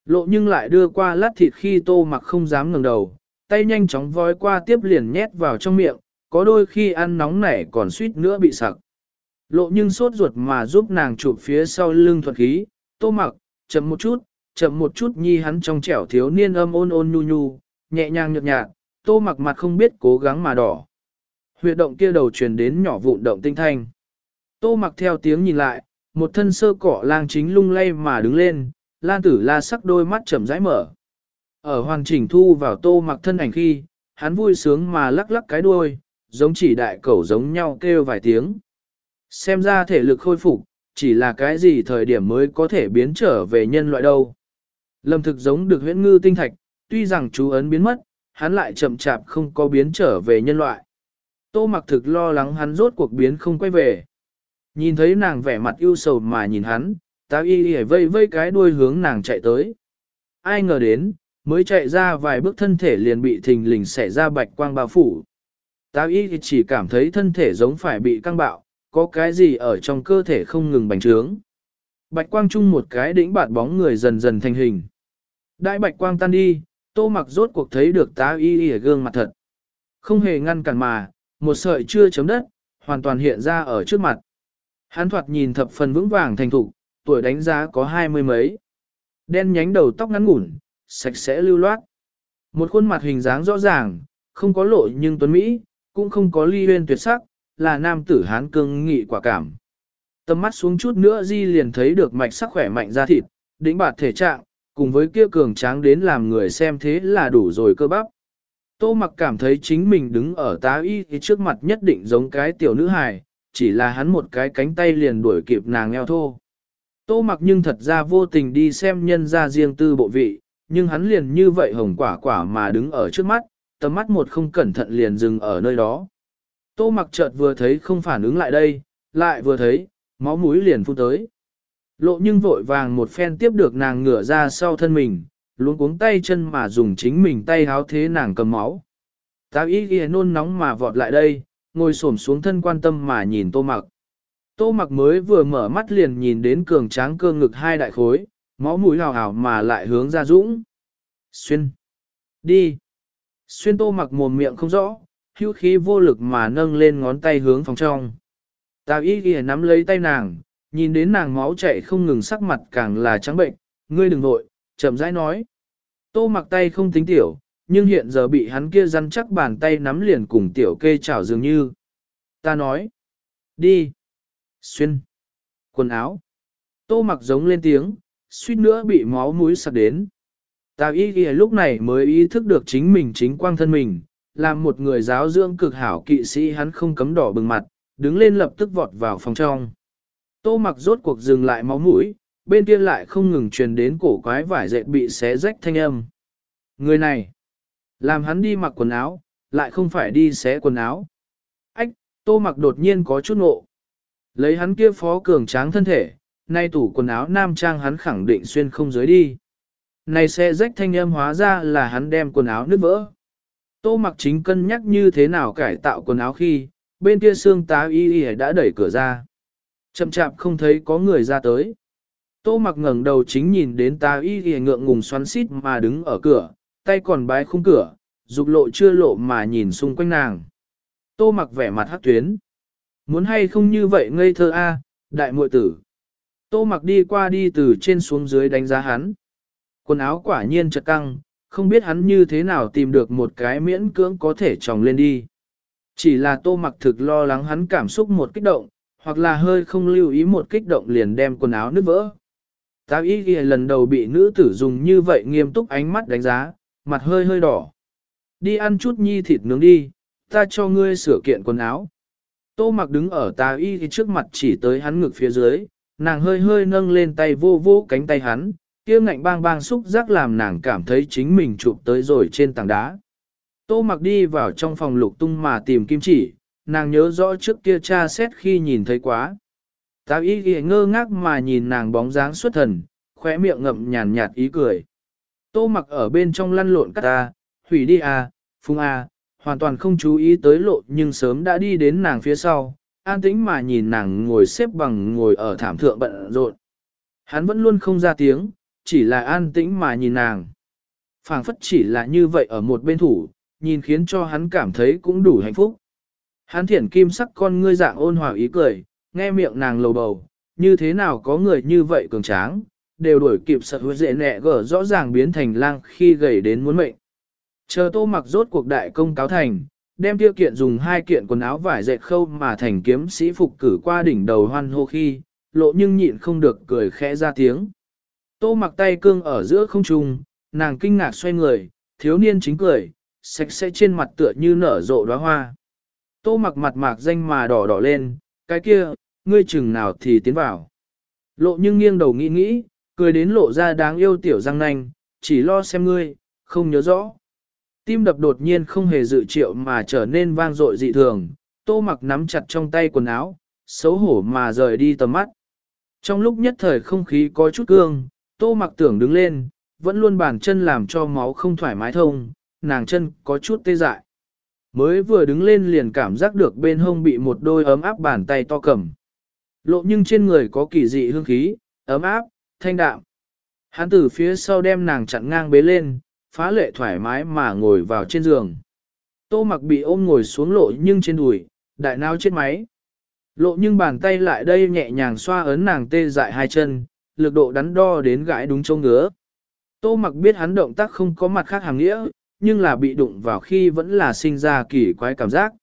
Lộ nhưng lại đưa qua lát thịt khi tô mặc không dám ngẩng đầu, tay nhanh chóng vói qua tiếp liền nhét vào trong miệng, có đôi khi ăn nóng nảy còn suýt nữa bị sặc. Lộ nhưng sốt ruột mà giúp nàng chụp phía sau lưng thuật khí, tô mặc, chậm một chút, chậm một chút nhi hắn trong trẻo thiếu niên âm ôn ôn nhu nhu, nhẹ nhàng nhợt nhạt, tô mặc mặt không biết cố gắng mà đỏ. Huyệt động kia đầu truyền đến nhỏ vụn động tinh thanh. Tô mặc theo tiếng nhìn lại, một thân sơ cỏ lang chính lung lay mà đứng lên, lan tử la sắc đôi mắt chậm rãi mở. Ở hoàn chỉnh thu vào tô mặc thân ảnh khi, hắn vui sướng mà lắc lắc cái đuôi, giống chỉ đại cẩu giống nhau kêu vài tiếng. Xem ra thể lực khôi phục, chỉ là cái gì thời điểm mới có thể biến trở về nhân loại đâu. Lâm thực giống được huyễn ngư tinh thạch, tuy rằng chú ấn biến mất, hắn lại chậm chạp không có biến trở về nhân loại. Tô mặc thực lo lắng hắn rốt cuộc biến không quay về. Nhìn thấy nàng vẻ mặt ưu sầu mà nhìn hắn, táo y y vây vây cái đuôi hướng nàng chạy tới. Ai ngờ đến, mới chạy ra vài bước thân thể liền bị thình lình xẻ ra bạch quang bao phủ. Tao y chỉ cảm thấy thân thể giống phải bị căng bạo, có cái gì ở trong cơ thể không ngừng bành trướng. Bạch quang chung một cái đỉnh bạt bóng người dần dần thành hình. Đại bạch quang tan đi, tô mặc rốt cuộc thấy được tá y y gương mặt thật. Không hề ngăn cản mà, một sợi chưa chấm đất, hoàn toàn hiện ra ở trước mặt. Hán thoạt nhìn thập phần vững vàng thành thục, tuổi đánh giá có hai mươi mấy. Đen nhánh đầu tóc ngắn ngủn, sạch sẽ lưu loát. Một khuôn mặt hình dáng rõ ràng, không có lộ nhưng tuấn Mỹ, cũng không có ly huyên tuyệt sắc, là nam tử hán cương nghị quả cảm. Tầm mắt xuống chút nữa di liền thấy được mạch sắc khỏe mạnh da thịt, đỉnh bạt thể trạng, cùng với kia cường tráng đến làm người xem thế là đủ rồi cơ bắp. Tô mặc cảm thấy chính mình đứng ở tá y thì trước mặt nhất định giống cái tiểu nữ hài, chỉ là hắn một cái cánh tay liền đuổi kịp nàng eo thô. Tô mặc nhưng thật ra vô tình đi xem nhân ra riêng tư bộ vị, nhưng hắn liền như vậy hồng quả quả mà đứng ở trước mắt, tầm mắt một không cẩn thận liền dừng ở nơi đó. Tô mặc chợt vừa thấy không phản ứng lại đây, lại vừa thấy, máu mũi liền phun tới. Lộ nhưng vội vàng một phen tiếp được nàng ngửa ra sau thân mình, luôn cuống tay chân mà dùng chính mình tay háo thế nàng cầm máu. Tao ý ghi nôn nóng mà vọt lại đây, ngồi xổm xuống thân quan tâm mà nhìn tô mặc. Tô mặc mới vừa mở mắt liền nhìn đến cường tráng cơ ngực hai đại khối, máu mũi hào hào mà lại hướng ra dũng. Xuyên. Đi. Xuyên tô mặc mồm miệng không rõ, hữu khí vô lực mà nâng lên ngón tay hướng phòng trong. Tào y ghi nắm lấy tay nàng, nhìn đến nàng máu chảy không ngừng sắc mặt càng là trắng bệnh, ngươi đừng vội, chậm rãi nói. Tô mặc tay không tính tiểu, nhưng hiện giờ bị hắn kia răn chắc bàn tay nắm liền cùng tiểu kê chảo dường như. Ta nói, đi, xuyên, quần áo. Tô mặc giống lên tiếng, suýt nữa bị máu mũi sặc đến. Tào y ghi lúc này mới ý thức được chính mình chính quang thân mình, làm một người giáo dưỡng cực hảo kỵ sĩ hắn không cấm đỏ bừng mặt, đứng lên lập tức vọt vào phòng trong. Tô mặc rốt cuộc dừng lại máu mũi, bên kia lại không ngừng truyền đến cổ quái vải dệt bị xé rách thanh âm. Người này, làm hắn đi mặc quần áo, lại không phải đi xé quần áo. Ách, tô mặc đột nhiên có chút nộ. Lấy hắn kia phó cường tráng thân thể, nay tủ quần áo nam trang hắn khẳng định xuyên không dưới đi. Này xe rách thanh âm hóa ra là hắn đem quần áo nứt vỡ. Tô mặc chính cân nhắc như thế nào cải tạo quần áo khi, bên kia xương tá y y đã đẩy cửa ra. Chậm chạp không thấy có người ra tới. Tô mặc ngẩng đầu chính nhìn đến tá y y ngượng ngùng xoắn xít mà đứng ở cửa, tay còn bái khung cửa, dục lộ chưa lộ mà nhìn xung quanh nàng. Tô mặc vẻ mặt hát tuyến. Muốn hay không như vậy ngây thơ a, đại muội tử. Tô mặc đi qua đi từ trên xuống dưới đánh giá hắn. Quần áo quả nhiên chật căng, không biết hắn như thế nào tìm được một cái miễn cưỡng có thể tròng lên đi. Chỉ là tô mặc thực lo lắng hắn cảm xúc một kích động, hoặc là hơi không lưu ý một kích động liền đem quần áo nứt vỡ. Ta ý ghi lần đầu bị nữ tử dùng như vậy nghiêm túc ánh mắt đánh giá, mặt hơi hơi đỏ. Đi ăn chút nhi thịt nướng đi, ta cho ngươi sửa kiện quần áo. Tô mặc đứng ở ta y trước mặt chỉ tới hắn ngực phía dưới, nàng hơi hơi nâng lên tay vô vô cánh tay hắn, kia ngạnh bang bang xúc giác làm nàng cảm thấy chính mình chụp tới rồi trên tảng đá. Tô mặc đi vào trong phòng lục tung mà tìm kim chỉ, nàng nhớ rõ trước kia cha xét khi nhìn thấy quá. Tào y ghi ngơ ngác mà nhìn nàng bóng dáng xuất thần, khóe miệng ngậm nhàn nhạt ý cười. Tô mặc ở bên trong lăn lộn cắt ta, hủy đi à, phung à, hoàn toàn không chú ý tới lộ nhưng sớm đã đi đến nàng phía sau, an tĩnh mà nhìn nàng ngồi xếp bằng ngồi ở thảm thượng bận rộn. Hắn vẫn luôn không ra tiếng, chỉ là an tĩnh mà nhìn nàng. phảng phất chỉ là như vậy ở một bên thủ, nhìn khiến cho hắn cảm thấy cũng đủ hạnh phúc. Hắn thiển kim sắc con ngươi dạng ôn hòa ý cười, nghe miệng nàng lầu bầu, như thế nào có người như vậy cường tráng, đều đuổi kịp sợ hứa dễ nẹ gở rõ ràng biến thành lang khi gầy đến muốn mệnh. Chờ tô mặc rốt cuộc đại công cáo thành, đem tiêu kiện dùng hai kiện quần áo vải dệt khâu mà thành kiếm sĩ phục cử qua đỉnh đầu hoan hô khi, lộ nhưng nhịn không được cười khẽ ra tiếng. Tô mặc tay cương ở giữa không trung, nàng kinh ngạc xoay người, thiếu niên chính cười, sạch sẽ trên mặt tựa như nở rộ đóa hoa. Tô mặc mặt mạc danh mà đỏ đỏ lên, cái kia, ngươi chừng nào thì tiến vào. Lộ nhưng nghiêng đầu nghĩ nghĩ, cười đến lộ ra đáng yêu tiểu răng nanh, chỉ lo xem ngươi, không nhớ rõ. Tim đập đột nhiên không hề dự triệu mà trở nên vang dội dị thường, tô mặc nắm chặt trong tay quần áo, xấu hổ mà rời đi tầm mắt. Trong lúc nhất thời không khí có chút cương, tô mặc tưởng đứng lên, vẫn luôn bàn chân làm cho máu không thoải mái thông, nàng chân có chút tê dại. Mới vừa đứng lên liền cảm giác được bên hông bị một đôi ấm áp bàn tay to cầm. Lộ nhưng trên người có kỳ dị hương khí, ấm áp, thanh đạm. Hắn từ phía sau đem nàng chặn ngang bế lên, phá lệ thoải mái mà ngồi vào trên giường. Tô mặc bị ôm ngồi xuống lộ nhưng trên đùi, đại nao chết máy. Lộ nhưng bàn tay lại đây nhẹ nhàng xoa ấn nàng tê dại hai chân, lực độ đắn đo đến gãi đúng châu ngứa. Tô mặc biết hắn động tác không có mặt khác hàng nghĩa, nhưng là bị đụng vào khi vẫn là sinh ra kỳ quái cảm giác.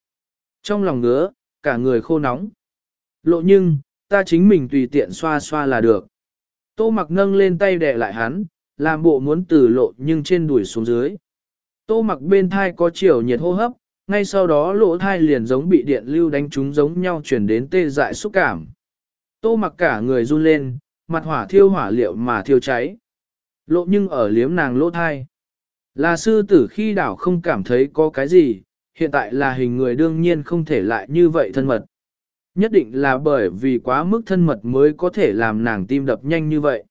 Trong lòng ngứa, cả người khô nóng. Lộ nhưng, ta chính mình tùy tiện xoa xoa là được. Tô mặc nâng lên tay đè lại hắn, làm bộ muốn từ lộ nhưng trên đuổi xuống dưới. Tô mặc bên thai có chiều nhiệt hô hấp, ngay sau đó lỗ thai liền giống bị điện lưu đánh trúng giống nhau chuyển đến tê dại xúc cảm. Tô mặc cả người run lên, mặt hỏa thiêu hỏa liệu mà thiêu cháy. Lộ nhưng ở liếm nàng lỗ thai. Là sư tử khi đảo không cảm thấy có cái gì, hiện tại là hình người đương nhiên không thể lại như vậy thân mật. Nhất định là bởi vì quá mức thân mật mới có thể làm nàng tim đập nhanh như vậy.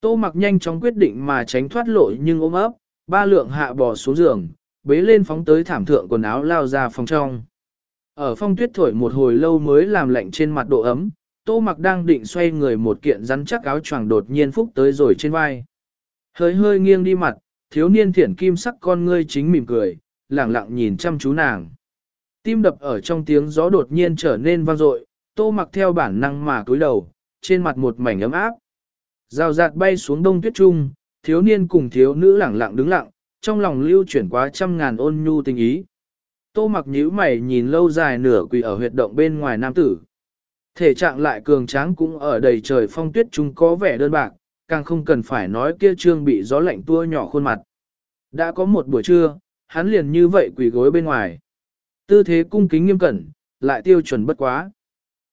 Tô mặc nhanh chóng quyết định mà tránh thoát lộ nhưng ôm ấp, ba lượng hạ bò xuống giường, bế lên phóng tới thảm thượng quần áo lao ra phòng trong. Ở phong tuyết thổi một hồi lâu mới làm lạnh trên mặt độ ấm, tô mặc đang định xoay người một kiện rắn chắc áo choàng đột nhiên phúc tới rồi trên vai. Hơi hơi nghiêng đi mặt, thiếu niên thiển kim sắc con ngươi chính mỉm cười, lẳng lặng nhìn chăm chú nàng. Tim đập ở trong tiếng gió đột nhiên trở nên vang dội, tô mặc theo bản năng mà cúi đầu, trên mặt một mảnh ấm áp. Rào rạt bay xuống đông tuyết trung, thiếu niên cùng thiếu nữ lẳng lặng đứng lặng, trong lòng lưu chuyển quá trăm ngàn ôn nhu tình ý. Tô mặc nhíu mày nhìn lâu dài nửa quỳ ở huyệt động bên ngoài nam tử. Thể trạng lại cường tráng cũng ở đầy trời phong tuyết chúng có vẻ đơn bạc, càng không cần phải nói kia trương bị gió lạnh tua nhỏ khuôn mặt. Đã có một buổi trưa, hắn liền như vậy quỳ gối bên ngoài. Tư thế cung kính nghiêm cẩn, lại tiêu chuẩn bất quá.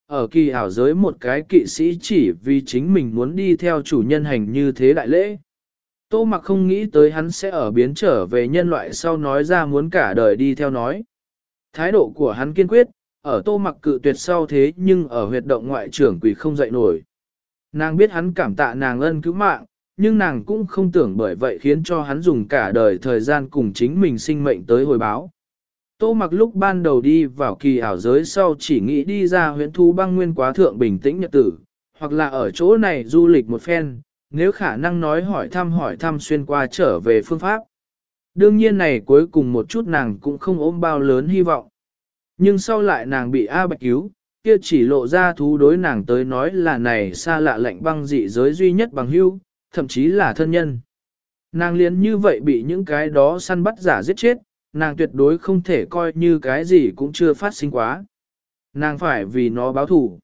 Ở kỳ ảo giới một cái kỵ sĩ chỉ vì chính mình muốn đi theo chủ nhân hành như thế đại lễ. Tô mặc không nghĩ tới hắn sẽ ở biến trở về nhân loại sau nói ra muốn cả đời đi theo nói. Thái độ của hắn kiên quyết, ở tô mặc cự tuyệt sau thế nhưng ở huyệt động ngoại trưởng quỷ không dậy nổi. Nàng biết hắn cảm tạ nàng ân cứu mạng, nhưng nàng cũng không tưởng bởi vậy khiến cho hắn dùng cả đời thời gian cùng chính mình sinh mệnh tới hồi báo. Tô mặc lúc ban đầu đi vào kỳ ảo giới sau chỉ nghĩ đi ra huyện thu băng nguyên quá thượng bình tĩnh nhật tử, hoặc là ở chỗ này du lịch một phen, nếu khả năng nói hỏi thăm hỏi thăm xuyên qua trở về phương pháp. Đương nhiên này cuối cùng một chút nàng cũng không ôm bao lớn hy vọng. Nhưng sau lại nàng bị A Bạch cứu, kia chỉ lộ ra thú đối nàng tới nói là này xa lạ lạnh băng dị giới duy nhất bằng hưu, thậm chí là thân nhân. Nàng liền như vậy bị những cái đó săn bắt giả giết chết, nàng tuyệt đối không thể coi như cái gì cũng chưa phát sinh quá. Nàng phải vì nó báo thủ.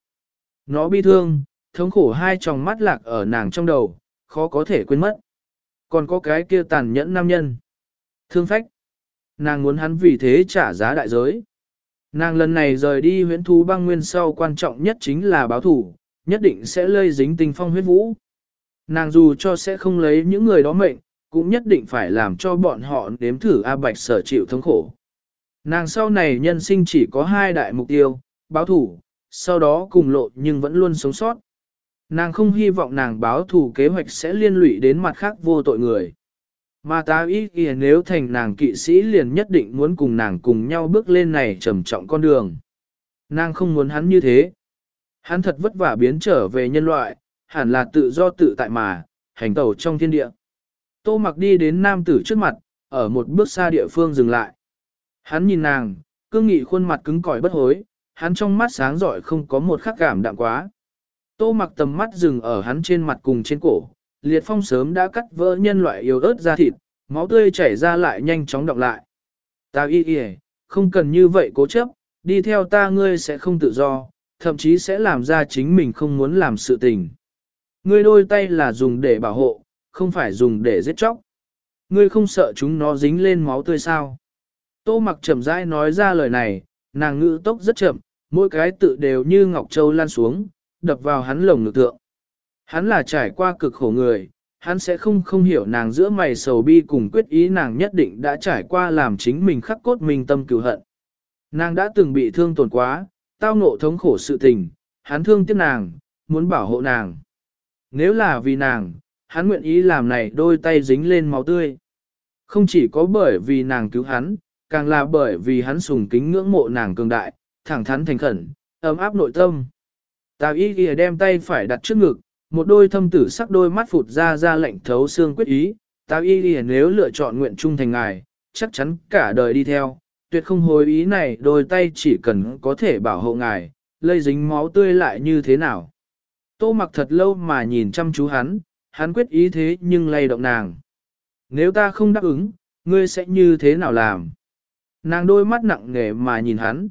Nó bi thương, thống khổ hai tròng mắt lạc ở nàng trong đầu, khó có thể quên mất. Còn có cái kia tàn nhẫn nam nhân. Thương phách. Nàng muốn hắn vì thế trả giá đại giới. Nàng lần này rời đi huyễn thú băng nguyên sau quan trọng nhất chính là báo thủ, nhất định sẽ lây dính tình phong huyết vũ. Nàng dù cho sẽ không lấy những người đó mệnh, cũng nhất định phải làm cho bọn họ nếm thử A Bạch sở chịu thống khổ. Nàng sau này nhân sinh chỉ có hai đại mục tiêu, báo thủ, sau đó cùng lộ nhưng vẫn luôn sống sót. Nàng không hy vọng nàng báo thủ kế hoạch sẽ liên lụy đến mặt khác vô tội người. Mà ta ý kìa nếu thành nàng kỵ sĩ liền nhất định muốn cùng nàng cùng nhau bước lên này trầm trọng con đường. Nàng không muốn hắn như thế. Hắn thật vất vả biến trở về nhân loại, hẳn là tự do tự tại mà, hành tẩu trong thiên địa. Tô mặc đi đến nam tử trước mặt, ở một bước xa địa phương dừng lại. Hắn nhìn nàng, cương nghị khuôn mặt cứng cỏi bất hối, hắn trong mắt sáng giỏi không có một khắc cảm đạm quá. Tô mặc tầm mắt dừng ở hắn trên mặt cùng trên cổ, liệt phong sớm đã cắt vỡ nhân loại yếu ớt ra thịt, máu tươi chảy ra lại nhanh chóng đọng lại. Ta y y, không cần như vậy cố chấp, đi theo ta ngươi sẽ không tự do, thậm chí sẽ làm ra chính mình không muốn làm sự tình. Ngươi đôi tay là dùng để bảo hộ, không phải dùng để giết chóc. Ngươi không sợ chúng nó dính lên máu tươi sao. Tô mặc chậm rãi nói ra lời này, nàng ngữ tốc rất chậm, mỗi cái tự đều như ngọc châu lan xuống, đập vào hắn lồng ngực tượng. Hắn là trải qua cực khổ người, hắn sẽ không không hiểu nàng giữa mày sầu bi cùng quyết ý nàng nhất định đã trải qua làm chính mình khắc cốt mình tâm cửu hận. Nàng đã từng bị thương tổn quá, tao ngộ thống khổ sự tình, hắn thương tiếc nàng, muốn bảo hộ nàng. Nếu là vì nàng, hắn nguyện ý làm này đôi tay dính lên máu tươi. Không chỉ có bởi vì nàng cứu hắn, càng là bởi vì hắn sùng kính ngưỡng mộ nàng cường đại, thẳng thắn thành khẩn, ấm áp nội tâm. Tào y ghi đem tay phải đặt trước ngực, một đôi thâm tử sắc đôi mắt phụt ra ra lệnh thấu xương quyết ý. ta y đi nếu lựa chọn nguyện trung thành ngài, chắc chắn cả đời đi theo, tuyệt không hối ý này đôi tay chỉ cần có thể bảo hộ ngài, lây dính máu tươi lại như thế nào. Tô mặc thật lâu mà nhìn chăm chú hắn, hắn quyết ý thế nhưng lay động nàng. Nếu ta không đáp ứng, ngươi sẽ như thế nào làm? Nàng đôi mắt nặng nề mà nhìn hắn.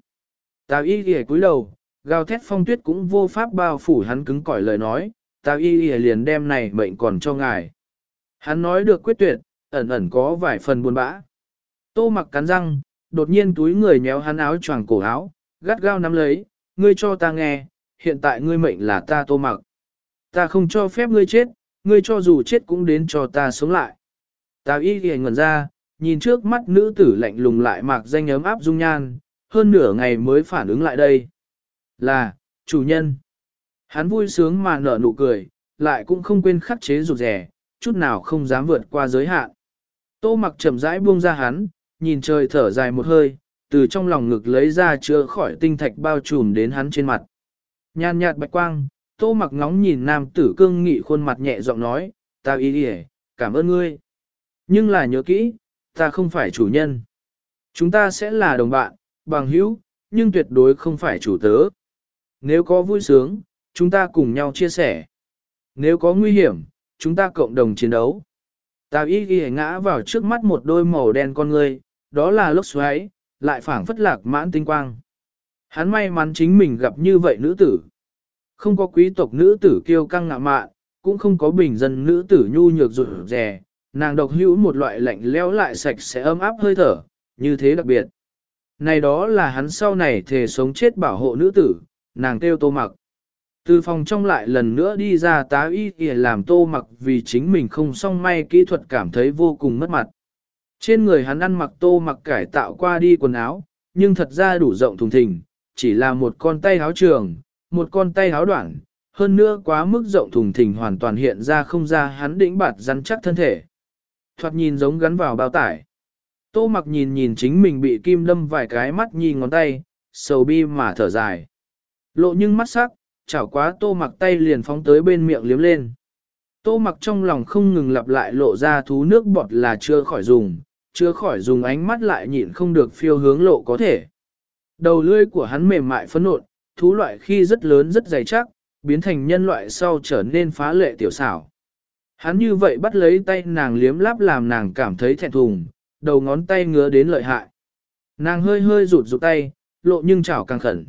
Tào y ghề cúi đầu, gào thét phong tuyết cũng vô pháp bao phủ hắn cứng cỏi lời nói, Ta y y liền đem này mệnh còn cho ngài. Hắn nói được quyết tuyệt, ẩn ẩn có vài phần buồn bã. Tô mặc cắn răng, đột nhiên túi người nhéo hắn áo choàng cổ áo, gắt gao nắm lấy, ngươi cho ta nghe, hiện tại ngươi mệnh là ta tô mặc. Ta không cho phép ngươi chết, ngươi cho dù chết cũng đến cho ta sống lại. Ta y y ngẩn ra, nhìn trước mắt nữ tử lạnh lùng lại mạc danh ấm áp dung nhan, hơn nửa ngày mới phản ứng lại đây. Là, chủ nhân. Hắn vui sướng mà nở nụ cười, lại cũng không quên khắc chế rụt rẻ, chút nào không dám vượt qua giới hạn. Tô mặc chậm rãi buông ra hắn, nhìn trời thở dài một hơi, từ trong lòng ngực lấy ra chữa khỏi tinh thạch bao trùm đến hắn trên mặt. Nhàn nhạt bạch quang, tô mặc ngóng nhìn nam tử cương nghị khuôn mặt nhẹ giọng nói, ta ý đi cảm ơn ngươi. Nhưng là nhớ kỹ, ta không phải chủ nhân. Chúng ta sẽ là đồng bạn, bằng hữu, nhưng tuyệt đối không phải chủ tớ. Nếu có vui sướng, chúng ta cùng nhau chia sẻ. Nếu có nguy hiểm, chúng ta cộng đồng chiến đấu. Tào y ghi ngã vào trước mắt một đôi màu đen con người, đó là lốc xoáy, lại phảng phất lạc mãn tinh quang. Hắn may mắn chính mình gặp như vậy nữ tử. Không có quý tộc nữ tử kiêu căng ngạ mạn, cũng không có bình dân nữ tử nhu nhược rụt rè, nàng độc hữu một loại lạnh leo lại sạch sẽ ấm áp hơi thở, như thế đặc biệt. Này đó là hắn sau này thề sống chết bảo hộ nữ tử, nàng kêu tô mặc. Từ phòng trong lại lần nữa đi ra tá y kìa làm tô mặc vì chính mình không song may kỹ thuật cảm thấy vô cùng mất mặt. Trên người hắn ăn mặc tô mặc cải tạo qua đi quần áo, nhưng thật ra đủ rộng thùng thình, chỉ là một con tay áo trường, một con tay áo đoạn, hơn nữa quá mức rộng thùng thình hoàn toàn hiện ra không ra hắn đĩnh bạt rắn chắc thân thể. Thoạt nhìn giống gắn vào bao tải. Tô mặc nhìn nhìn chính mình bị kim đâm vài cái mắt nhìn ngón tay, sầu bi mà thở dài. Lộ nhưng mắt sắc, chảo quá tô mặc tay liền phóng tới bên miệng liếm lên. Tô mặc trong lòng không ngừng lặp lại lộ ra thú nước bọt là chưa khỏi dùng, chưa khỏi dùng ánh mắt lại nhịn không được phiêu hướng lộ có thể. Đầu lưỡi của hắn mềm mại phấn nộn, thú loại khi rất lớn rất dày chắc, biến thành nhân loại sau trở nên phá lệ tiểu xảo. Hắn như vậy bắt lấy tay nàng liếm láp làm nàng cảm thấy thẹn thùng, đầu ngón tay ngứa đến lợi hại. Nàng hơi hơi rụt rụt tay, lộ nhưng chảo càng khẩn.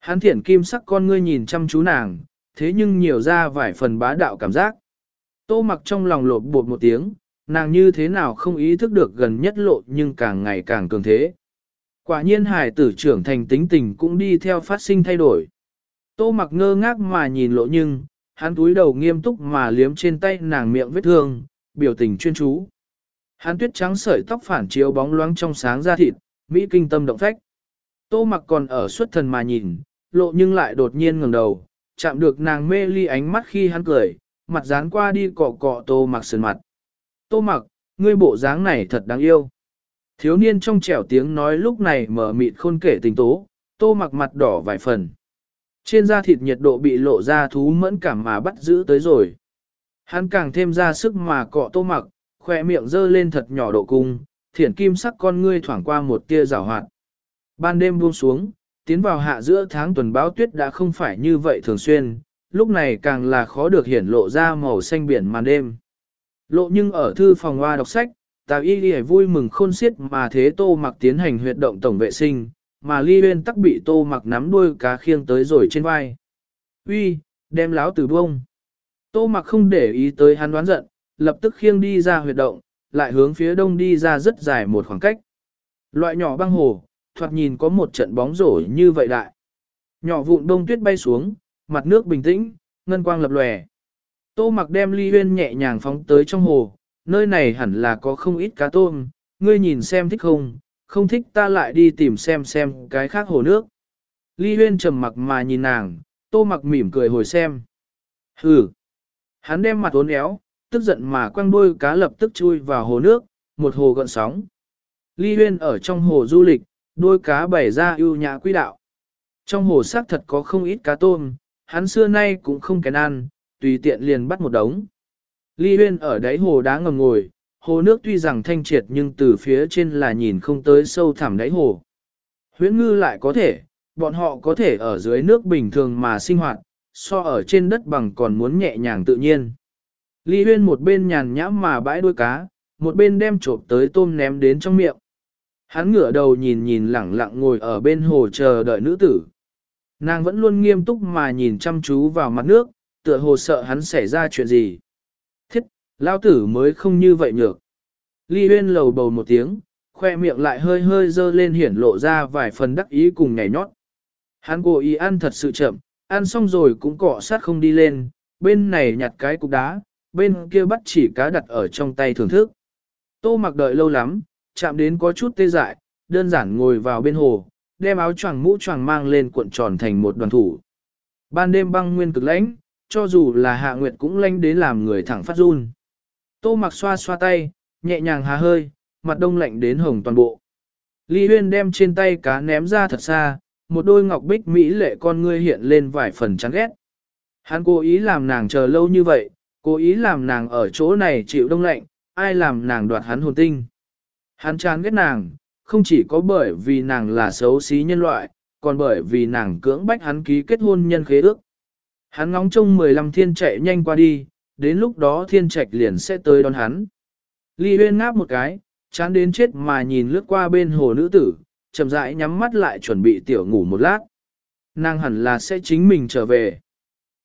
Hắn thiển kim sắc con ngươi nhìn chăm chú nàng, thế nhưng nhiều ra vài phần bá đạo cảm giác. Tô mặc trong lòng lột bột một tiếng, nàng như thế nào không ý thức được gần nhất lộ nhưng càng ngày càng cường thế. Quả nhiên hải tử trưởng thành tính tình cũng đi theo phát sinh thay đổi. Tô mặc ngơ ngác mà nhìn lộ nhưng, hắn túi đầu nghiêm túc mà liếm trên tay nàng miệng vết thương, biểu tình chuyên chú. Hắn tuyết trắng sợi tóc phản chiếu bóng loáng trong sáng da thịt, Mỹ kinh tâm động phách. Tô mặc còn ở suốt thần mà nhìn, lộ nhưng lại đột nhiên ngẩng đầu, chạm được nàng mê ly ánh mắt khi hắn cười, mặt dán qua đi cọ cọ tô mặc sườn mặt. Tô mặc, ngươi bộ dáng này thật đáng yêu. Thiếu niên trong trẻo tiếng nói lúc này mở mịt khôn kể tình tố, tô mặc mặt đỏ vài phần. Trên da thịt nhiệt độ bị lộ ra thú mẫn cảm mà bắt giữ tới rồi. Hắn càng thêm ra sức mà cọ tô mặc, khỏe miệng dơ lên thật nhỏ độ cung, thiển kim sắc con ngươi thoảng qua một tia rào hoạt. Ban đêm buông xuống, tiến vào hạ giữa tháng tuần báo tuyết đã không phải như vậy thường xuyên, lúc này càng là khó được hiển lộ ra màu xanh biển màn đêm. Lộ nhưng ở thư phòng hoa đọc sách, Tào Y Ghi vui mừng khôn xiết mà thế tô mặc tiến hành huyệt động tổng vệ sinh, mà ly bên tắc bị tô mặc nắm đuôi cá khiêng tới rồi trên vai. Uy, đem láo từ bông. Tô mặc không để ý tới hắn đoán giận, lập tức khiêng đi ra huyệt động, lại hướng phía đông đi ra rất dài một khoảng cách. Loại nhỏ băng hồ, thoạt nhìn có một trận bóng rổ như vậy đại. Nhỏ vụn đông tuyết bay xuống, mặt nước bình tĩnh, ngân quang lập lòe. Tô mặc đem ly huyên nhẹ nhàng phóng tới trong hồ, nơi này hẳn là có không ít cá tôm, ngươi nhìn xem thích không, không thích ta lại đi tìm xem xem cái khác hồ nước. Ly huyên trầm mặc mà nhìn nàng, tô mặc mỉm cười hồi xem. Hừ. Hắn đem mặt uốn éo, tức giận mà quăng đuôi cá lập tức chui vào hồ nước, một hồ gợn sóng. Ly huyên ở trong hồ du lịch, đuôi cá bày ra ưu nhã quy đạo. Trong hồ xác thật có không ít cá tôm, hắn xưa nay cũng không kén ăn, tùy tiện liền bắt một đống. Ly huyên ở đáy hồ đá ngầm ngồi, hồ nước tuy rằng thanh triệt nhưng từ phía trên là nhìn không tới sâu thẳm đáy hồ. Huyễn ngư lại có thể, bọn họ có thể ở dưới nước bình thường mà sinh hoạt, so ở trên đất bằng còn muốn nhẹ nhàng tự nhiên. Ly huyên một bên nhàn nhãm mà bãi đuôi cá, một bên đem trộm tới tôm ném đến trong miệng. Hắn ngửa đầu nhìn nhìn lẳng lặng ngồi ở bên hồ chờ đợi nữ tử. Nàng vẫn luôn nghiêm túc mà nhìn chăm chú vào mặt nước, tựa hồ sợ hắn xảy ra chuyện gì. Thiết, lao tử mới không như vậy nhược. Ly huyên lầu bầu một tiếng, khoe miệng lại hơi hơi dơ lên hiển lộ ra vài phần đắc ý cùng nhảy nhót. Hắn cố ý ăn thật sự chậm, ăn xong rồi cũng cọ sát không đi lên, bên này nhặt cái cục đá, bên kia bắt chỉ cá đặt ở trong tay thưởng thức. Tô mặc đợi lâu lắm, chạm đến có chút tê dại, đơn giản ngồi vào bên hồ, đem áo choàng mũ choàng mang lên cuộn tròn thành một đoàn thủ. Ban đêm băng nguyên cực lãnh, cho dù là hạ nguyệt cũng lanh đến làm người thẳng phát run. Tô mặc xoa xoa tay, nhẹ nhàng hà hơi, mặt đông lạnh đến hồng toàn bộ. Lý huyên đem trên tay cá ném ra thật xa, một đôi ngọc bích mỹ lệ con ngươi hiện lên vài phần chán ghét. Hắn cố ý làm nàng chờ lâu như vậy, cố ý làm nàng ở chỗ này chịu đông lạnh, ai làm nàng đoạt hắn hồn tinh. Hắn chán ghét nàng, không chỉ có bởi vì nàng là xấu xí nhân loại, còn bởi vì nàng cưỡng bách hắn ký kết hôn nhân khế ước. Hắn ngóng trông 15 thiên chạy nhanh qua đi, đến lúc đó thiên trạch liền sẽ tới đón hắn. Ly huyên ngáp một cái, chán đến chết mà nhìn lướt qua bên hồ nữ tử, chậm rãi nhắm mắt lại chuẩn bị tiểu ngủ một lát. Nàng hẳn là sẽ chính mình trở về.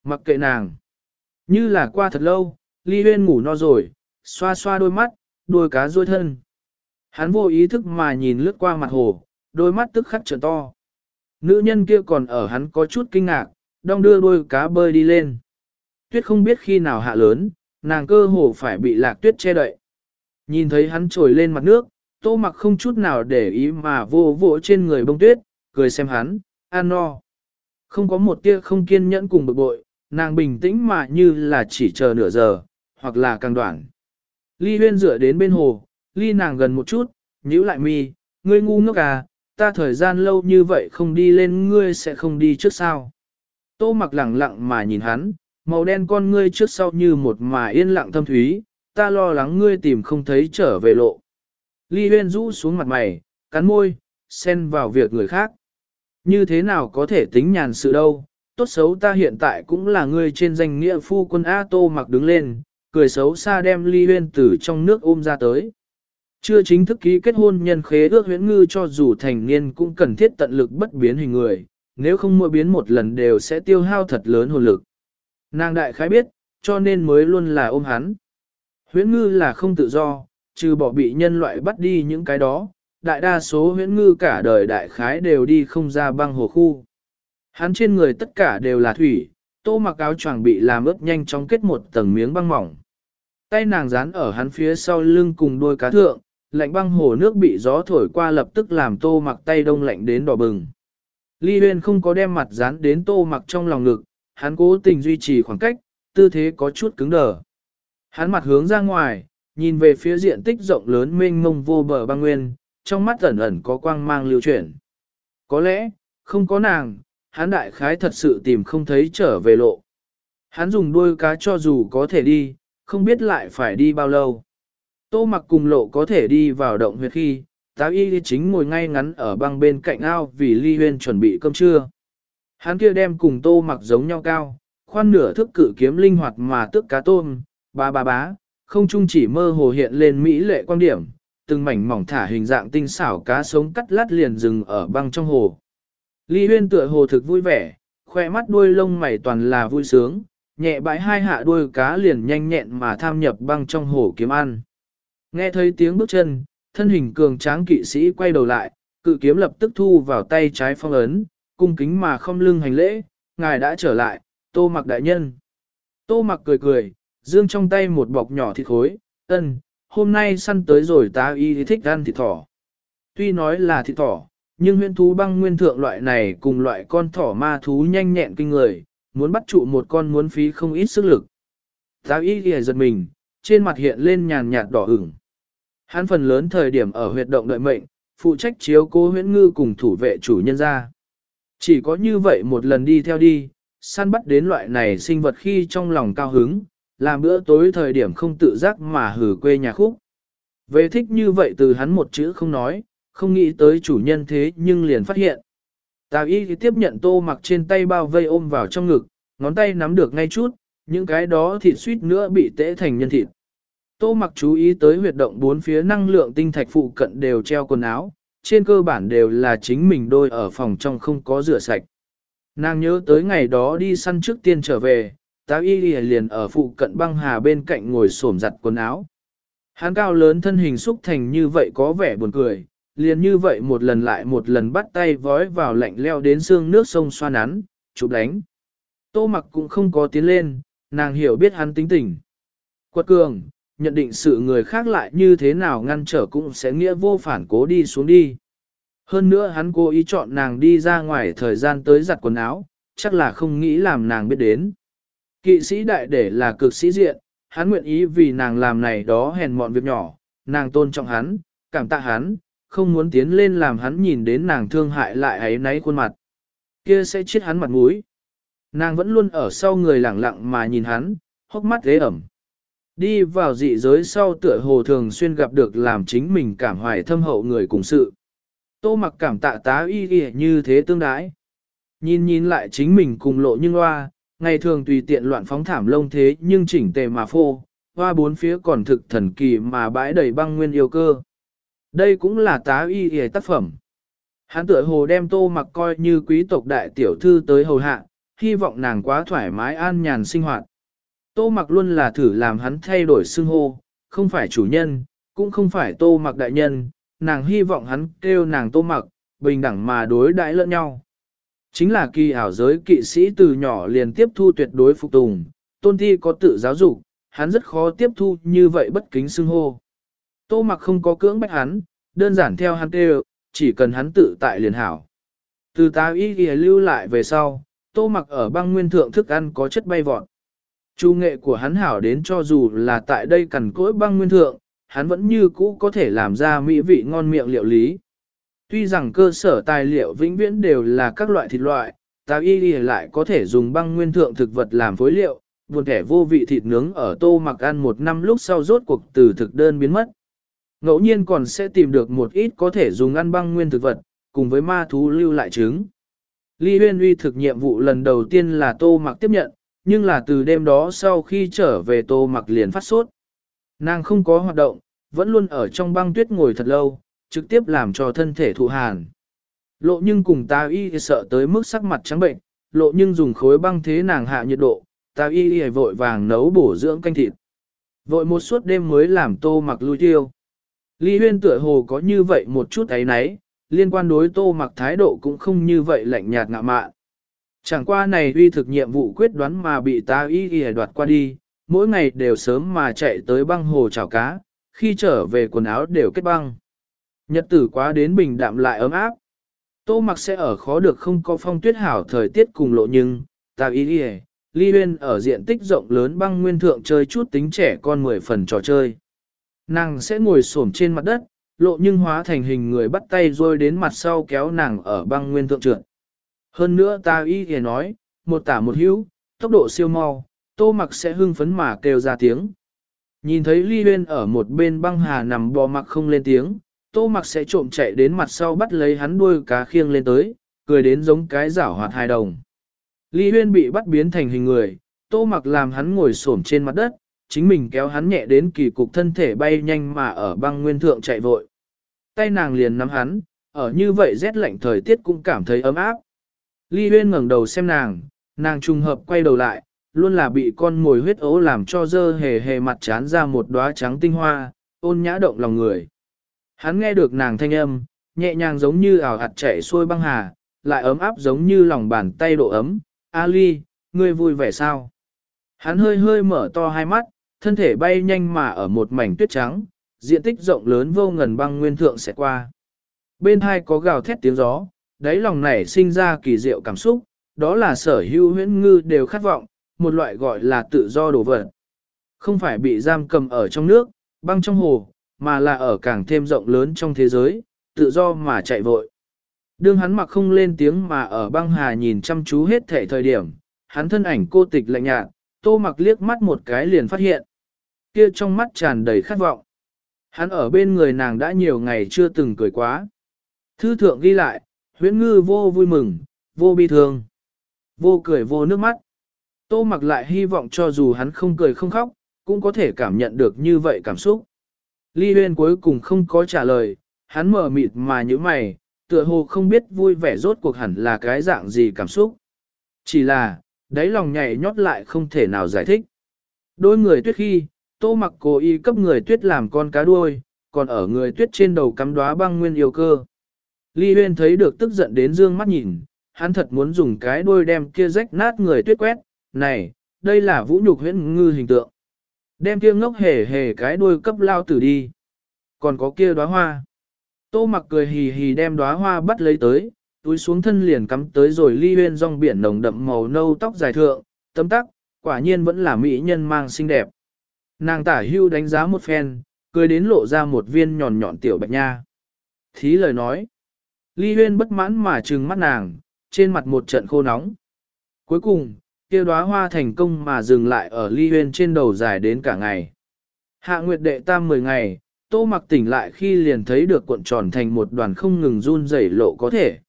Mặc kệ nàng. Như là qua thật lâu, ly huyên ngủ no rồi, xoa xoa đôi mắt, đuôi cá ruôi thân. Hắn vô ý thức mà nhìn lướt qua mặt hồ, đôi mắt tức khắc trợn to. Nữ nhân kia còn ở hắn có chút kinh ngạc, đong đưa đôi cá bơi đi lên. Tuyết không biết khi nào hạ lớn, nàng cơ hồ phải bị lạc tuyết che đậy. Nhìn thấy hắn trồi lên mặt nước, tô mặc không chút nào để ý mà vô vỗ trên người bông tuyết, cười xem hắn, an no. Không có một tia không kiên nhẫn cùng bực bội, nàng bình tĩnh mà như là chỉ chờ nửa giờ, hoặc là càng đoạn. Ly huyên dựa đến bên hồ, ly nàng gần một chút, nhíu lại mi, ngươi ngu ngốc à, ta thời gian lâu như vậy không đi lên ngươi sẽ không đi trước sao. Tô mặc lẳng lặng mà nhìn hắn, màu đen con ngươi trước sau như một mà yên lặng thâm thúy, ta lo lắng ngươi tìm không thấy trở về lộ. Ly huyên rũ xuống mặt mày, cắn môi, xen vào việc người khác. Như thế nào có thể tính nhàn sự đâu, tốt xấu ta hiện tại cũng là ngươi trên danh nghĩa phu quân A Tô mặc đứng lên, cười xấu xa đem ly huyên từ trong nước ôm ra tới. Chưa chính thức ký kết hôn nhân khế ước huyễn ngư cho dù thành niên cũng cần thiết tận lực bất biến hình người, nếu không mỗi biến một lần đều sẽ tiêu hao thật lớn hồn lực. Nàng đại khái biết, cho nên mới luôn là ôm hắn. Huyễn ngư là không tự do, trừ bỏ bị nhân loại bắt đi những cái đó, đại đa số huyễn ngư cả đời đại khái đều đi không ra băng hồ khu. Hắn trên người tất cả đều là thủy, tô mặc áo choàng bị làm ướt nhanh chóng kết một tầng miếng băng mỏng. Tay nàng dán ở hắn phía sau lưng cùng đôi cá thượng, lạnh băng hồ nước bị gió thổi qua lập tức làm tô mặc tay đông lạnh đến đỏ bừng. Ly Huyên không có đem mặt dán đến tô mặc trong lòng ngực, hắn cố tình duy trì khoảng cách, tư thế có chút cứng đờ. Hắn mặt hướng ra ngoài, nhìn về phía diện tích rộng lớn mênh mông vô bờ băng nguyên, trong mắt ẩn ẩn có quang mang lưu chuyển. Có lẽ, không có nàng, hắn đại khái thật sự tìm không thấy trở về lộ. Hắn dùng đuôi cá cho dù có thể đi, không biết lại phải đi bao lâu. Tô mặc cùng lộ có thể đi vào động huyệt khi, tá y chính ngồi ngay ngắn ở băng bên cạnh ao vì ly huyên chuẩn bị cơm trưa. Hắn kia đem cùng tô mặc giống nhau cao, khoan nửa thức cử kiếm linh hoạt mà tước cá tôm, ba ba bá, không chung chỉ mơ hồ hiện lên mỹ lệ quan điểm, từng mảnh mỏng thả hình dạng tinh xảo cá sống cắt lát liền rừng ở băng trong hồ. Ly huyên tựa hồ thực vui vẻ, khoe mắt đuôi lông mày toàn là vui sướng, nhẹ bãi hai hạ đuôi cá liền nhanh nhẹn mà tham nhập băng trong hồ kiếm ăn. Nghe thấy tiếng bước chân, thân hình cường tráng kỵ sĩ quay đầu lại, cự kiếm lập tức thu vào tay trái phong ấn, cung kính mà không lưng hành lễ, ngài đã trở lại, tô mặc đại nhân. Tô mặc cười cười, dương trong tay một bọc nhỏ thịt khối, ân, hôm nay săn tới rồi ta y thích ăn thịt thỏ. Tuy nói là thịt thỏ, nhưng huyễn thú băng nguyên thượng loại này cùng loại con thỏ ma thú nhanh nhẹn kinh người, muốn bắt trụ một con muốn phí không ít sức lực. Ta y ghi giật mình, trên mặt hiện lên nhàn nhạt đỏ ửng. Hắn phần lớn thời điểm ở huyệt động đợi mệnh, phụ trách chiếu cố huyễn ngư cùng thủ vệ chủ nhân ra. Chỉ có như vậy một lần đi theo đi, săn bắt đến loại này sinh vật khi trong lòng cao hứng, làm bữa tối thời điểm không tự giác mà hử quê nhà khúc. Về thích như vậy từ hắn một chữ không nói, không nghĩ tới chủ nhân thế nhưng liền phát hiện. Tào y tiếp nhận tô mặc trên tay bao vây ôm vào trong ngực, ngón tay nắm được ngay chút, những cái đó thịt suýt nữa bị tễ thành nhân thịt. Tô mặc chú ý tới huyệt động bốn phía năng lượng tinh thạch phụ cận đều treo quần áo, trên cơ bản đều là chính mình đôi ở phòng trong không có rửa sạch. Nàng nhớ tới ngày đó đi săn trước tiên trở về, tá y liền ở phụ cận băng hà bên cạnh ngồi xổm giặt quần áo. Hắn cao lớn thân hình xúc thành như vậy có vẻ buồn cười, liền như vậy một lần lại một lần bắt tay vói vào lạnh leo đến xương nước sông xoa nắn, chụp đánh. Tô mặc cũng không có tiến lên, nàng hiểu biết hắn tính tình. Quật cường, nhận định sự người khác lại như thế nào ngăn trở cũng sẽ nghĩa vô phản cố đi xuống đi. Hơn nữa hắn cố ý chọn nàng đi ra ngoài thời gian tới giặt quần áo, chắc là không nghĩ làm nàng biết đến. Kỵ sĩ đại để là cực sĩ diện, hắn nguyện ý vì nàng làm này đó hèn mọn việc nhỏ, nàng tôn trọng hắn, cảm tạ hắn, không muốn tiến lên làm hắn nhìn đến nàng thương hại lại ấy náy khuôn mặt. Kia sẽ chết hắn mặt mũi. Nàng vẫn luôn ở sau người lẳng lặng mà nhìn hắn, hốc mắt ghế ẩm. Đi vào dị giới sau tựa hồ thường xuyên gặp được làm chính mình cảm hoài thâm hậu người cùng sự. Tô mặc cảm tạ tá y y như thế tương đái. Nhìn nhìn lại chính mình cùng lộ nhưng hoa, ngày thường tùy tiện loạn phóng thảm lông thế nhưng chỉnh tề mà phô, hoa bốn phía còn thực thần kỳ mà bãi đầy băng nguyên yêu cơ. Đây cũng là tá y y tác phẩm. Hắn tựa hồ đem tô mặc coi như quý tộc đại tiểu thư tới hầu hạ, hy vọng nàng quá thoải mái an nhàn sinh hoạt. Tô mặc luôn là thử làm hắn thay đổi xưng hô, không phải chủ nhân, cũng không phải tô mặc đại nhân, nàng hy vọng hắn kêu nàng tô mặc, bình đẳng mà đối đãi lẫn nhau. Chính là kỳ ảo giới kỵ sĩ từ nhỏ liền tiếp thu tuyệt đối phục tùng, tôn thi có tự giáo dục, hắn rất khó tiếp thu như vậy bất kính xưng hô. Tô mặc không có cưỡng bách hắn, đơn giản theo hắn kêu, chỉ cần hắn tự tại liền hảo. Từ tá ý ghi lưu lại về sau, tô mặc ở băng nguyên thượng thức ăn có chất bay vọt. Chu nghệ của hắn hảo đến cho dù là tại đây cằn cỗi băng nguyên thượng, hắn vẫn như cũ có thể làm ra mỹ vị ngon miệng liệu lý. Tuy rằng cơ sở tài liệu vĩnh viễn đều là các loại thịt loại, tào y đi lại có thể dùng băng nguyên thượng thực vật làm phối liệu, buồn kẻ vô vị thịt nướng ở tô mặc ăn một năm lúc sau rốt cuộc từ thực đơn biến mất. Ngẫu nhiên còn sẽ tìm được một ít có thể dùng ăn băng nguyên thực vật, cùng với ma thú lưu lại trứng. Ly huyên uy thực nhiệm vụ lần đầu tiên là tô mặc tiếp nhận, nhưng là từ đêm đó sau khi trở về tô mặc liền phát sốt. Nàng không có hoạt động, vẫn luôn ở trong băng tuyết ngồi thật lâu, trực tiếp làm cho thân thể thụ hàn. Lộ nhưng cùng ta y sợ tới mức sắc mặt trắng bệnh, lộ nhưng dùng khối băng thế nàng hạ nhiệt độ, ta y y vội vàng nấu bổ dưỡng canh thịt. Vội một suốt đêm mới làm tô mặc lui tiêu. Ly huyên tựa hồ có như vậy một chút ấy nấy, liên quan đối tô mặc thái độ cũng không như vậy lạnh nhạt ngạ mạn. Chẳng qua này uy thực nhiệm vụ quyết đoán mà bị ta y y đoạt qua đi, mỗi ngày đều sớm mà chạy tới băng hồ chảo cá, khi trở về quần áo đều kết băng. Nhật tử quá đến bình đạm lại ấm áp. Tô mặc sẽ ở khó được không có phong tuyết hảo thời tiết cùng lộ nhưng, ta y y ly huyên ở diện tích rộng lớn băng nguyên thượng chơi chút tính trẻ con 10 phần trò chơi. Nàng sẽ ngồi xổm trên mặt đất, lộ nhưng hóa thành hình người bắt tay rồi đến mặt sau kéo nàng ở băng nguyên thượng trượt. Hơn nữa ta y thì nói, một tả một hữu, tốc độ siêu mau, tô mặc sẽ hưng phấn mà kêu ra tiếng. Nhìn thấy Ly Huyên ở một bên băng hà nằm bò mặc không lên tiếng, tô mặc sẽ trộm chạy đến mặt sau bắt lấy hắn đuôi cá khiêng lên tới, cười đến giống cái giảo hoạt hài đồng. Ly Huyên bị bắt biến thành hình người, tô mặc làm hắn ngồi xổm trên mặt đất, chính mình kéo hắn nhẹ đến kỳ cục thân thể bay nhanh mà ở băng nguyên thượng chạy vội. Tay nàng liền nắm hắn, ở như vậy rét lạnh thời tiết cũng cảm thấy ấm áp. Ly Huyên ngẩng đầu xem nàng, nàng trùng hợp quay đầu lại, luôn là bị con mồi huyết ấu làm cho dơ hề hề mặt chán ra một đóa trắng tinh hoa, ôn nhã động lòng người. Hắn nghe được nàng thanh âm, nhẹ nhàng giống như ảo hạt chảy xuôi băng hà, lại ấm áp giống như lòng bàn tay độ ấm. Ali, ngươi vui vẻ sao? Hắn hơi hơi mở to hai mắt, thân thể bay nhanh mà ở một mảnh tuyết trắng, diện tích rộng lớn vô ngần băng nguyên thượng sẽ qua. Bên hai có gào thét tiếng gió, đáy lòng này sinh ra kỳ diệu cảm xúc, đó là sở hữu huyễn ngư đều khát vọng, một loại gọi là tự do đồ vật. Không phải bị giam cầm ở trong nước, băng trong hồ, mà là ở càng thêm rộng lớn trong thế giới, tự do mà chạy vội. Đương hắn mặc không lên tiếng mà ở băng hà nhìn chăm chú hết thể thời điểm, hắn thân ảnh cô tịch lạnh nhạt, tô mặc liếc mắt một cái liền phát hiện. Kia trong mắt tràn đầy khát vọng. Hắn ở bên người nàng đã nhiều ngày chưa từng cười quá. Thư thượng ghi lại, huyễn ngư vô vui mừng, vô bi thương, vô cười vô nước mắt. Tô mặc lại hy vọng cho dù hắn không cười không khóc, cũng có thể cảm nhận được như vậy cảm xúc. Ly huyên cuối cùng không có trả lời, hắn mở mịt mà như mày, tựa hồ không biết vui vẻ rốt cuộc hẳn là cái dạng gì cảm xúc. Chỉ là, đáy lòng nhảy nhót lại không thể nào giải thích. Đôi người tuyết khi, tô mặc cố ý cấp người tuyết làm con cá đuôi, còn ở người tuyết trên đầu cắm đóa băng nguyên yêu cơ. Ly huyên thấy được tức giận đến dương mắt nhìn, hắn thật muốn dùng cái đuôi đem kia rách nát người tuyết quét, này, đây là vũ nhục huyễn ngư hình tượng. Đem kia ngốc hề hề cái đuôi cấp lao tử đi. Còn có kia đóa hoa. Tô mặc cười hì hì đem đóa hoa bắt lấy tới, túi xuống thân liền cắm tới rồi ly huyên rong biển nồng đậm màu nâu tóc dài thượng, tấm tắc, quả nhiên vẫn là mỹ nhân mang xinh đẹp. Nàng tả hưu đánh giá một phen, cười đến lộ ra một viên nhọn nhọn tiểu bạch nha. Thí lời nói. Ly huyên bất mãn mà trừng mắt nàng, trên mặt một trận khô nóng. Cuối cùng, kia đóa hoa thành công mà dừng lại ở ly huyên trên đầu dài đến cả ngày. Hạ nguyệt đệ tam 10 ngày, tô mặc tỉnh lại khi liền thấy được cuộn tròn thành một đoàn không ngừng run rẩy lộ có thể.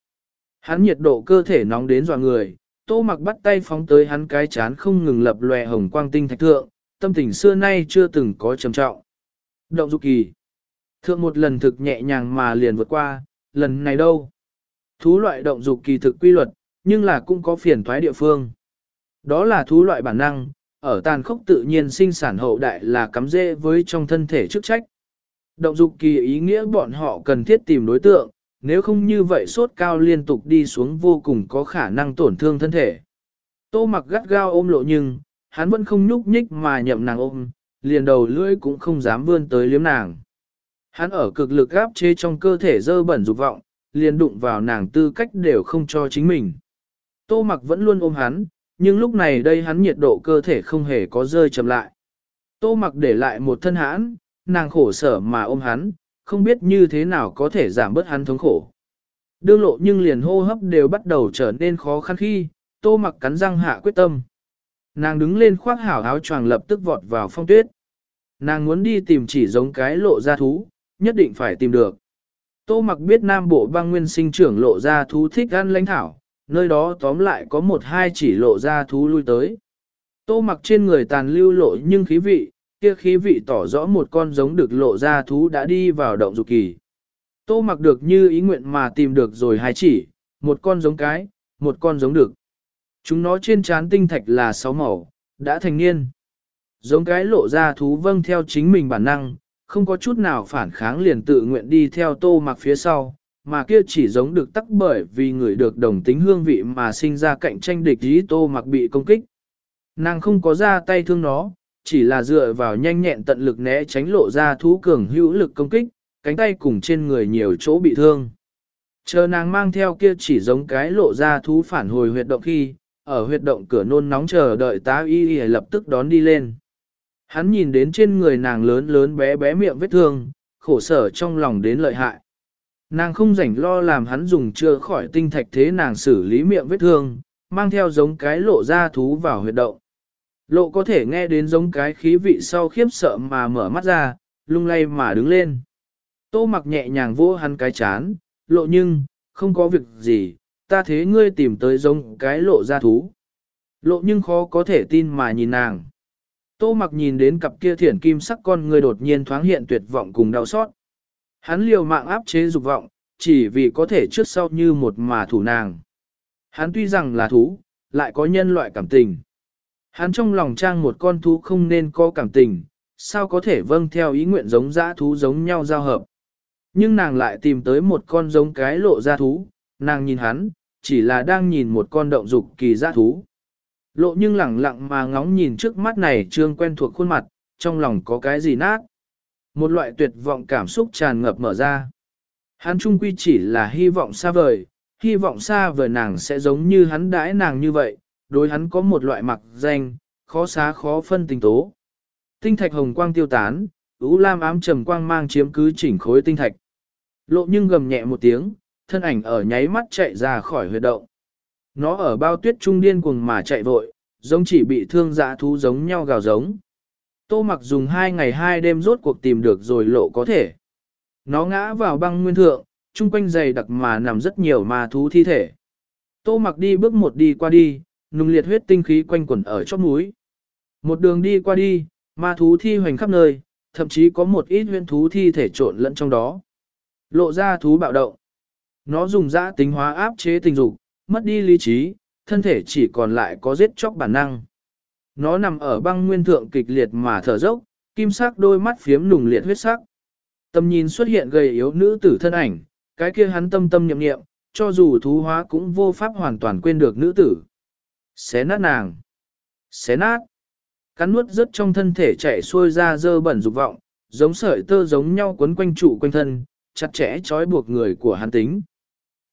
Hắn nhiệt độ cơ thể nóng đến dọa người, tô mặc bắt tay phóng tới hắn cái chán không ngừng lập lòe hồng quang tinh thạch thượng, tâm tình xưa nay chưa từng có trầm trọng. Động dục kỳ. Thượng một lần thực nhẹ nhàng mà liền vượt qua, lần này đâu? Thú loại động dục kỳ thực quy luật, nhưng là cũng có phiền thoái địa phương. Đó là thú loại bản năng, ở tàn khốc tự nhiên sinh sản hậu đại là cắm rễ với trong thân thể chức trách. Động dục kỳ ý nghĩa bọn họ cần thiết tìm đối tượng, nếu không như vậy sốt cao liên tục đi xuống vô cùng có khả năng tổn thương thân thể. Tô mặc gắt gao ôm lộ nhưng, hắn vẫn không nhúc nhích mà nhậm nàng ôm, liền đầu lưỡi cũng không dám vươn tới liếm nàng. Hắn ở cực lực gáp chế trong cơ thể dơ bẩn dục vọng, liền đụng vào nàng tư cách đều không cho chính mình. Tô mặc vẫn luôn ôm hắn, nhưng lúc này đây hắn nhiệt độ cơ thể không hề có rơi chậm lại. Tô mặc để lại một thân hãn, nàng khổ sở mà ôm hắn, không biết như thế nào có thể giảm bớt hắn thống khổ. Đương lộ nhưng liền hô hấp đều bắt đầu trở nên khó khăn khi, tô mặc cắn răng hạ quyết tâm. Nàng đứng lên khoác hảo áo choàng lập tức vọt vào phong tuyết. Nàng muốn đi tìm chỉ giống cái lộ ra thú, nhất định phải tìm được. Tô mặc biết Nam Bộ băng nguyên sinh trưởng lộ ra thú thích ăn lãnh thảo, nơi đó tóm lại có một hai chỉ lộ ra thú lui tới. Tô mặc trên người tàn lưu lộ nhưng khí vị, kia khí vị tỏ rõ một con giống được lộ ra thú đã đi vào động dục kỳ. Tô mặc được như ý nguyện mà tìm được rồi hai chỉ, một con giống cái, một con giống được. Chúng nó trên trán tinh thạch là sáu màu, đã thành niên. Giống cái lộ ra thú vâng theo chính mình bản năng, không có chút nào phản kháng liền tự nguyện đi theo tô mặc phía sau, mà kia chỉ giống được tắc bởi vì người được đồng tính hương vị mà sinh ra cạnh tranh địch ý tô mặc bị công kích. Nàng không có ra tay thương nó, chỉ là dựa vào nhanh nhẹn tận lực né tránh lộ ra thú cường hữu lực công kích, cánh tay cùng trên người nhiều chỗ bị thương. Chờ nàng mang theo kia chỉ giống cái lộ ra thú phản hồi huyệt động khi, ở huyệt động cửa nôn nóng chờ đợi tá y y lập tức đón đi lên. Hắn nhìn đến trên người nàng lớn lớn bé bé miệng vết thương, khổ sở trong lòng đến lợi hại. Nàng không rảnh lo làm hắn dùng chưa khỏi tinh thạch thế nàng xử lý miệng vết thương, mang theo giống cái lộ ra thú vào huyệt động. Lộ có thể nghe đến giống cái khí vị sau khiếp sợ mà mở mắt ra, lung lay mà đứng lên. Tô mặc nhẹ nhàng vỗ hắn cái chán, lộ nhưng, không có việc gì, ta thế ngươi tìm tới giống cái lộ ra thú. Lộ nhưng khó có thể tin mà nhìn nàng. Tô mặc nhìn đến cặp kia thiển kim sắc con người đột nhiên thoáng hiện tuyệt vọng cùng đau xót. Hắn liều mạng áp chế dục vọng, chỉ vì có thể trước sau như một mà thủ nàng. Hắn tuy rằng là thú, lại có nhân loại cảm tình. Hắn trong lòng trang một con thú không nên có cảm tình, sao có thể vâng theo ý nguyện giống dã thú giống nhau giao hợp. Nhưng nàng lại tìm tới một con giống cái lộ ra thú, nàng nhìn hắn, chỉ là đang nhìn một con động dục kỳ dã thú. Lộ nhưng lẳng lặng mà ngóng nhìn trước mắt này trương quen thuộc khuôn mặt, trong lòng có cái gì nát. Một loại tuyệt vọng cảm xúc tràn ngập mở ra. Hắn trung quy chỉ là hy vọng xa vời, hy vọng xa vời nàng sẽ giống như hắn đãi nàng như vậy, đối hắn có một loại mặc danh, khó xá khó phân tình tố. Tinh thạch hồng quang tiêu tán, ú lam ám trầm quang mang chiếm cứ chỉnh khối tinh thạch. Lộ nhưng gầm nhẹ một tiếng, thân ảnh ở nháy mắt chạy ra khỏi huyệt động. Nó ở bao tuyết trung điên cuồng mà chạy vội, giống chỉ bị thương dã thú giống nhau gào giống. Tô mặc dùng hai ngày hai đêm rốt cuộc tìm được rồi lộ có thể. Nó ngã vào băng nguyên thượng, chung quanh dày đặc mà nằm rất nhiều ma thú thi thể. Tô mặc đi bước một đi qua đi, nung liệt huyết tinh khí quanh quẩn ở chóp núi. Một đường đi qua đi, ma thú thi hoành khắp nơi, thậm chí có một ít huyên thú thi thể trộn lẫn trong đó. Lộ ra thú bạo động. Nó dùng dã tính hóa áp chế tình dục, mất đi lý trí, thân thể chỉ còn lại có giết chóc bản năng. Nó nằm ở băng nguyên thượng kịch liệt mà thở dốc, kim sắc đôi mắt phiếm nùng liệt huyết sắc. Tầm nhìn xuất hiện gầy yếu nữ tử thân ảnh, cái kia hắn tâm tâm nhậm nghiệm, cho dù thú hóa cũng vô pháp hoàn toàn quên được nữ tử. Xé nát nàng. Xé nát. Cắn nuốt rất trong thân thể chạy xuôi ra dơ bẩn dục vọng, giống sợi tơ giống nhau quấn quanh trụ quanh thân, chặt chẽ trói buộc người của hắn tính.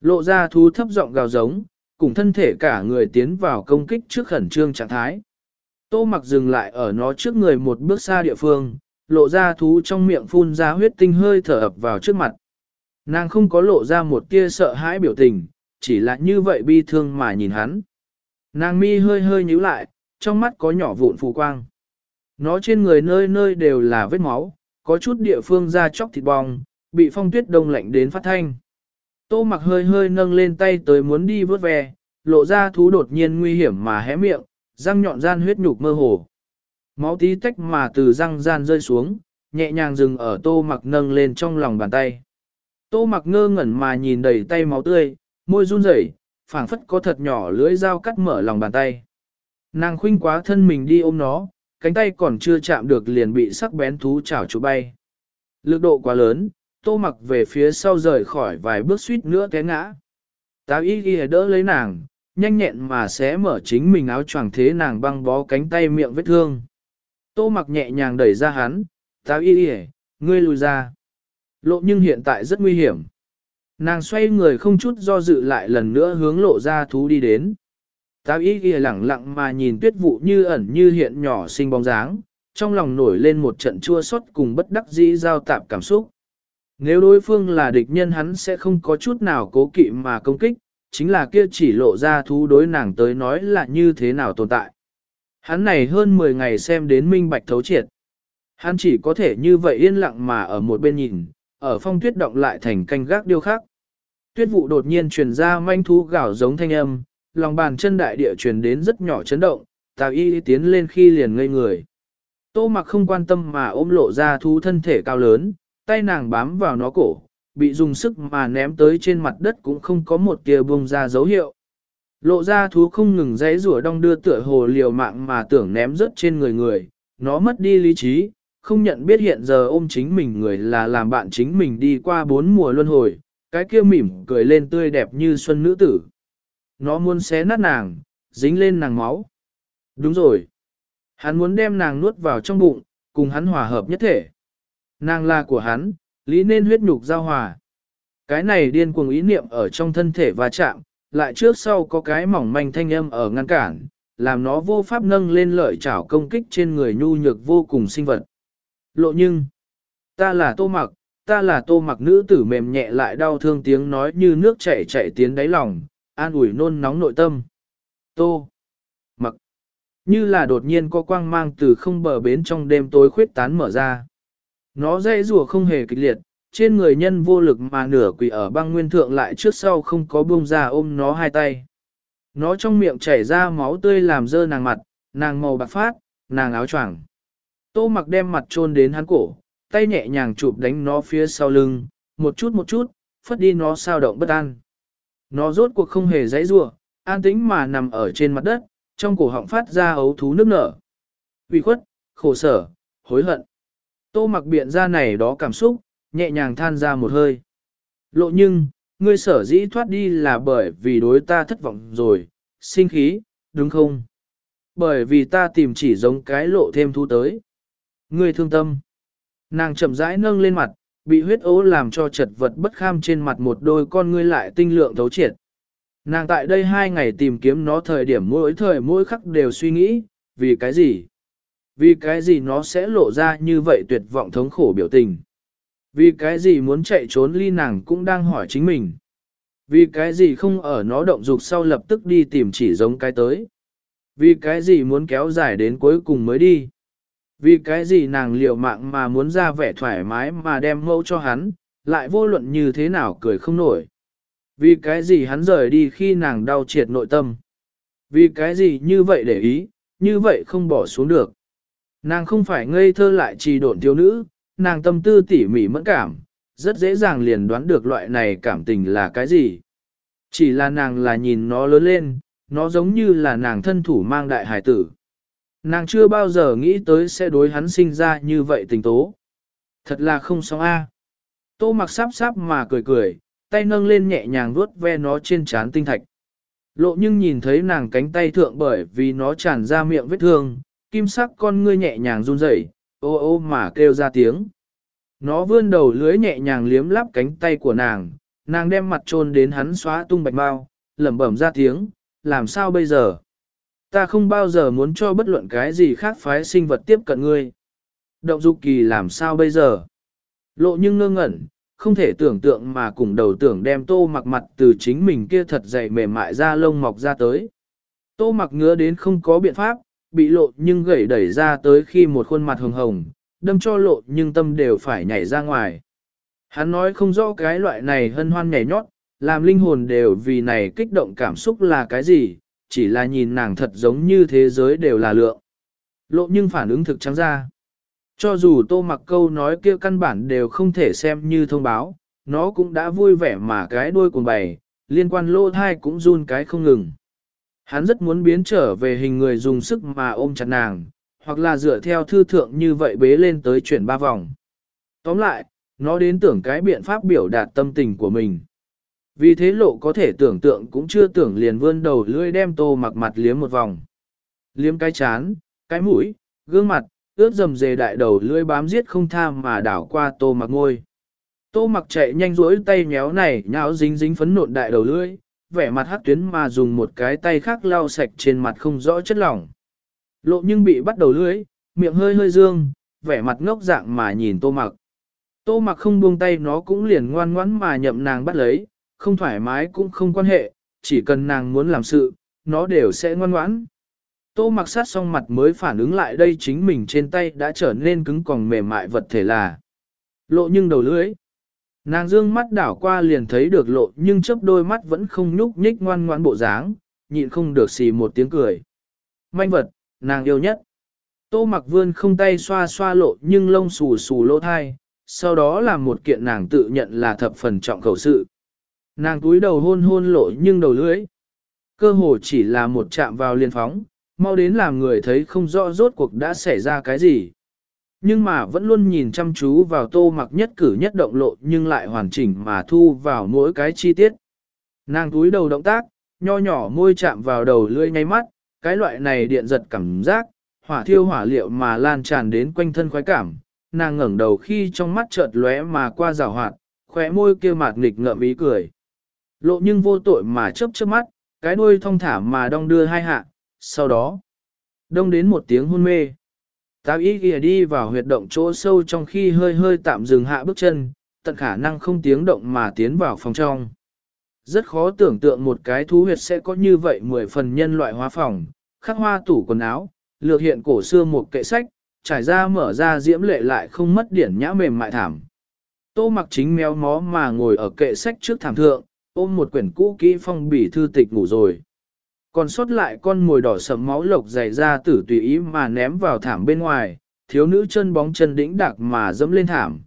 Lộ ra thú thấp giọng gào giống, cùng thân thể cả người tiến vào công kích trước khẩn trương trạng thái. Tô mặc dừng lại ở nó trước người một bước xa địa phương, lộ ra thú trong miệng phun ra huyết tinh hơi thở ập vào trước mặt. Nàng không có lộ ra một tia sợ hãi biểu tình, chỉ là như vậy bi thương mà nhìn hắn. Nàng mi hơi hơi nhíu lại, trong mắt có nhỏ vụn phù quang. Nó trên người nơi nơi đều là vết máu, có chút địa phương da chóc thịt bong, bị phong tuyết đông lạnh đến phát thanh. Tô mặc hơi hơi nâng lên tay tới muốn đi vớt ve, lộ ra thú đột nhiên nguy hiểm mà hé miệng, răng nhọn gian huyết nhục mơ hồ. Máu tí tách mà từ răng gian rơi xuống, nhẹ nhàng dừng ở tô mặc nâng lên trong lòng bàn tay. Tô mặc ngơ ngẩn mà nhìn đầy tay máu tươi, môi run rẩy, phảng phất có thật nhỏ lưỡi dao cắt mở lòng bàn tay. Nàng khuynh quá thân mình đi ôm nó, cánh tay còn chưa chạm được liền bị sắc bén thú chảo chủ bay. Lực độ quá lớn, tô mặc về phía sau rời khỏi vài bước suýt nữa té ngã. Tá y ghi đỡ lấy nàng, nhanh nhẹn mà sẽ mở chính mình áo choàng thế nàng băng bó cánh tay miệng vết thương. Tô mặc nhẹ nhàng đẩy ra hắn, Tá y ghi ngươi lùi ra. Lộ nhưng hiện tại rất nguy hiểm. Nàng xoay người không chút do dự lại lần nữa hướng lộ ra thú đi đến. Tá y ghi lẳng lặng mà nhìn tuyết vụ như ẩn như hiện nhỏ xinh bóng dáng, trong lòng nổi lên một trận chua xót cùng bất đắc dĩ giao tạp cảm xúc. Nếu đối phương là địch nhân hắn sẽ không có chút nào cố kỵ mà công kích, chính là kia chỉ lộ ra thú đối nàng tới nói là như thế nào tồn tại. Hắn này hơn 10 ngày xem đến minh bạch thấu triệt. Hắn chỉ có thể như vậy yên lặng mà ở một bên nhìn, ở phong tuyết động lại thành canh gác điêu khắc. Tuyết vụ đột nhiên truyền ra manh thú gạo giống thanh âm, lòng bàn chân đại địa truyền đến rất nhỏ chấn động, tào y tiến lên khi liền ngây người. Tô mặc không quan tâm mà ôm lộ ra thú thân thể cao lớn, tay nàng bám vào nó cổ, bị dùng sức mà ném tới trên mặt đất cũng không có một tia bông ra dấu hiệu. Lộ ra thú không ngừng dãy rủa đong đưa tựa hồ liều mạng mà tưởng ném rớt trên người người, nó mất đi lý trí, không nhận biết hiện giờ ôm chính mình người là làm bạn chính mình đi qua bốn mùa luân hồi, cái kia mỉm cười lên tươi đẹp như xuân nữ tử. Nó muốn xé nát nàng, dính lên nàng máu. Đúng rồi. Hắn muốn đem nàng nuốt vào trong bụng, cùng hắn hòa hợp nhất thể. Nàng là của hắn, lý nên huyết nhục giao hòa. Cái này điên cuồng ý niệm ở trong thân thể va chạm, lại trước sau có cái mỏng manh thanh âm ở ngăn cản, làm nó vô pháp nâng lên lợi chảo công kích trên người nhu nhược vô cùng sinh vật. Lộ nhưng, ta là tô mặc, ta là tô mặc nữ tử mềm nhẹ lại đau thương tiếng nói như nước chảy chảy tiến đáy lòng, an ủi nôn nóng nội tâm. Tô, mặc, Như là đột nhiên có quang mang từ không bờ bến trong đêm tối khuyết tán mở ra. Nó dây rùa không hề kịch liệt, trên người nhân vô lực mà nửa quỷ ở băng nguyên thượng lại trước sau không có buông ra ôm nó hai tay. Nó trong miệng chảy ra máu tươi làm dơ nàng mặt, nàng màu bạc phát, nàng áo choàng. Tô mặc đem mặt trôn đến hắn cổ, tay nhẹ nhàng chụp đánh nó phía sau lưng, một chút một chút, phất đi nó sao động bất an. Nó rốt cuộc không hề dãy rủa, an tĩnh mà nằm ở trên mặt đất, trong cổ họng phát ra ấu thú nước nở. ủy khuất, khổ sở, hối hận. Tô mặc biện ra này đó cảm xúc, nhẹ nhàng than ra một hơi. Lộ nhưng, ngươi sở dĩ thoát đi là bởi vì đối ta thất vọng rồi, sinh khí, đúng không? Bởi vì ta tìm chỉ giống cái lộ thêm thu tới. Ngươi thương tâm. Nàng chậm rãi nâng lên mặt, bị huyết ố làm cho chật vật bất kham trên mặt một đôi con ngươi lại tinh lượng thấu triệt. Nàng tại đây hai ngày tìm kiếm nó thời điểm mỗi thời mỗi khắc đều suy nghĩ, vì cái gì? Vì cái gì nó sẽ lộ ra như vậy tuyệt vọng thống khổ biểu tình? Vì cái gì muốn chạy trốn ly nàng cũng đang hỏi chính mình? Vì cái gì không ở nó động dục sau lập tức đi tìm chỉ giống cái tới? Vì cái gì muốn kéo dài đến cuối cùng mới đi? Vì cái gì nàng liều mạng mà muốn ra vẻ thoải mái mà đem mẫu cho hắn, lại vô luận như thế nào cười không nổi. Vì cái gì hắn rời đi khi nàng đau triệt nội tâm. Vì cái gì như vậy để ý, như vậy không bỏ xuống được. Nàng không phải ngây thơ lại trì độn thiếu nữ, nàng tâm tư tỉ mỉ mẫn cảm, rất dễ dàng liền đoán được loại này cảm tình là cái gì. Chỉ là nàng là nhìn nó lớn lên, nó giống như là nàng thân thủ mang đại hải tử. Nàng chưa bao giờ nghĩ tới sẽ đối hắn sinh ra như vậy tình tố. Thật là không xong a. À. Tô mặc sáp sáp mà cười cười, tay nâng lên nhẹ nhàng vuốt ve nó trên trán tinh thạch. Lộ nhưng nhìn thấy nàng cánh tay thượng bởi vì nó tràn ra miệng vết thương, kim sắc con ngươi nhẹ nhàng run rẩy, ô ô mà kêu ra tiếng. Nó vươn đầu lưới nhẹ nhàng liếm lắp cánh tay của nàng, nàng đem mặt trôn đến hắn xóa tung bạch bao, lẩm bẩm ra tiếng, làm sao bây giờ? Ta không bao giờ muốn cho bất luận cái gì khác phái sinh vật tiếp cận ngươi. Động dục kỳ làm sao bây giờ? Lộ nhưng ngơ ngẩn, không thể tưởng tượng mà cùng đầu tưởng đem tô mặc mặt từ chính mình kia thật dày mềm mại ra lông mọc ra tới. Tô mặc ngứa đến không có biện pháp, bị lộ nhưng gãy đẩy ra tới khi một khuôn mặt hồng hồng, đâm cho lộ nhưng tâm đều phải nhảy ra ngoài. Hắn nói không rõ cái loại này hân hoan nhảy nhót, làm linh hồn đều vì này kích động cảm xúc là cái gì, chỉ là nhìn nàng thật giống như thế giới đều là lượng. Lộ nhưng phản ứng thực trắng ra. Cho dù tô mặc câu nói kia căn bản đều không thể xem như thông báo, nó cũng đã vui vẻ mà cái đuôi cùng bày, liên quan lô thai cũng run cái không ngừng. Hắn rất muốn biến trở về hình người dùng sức mà ôm chặt nàng, hoặc là dựa theo thư thượng như vậy bế lên tới chuyển ba vòng. Tóm lại, nó đến tưởng cái biện pháp biểu đạt tâm tình của mình. Vì thế lộ có thể tưởng tượng cũng chưa tưởng liền vươn đầu lưỡi đem tô mặc mặt liếm một vòng. Liếm cái chán, cái mũi, gương mặt, ướt dầm dề đại đầu lưỡi bám giết không tham mà đảo qua tô mặc ngôi. Tô mặc chạy nhanh rỗi tay nhéo này nháo dính dính phấn nộn đại đầu lưỡi, vẻ mặt hắc tuyến mà dùng một cái tay khác lau sạch trên mặt không rõ chất lỏng. Lộ nhưng bị bắt đầu lưỡi, miệng hơi hơi dương, vẻ mặt ngốc dạng mà nhìn tô mặc. Tô mặc không buông tay nó cũng liền ngoan ngoãn mà nhậm nàng bắt lấy, không thoải mái cũng không quan hệ, chỉ cần nàng muốn làm sự, nó đều sẽ ngoan ngoãn. Tô mặc sát xong mặt mới phản ứng lại đây chính mình trên tay đã trở nên cứng còn mềm mại vật thể là. Lộ nhưng đầu lưỡi. Nàng dương mắt đảo qua liền thấy được lộ nhưng chớp đôi mắt vẫn không nhúc nhích ngoan ngoan bộ dáng, nhịn không được xì một tiếng cười. Manh vật, nàng yêu nhất. Tô mặc vươn không tay xoa xoa lộ nhưng lông xù xù lỗ thai, sau đó là một kiện nàng tự nhận là thập phần trọng khẩu sự. Nàng túi đầu hôn hôn lộ nhưng đầu lưỡi. Cơ hồ chỉ là một chạm vào liền phóng, mau đến làm người thấy không rõ rốt cuộc đã xảy ra cái gì. Nhưng mà vẫn luôn nhìn chăm chú vào tô mặc nhất cử nhất động lộ nhưng lại hoàn chỉnh mà thu vào mỗi cái chi tiết. Nàng túi đầu động tác, nho nhỏ môi chạm vào đầu lưỡi nháy mắt, cái loại này điện giật cảm giác, hỏa thiêu hỏa liệu mà lan tràn đến quanh thân khoái cảm. Nàng ngẩng đầu khi trong mắt chợt lóe mà qua rào hoạt, khóe môi kia mạt nghịch ngợm ý cười. Lộ nhưng vô tội mà chớp chớp mắt, cái đuôi thong thả mà đong đưa hai hạ, sau đó, đông đến một tiếng hôn mê. Táo ý kìa đi vào huyệt động chỗ sâu trong khi hơi hơi tạm dừng hạ bước chân, tận khả năng không tiếng động mà tiến vào phòng trong. Rất khó tưởng tượng một cái thú huyệt sẽ có như vậy mười phần nhân loại hóa phòng, khắc hoa tủ quần áo, lược hiện cổ xưa một kệ sách, trải ra mở ra diễm lệ lại không mất điển nhã mềm mại thảm. Tô mặc chính méo mó mà ngồi ở kệ sách trước thảm thượng, ôm một quyển cũ kỹ phong bì thư tịch ngủ rồi. Còn sót lại con mồi đỏ sầm máu lộc dày ra tử tùy ý mà ném vào thảm bên ngoài, thiếu nữ chân bóng chân đĩnh đặc mà dẫm lên thảm.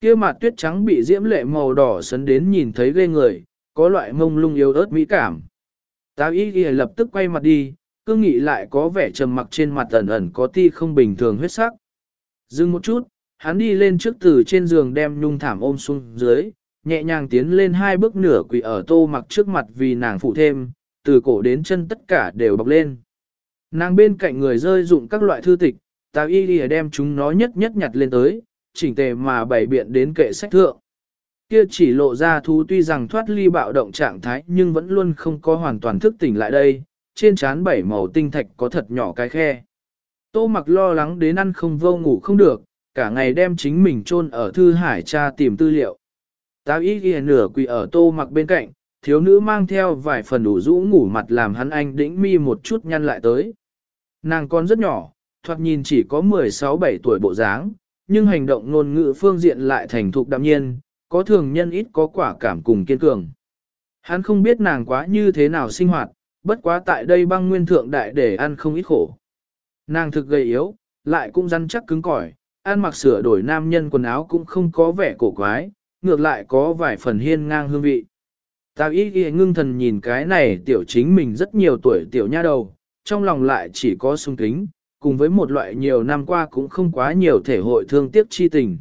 kia mặt tuyết trắng bị diễm lệ màu đỏ sấn đến nhìn thấy ghê người, có loại mông lung yếu ớt mỹ cảm. Tao ý ghi lập tức quay mặt đi, cương nghị lại có vẻ trầm mặc trên mặt ẩn ẩn có ti không bình thường huyết sắc. Dừng một chút, hắn đi lên trước từ trên giường đem nhung thảm ôm xuống dưới, nhẹ nhàng tiến lên hai bước nửa quỳ ở tô mặc trước mặt vì nàng phụ thêm, từ cổ đến chân tất cả đều bọc lên. Nàng bên cạnh người rơi dụng các loại thư tịch, tào y lìa đem chúng nó nhất nhất nhặt lên tới, chỉnh tề mà bày biện đến kệ sách thượng. Kia chỉ lộ ra thú tuy rằng thoát ly bạo động trạng thái nhưng vẫn luôn không có hoàn toàn thức tỉnh lại đây, trên trán bảy màu tinh thạch có thật nhỏ cái khe. Tô mặc lo lắng đến ăn không vô ngủ không được, cả ngày đem chính mình chôn ở thư hải tra tìm tư liệu. Tao ý ghi nửa quỳ ở tô mặc bên cạnh, thiếu nữ mang theo vài phần đủ rũ ngủ mặt làm hắn anh đĩnh mi một chút nhăn lại tới. Nàng con rất nhỏ, thoạt nhìn chỉ có 16-17 tuổi bộ dáng, nhưng hành động ngôn ngữ phương diện lại thành thục đạm nhiên, có thường nhân ít có quả cảm cùng kiên cường. Hắn không biết nàng quá như thế nào sinh hoạt, bất quá tại đây băng nguyên thượng đại để ăn không ít khổ. Nàng thực gầy yếu, lại cũng rắn chắc cứng cỏi, ăn mặc sửa đổi nam nhân quần áo cũng không có vẻ cổ quái, ngược lại có vài phần hiên ngang hương vị. Tào y ghi ngưng thần nhìn cái này tiểu chính mình rất nhiều tuổi tiểu nha đầu, trong lòng lại chỉ có sung kính, cùng với một loại nhiều năm qua cũng không quá nhiều thể hội thương tiếc chi tình.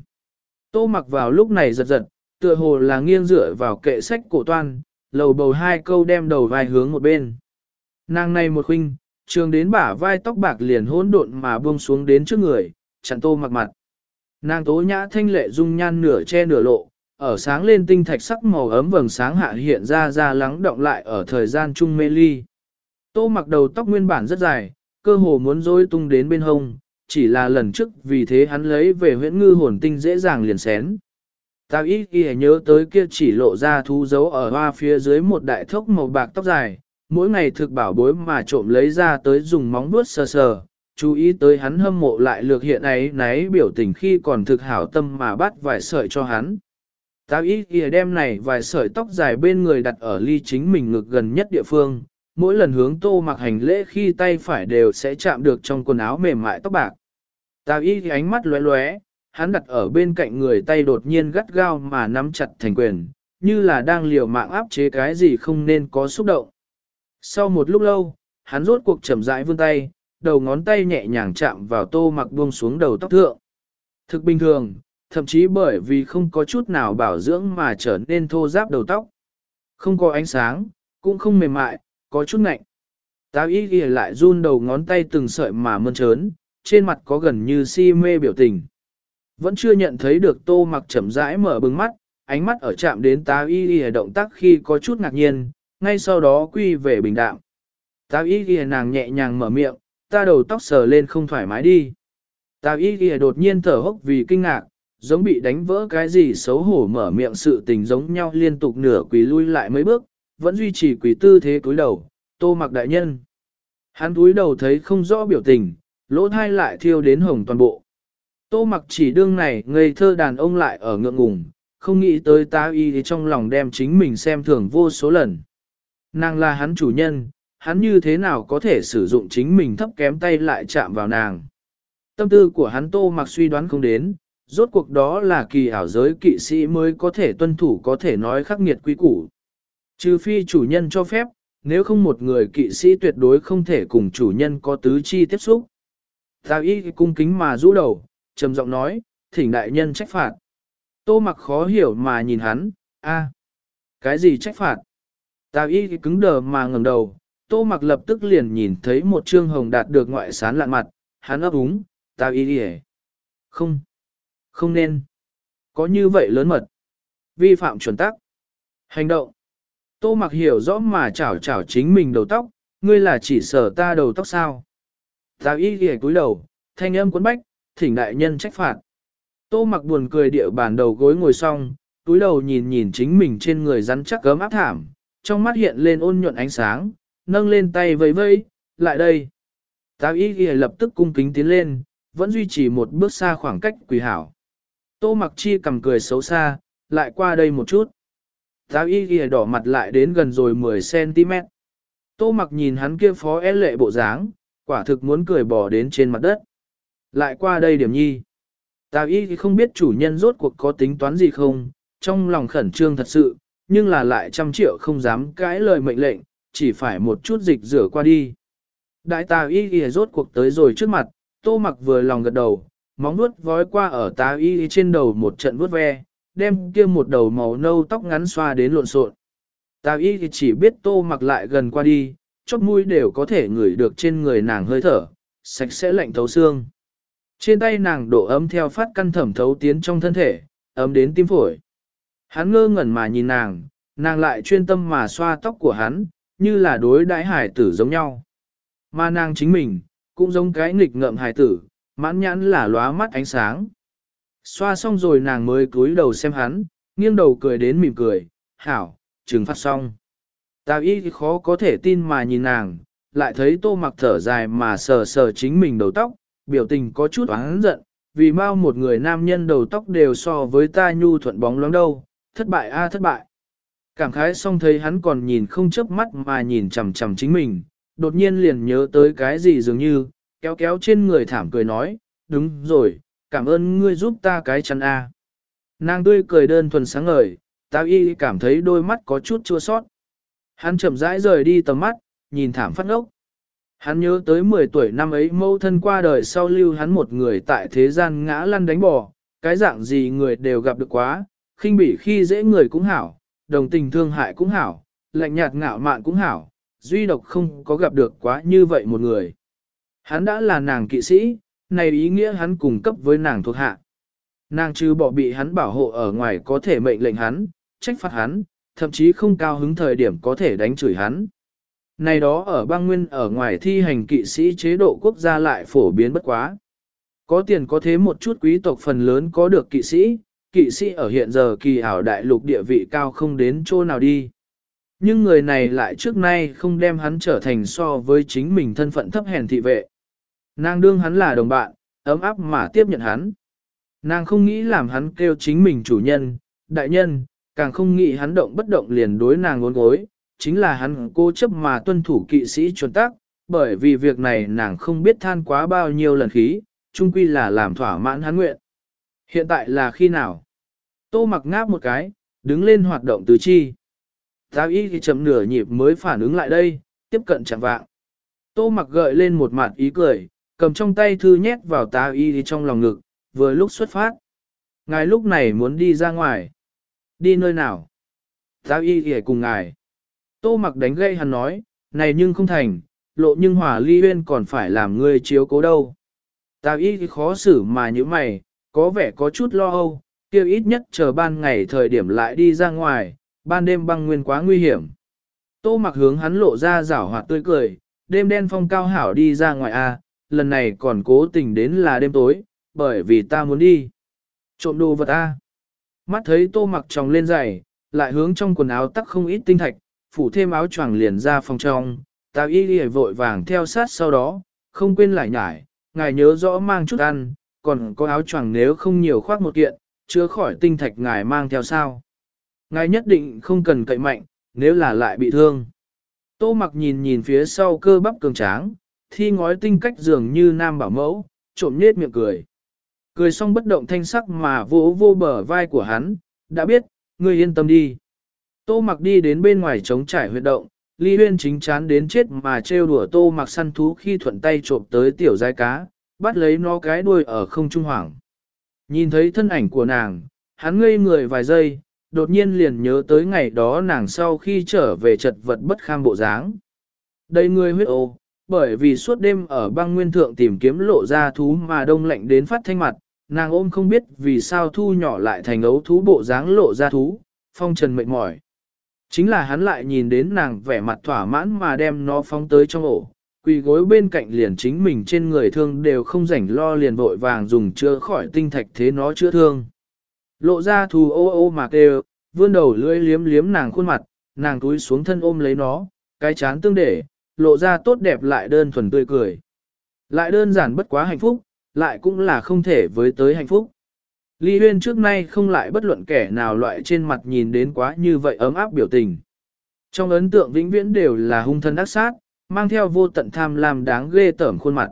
Tô mặc vào lúc này giật giật, tựa hồ là nghiêng dựa vào kệ sách cổ toan, lầu bầu hai câu đem đầu vai hướng một bên. Nàng này một khinh, trường đến bả vai tóc bạc liền hỗn độn mà buông xuống đến trước người, chặn tô mặc mặt. Nàng tố nhã thanh lệ dung nhan nửa che nửa lộ, ở sáng lên tinh thạch sắc màu ấm vầng sáng hạ hiện ra ra lắng động lại ở thời gian trung mê ly. Tô mặc đầu tóc nguyên bản rất dài, cơ hồ muốn rối tung đến bên hông, chỉ là lần trước vì thế hắn lấy về huyễn ngư hồn tinh dễ dàng liền xén. ta ít ghi nhớ tới kia chỉ lộ ra thú dấu ở hoa phía dưới một đại thốc màu bạc tóc dài, mỗi ngày thực bảo bối mà trộm lấy ra tới dùng móng vuốt sờ sờ, chú ý tới hắn hâm mộ lại lược hiện ấy náy biểu tình khi còn thực hảo tâm mà bắt vài sợi cho hắn. Tao ý kìa đem này vài sợi tóc dài bên người đặt ở ly chính mình ngực gần nhất địa phương, mỗi lần hướng tô mặc hành lễ khi tay phải đều sẽ chạm được trong quần áo mềm mại tóc bạc. Tao ý ánh mắt lóe lóe, hắn đặt ở bên cạnh người tay đột nhiên gắt gao mà nắm chặt thành quyền, như là đang liều mạng áp chế cái gì không nên có xúc động. Sau một lúc lâu, hắn rốt cuộc chậm rãi vươn tay, đầu ngón tay nhẹ nhàng chạm vào tô mặc buông xuống đầu tóc thượng. Thực bình thường, thậm chí bởi vì không có chút nào bảo dưỡng mà trở nên thô ráp đầu tóc. Không có ánh sáng, cũng không mềm mại, có chút ngạnh. Tao ý ghi lại run đầu ngón tay từng sợi mà mơn trớn, trên mặt có gần như si mê biểu tình. Vẫn chưa nhận thấy được tô mặc chậm rãi mở bừng mắt, ánh mắt ở chạm đến tao y y động tác khi có chút ngạc nhiên, ngay sau đó quy về bình đạm. Tao y y nàng nhẹ nhàng mở miệng, ta đầu tóc sờ lên không thoải mái đi. Tao y y đột nhiên thở hốc vì kinh ngạc, giống bị đánh vỡ cái gì xấu hổ mở miệng sự tình giống nhau liên tục nửa quỳ lui lại mấy bước, vẫn duy trì quỳ tư thế cúi đầu, tô mặc đại nhân. Hắn cúi đầu thấy không rõ biểu tình, lỗ thai lại thiêu đến hồng toàn bộ. Tô mặc chỉ đương này ngây thơ đàn ông lại ở ngượng ngùng, không nghĩ tới ta y thì trong lòng đem chính mình xem thường vô số lần. Nàng là hắn chủ nhân, hắn như thế nào có thể sử dụng chính mình thấp kém tay lại chạm vào nàng. Tâm tư của hắn tô mặc suy đoán không đến, rốt cuộc đó là kỳ ảo giới kỵ sĩ mới có thể tuân thủ có thể nói khắc nghiệt quý củ. Trừ phi chủ nhân cho phép, nếu không một người kỵ sĩ tuyệt đối không thể cùng chủ nhân có tứ chi tiếp xúc. Tào y cung kính mà rũ đầu, trầm giọng nói, thỉnh đại nhân trách phạt. Tô mặc khó hiểu mà nhìn hắn, a, cái gì trách phạt? Tào y cứng đờ mà ngẩng đầu, tô mặc lập tức liền nhìn thấy một trương hồng đạt được ngoại sán lạn mặt, hắn ấp úng, tào y đi Không, không nên. Có như vậy lớn mật. Vi phạm chuẩn tắc. Hành động. Tô mặc hiểu rõ mà chảo chảo chính mình đầu tóc, ngươi là chỉ sở ta đầu tóc sao. Ta y ghề cúi đầu, thanh âm cuốn bách, thỉnh đại nhân trách phạt. Tô mặc buồn cười địa bàn đầu gối ngồi xong, túi đầu nhìn nhìn chính mình trên người rắn chắc gấm áp thảm, trong mắt hiện lên ôn nhuận ánh sáng, nâng lên tay vẫy vẫy, lại đây. tá y ghi lập tức cung kính tiến lên, vẫn duy trì một bước xa khoảng cách quỳ hảo. Tô mặc chi cầm cười xấu xa, lại qua đây một chút. Tào y ghi đỏ mặt lại đến gần rồi 10cm. Tô mặc nhìn hắn kia phó é lệ bộ dáng, quả thực muốn cười bỏ đến trên mặt đất. Lại qua đây điểm nhi. Tào y thì không biết chủ nhân rốt cuộc có tính toán gì không, trong lòng khẩn trương thật sự, nhưng là lại trăm triệu không dám cãi lời mệnh lệnh, chỉ phải một chút dịch rửa qua đi. Đại tào y thì rốt cuộc tới rồi trước mặt, tô mặc vừa lòng gật đầu, móng vuốt vói qua ở tá y trên đầu một trận vuốt ve, đem kia một đầu màu nâu tóc ngắn xoa đến lộn xộn. Tá y thì chỉ biết tô mặc lại gần qua đi, chóp mũi đều có thể ngửi được trên người nàng hơi thở, sạch sẽ lạnh thấu xương. Trên tay nàng độ ấm theo phát căn thẩm thấu tiến trong thân thể, ấm đến tim phổi. Hắn ngơ ngẩn mà nhìn nàng, nàng lại chuyên tâm mà xoa tóc của hắn, như là đối đãi hải tử giống nhau. Mà nàng chính mình, cũng giống cái nghịch ngợm hải tử, mãn nhãn là lóa mắt ánh sáng. Xoa xong rồi nàng mới cúi đầu xem hắn, nghiêng đầu cười đến mỉm cười, hảo, trừng phát xong. Tào y khó có thể tin mà nhìn nàng, lại thấy tô mặc thở dài mà sờ sờ chính mình đầu tóc, biểu tình có chút oán giận, vì mau một người nam nhân đầu tóc đều so với ta nhu thuận bóng loáng đâu, thất bại a thất bại. Cảm khái xong thấy hắn còn nhìn không chớp mắt mà nhìn chằm chằm chính mình, đột nhiên liền nhớ tới cái gì dường như, kéo kéo trên người thảm cười nói, đúng rồi, cảm ơn ngươi giúp ta cái chăn a. Nàng tươi cười đơn thuần sáng ngời, tao y cảm thấy đôi mắt có chút chua sót. Hắn chậm rãi rời đi tầm mắt, nhìn thảm phát ngốc. Hắn nhớ tới 10 tuổi năm ấy mâu thân qua đời sau lưu hắn một người tại thế gian ngã lăn đánh bò, cái dạng gì người đều gặp được quá, khinh bỉ khi dễ người cũng hảo, đồng tình thương hại cũng hảo, lạnh nhạt ngạo mạn cũng hảo, duy độc không có gặp được quá như vậy một người. Hắn đã là nàng kỵ sĩ, này ý nghĩa hắn cùng cấp với nàng thuộc hạ. Nàng trừ bỏ bị hắn bảo hộ ở ngoài có thể mệnh lệnh hắn, trách phạt hắn, thậm chí không cao hứng thời điểm có thể đánh chửi hắn. Này đó ở bang nguyên ở ngoài thi hành kỵ sĩ chế độ quốc gia lại phổ biến bất quá. Có tiền có thế một chút quý tộc phần lớn có được kỵ sĩ, kỵ sĩ ở hiện giờ kỳ ảo đại lục địa vị cao không đến chỗ nào đi. Nhưng người này lại trước nay không đem hắn trở thành so với chính mình thân phận thấp hèn thị vệ. Nàng đương hắn là đồng bạn, ấm áp mà tiếp nhận hắn. Nàng không nghĩ làm hắn kêu chính mình chủ nhân, đại nhân, càng không nghĩ hắn động bất động liền đối nàng ngốn gối, chính là hắn cố chấp mà tuân thủ kỵ sĩ chuẩn tắc, bởi vì việc này nàng không biết than quá bao nhiêu lần khí, chung quy là làm thỏa mãn hắn nguyện. Hiện tại là khi nào? Tô mặc ngáp một cái, đứng lên hoạt động tứ chi. Tao y thì chậm nửa nhịp mới phản ứng lại đây, tiếp cận chẳng vạng. Tô mặc gợi lên một mặt ý cười, cầm trong tay thư nhét vào tá y đi trong lòng ngực, vừa lúc xuất phát. Ngài lúc này muốn đi ra ngoài. Đi nơi nào? Tá y đi cùng ngài. Tô mặc đánh gây hắn nói, này nhưng không thành, lộ nhưng hỏa ly huyên còn phải làm ngươi chiếu cố đâu. Tá y khó xử mà như mày, có vẻ có chút lo âu, kêu ít nhất chờ ban ngày thời điểm lại đi ra ngoài, ban đêm băng nguyên quá nguy hiểm. Tô mặc hướng hắn lộ ra rảo hoạt tươi cười, đêm đen phong cao hảo đi ra ngoài a, lần này còn cố tình đến là đêm tối, bởi vì ta muốn đi. Trộm đồ vật a. Mắt thấy tô mặc tròng lên giày, lại hướng trong quần áo tắc không ít tinh thạch, phủ thêm áo choàng liền ra phòng trong, ta y đi vội vàng theo sát sau đó, không quên lại nhải, ngài nhớ rõ mang chút ăn, còn có áo choàng nếu không nhiều khoác một kiện, chứa khỏi tinh thạch ngài mang theo sao. Ngài nhất định không cần cậy mạnh, nếu là lại bị thương. Tô mặc nhìn nhìn phía sau cơ bắp cường tráng, thi ngói tinh cách dường như nam bảo mẫu, trộm nết miệng cười. Cười xong bất động thanh sắc mà vỗ vô bờ vai của hắn, đã biết, ngươi yên tâm đi. Tô mặc đi đến bên ngoài trống trải huyệt động, ly huyên chính chán đến chết mà trêu đùa tô mặc săn thú khi thuận tay trộm tới tiểu dai cá, bắt lấy nó cái đuôi ở không trung hoảng. Nhìn thấy thân ảnh của nàng, hắn ngây người vài giây, đột nhiên liền nhớ tới ngày đó nàng sau khi trở về chật vật bất kham bộ dáng. Đây người huyết ô, bởi vì suốt đêm ở băng nguyên thượng tìm kiếm lộ ra thú mà đông lạnh đến phát thanh mặt, nàng ôm không biết vì sao thu nhỏ lại thành ấu thú bộ dáng lộ ra thú, phong trần mệt mỏi. Chính là hắn lại nhìn đến nàng vẻ mặt thỏa mãn mà đem nó phóng tới trong ổ, quỳ gối bên cạnh liền chính mình trên người thương đều không rảnh lo liền vội vàng dùng chữa khỏi tinh thạch thế nó chữa thương. Lộ ra thù ô ô mà kêu, vươn đầu lưỡi liếm liếm nàng khuôn mặt, nàng túi xuống thân ôm lấy nó, cái chán tương để, lộ ra tốt đẹp lại đơn thuần tươi cười. Lại đơn giản bất quá hạnh phúc, lại cũng là không thể với tới hạnh phúc. Ly Huyên trước nay không lại bất luận kẻ nào loại trên mặt nhìn đến quá như vậy ấm áp biểu tình. Trong ấn tượng vĩnh viễn đều là hung thân ác sát, mang theo vô tận tham lam đáng ghê tởm khuôn mặt.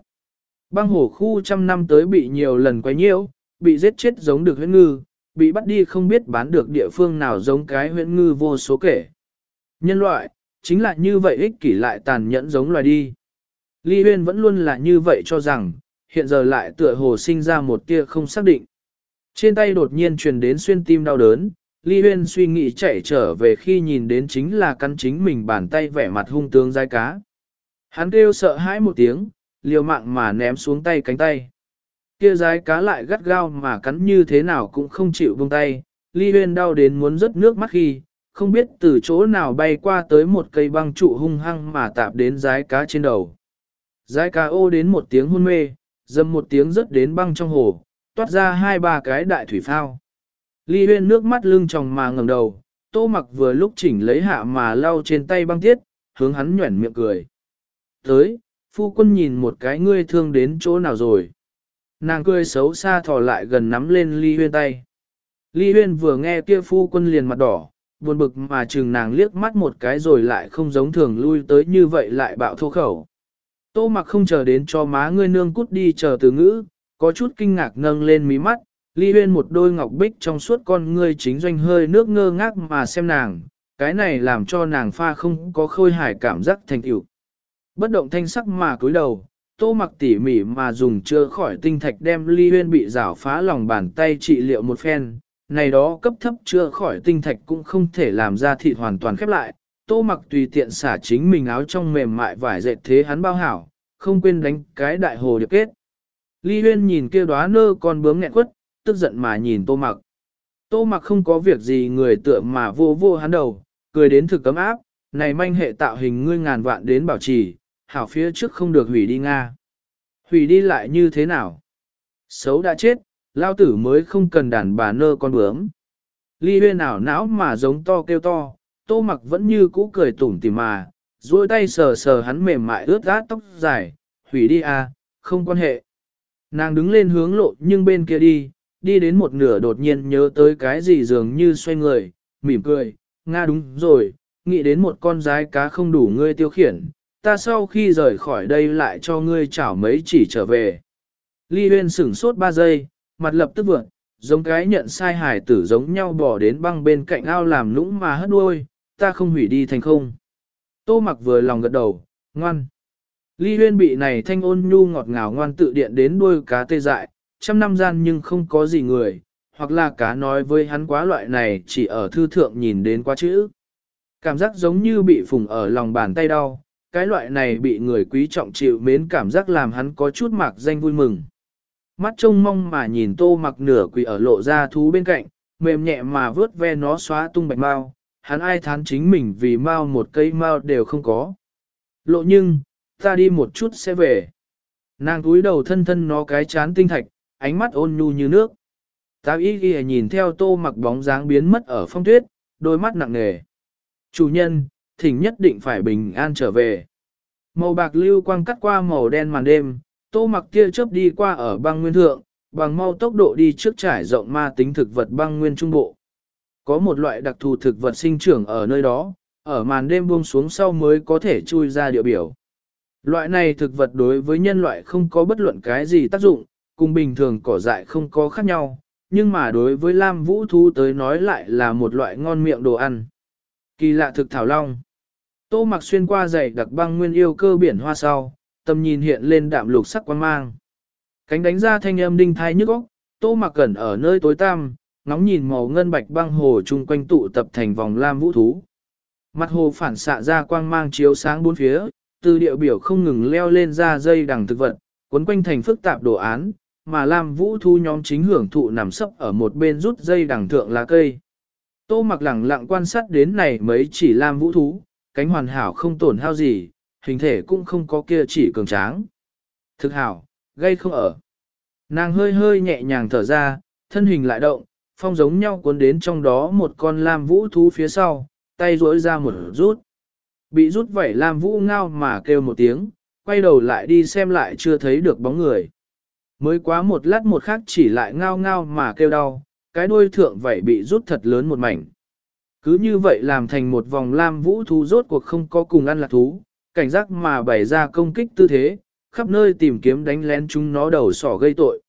Băng hổ khu trăm năm tới bị nhiều lần quấy nhiễu, bị giết chết giống được huyễn ngư, bị bắt đi không biết bán được địa phương nào giống cái huyễn ngư vô số kể. Nhân loại, chính là như vậy ích kỷ lại tàn nhẫn giống loài đi. Ly Huyên vẫn luôn là như vậy cho rằng, hiện giờ lại tựa hồ sinh ra một tia không xác định. Trên tay đột nhiên truyền đến xuyên tim đau đớn, Ly Huyên suy nghĩ chạy trở về khi nhìn đến chính là căn chính mình bàn tay vẻ mặt hung tướng dai cá. Hắn kêu sợ hãi một tiếng, liều mạng mà ném xuống tay cánh tay. Kia dái cá lại gắt gao mà cắn như thế nào cũng không chịu buông tay, Ly Huyên đau đến muốn rớt nước mắt khi, không biết từ chỗ nào bay qua tới một cây băng trụ hung hăng mà tạp đến rái cá trên đầu. Rái cá ô đến một tiếng hôn mê, dầm một tiếng rớt đến băng trong hồ, toát ra hai ba cái đại thủy phao. Ly Huyên nước mắt lưng tròng mà ngẩng đầu, tô mặc vừa lúc chỉnh lấy hạ mà lau trên tay băng tiết, hướng hắn nhuẩn miệng cười. Tới, phu quân nhìn một cái ngươi thương đến chỗ nào rồi. Nàng cười xấu xa thò lại gần nắm lên ly huyên tay. Ly huyên vừa nghe kia phu quân liền mặt đỏ, buồn bực mà chừng nàng liếc mắt một cái rồi lại không giống thường lui tới như vậy lại bạo thô khẩu. Tô mặc không chờ đến cho má ngươi nương cút đi chờ từ ngữ, có chút kinh ngạc nâng lên mí mắt, ly huyên một đôi ngọc bích trong suốt con ngươi chính doanh hơi nước ngơ ngác mà xem nàng, cái này làm cho nàng pha không có khôi hài cảm giác thành tựu. Bất động thanh sắc mà cúi đầu, tô mặc tỉ mỉ mà dùng chưa khỏi tinh thạch đem ly huyên bị rảo phá lòng bàn tay trị liệu một phen, này đó cấp thấp chưa khỏi tinh thạch cũng không thể làm ra thịt hoàn toàn khép lại, tô mặc tùy tiện xả chính mình áo trong mềm mại vải dệt thế hắn bao hảo, không quên đánh cái đại hồ điệp kết. Ly huyên nhìn kia đóa nơ con bướm nghẹn quất, tức giận mà nhìn tô mặc. Tô mặc không có việc gì người tựa mà vô vô hắn đầu, cười đến thực cấm áp, này manh hệ tạo hình ngươi ngàn vạn đến bảo trì, hảo phía trước không được hủy đi Nga. Hủy đi lại như thế nào? Xấu đã chết, lao tử mới không cần đàn bà nơ con bướm. Ly huyên ảo não mà giống to kêu to, tô mặc vẫn như cũ cười tủm tỉm mà, duỗi tay sờ sờ hắn mềm mại ướt át tóc dài, hủy đi à, không quan hệ. Nàng đứng lên hướng lộ nhưng bên kia đi, đi đến một nửa đột nhiên nhớ tới cái gì dường như xoay người, mỉm cười, Nga đúng rồi, nghĩ đến một con rái cá không đủ ngươi tiêu khiển, ta sau khi rời khỏi đây lại cho ngươi chảo mấy chỉ trở về. Ly huyên sửng sốt 3 giây, mặt lập tức vượng, giống cái nhận sai hải tử giống nhau bỏ đến băng bên cạnh ao làm lũng mà hất đuôi, ta không hủy đi thành không. Tô mặc vừa lòng gật đầu, ngoan. Ly huyên bị này thanh ôn nhu ngọt ngào ngoan tự điện đến đuôi cá tê dại, trăm năm gian nhưng không có gì người, hoặc là cá nói với hắn quá loại này chỉ ở thư thượng nhìn đến quá chữ. Cảm giác giống như bị phùng ở lòng bàn tay đau, cái loại này bị người quý trọng chịu mến cảm giác làm hắn có chút mạc danh vui mừng. Mắt trông mong mà nhìn tô mặc nửa quỳ ở lộ ra thú bên cạnh, mềm nhẹ mà vớt ve nó xóa tung bạch mau, hắn ai thán chính mình vì mau một cây mau đều không có. Lộ nhưng, ta đi một chút sẽ về. Nàng túi đầu thân thân nó cái chán tinh thạch, ánh mắt ôn nhu như nước. Tao ý ghi nhìn theo tô mặc bóng dáng biến mất ở phong tuyết, đôi mắt nặng nề. Chủ nhân, thỉnh nhất định phải bình an trở về. Màu bạc lưu quang cắt qua màu đen màn đêm, tô mặc kia chớp đi qua ở băng nguyên thượng, bằng mau tốc độ đi trước trải rộng ma tính thực vật băng nguyên trung bộ. Có một loại đặc thù thực vật sinh trưởng ở nơi đó, ở màn đêm buông xuống sau mới có thể chui ra địa biểu. Loại này thực vật đối với nhân loại không có bất luận cái gì tác dụng, cùng bình thường cỏ dại không có khác nhau, nhưng mà đối với Lam Vũ Thú tới nói lại là một loại ngon miệng đồ ăn. Kỳ lạ thực thảo long. Tô mặc xuyên qua dày đặc băng nguyên yêu cơ biển hoa sau, tầm nhìn hiện lên đạm lục sắc quan mang. Cánh đánh ra thanh âm đinh thai nhức óc, tô mặc cẩn ở nơi tối tăm, ngóng nhìn màu ngân bạch băng hồ chung quanh tụ tập thành vòng lam vũ thú. Mặt hồ phản xạ ra quang mang chiếu sáng bốn phía, từ điệu biểu không ngừng leo lên ra dây đằng thực vật, cuốn quanh thành phức tạp đồ án, mà lam vũ thú nhóm chính hưởng thụ nằm sấp ở một bên rút dây đằng thượng lá cây. Tô mặc lẳng lặng quan sát đến này mấy chỉ lam vũ thú, cánh hoàn hảo không tổn hao gì, hình thể cũng không có kia chỉ cường tráng. Thực hảo, gây không ở. Nàng hơi hơi nhẹ nhàng thở ra, thân hình lại động, phong giống nhau cuốn đến trong đó một con lam vũ thú phía sau, tay rối ra một rút. Bị rút vẩy lam vũ ngao mà kêu một tiếng, quay đầu lại đi xem lại chưa thấy được bóng người. Mới quá một lát một khắc chỉ lại ngao ngao mà kêu đau, cái đuôi thượng vậy bị rút thật lớn một mảnh. Cứ như vậy làm thành một vòng lam vũ thú rốt cuộc không có cùng ăn lạc thú, cảnh giác mà bày ra công kích tư thế, khắp nơi tìm kiếm đánh lén chúng nó đầu sỏ gây tội.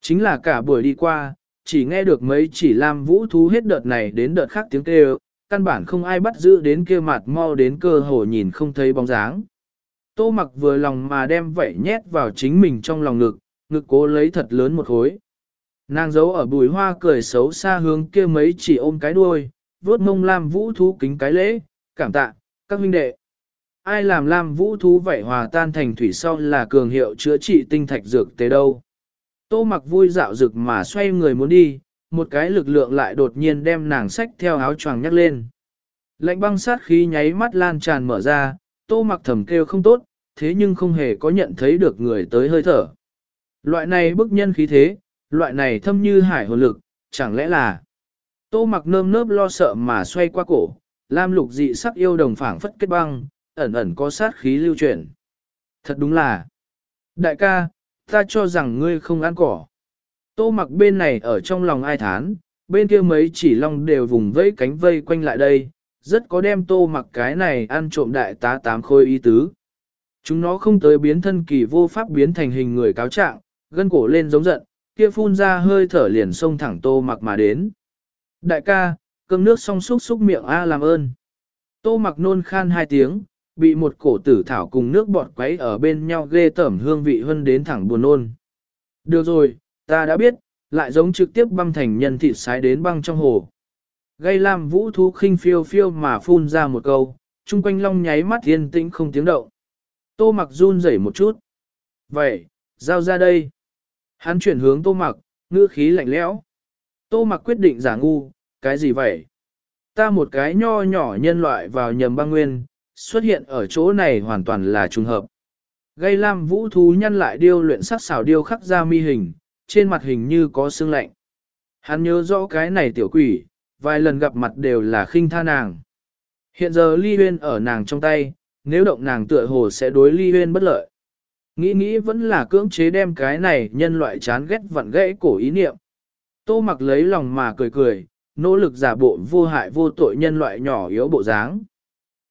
Chính là cả buổi đi qua, chỉ nghe được mấy chỉ lam vũ thú hết đợt này đến đợt khác tiếng kêu, căn bản không ai bắt giữ đến kia mặt mau đến cơ hồ nhìn không thấy bóng dáng. Tô mặc vừa lòng mà đem vậy nhét vào chính mình trong lòng ngực, ngực cố lấy thật lớn một khối. Nàng giấu ở bùi hoa cười xấu xa hướng kia mấy chỉ ôm cái đuôi, vuốt mông lam vũ thú kính cái lễ, cảm tạ, các huynh đệ. Ai làm lam vũ thú vậy hòa tan thành thủy sau là cường hiệu chữa trị tinh thạch dược tế đâu. Tô mặc vui dạo dực mà xoay người muốn đi, một cái lực lượng lại đột nhiên đem nàng sách theo áo choàng nhắc lên. Lạnh băng sát khí nháy mắt lan tràn mở ra, tô mặc thầm kêu không tốt, thế nhưng không hề có nhận thấy được người tới hơi thở. Loại này bức nhân khí thế, loại này thâm như hải hồn lực, chẳng lẽ là... Tô mặc nơm nớp lo sợ mà xoay qua cổ, lam lục dị sắc yêu đồng phảng phất kết băng, ẩn ẩn có sát khí lưu chuyển. Thật đúng là... Đại ca, ta cho rằng ngươi không ăn cỏ. Tô mặc bên này ở trong lòng ai thán, bên kia mấy chỉ long đều vùng vẫy cánh vây quanh lại đây, rất có đem tô mặc cái này ăn trộm đại tá tám khôi y tứ. Chúng nó không tới biến thân kỳ vô pháp biến thành hình người cáo trạng, gân cổ lên giống giận, kia phun ra hơi thở liền xông thẳng tô mặc mà đến. Đại ca, cơm nước xong xúc xúc miệng A làm ơn. Tô mặc nôn khan hai tiếng, bị một cổ tử thảo cùng nước bọt quấy ở bên nhau ghê tẩm hương vị hơn đến thẳng buồn nôn. Được rồi, ta đã biết, lại giống trực tiếp băm thành nhân thịt sái đến băng trong hồ. Gây làm vũ thú khinh phiêu phiêu mà phun ra một câu, chung quanh long nháy mắt yên tĩnh không tiếng động. Tô mặc run rẩy một chút. Vậy, giao ra đây. Hắn chuyển hướng tô mặc, ngữ khí lạnh lẽo. Tô mặc quyết định giả ngu, cái gì vậy? Ta một cái nho nhỏ nhân loại vào nhầm băng nguyên, xuất hiện ở chỗ này hoàn toàn là trùng hợp. Gây lam vũ thú nhăn lại điêu luyện sắc xảo điêu khắc ra mi hình, trên mặt hình như có xương lạnh. Hắn nhớ rõ cái này tiểu quỷ, vài lần gặp mặt đều là khinh tha nàng. Hiện giờ ly huyên ở nàng trong tay, nếu động nàng tựa hồ sẽ đối ly huyên bất lợi. Nghĩ nghĩ vẫn là cưỡng chế đem cái này nhân loại chán ghét vặn gãy cổ ý niệm. Tô mặc lấy lòng mà cười cười, nỗ lực giả bộ vô hại vô tội nhân loại nhỏ yếu bộ dáng.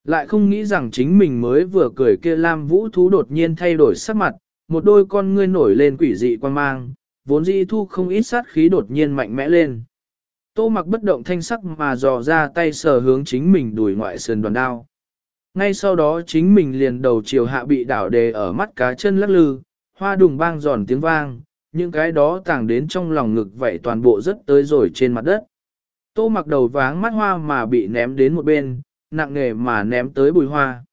Lại không nghĩ rằng chính mình mới vừa cười kia Lam Vũ thú đột nhiên thay đổi sắc mặt, một đôi con ngươi nổi lên quỷ dị quan mang, vốn dĩ thu không ít sát khí đột nhiên mạnh mẽ lên. Tô mặc bất động thanh sắc mà dò ra tay sờ hướng chính mình đuổi ngoại sườn đoàn đao. Ngay sau đó chính mình liền đầu chiều hạ bị đảo đề ở mắt cá chân lắc lư, hoa đùng bang giòn tiếng vang, những cái đó tàng đến trong lòng ngực vậy toàn bộ rất tới rồi trên mặt đất. Tô mặc đầu váng mắt hoa mà bị ném đến một bên, nặng nề mà ném tới bùi hoa.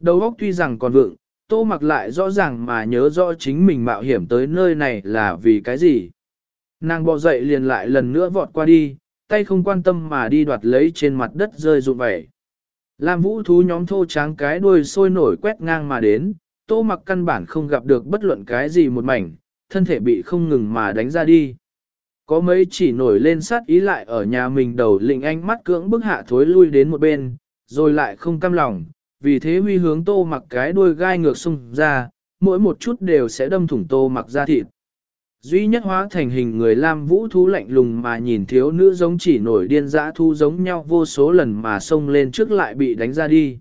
Đầu óc tuy rằng còn vượng, tô mặc lại rõ ràng mà nhớ rõ chính mình mạo hiểm tới nơi này là vì cái gì. Nàng bò dậy liền lại lần nữa vọt qua đi, tay không quan tâm mà đi đoạt lấy trên mặt đất rơi rụng vẩy. Lam vũ thú nhóm thô tráng cái đuôi sôi nổi quét ngang mà đến, tô mặc căn bản không gặp được bất luận cái gì một mảnh, thân thể bị không ngừng mà đánh ra đi. Có mấy chỉ nổi lên sát ý lại ở nhà mình đầu lĩnh ánh mắt cưỡng bức hạ thối lui đến một bên, rồi lại không cam lòng, vì thế huy hướng tô mặc cái đuôi gai ngược xung ra, mỗi một chút đều sẽ đâm thủng tô mặc ra thịt. Duy nhất hóa thành hình người lam vũ thú lạnh lùng mà nhìn thiếu nữ giống chỉ nổi điên dã thu giống nhau vô số lần mà xông lên trước lại bị đánh ra đi.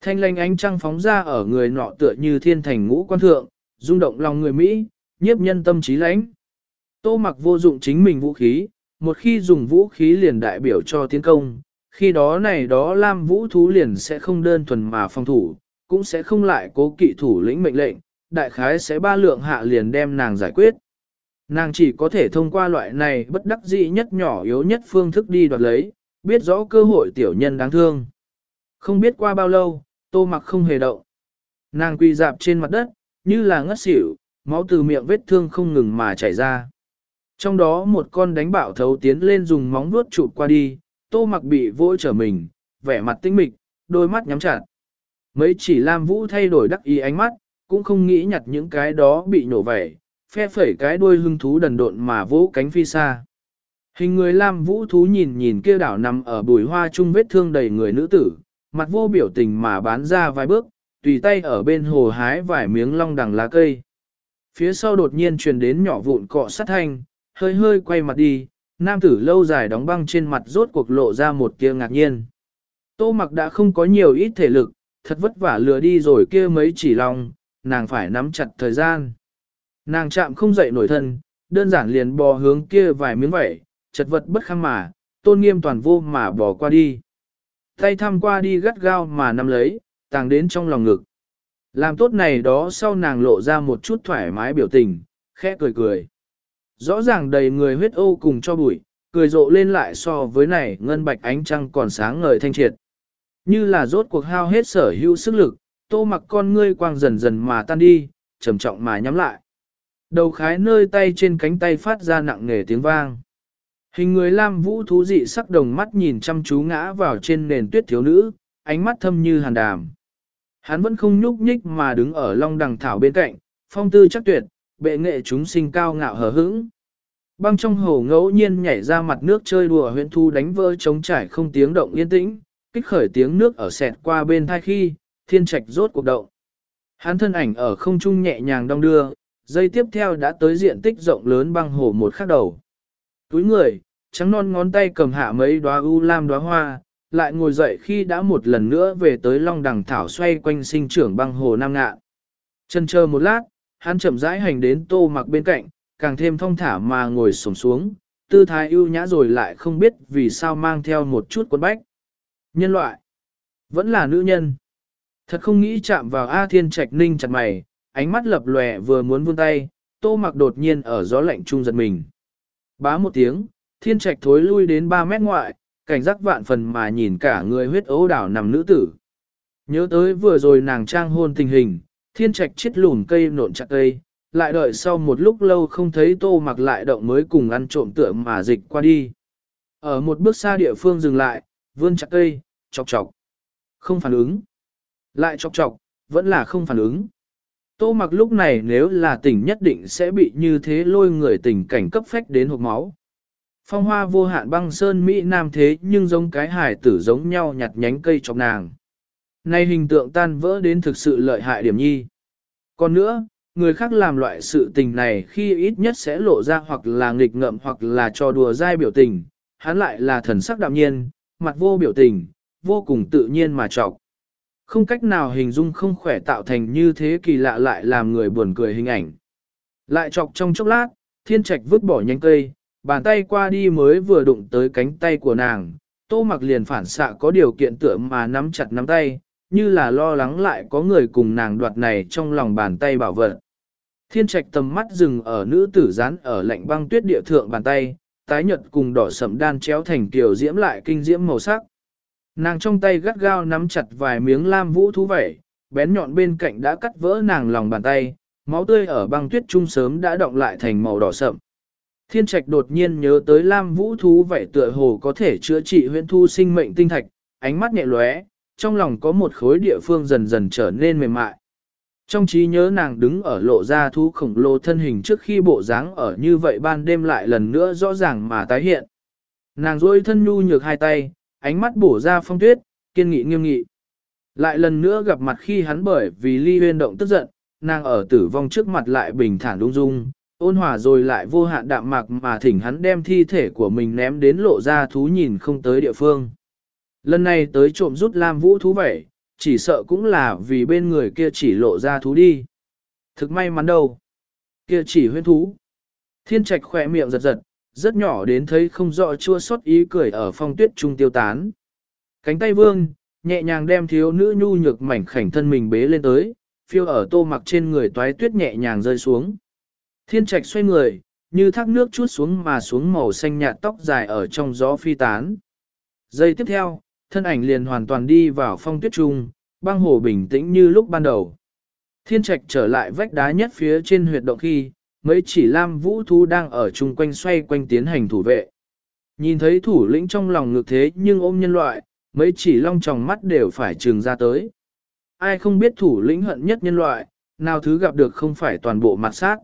Thanh lanh ánh trăng phóng ra ở người nọ tựa như thiên thành ngũ quan thượng, rung động lòng người Mỹ, nhiếp nhân tâm trí lãnh. Tô mặc vô dụng chính mình vũ khí, một khi dùng vũ khí liền đại biểu cho tiến công, khi đó này đó Lam Vũ thú liền sẽ không đơn thuần mà phòng thủ, cũng sẽ không lại cố kỵ thủ lĩnh mệnh lệnh, đại khái sẽ ba lượng hạ liền đem nàng giải quyết. Nàng chỉ có thể thông qua loại này bất đắc dĩ nhất nhỏ yếu nhất phương thức đi đoạt lấy, biết rõ cơ hội tiểu nhân đáng thương. Không biết qua bao lâu, tô mặc không hề động. Nàng quỳ dạp trên mặt đất, như là ngất xỉu, máu từ miệng vết thương không ngừng mà chảy ra. Trong đó một con đánh bạo thấu tiến lên dùng móng vuốt chụp qua đi, tô mặc bị vỗ trở mình, vẻ mặt tinh mịch, đôi mắt nhắm chặt. Mấy chỉ Lam Vũ thay đổi đắc ý ánh mắt, cũng không nghĩ nhặt những cái đó bị nổ vẻ, phe phẩy cái đuôi hưng thú đần độn mà vỗ cánh phi xa. Hình người Lam Vũ thú nhìn nhìn kia đảo nằm ở bùi hoa chung vết thương đầy người nữ tử, mặt vô biểu tình mà bán ra vài bước, tùy tay ở bên hồ hái vài miếng long đằng lá cây. Phía sau đột nhiên truyền đến nhỏ vụn cọ sát thanh, hơi hơi quay mặt đi, nam tử lâu dài đóng băng trên mặt rốt cuộc lộ ra một tia ngạc nhiên. Tô mặc đã không có nhiều ít thể lực, thật vất vả lừa đi rồi kia mấy chỉ lòng, nàng phải nắm chặt thời gian. Nàng chạm không dậy nổi thân, đơn giản liền bò hướng kia vài miếng vẩy, chật vật bất khăng mà, tôn nghiêm toàn vô mà bò qua đi. Tay thăm qua đi gắt gao mà nắm lấy, tàng đến trong lòng ngực. Làm tốt này đó sau nàng lộ ra một chút thoải mái biểu tình, khẽ cười cười. Rõ ràng đầy người huyết ô cùng cho bụi, cười rộ lên lại so với này ngân bạch ánh trăng còn sáng ngời thanh triệt. Như là rốt cuộc hao hết sở hữu sức lực, tô mặc con ngươi quang dần dần mà tan đi, trầm trọng mà nhắm lại. Đầu khái nơi tay trên cánh tay phát ra nặng nề tiếng vang. Hình người lam vũ thú dị sắc đồng mắt nhìn chăm chú ngã vào trên nền tuyết thiếu nữ, ánh mắt thâm như hàn đàm. Hắn vẫn không nhúc nhích mà đứng ở long đằng thảo bên cạnh, phong tư chắc tuyệt, bệ nghệ chúng sinh cao ngạo hờ hững. Băng trong hồ ngẫu nhiên nhảy ra mặt nước chơi đùa huyện thu đánh vỡ trống trải không tiếng động yên tĩnh, kích khởi tiếng nước ở sẹt qua bên thai khi, thiên trạch rốt cuộc động. Hắn thân ảnh ở không trung nhẹ nhàng đong đưa, dây tiếp theo đã tới diện tích rộng lớn băng hồ một khắc đầu. Túi người, trắng non ngón tay cầm hạ mấy đóa u lam đóa hoa, lại ngồi dậy khi đã một lần nữa về tới long đằng thảo xoay quanh sinh trưởng băng hồ nam ngạ. Chân chờ một lát, hắn chậm rãi hành đến tô mặc bên cạnh, càng thêm thong thả mà ngồi sổng xuống, tư thái ưu nhã rồi lại không biết vì sao mang theo một chút quân bách. Nhân loại, vẫn là nữ nhân. Thật không nghĩ chạm vào A Thiên Trạch ninh chặt mày, ánh mắt lập lòe vừa muốn vươn tay, tô mặc đột nhiên ở gió lạnh trung giật mình. Bá một tiếng, Thiên Trạch thối lui đến 3 mét ngoại, cảnh giác vạn phần mà nhìn cả người huyết ấu đảo nằm nữ tử. Nhớ tới vừa rồi nàng trang hôn tình hình, thiên trạch chết lùn cây nộn chặt cây, lại đợi sau một lúc lâu không thấy tô mặc lại động mới cùng ăn trộm tựa mà dịch qua đi. Ở một bước xa địa phương dừng lại, vươn chặt cây, chọc chọc. Không phản ứng. Lại chọc chọc, vẫn là không phản ứng. Tô mặc lúc này nếu là tỉnh nhất định sẽ bị như thế lôi người tình cảnh cấp phách đến hộp máu. Phong hoa vô hạn băng sơn Mỹ Nam thế nhưng giống cái hải tử giống nhau nhặt nhánh cây chọc nàng. Nay hình tượng tan vỡ đến thực sự lợi hại điểm nhi. Còn nữa, người khác làm loại sự tình này khi ít nhất sẽ lộ ra hoặc là nghịch ngợm hoặc là trò đùa dai biểu tình, hắn lại là thần sắc đạm nhiên, mặt vô biểu tình, vô cùng tự nhiên mà trọc. Không cách nào hình dung không khỏe tạo thành như thế kỳ lạ lại làm người buồn cười hình ảnh. Lại chọc trong chốc lát, thiên trạch vứt bỏ nhánh cây, bàn tay qua đi mới vừa đụng tới cánh tay của nàng, tô mặc liền phản xạ có điều kiện tựa mà nắm chặt nắm tay, như là lo lắng lại có người cùng nàng đoạt này trong lòng bàn tay bảo vật. Thiên trạch tầm mắt dừng ở nữ tử rán ở lạnh băng tuyết địa thượng bàn tay, tái nhật cùng đỏ sậm đan chéo thành kiểu diễm lại kinh diễm màu sắc. Nàng trong tay gắt gao nắm chặt vài miếng lam vũ thú vẩy, bén nhọn bên cạnh đã cắt vỡ nàng lòng bàn tay, máu tươi ở băng tuyết trung sớm đã động lại thành màu đỏ sậm. Thiên trạch đột nhiên nhớ tới lam vũ thú vảy tựa hồ có thể chữa trị huyễn thu sinh mệnh tinh thạch, ánh mắt nhẹ lóe, trong lòng có một khối địa phương dần dần trở nên mềm mại. Trong trí nhớ nàng đứng ở lộ ra thú khổng lồ thân hình trước khi bộ dáng ở như vậy ban đêm lại lần nữa rõ ràng mà tái hiện. Nàng duỗi thân nhu nhược hai tay, ánh mắt bổ ra phong tuyết, kiên nghị nghiêm nghị. Lại lần nữa gặp mặt khi hắn bởi vì ly huyên động tức giận, nàng ở tử vong trước mặt lại bình thản ung dung, ôn hòa rồi lại vô hạn đạm mạc mà thỉnh hắn đem thi thể của mình ném đến lộ ra thú nhìn không tới địa phương. Lần này tới trộm rút Lam Vũ thú vậy, chỉ sợ cũng là vì bên người kia chỉ lộ ra thú đi. Thực may mắn đâu. Kia chỉ huyên thú. Thiên trạch khỏe miệng giật giật, rất nhỏ đến thấy không rõ chua xót ý cười ở phong tuyết trung tiêu tán. Cánh tay vương, nhẹ nhàng đem thiếu nữ nhu nhược mảnh khảnh thân mình bế lên tới, phiêu ở tô mặc trên người toái tuyết nhẹ nhàng rơi xuống. Thiên trạch xoay người, như thác nước chút xuống mà xuống màu xanh nhạt tóc dài ở trong gió phi tán. Giây tiếp theo, thân ảnh liền hoàn toàn đi vào phong tuyết trung, băng hồ bình tĩnh như lúc ban đầu. Thiên trạch trở lại vách đá nhất phía trên huyệt động khi, mấy chỉ lam vũ thú đang ở chung quanh xoay quanh tiến hành thủ vệ. Nhìn thấy thủ lĩnh trong lòng ngược thế nhưng ôm nhân loại, mấy chỉ long tròng mắt đều phải trừng ra tới. Ai không biết thủ lĩnh hận nhất nhân loại, nào thứ gặp được không phải toàn bộ mặt sát.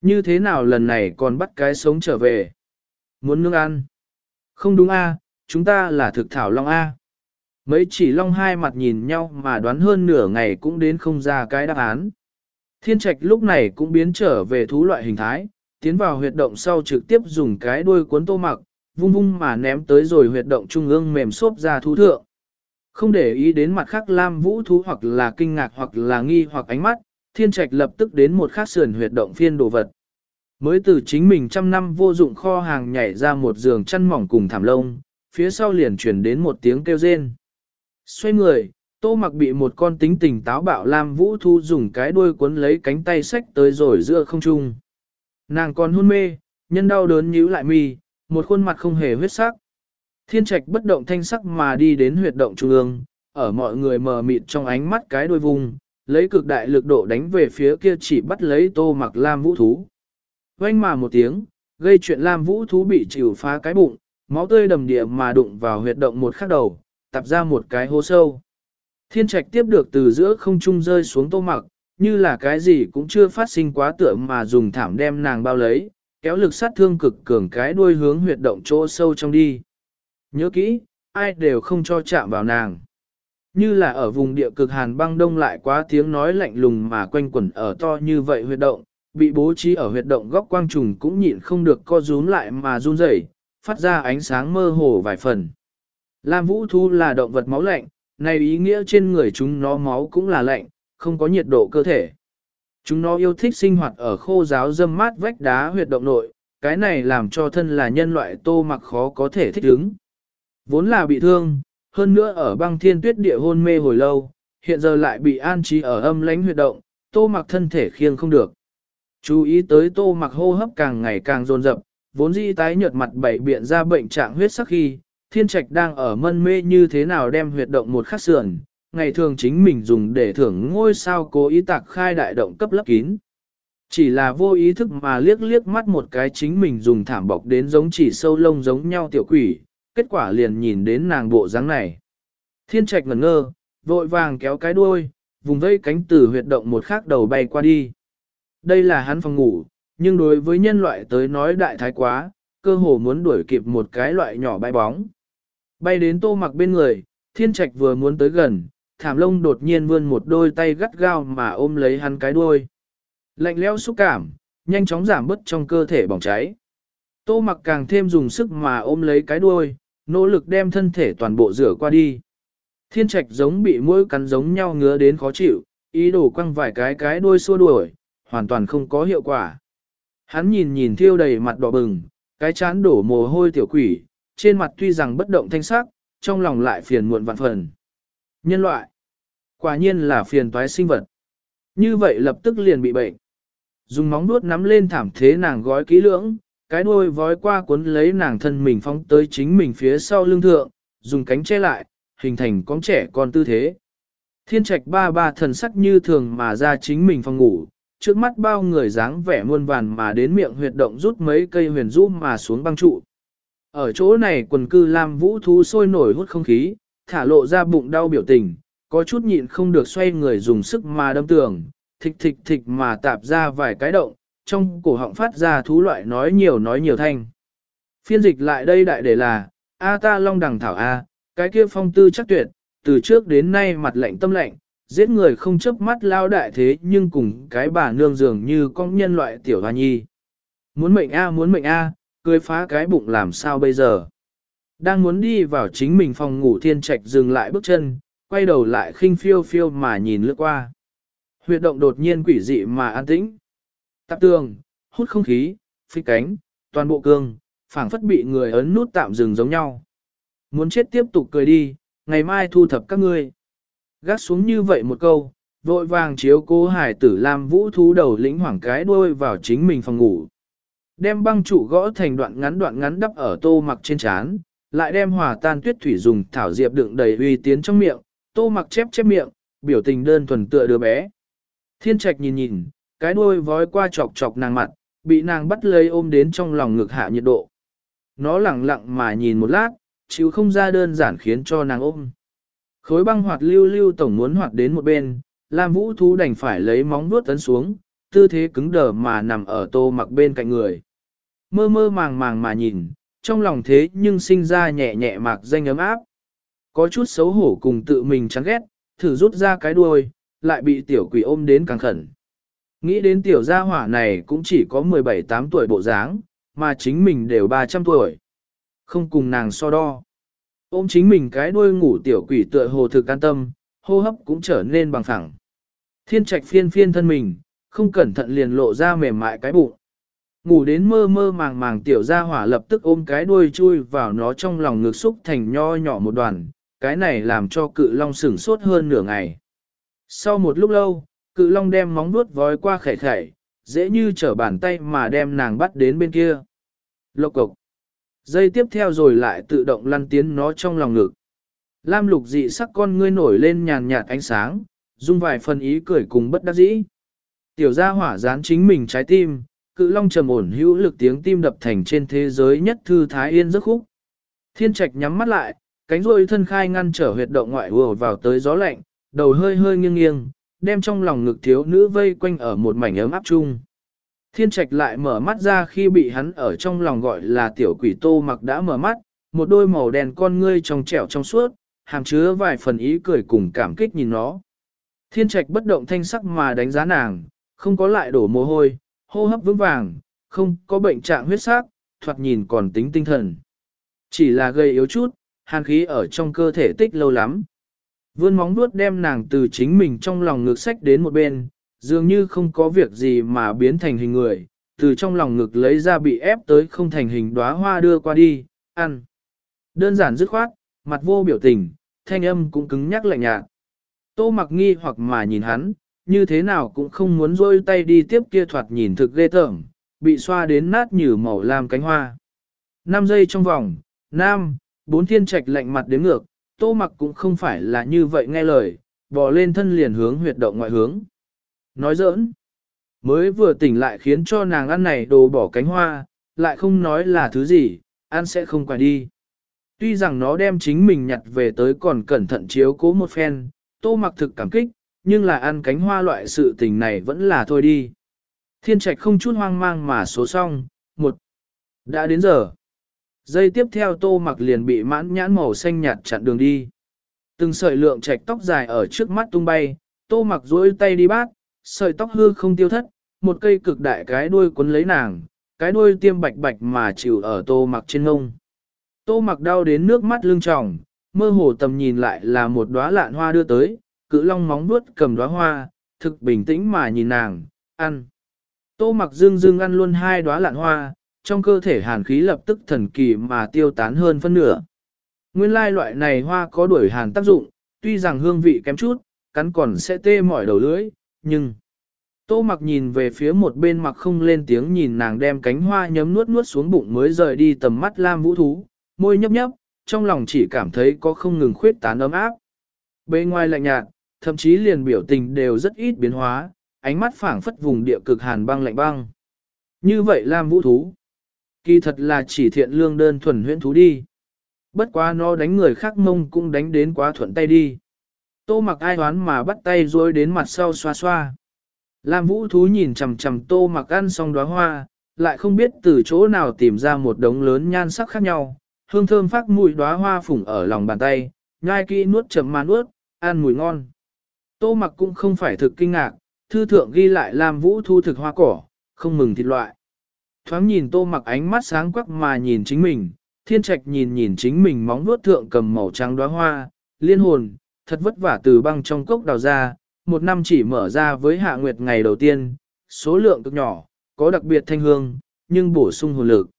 Như thế nào lần này còn bắt cái sống trở về? Muốn nương ăn? Không đúng a, chúng ta là thực thảo long a. Mấy chỉ long hai mặt nhìn nhau mà đoán hơn nửa ngày cũng đến không ra cái đáp án. Thiên trạch lúc này cũng biến trở về thú loại hình thái, tiến vào huyệt động sau trực tiếp dùng cái đuôi cuốn tô mặc, vung vung mà ném tới rồi huyệt động trung ương mềm xốp ra thú thượng. Không để ý đến mặt khác lam vũ thú hoặc là kinh ngạc hoặc là nghi hoặc ánh mắt, thiên trạch lập tức đến một khác sườn huyệt động phiên đồ vật. Mới từ chính mình trăm năm vô dụng kho hàng nhảy ra một giường chăn mỏng cùng thảm lông, phía sau liền truyền đến một tiếng kêu rên. Xoay người, tô mặc bị một con tính tình táo bạo lam vũ thu dùng cái đuôi cuốn lấy cánh tay sách tới rồi giữa không trung. Nàng còn hôn mê, nhân đau đớn nhíu lại mi, một khuôn mặt không hề huyết sắc. Thiên trạch bất động thanh sắc mà đi đến huyệt động trung ương, ở mọi người mờ mịt trong ánh mắt cái đuôi vùng, lấy cực đại lực độ đánh về phía kia chỉ bắt lấy tô mặc lam vũ thú. Oanh mà một tiếng, gây chuyện lam vũ thú bị chịu phá cái bụng, máu tươi đầm địa mà đụng vào huyệt động một khắc đầu, tập ra một cái hố sâu. Thiên trạch tiếp được từ giữa không trung rơi xuống tô mặc, như là cái gì cũng chưa phát sinh quá tựa mà dùng thảm đem nàng bao lấy, kéo lực sát thương cực cường cái đuôi hướng huyệt động chỗ sâu trong đi. Nhớ kỹ, ai đều không cho chạm vào nàng. Như là ở vùng địa cực hàn băng đông lại quá tiếng nói lạnh lùng mà quanh quẩn ở to như vậy huyệt động, bị bố trí ở huyệt động góc quang trùng cũng nhịn không được co rúm lại mà run rẩy, phát ra ánh sáng mơ hồ vài phần. Lam vũ thu là động vật máu lạnh, này ý nghĩa trên người chúng nó máu cũng là lạnh, không có nhiệt độ cơ thể. Chúng nó yêu thích sinh hoạt ở khô giáo dâm mát vách đá huyệt động nội, cái này làm cho thân là nhân loại tô mặc khó có thể thích ứng. Vốn là bị thương, hơn nữa ở băng thiên tuyết địa hôn mê hồi lâu, hiện giờ lại bị an trí ở âm lãnh huyệt động, tô mặc thân thể khiêng không được. Chú ý tới tô mặc hô hấp càng ngày càng dồn dập, vốn dĩ tái nhợt mặt bảy biện ra bệnh trạng huyết sắc khi, thiên trạch đang ở mân mê như thế nào đem huyệt động một khắc sườn, ngày thường chính mình dùng để thưởng ngôi sao cố ý tạc khai đại động cấp lấp kín. Chỉ là vô ý thức mà liếc liếc mắt một cái chính mình dùng thảm bọc đến giống chỉ sâu lông giống nhau tiểu quỷ, kết quả liền nhìn đến nàng bộ dáng này. Thiên trạch ngẩn ngơ, vội vàng kéo cái đuôi, vùng vây cánh từ huyệt động một khác đầu bay qua đi. Đây là hắn phòng ngủ, nhưng đối với nhân loại tới nói đại thái quá, cơ hồ muốn đuổi kịp một cái loại nhỏ bay bóng. Bay đến tô mặc bên người, thiên trạch vừa muốn tới gần, thảm lông đột nhiên vươn một đôi tay gắt gao mà ôm lấy hắn cái đuôi. Lạnh leo xúc cảm, nhanh chóng giảm bớt trong cơ thể bỏng cháy. Tô mặc càng thêm dùng sức mà ôm lấy cái đuôi, nỗ lực đem thân thể toàn bộ rửa qua đi. Thiên trạch giống bị mũi cắn giống nhau ngứa đến khó chịu, ý đồ quăng vài cái cái đuôi xua đuổi, hoàn toàn không có hiệu quả. Hắn nhìn nhìn thiêu đầy mặt đỏ bừng, cái chán đổ mồ hôi tiểu quỷ, trên mặt tuy rằng bất động thanh sắc, trong lòng lại phiền muộn vạn phần. Nhân loại, quả nhiên là phiền toái sinh vật. Như vậy lập tức liền bị bệnh. Dùng móng vuốt nắm lên thảm thế nàng gói kỹ lưỡng, cái đuôi vói qua cuốn lấy nàng thân mình phóng tới chính mình phía sau lưng thượng, dùng cánh che lại, hình thành con trẻ con tư thế. Thiên trạch ba ba thần sắc như thường mà ra chính mình phòng ngủ, trước mắt bao người dáng vẻ muôn vàn mà đến miệng huyệt động rút mấy cây huyền rũ mà xuống băng trụ. Ở chỗ này quần cư làm vũ thú sôi nổi hút không khí, thả lộ ra bụng đau biểu tình, có chút nhịn không được xoay người dùng sức mà đâm tường, thịch thịch thịch mà tạp ra vài cái động, trong cổ họng phát ra thú loại nói nhiều nói nhiều thanh. Phiên dịch lại đây đại để là, A ta long đằng thảo A, cái kia phong tư chắc tuyệt, từ trước đến nay mặt lạnh tâm lạnh, giết người không chớp mắt lao đại thế nhưng cùng cái bà nương dường như con nhân loại tiểu hoa nhi. Muốn mệnh A muốn mệnh A, cười phá cái bụng làm sao bây giờ. Đang muốn đi vào chính mình phòng ngủ thiên trạch dừng lại bước chân, quay đầu lại khinh phiêu phiêu mà nhìn lướt qua. Huyệt động đột nhiên quỷ dị mà an tĩnh. Tạp tường, hút không khí, phi cánh, toàn bộ cương, phảng phất bị người ấn nút tạm dừng giống nhau. Muốn chết tiếp tục cười đi, ngày mai thu thập các ngươi. Gác xuống như vậy một câu, vội vàng chiếu cô hải tử làm vũ thú đầu lĩnh hoảng cái đuôi vào chính mình phòng ngủ. Đem băng trụ gõ thành đoạn ngắn đoạn ngắn đắp ở tô mặc trên chán, lại đem hòa tan tuyết thủy dùng thảo diệp đựng đầy uy tiến trong miệng, tô mặc chép chép miệng, biểu tình đơn thuần tựa đứa bé. Thiên trạch nhìn nhìn, cái đuôi vói qua chọc chọc nàng mặt, bị nàng bắt lấy ôm đến trong lòng ngực hạ nhiệt độ. Nó lặng lặng mà nhìn một lát, chịu không ra đơn giản khiến cho nàng ôm. Khối băng hoạt lưu lưu tổng muốn hoạt đến một bên, Lam Vũ Thú đành phải lấy móng vuốt tấn xuống, tư thế cứng đờ mà nằm ở tô mặc bên cạnh người. Mơ mơ màng màng mà nhìn, trong lòng thế nhưng sinh ra nhẹ nhẹ mạc danh ấm áp. Có chút xấu hổ cùng tự mình chán ghét, thử rút ra cái đuôi, lại bị tiểu quỷ ôm đến càng khẩn. Nghĩ đến tiểu gia hỏa này cũng chỉ có 17-8 tuổi bộ dáng, mà chính mình đều 300 tuổi. Không cùng nàng so đo. Ôm chính mình cái đuôi ngủ tiểu quỷ tựa hồ thực an tâm, hô hấp cũng trở nên bằng phẳng. Thiên trạch phiên phiên thân mình, không cẩn thận liền lộ ra mềm mại cái bụng. Ngủ đến mơ mơ màng màng tiểu gia hỏa lập tức ôm cái đuôi chui vào nó trong lòng ngực xúc thành nho nhỏ một đoàn, cái này làm cho cự long sửng sốt hơn nửa ngày. Sau một lúc lâu, cự long đem móng vuốt vói qua khẻ khẻ, dễ như trở bàn tay mà đem nàng bắt đến bên kia. Lộc cục. Dây tiếp theo rồi lại tự động lăn tiến nó trong lòng ngực. Lam lục dị sắc con ngươi nổi lên nhàn nhạt ánh sáng, dung vài phần ý cười cùng bất đắc dĩ. Tiểu gia hỏa dán chính mình trái tim, cự long trầm ổn hữu lực tiếng tim đập thành trên thế giới nhất thư thái yên giấc khúc. Thiên trạch nhắm mắt lại, cánh rôi thân khai ngăn trở huyệt động ngoại vừa vào tới gió lạnh, đầu hơi hơi nghiêng nghiêng, đem trong lòng ngực thiếu nữ vây quanh ở một mảnh ấm áp chung. Thiên trạch lại mở mắt ra khi bị hắn ở trong lòng gọi là tiểu quỷ tô mặc đã mở mắt, một đôi màu đen con ngươi trong trẻo trong suốt, hàm chứa vài phần ý cười cùng cảm kích nhìn nó. Thiên trạch bất động thanh sắc mà đánh giá nàng, không có lại đổ mồ hôi, hô hấp vững vàng, không có bệnh trạng huyết sắc, thoạt nhìn còn tính tinh thần. Chỉ là gây yếu chút, hàn khí ở trong cơ thể tích lâu lắm. Vươn móng vuốt đem nàng từ chính mình trong lòng ngược sách đến một bên, dường như không có việc gì mà biến thành hình người, từ trong lòng ngực lấy ra bị ép tới không thành hình đóa hoa đưa qua đi, ăn. Đơn giản dứt khoát, mặt vô biểu tình, thanh âm cũng cứng nhắc lạnh nhạt. Tô mặc nghi hoặc mà nhìn hắn, như thế nào cũng không muốn rôi tay đi tiếp kia thoạt nhìn thực ghê tởm, bị xoa đến nát như màu lam cánh hoa. 5 giây trong vòng, nam, bốn thiên trạch lạnh mặt đến ngược, tô mặc cũng không phải là như vậy nghe lời, bò lên thân liền hướng huyệt động ngoại hướng. Nói giỡn, mới vừa tỉnh lại khiến cho nàng ăn này đồ bỏ cánh hoa, lại không nói là thứ gì, ăn sẽ không quay đi. Tuy rằng nó đem chính mình nhặt về tới còn cẩn thận chiếu cố một phen, tô mặc thực cảm kích, nhưng là ăn cánh hoa loại sự tình này vẫn là thôi đi. Thiên trạch không chút hoang mang mà số xong, một. Đã đến giờ. Giây tiếp theo tô mặc liền bị mãn nhãn màu xanh nhạt chặn đường đi. Từng sợi lượng trạch tóc dài ở trước mắt tung bay, tô mặc duỗi tay đi bát, sợi tóc hư không tiêu thất, một cây cực đại cái đuôi cuốn lấy nàng, cái đuôi tiêm bạch bạch mà chịu ở tô mặc trên ngông. Tô mặc đau đến nước mắt lưng tròng, mơ hồ tầm nhìn lại là một đóa lạn hoa đưa tới, cự long móng vuốt cầm đóa hoa, thực bình tĩnh mà nhìn nàng, ăn. Tô mặc dương dương ăn luôn hai đóa lạn hoa, trong cơ thể hàn khí lập tức thần kỳ mà tiêu tán hơn phân nửa. Nguyên lai loại này hoa có đuổi hàn tác dụng, tuy rằng hương vị kém chút, cắn còn sẽ tê mỏi đầu lưỡi, nhưng... Tô mặc nhìn về phía một bên mặc không lên tiếng nhìn nàng đem cánh hoa nhấm nuốt nuốt xuống bụng mới rời đi tầm mắt lam vũ thú, môi nhấp nhấp, trong lòng chỉ cảm thấy có không ngừng khuyết tán ấm áp. Bên ngoài lạnh nhạt, thậm chí liền biểu tình đều rất ít biến hóa, ánh mắt phảng phất vùng địa cực hàn băng lạnh băng. Như vậy Lam Vũ thú, kỳ thật là chỉ thiện lương đơn thuần huyễn thú đi. Bất quá nó đánh người khác mông cũng đánh đến quá thuận tay đi. Tô mặc ai hoán mà bắt tay rồi đến mặt sau xoa xoa. Lam Vũ thú nhìn chằm chằm Tô mặc ăn xong đóa hoa, lại không biết từ chỗ nào tìm ra một đống lớn nhan sắc khác nhau, hương thơm phát mùi đóa hoa phủng ở lòng bàn tay, nhai kỹ nuốt chậm mà nuốt, ăn mùi ngon. Tô mặc cũng không phải thực kinh ngạc, thư thượng ghi lại Lam vũ thu thực hoa cỏ, không mừng thịt loại. Thoáng nhìn tô mặc ánh mắt sáng quắc mà nhìn chính mình, thiên trạch nhìn nhìn chính mình móng vuốt thượng cầm màu trắng đóa hoa, liên hồn, thật vất vả từ băng trong cốc đào ra, một năm chỉ mở ra với hạ nguyệt ngày đầu tiên, số lượng cực nhỏ, có đặc biệt thanh hương, nhưng bổ sung hồn lực.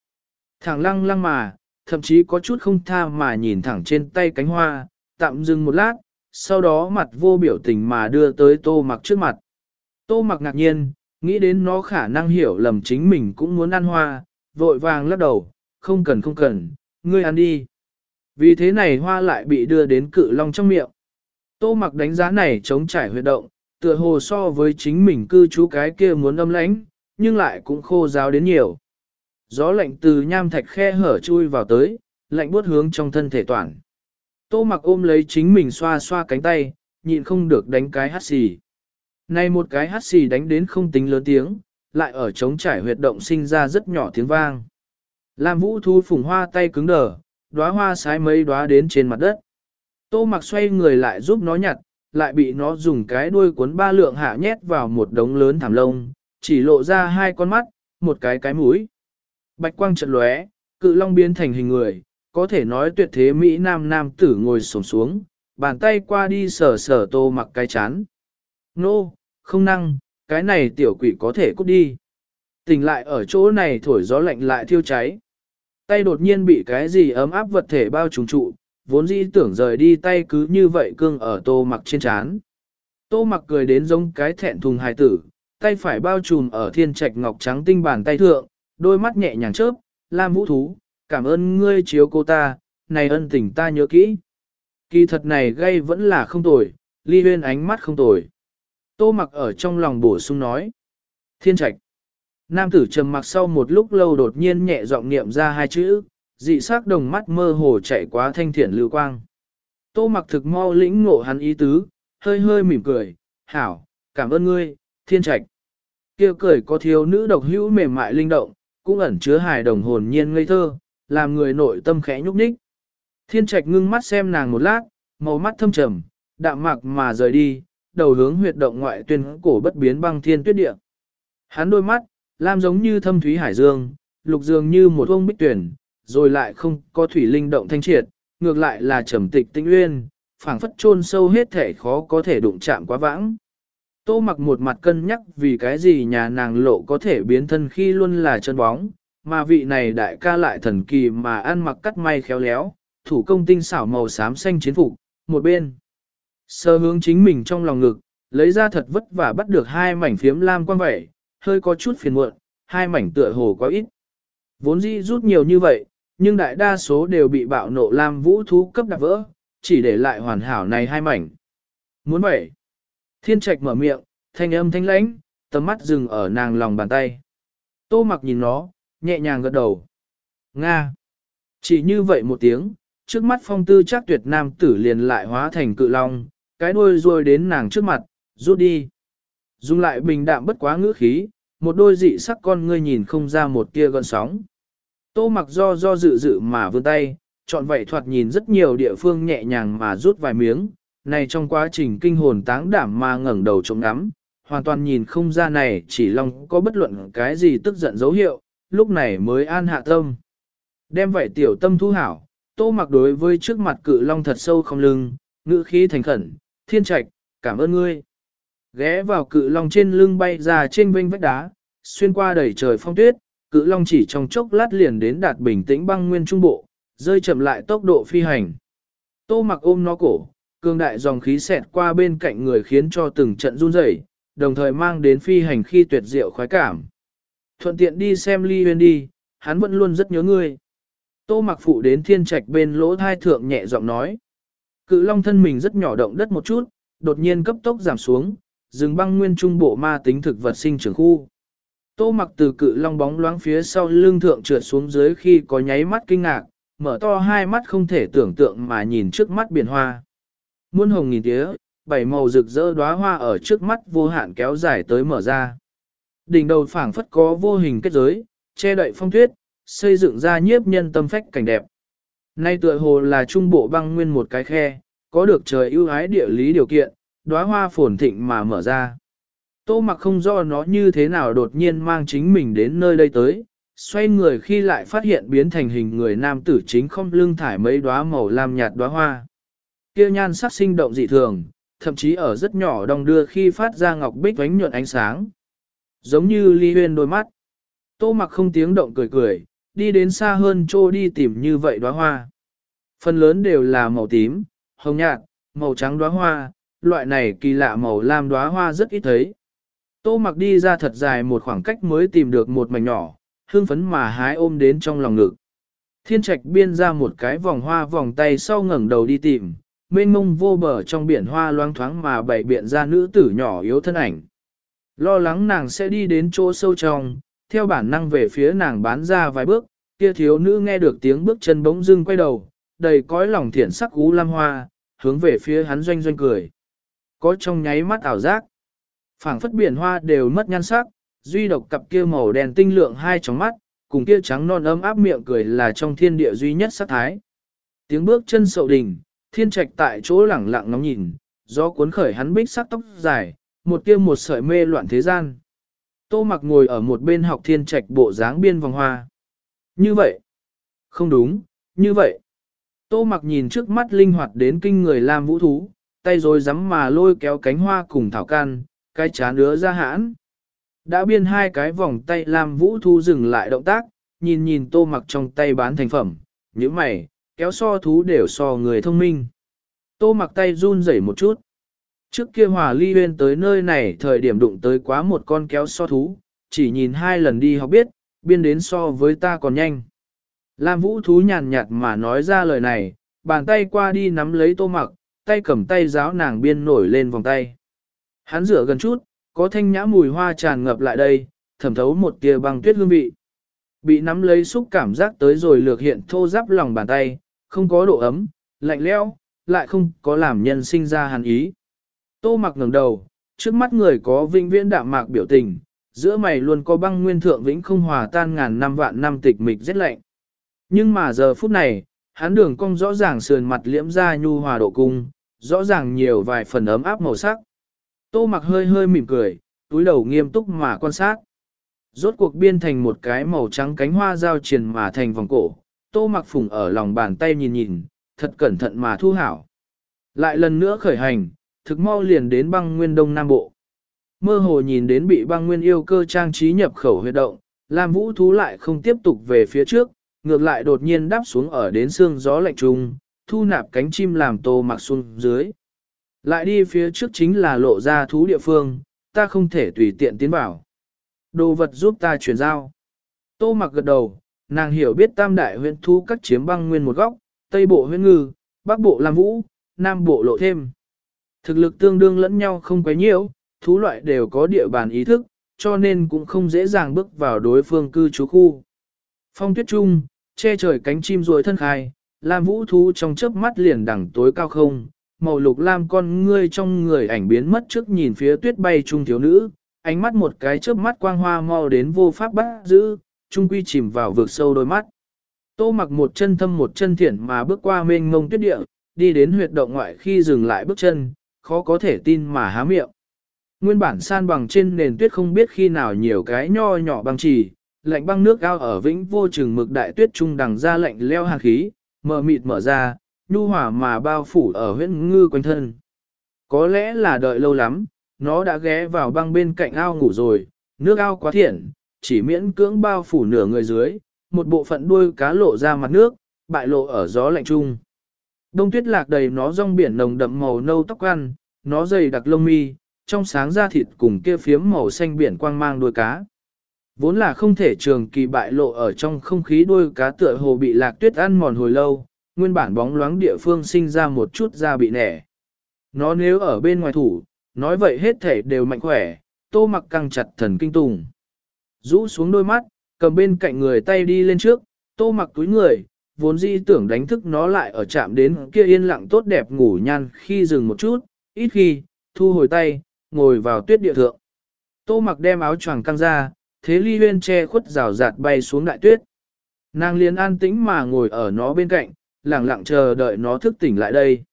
Thẳng lăng lăng mà, thậm chí có chút không tha mà nhìn thẳng trên tay cánh hoa, tạm dừng một lát, sau đó mặt vô biểu tình mà đưa tới tô mặc trước mặt. Tô mặc ngạc nhiên, nghĩ đến nó khả năng hiểu lầm chính mình cũng muốn ăn hoa, vội vàng lắc đầu, không cần không cần, ngươi ăn đi. Vì thế này hoa lại bị đưa đến cự long trong miệng. Tô mặc đánh giá này chống trải huyệt động, tựa hồ so với chính mình cư trú cái kia muốn âm lãnh, nhưng lại cũng khô ráo đến nhiều. Gió lạnh từ nham thạch khe hở chui vào tới, lạnh buốt hướng trong thân thể toàn. Tô mặc ôm lấy chính mình xoa xoa cánh tay, nhịn không được đánh cái hát xì. Này một cái hát xì đánh đến không tính lớn tiếng, lại ở trống trải huyệt động sinh ra rất nhỏ tiếng vang. Lam vũ thu phùng hoa tay cứng đờ, đóa hoa sái mấy đóa đến trên mặt đất. Tô mặc xoay người lại giúp nó nhặt, lại bị nó dùng cái đuôi cuốn ba lượng hạ nhét vào một đống lớn thảm lông, chỉ lộ ra hai con mắt, một cái cái mũi. Bạch quang chợt lóe, cự long biến thành hình người, có thể nói tuyệt thế Mỹ Nam Nam tử ngồi sổng xuống, bàn tay qua đi sờ sờ tô mặc cái chán. Nô, không năng, cái này tiểu quỷ có thể cút đi. Tỉnh lại ở chỗ này thổi gió lạnh lại thiêu cháy. Tay đột nhiên bị cái gì ấm áp vật thể bao trùng trụ, vốn dĩ tưởng rời đi tay cứ như vậy cương ở tô mặc trên chán. Tô mặc cười đến giống cái thẹn thùng hài tử, tay phải bao trùm ở thiên trạch ngọc trắng tinh bàn tay thượng, đôi mắt nhẹ nhàng chớp, lam vũ thú, cảm ơn ngươi chiếu cô ta, này ân tình ta nhớ kỹ. Kỳ thật này gây vẫn là không tồi, ly huyên ánh mắt không tồi. Tô mặc ở trong lòng bổ sung nói. Thiên trạch. Nam tử trầm mặc sau một lúc lâu đột nhiên nhẹ giọng niệm ra hai chữ, dị sắc đồng mắt mơ hồ chạy quá thanh thiện lưu quang. Tô mặc thực mau lĩnh ngộ hắn ý tứ, hơi hơi mỉm cười, hảo, cảm ơn ngươi, thiên trạch. kia cười có thiếu nữ độc hữu mềm mại linh động, cũng ẩn chứa hài đồng hồn nhiên ngây thơ, làm người nội tâm khẽ nhúc nhích. Thiên trạch ngưng mắt xem nàng một lát, màu mắt thâm trầm, đạm mạc mà rời đi, đầu hướng huyệt động ngoại tuyên cổ bất biến băng thiên tuyết địa. Hắn đôi mắt, lam giống như thâm thúy hải dương, lục dường như một ông bích tuyển, rồi lại không có thủy linh động thanh triệt, ngược lại là trầm tịch tinh uyên, phảng phất chôn sâu hết thể khó có thể đụng chạm quá vãng. Tô mặc một mặt cân nhắc vì cái gì nhà nàng lộ có thể biến thân khi luôn là chân bóng, mà vị này đại ca lại thần kỳ mà ăn mặc cắt may khéo léo, thủ công tinh xảo màu xám xanh chiến phục, một bên. Sơ hướng chính mình trong lòng ngực, lấy ra thật vất vả bắt được hai mảnh phiếm lam quang vẩy, hơi có chút phiền muộn, hai mảnh tựa hồ quá ít. Vốn dĩ rút nhiều như vậy, nhưng đại đa số đều bị bạo nộ lam vũ thú cấp đạp vỡ, chỉ để lại hoàn hảo này hai mảnh. Muốn vậy? Thiên trạch mở miệng, thanh âm thanh lãnh, tầm mắt dừng ở nàng lòng bàn tay. Tô mặc nhìn nó, nhẹ nhàng gật đầu. Nga. Chỉ như vậy một tiếng, trước mắt phong tư chắc tuyệt nam tử liền lại hóa thành cự long, cái đuôi ruôi đến nàng trước mặt, rút đi. Dùng lại bình đạm bất quá ngữ khí, một đôi dị sắc con ngươi nhìn không ra một tia gợn sóng. Tô mặc do do dự dự mà vươn tay, chọn vậy thoạt nhìn rất nhiều địa phương nhẹ nhàng mà rút vài miếng, này trong quá trình kinh hồn táng đảm mà ngẩng đầu trông ngắm, hoàn toàn nhìn không ra này chỉ long có bất luận cái gì tức giận dấu hiệu, lúc này mới an hạ tâm. Đem vậy tiểu tâm thu hảo, tô mặc đối với trước mặt cự long thật sâu không lưng, ngữ khí thành khẩn, thiên trạch, cảm ơn ngươi. Ghé vào cự long trên lưng bay ra trên vinh vách đá, xuyên qua đầy trời phong tuyết, cự long chỉ trong chốc lát liền đến đạt bình tĩnh băng nguyên trung bộ, rơi chậm lại tốc độ phi hành. Tô mặc ôm nó cổ, cương đại dòng khí xẹt qua bên cạnh người khiến cho từng trận run rẩy, đồng thời mang đến phi hành khi tuyệt diệu khoái cảm. Thuận tiện đi xem ly huyên đi, hắn vẫn luôn rất nhớ ngươi. Tô mặc phụ đến thiên trạch bên lỗ thai thượng nhẹ giọng nói. Cự long thân mình rất nhỏ động đất một chút, đột nhiên cấp tốc giảm xuống, dừng băng nguyên trung bộ ma tính thực vật sinh trưởng khu. Tô mặc từ cự long bóng loáng phía sau lưng thượng trượt xuống dưới khi có nháy mắt kinh ngạc, mở to hai mắt không thể tưởng tượng mà nhìn trước mắt biển hoa. Muôn hồng nghìn tía, bảy màu rực rỡ đóa hoa ở trước mắt vô hạn kéo dài tới mở ra. Đỉnh đầu phảng phất có vô hình kết giới, che đậy phong tuyết, xây dựng ra nhiếp nhân tâm phách cảnh đẹp. Nay tựa hồ là trung bộ băng nguyên một cái khe, có được trời ưu ái địa lý điều kiện, đóa hoa phồn thịnh mà mở ra. Tô mặc không do nó như thế nào đột nhiên mang chính mình đến nơi đây tới, xoay người khi lại phát hiện biến thành hình người nam tử chính không lưng thải mấy đóa màu lam nhạt đóa hoa. Kia nhan sắc sinh động dị thường, thậm chí ở rất nhỏ đong đưa khi phát ra ngọc bích vánh nhuận ánh sáng. Giống như ly huyên đôi mắt. Tô mặc không tiếng động cười cười, đi đến xa hơn trô đi tìm như vậy đóa hoa. Phần lớn đều là màu tím, hồng nhạt, màu trắng đóa hoa, loại này kỳ lạ màu lam đóa hoa rất ít thấy. Tô mặc đi ra thật dài một khoảng cách mới tìm được một mảnh nhỏ, hương phấn mà hái ôm đến trong lòng ngực. Thiên trạch biên ra một cái vòng hoa vòng tay sau ngẩng đầu đi tìm, mênh mông vô bờ trong biển hoa loang thoáng mà bày biện ra nữ tử nhỏ yếu thân ảnh. Lo lắng nàng sẽ đi đến chỗ sâu trong, theo bản năng về phía nàng bán ra vài bước, kia thiếu nữ nghe được tiếng bước chân bỗng dưng quay đầu, đầy cõi lòng thiện sắc cú lam hoa, hướng về phía hắn doanh doanh cười. Có trong nháy mắt ảo giác, phảng phất biển hoa đều mất nhan sắc, duy độc cặp kia màu đen tinh lượng hai tròng mắt, cùng kia trắng non ấm áp miệng cười là trong thiên địa duy nhất sắc thái. Tiếng bước chân sậu đình, thiên trạch tại chỗ lẳng lặng ngóng nhìn, gió cuốn khởi hắn bích sắc tóc dài, một kia một sợi mê loạn thế gian. Tô mặc ngồi ở một bên học thiên trạch bộ dáng biên vòng hoa. Như vậy? Không đúng, như vậy. Tô mặc nhìn trước mắt linh hoạt đến kinh người làm vũ thú, tay rồi rắm mà lôi kéo cánh hoa cùng thảo can, cái chán nữa ra hãn. Đã biên hai cái vòng tay làm vũ thú dừng lại động tác, nhìn nhìn tô mặc trong tay bán thành phẩm, như mày, kéo so thú đều so người thông minh. Tô mặc tay run rẩy một chút. Trước kia hòa ly huyên tới nơi này thời điểm đụng tới quá một con kéo so thú, chỉ nhìn hai lần đi học biết, biên đến so với ta còn nhanh. Lam vũ thú nhàn nhạt mà nói ra lời này, bàn tay qua đi nắm lấy tô mặc, tay cầm tay giáo nàng biên nổi lên vòng tay. Hắn rửa gần chút, có thanh nhã mùi hoa tràn ngập lại đây, thẩm thấu một tia băng tuyết hương vị. Bị nắm lấy xúc cảm giác tới rồi lược hiện thô giáp lòng bàn tay, không có độ ấm, lạnh lẽo, lại không có làm nhân sinh ra hàn ý. Tô mặc ngẩng đầu, trước mắt người có vinh viễn đạm mạc biểu tình, giữa mày luôn có băng nguyên thượng vĩnh không hòa tan ngàn năm vạn năm tịch mịch rất lạnh. Nhưng mà giờ phút này, hắn đường cong rõ ràng sườn mặt liễm ra nhu hòa độ cung, rõ ràng nhiều vài phần ấm áp màu sắc. Tô mặc hơi hơi mỉm cười, túi đầu nghiêm túc mà quan sát. Rốt cuộc biên thành một cái màu trắng cánh hoa giao triền mà thành vòng cổ, tô mặc phùng ở lòng bàn tay nhìn nhìn, thật cẩn thận mà thu hảo. Lại lần nữa khởi hành, thực mau liền đến băng nguyên đông nam bộ. Mơ hồ nhìn đến bị băng nguyên yêu cơ trang trí nhập khẩu huyệt động, Lam Vũ thú lại không tiếp tục về phía trước, ngược lại đột nhiên đáp xuống ở đến xương gió lạnh trùng, thu nạp cánh chim làm tô mặc xuống dưới. Lại đi phía trước chính là lộ ra thú địa phương, ta không thể tùy tiện tiến vào. Đồ vật giúp ta chuyển giao. Tô mặc gật đầu, nàng hiểu biết tam đại huyện thú các chiếm băng nguyên một góc, tây bộ huyện ngư, bắc bộ làm vũ, nam bộ lộ thêm. Thực lực tương đương lẫn nhau không quá nhiều, thú loại đều có địa bàn ý thức, cho nên cũng không dễ dàng bước vào đối phương cư trú khu. Phong tuyết trung, che trời cánh chim rồi thân khai, lam vũ thú trong chớp mắt liền đẳng tối cao không, màu lục lam con ngươi trong người ảnh biến mất trước nhìn phía tuyết bay trung thiếu nữ, ánh mắt một cái chớp mắt quang hoa mau đến vô pháp bắt giữ, trung quy chìm vào vực sâu đôi mắt. Tô mặc một chân thâm một chân thiện mà bước qua mênh mông tuyết địa, đi đến huyệt động ngoại khi dừng lại bước chân, khó có thể tin mà há miệng. Nguyên bản san bằng trên nền tuyết không biết khi nào nhiều cái nho nhỏ băng trì, lạnh băng nước ao ở vĩnh vô chừng mực đại tuyết trung đằng ra lạnh leo hàn khí, mở mịt mở ra, nhu hỏa mà bao phủ ở huyễn ngư quanh thân. Có lẽ là đợi lâu lắm, nó đã ghé vào băng bên cạnh ao ngủ rồi, nước ao quá thiện, chỉ miễn cưỡng bao phủ nửa người dưới, một bộ phận đuôi cá lộ ra mặt nước, bại lộ ở gió lạnh trung. Đông tuyết lạc đầy nó rong biển nồng đậm màu nâu tóc ăn, nó dày đặc lông mi, trong sáng da thịt cùng kia phiếm màu xanh biển quang mang đuôi cá. Vốn là không thể trường kỳ bại lộ ở trong không khí đuôi cá tựa hồ bị lạc tuyết ăn mòn hồi lâu, nguyên bản bóng loáng địa phương sinh ra một chút da bị nẻ. Nó nếu ở bên ngoài thủ, nói vậy hết thể đều mạnh khỏe, tô mặc căng chặt thần kinh tùng. Rũ xuống đôi mắt, cầm bên cạnh người tay đi lên trước, tô mặc túi người, vốn dĩ tưởng đánh thức nó lại ở chạm đến kia yên lặng tốt đẹp ngủ nhan khi dừng một chút, ít khi, thu hồi tay, ngồi vào tuyết địa thượng. Tô mặc đem áo choàng căng ra, thế ly huyên che khuất rào rạt bay xuống đại tuyết. Nàng liền an tĩnh mà ngồi ở nó bên cạnh, lặng lặng chờ đợi nó thức tỉnh lại đây.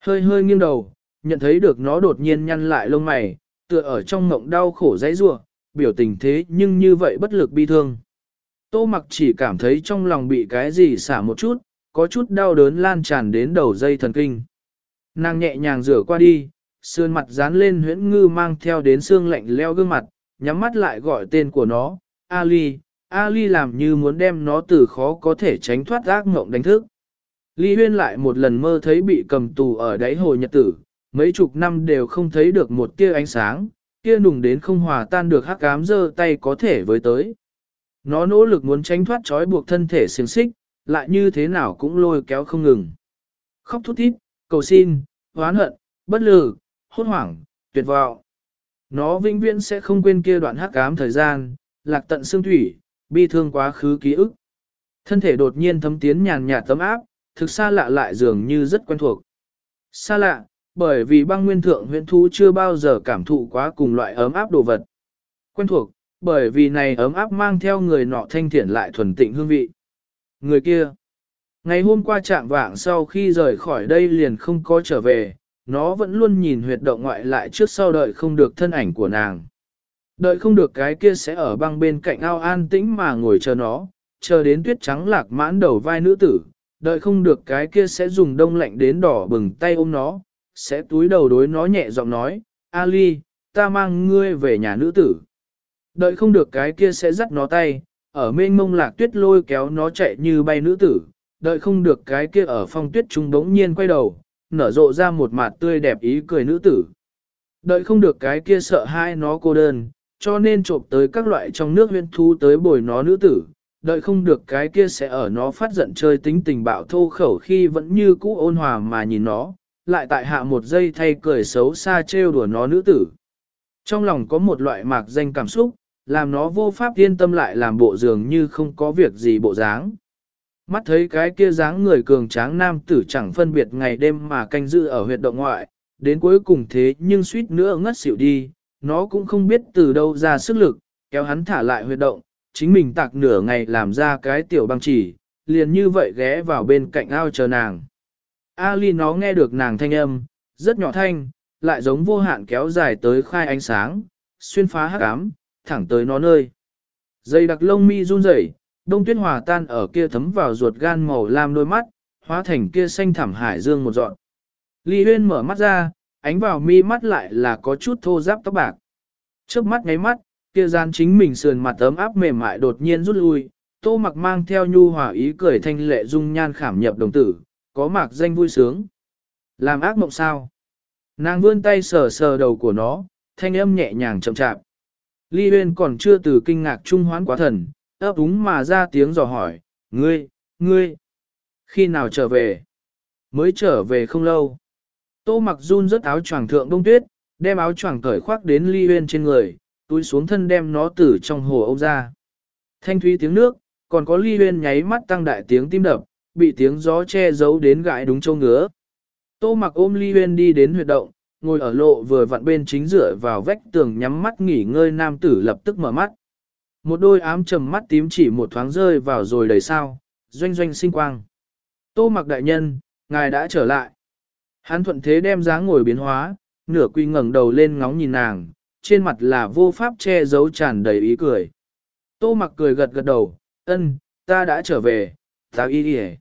Hơi hơi nghiêng đầu, nhận thấy được nó đột nhiên nhăn lại lông mày, tựa ở trong ngộng đau khổ dãy rủa, biểu tình thế nhưng như vậy bất lực bi thương. Tô mặc chỉ cảm thấy trong lòng bị cái gì xả một chút, có chút đau đớn lan tràn đến đầu dây thần kinh. Nàng nhẹ nhàng rửa qua đi, sườn mặt dán lên huyễn ngư mang theo đến xương lạnh leo gương mặt, nhắm mắt lại gọi tên của nó, Ali, Ali làm như muốn đem nó từ khó có thể tránh thoát ác ngộng đánh thức. Ly Huyên lại một lần mơ thấy bị cầm tù ở đáy hồ nhật tử, mấy chục năm đều không thấy được một tia ánh sáng, kia nùng đến không hòa tan được hắc ám dơ tay có thể với tới. Nó nỗ lực muốn tránh thoát trói buộc thân thể xiềng xích, lại như thế nào cũng lôi kéo không ngừng. Khóc thút thít, cầu xin, hoán hận, bất lử, hốt hoảng, tuyệt vọng. Nó vĩnh viễn sẽ không quên kia đoạn hắc ám thời gian, lạc tận xương thủy, bi thương quá khứ ký ức. Thân thể đột nhiên thấm tiến nhàn nhạt tấm áp, thực xa lạ lại dường như rất quen thuộc. Xa lạ, bởi vì băng nguyên thượng huyện thú chưa bao giờ cảm thụ quá cùng loại ấm áp đồ vật. Quen thuộc, bởi vì này ấm áp mang theo người nọ thanh thiện lại thuần tịnh hương vị. Người kia, Ngày hôm qua trạng vạng sau khi rời khỏi đây liền không có trở về, nó vẫn luôn nhìn huyệt động ngoại lại trước sau đợi không được thân ảnh của nàng. Đợi không được cái kia sẽ ở băng bên cạnh ao an tĩnh mà ngồi chờ nó, chờ đến tuyết trắng lạc mãn đầu vai nữ tử, đợi không được cái kia sẽ dùng đông lạnh đến đỏ bừng tay ôm nó, sẽ túi đầu đối nó nhẹ giọng nói, Ali, ta mang ngươi về nhà nữ tử. Đợi không được cái kia sẽ dắt nó tay, ở mênh mông lạc tuyết lôi kéo nó chạy như bay nữ tử, đợi không được cái kia ở phong tuyết trung đống nhiên quay đầu, nở rộ ra một mặt tươi đẹp ý cười nữ tử. Đợi không được cái kia sợ hai nó cô đơn, cho nên trộm tới các loại trong nước huyên thu tới bồi nó nữ tử, đợi không được cái kia sẽ ở nó phát giận chơi tính tình bạo thô khẩu khi vẫn như cũ ôn hòa mà nhìn nó, lại tại hạ một giây thay cười xấu xa trêu đùa nó nữ tử. Trong lòng có một loại mạc danh cảm xúc, làm nó vô pháp yên tâm lại làm bộ dường như không có việc gì bộ dáng. Mắt thấy cái kia dáng người cường tráng nam tử chẳng phân biệt ngày đêm mà canh giữ ở huyệt động ngoại, đến cuối cùng thế nhưng suýt nữa ngất xỉu đi, nó cũng không biết từ đâu ra sức lực, kéo hắn thả lại huyệt động, chính mình tạc nửa ngày làm ra cái tiểu băng chỉ, liền như vậy ghé vào bên cạnh ao chờ nàng. Ali nó nghe được nàng thanh âm, rất nhỏ thanh, lại giống vô hạn kéo dài tới khai ánh sáng, xuyên phá hắc ám, thẳng tới nó nơi. Dây đặc lông mi run rẩy, đông tuyết hòa tan ở kia thấm vào ruột gan màu lam đôi mắt, hóa thành kia xanh thảm hải dương một dọn. Ly Huyên mở mắt ra, ánh vào mi mắt lại là có chút thô giáp tóc bạc. Trước mắt ngáy mắt, kia gian chính mình sườn mặt ấm áp mềm mại đột nhiên rút lui, tô mặc mang theo nhu hòa ý cười thanh lệ dung nhan khảm nhập đồng tử, có mạc danh vui sướng. Làm ác mộng sao? Nàng vươn tay sờ sờ đầu của nó, thanh âm nhẹ nhàng chậm chạp. Ly Huyên còn chưa từ kinh ngạc trung hoán quá thần, ấp úng mà ra tiếng dò hỏi, ngươi, ngươi, khi nào trở về? Mới trở về không lâu. Tô mặc run rất áo choàng thượng đông tuyết, đem áo choàng cởi khoác đến Ly Huyên trên người, túi xuống thân đem nó từ trong hồ âu ra. Thanh thúy tiếng nước, còn có Ly Huyên nháy mắt tăng đại tiếng tim đập, bị tiếng gió che giấu đến gãi đúng châu ngứa. Tô mặc ôm Ly Huyên đi đến huyệt động, ngồi ở lộ vừa vặn bên chính rửa vào vách tường nhắm mắt nghỉ ngơi nam tử lập tức mở mắt. Một đôi ám trầm mắt tím chỉ một thoáng rơi vào rồi đầy sao, doanh doanh sinh quang. Tô mặc đại nhân, ngài đã trở lại. Hắn thuận thế đem dáng ngồi biến hóa, nửa quy ngẩng đầu lên ngóng nhìn nàng, trên mặt là vô pháp che giấu tràn đầy ý cười. Tô mặc cười gật gật đầu, ân, ta đã trở về, ta y đi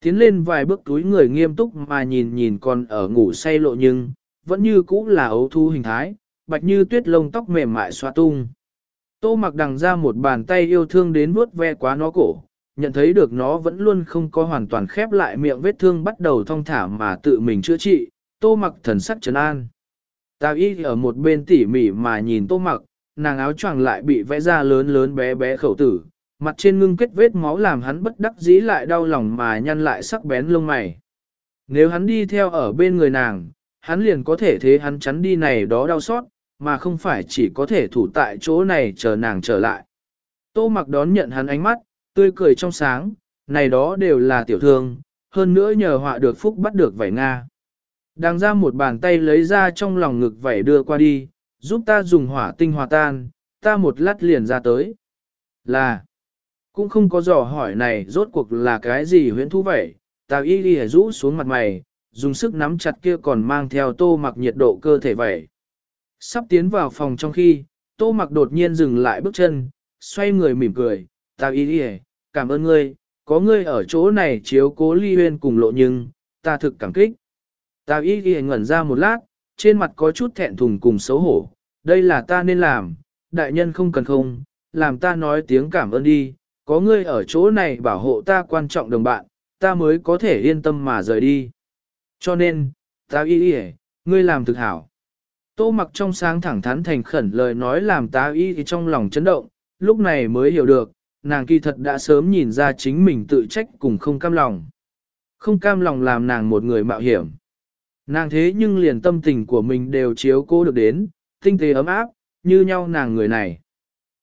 Tiến lên vài bước túi người nghiêm túc mà nhìn nhìn còn ở ngủ say lộ nhưng, vẫn như cũ là ấu thu hình thái, bạch như tuyết lông tóc mềm mại xoa tung. Tô mặc đằng ra một bàn tay yêu thương đến vuốt ve quá nó cổ, nhận thấy được nó vẫn luôn không có hoàn toàn khép lại miệng vết thương bắt đầu thong thả mà tự mình chữa trị, tô mặc thần sắc trấn an. Tào y ở một bên tỉ mỉ mà nhìn tô mặc, nàng áo choàng lại bị vẽ ra lớn lớn bé bé khẩu tử, mặt trên ngưng kết vết máu làm hắn bất đắc dĩ lại đau lòng mà nhăn lại sắc bén lông mày. Nếu hắn đi theo ở bên người nàng, hắn liền có thể thế hắn chắn đi này đó đau xót, mà không phải chỉ có thể thủ tại chỗ này chờ nàng trở lại. Tô mặc đón nhận hắn ánh mắt, tươi cười trong sáng, này đó đều là tiểu thương, hơn nữa nhờ họa được phúc bắt được vảy Nga. Đang ra một bàn tay lấy ra trong lòng ngực vẩy đưa qua đi, giúp ta dùng hỏa tinh hòa tan, ta một lát liền ra tới. Là, cũng không có dò hỏi này rốt cuộc là cái gì huyễn thú vậy, tào y đi rũ xuống mặt mày, dùng sức nắm chặt kia còn mang theo tô mặc nhiệt độ cơ thể vậy. Sắp tiến vào phòng trong khi, tô mặc đột nhiên dừng lại bước chân, xoay người mỉm cười, tào y đi cảm ơn ngươi, có ngươi ở chỗ này chiếu cố ly huyên cùng lộ nhưng, ta thực cảm kích. Ta y ghi ngẩn ra một lát, trên mặt có chút thẹn thùng cùng xấu hổ, đây là ta nên làm, đại nhân không cần không, làm ta nói tiếng cảm ơn đi, có ngươi ở chỗ này bảo hộ ta quan trọng đồng bạn, ta mới có thể yên tâm mà rời đi. Cho nên, ta y ghi ngươi làm thực hảo. Tô mặc trong sáng thẳng thắn thành khẩn lời nói làm ta y thì trong lòng chấn động, lúc này mới hiểu được, nàng kỳ thật đã sớm nhìn ra chính mình tự trách cùng không cam lòng. Không cam lòng làm nàng một người mạo hiểm. Nàng thế nhưng liền tâm tình của mình đều chiếu cô được đến, tinh tế ấm áp, như nhau nàng người này.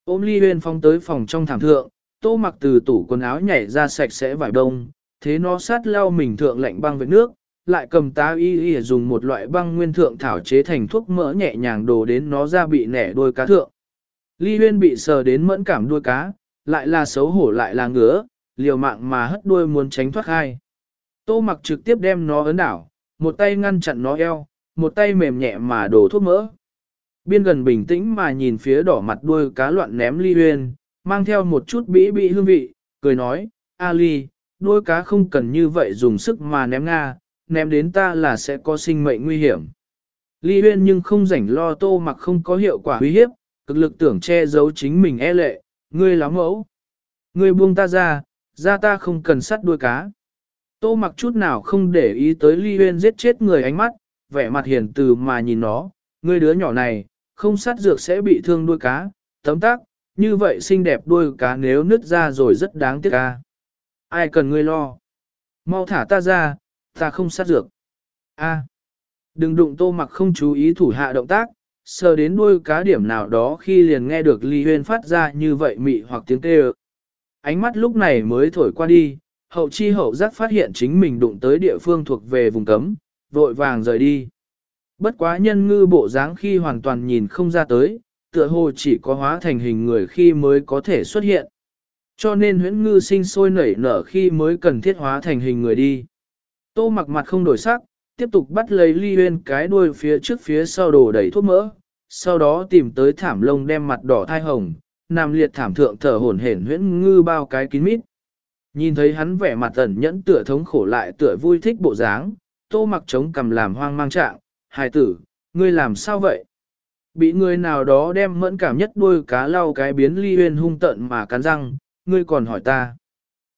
Ôm ly huyên phong tới phòng trong thảm thượng, tô mặc từ tủ quần áo nhảy ra sạch sẽ vải đông, thế nó sát lau mình thượng lạnh băng với nước, lại cầm tá y y dùng một loại băng nguyên thượng thảo chế thành thuốc mỡ nhẹ nhàng đổ đến nó ra bị nẻ đôi cá thượng. Ly huyên bị sờ đến mẫn cảm đuôi cá, lại là xấu hổ lại là ngứa, liều mạng mà hất đuôi muốn tránh thoát hai. Tô mặc trực tiếp đem nó ấn đảo, một tay ngăn chặn nó eo, một tay mềm nhẹ mà đổ thuốc mỡ. Biên gần bình tĩnh mà nhìn phía đỏ mặt đuôi cá loạn ném ly huyên, mang theo một chút bĩ bĩ hương vị, cười nói, A ly, đuôi cá không cần như vậy dùng sức mà ném nga, ném đến ta là sẽ có sinh mệnh nguy hiểm. Ly huyên nhưng không rảnh lo tô mặc không có hiệu quả uy hiếp, cực lực tưởng che giấu chính mình e lệ, ngươi lắm mẫu. Ngươi buông ta ra, ra ta không cần sắt đuôi cá. Tô mặc chút nào không để ý tới ly huyên giết chết người ánh mắt, vẻ mặt hiền từ mà nhìn nó, Người đứa nhỏ này, không sát dược sẽ bị thương đuôi cá, tấm tác, như vậy xinh đẹp đuôi cá nếu nứt ra rồi rất đáng tiếc ca. Ai cần ngươi lo? Mau thả ta ra, ta không sát dược. A. Đừng đụng tô mặc không chú ý thủ hạ động tác, sờ đến đuôi cá điểm nào đó khi liền nghe được ly huyên phát ra như vậy mị hoặc tiếng kêu. Ánh mắt lúc này mới thổi qua đi, hậu chi hậu giác phát hiện chính mình đụng tới địa phương thuộc về vùng cấm, vội vàng rời đi. Bất quá nhân ngư bộ dáng khi hoàn toàn nhìn không ra tới, tựa hồ chỉ có hóa thành hình người khi mới có thể xuất hiện. Cho nên huyễn ngư sinh sôi nảy nở khi mới cần thiết hóa thành hình người đi. Tô mặc mặt không đổi sắc, tiếp tục bắt lấy ly huyên cái đuôi phía trước phía sau đổ đầy thuốc mỡ, sau đó tìm tới thảm lông đem mặt đỏ thai hồng, nằm liệt thảm thượng thở hổn hển huyễn ngư bao cái kín mít. Nhìn thấy hắn vẻ mặt ẩn nhẫn tựa thống khổ lại tựa vui thích bộ dáng, tô mặc chống cầm làm hoang mang trạng, hài tử, ngươi làm sao vậy? Bị người nào đó đem mẫn cảm nhất đuôi cá lau cái biến ly huyên hung tận mà cắn răng, ngươi còn hỏi ta.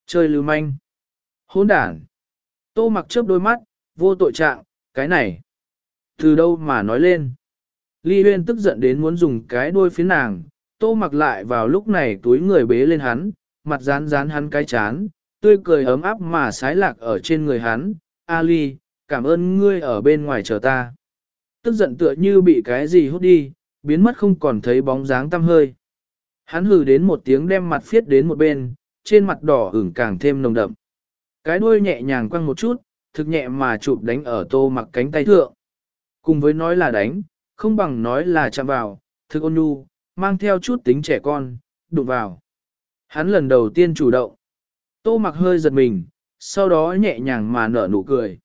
Chơi lưu manh. Hỗn đản. Tô mặc chớp đôi mắt, vô tội trạng, cái này. Từ đâu mà nói lên. Ly huyên tức giận đến muốn dùng cái đuôi phía nàng, tô mặc lại vào lúc này túi người bế lên hắn, mặt dán dán hắn cái chán, tươi cười ấm áp mà sái lạc ở trên người hắn. Ali, cảm ơn ngươi ở bên ngoài chờ ta. Tức giận tựa như bị cái gì hút đi, biến mất không còn thấy bóng dáng tăm hơi. Hắn hừ đến một tiếng đem mặt phiết đến một bên, trên mặt đỏ ửng càng thêm nồng đậm. Cái đuôi nhẹ nhàng quăng một chút, thực nhẹ mà chụp đánh ở tô mặc cánh tay thượng. Cùng với nói là đánh, không bằng nói là chạm vào, thực ôn nhu, mang theo chút tính trẻ con, đụng vào. Hắn lần đầu tiên chủ động. Tô mặc hơi giật mình, sau đó nhẹ nhàng mà nở nụ cười.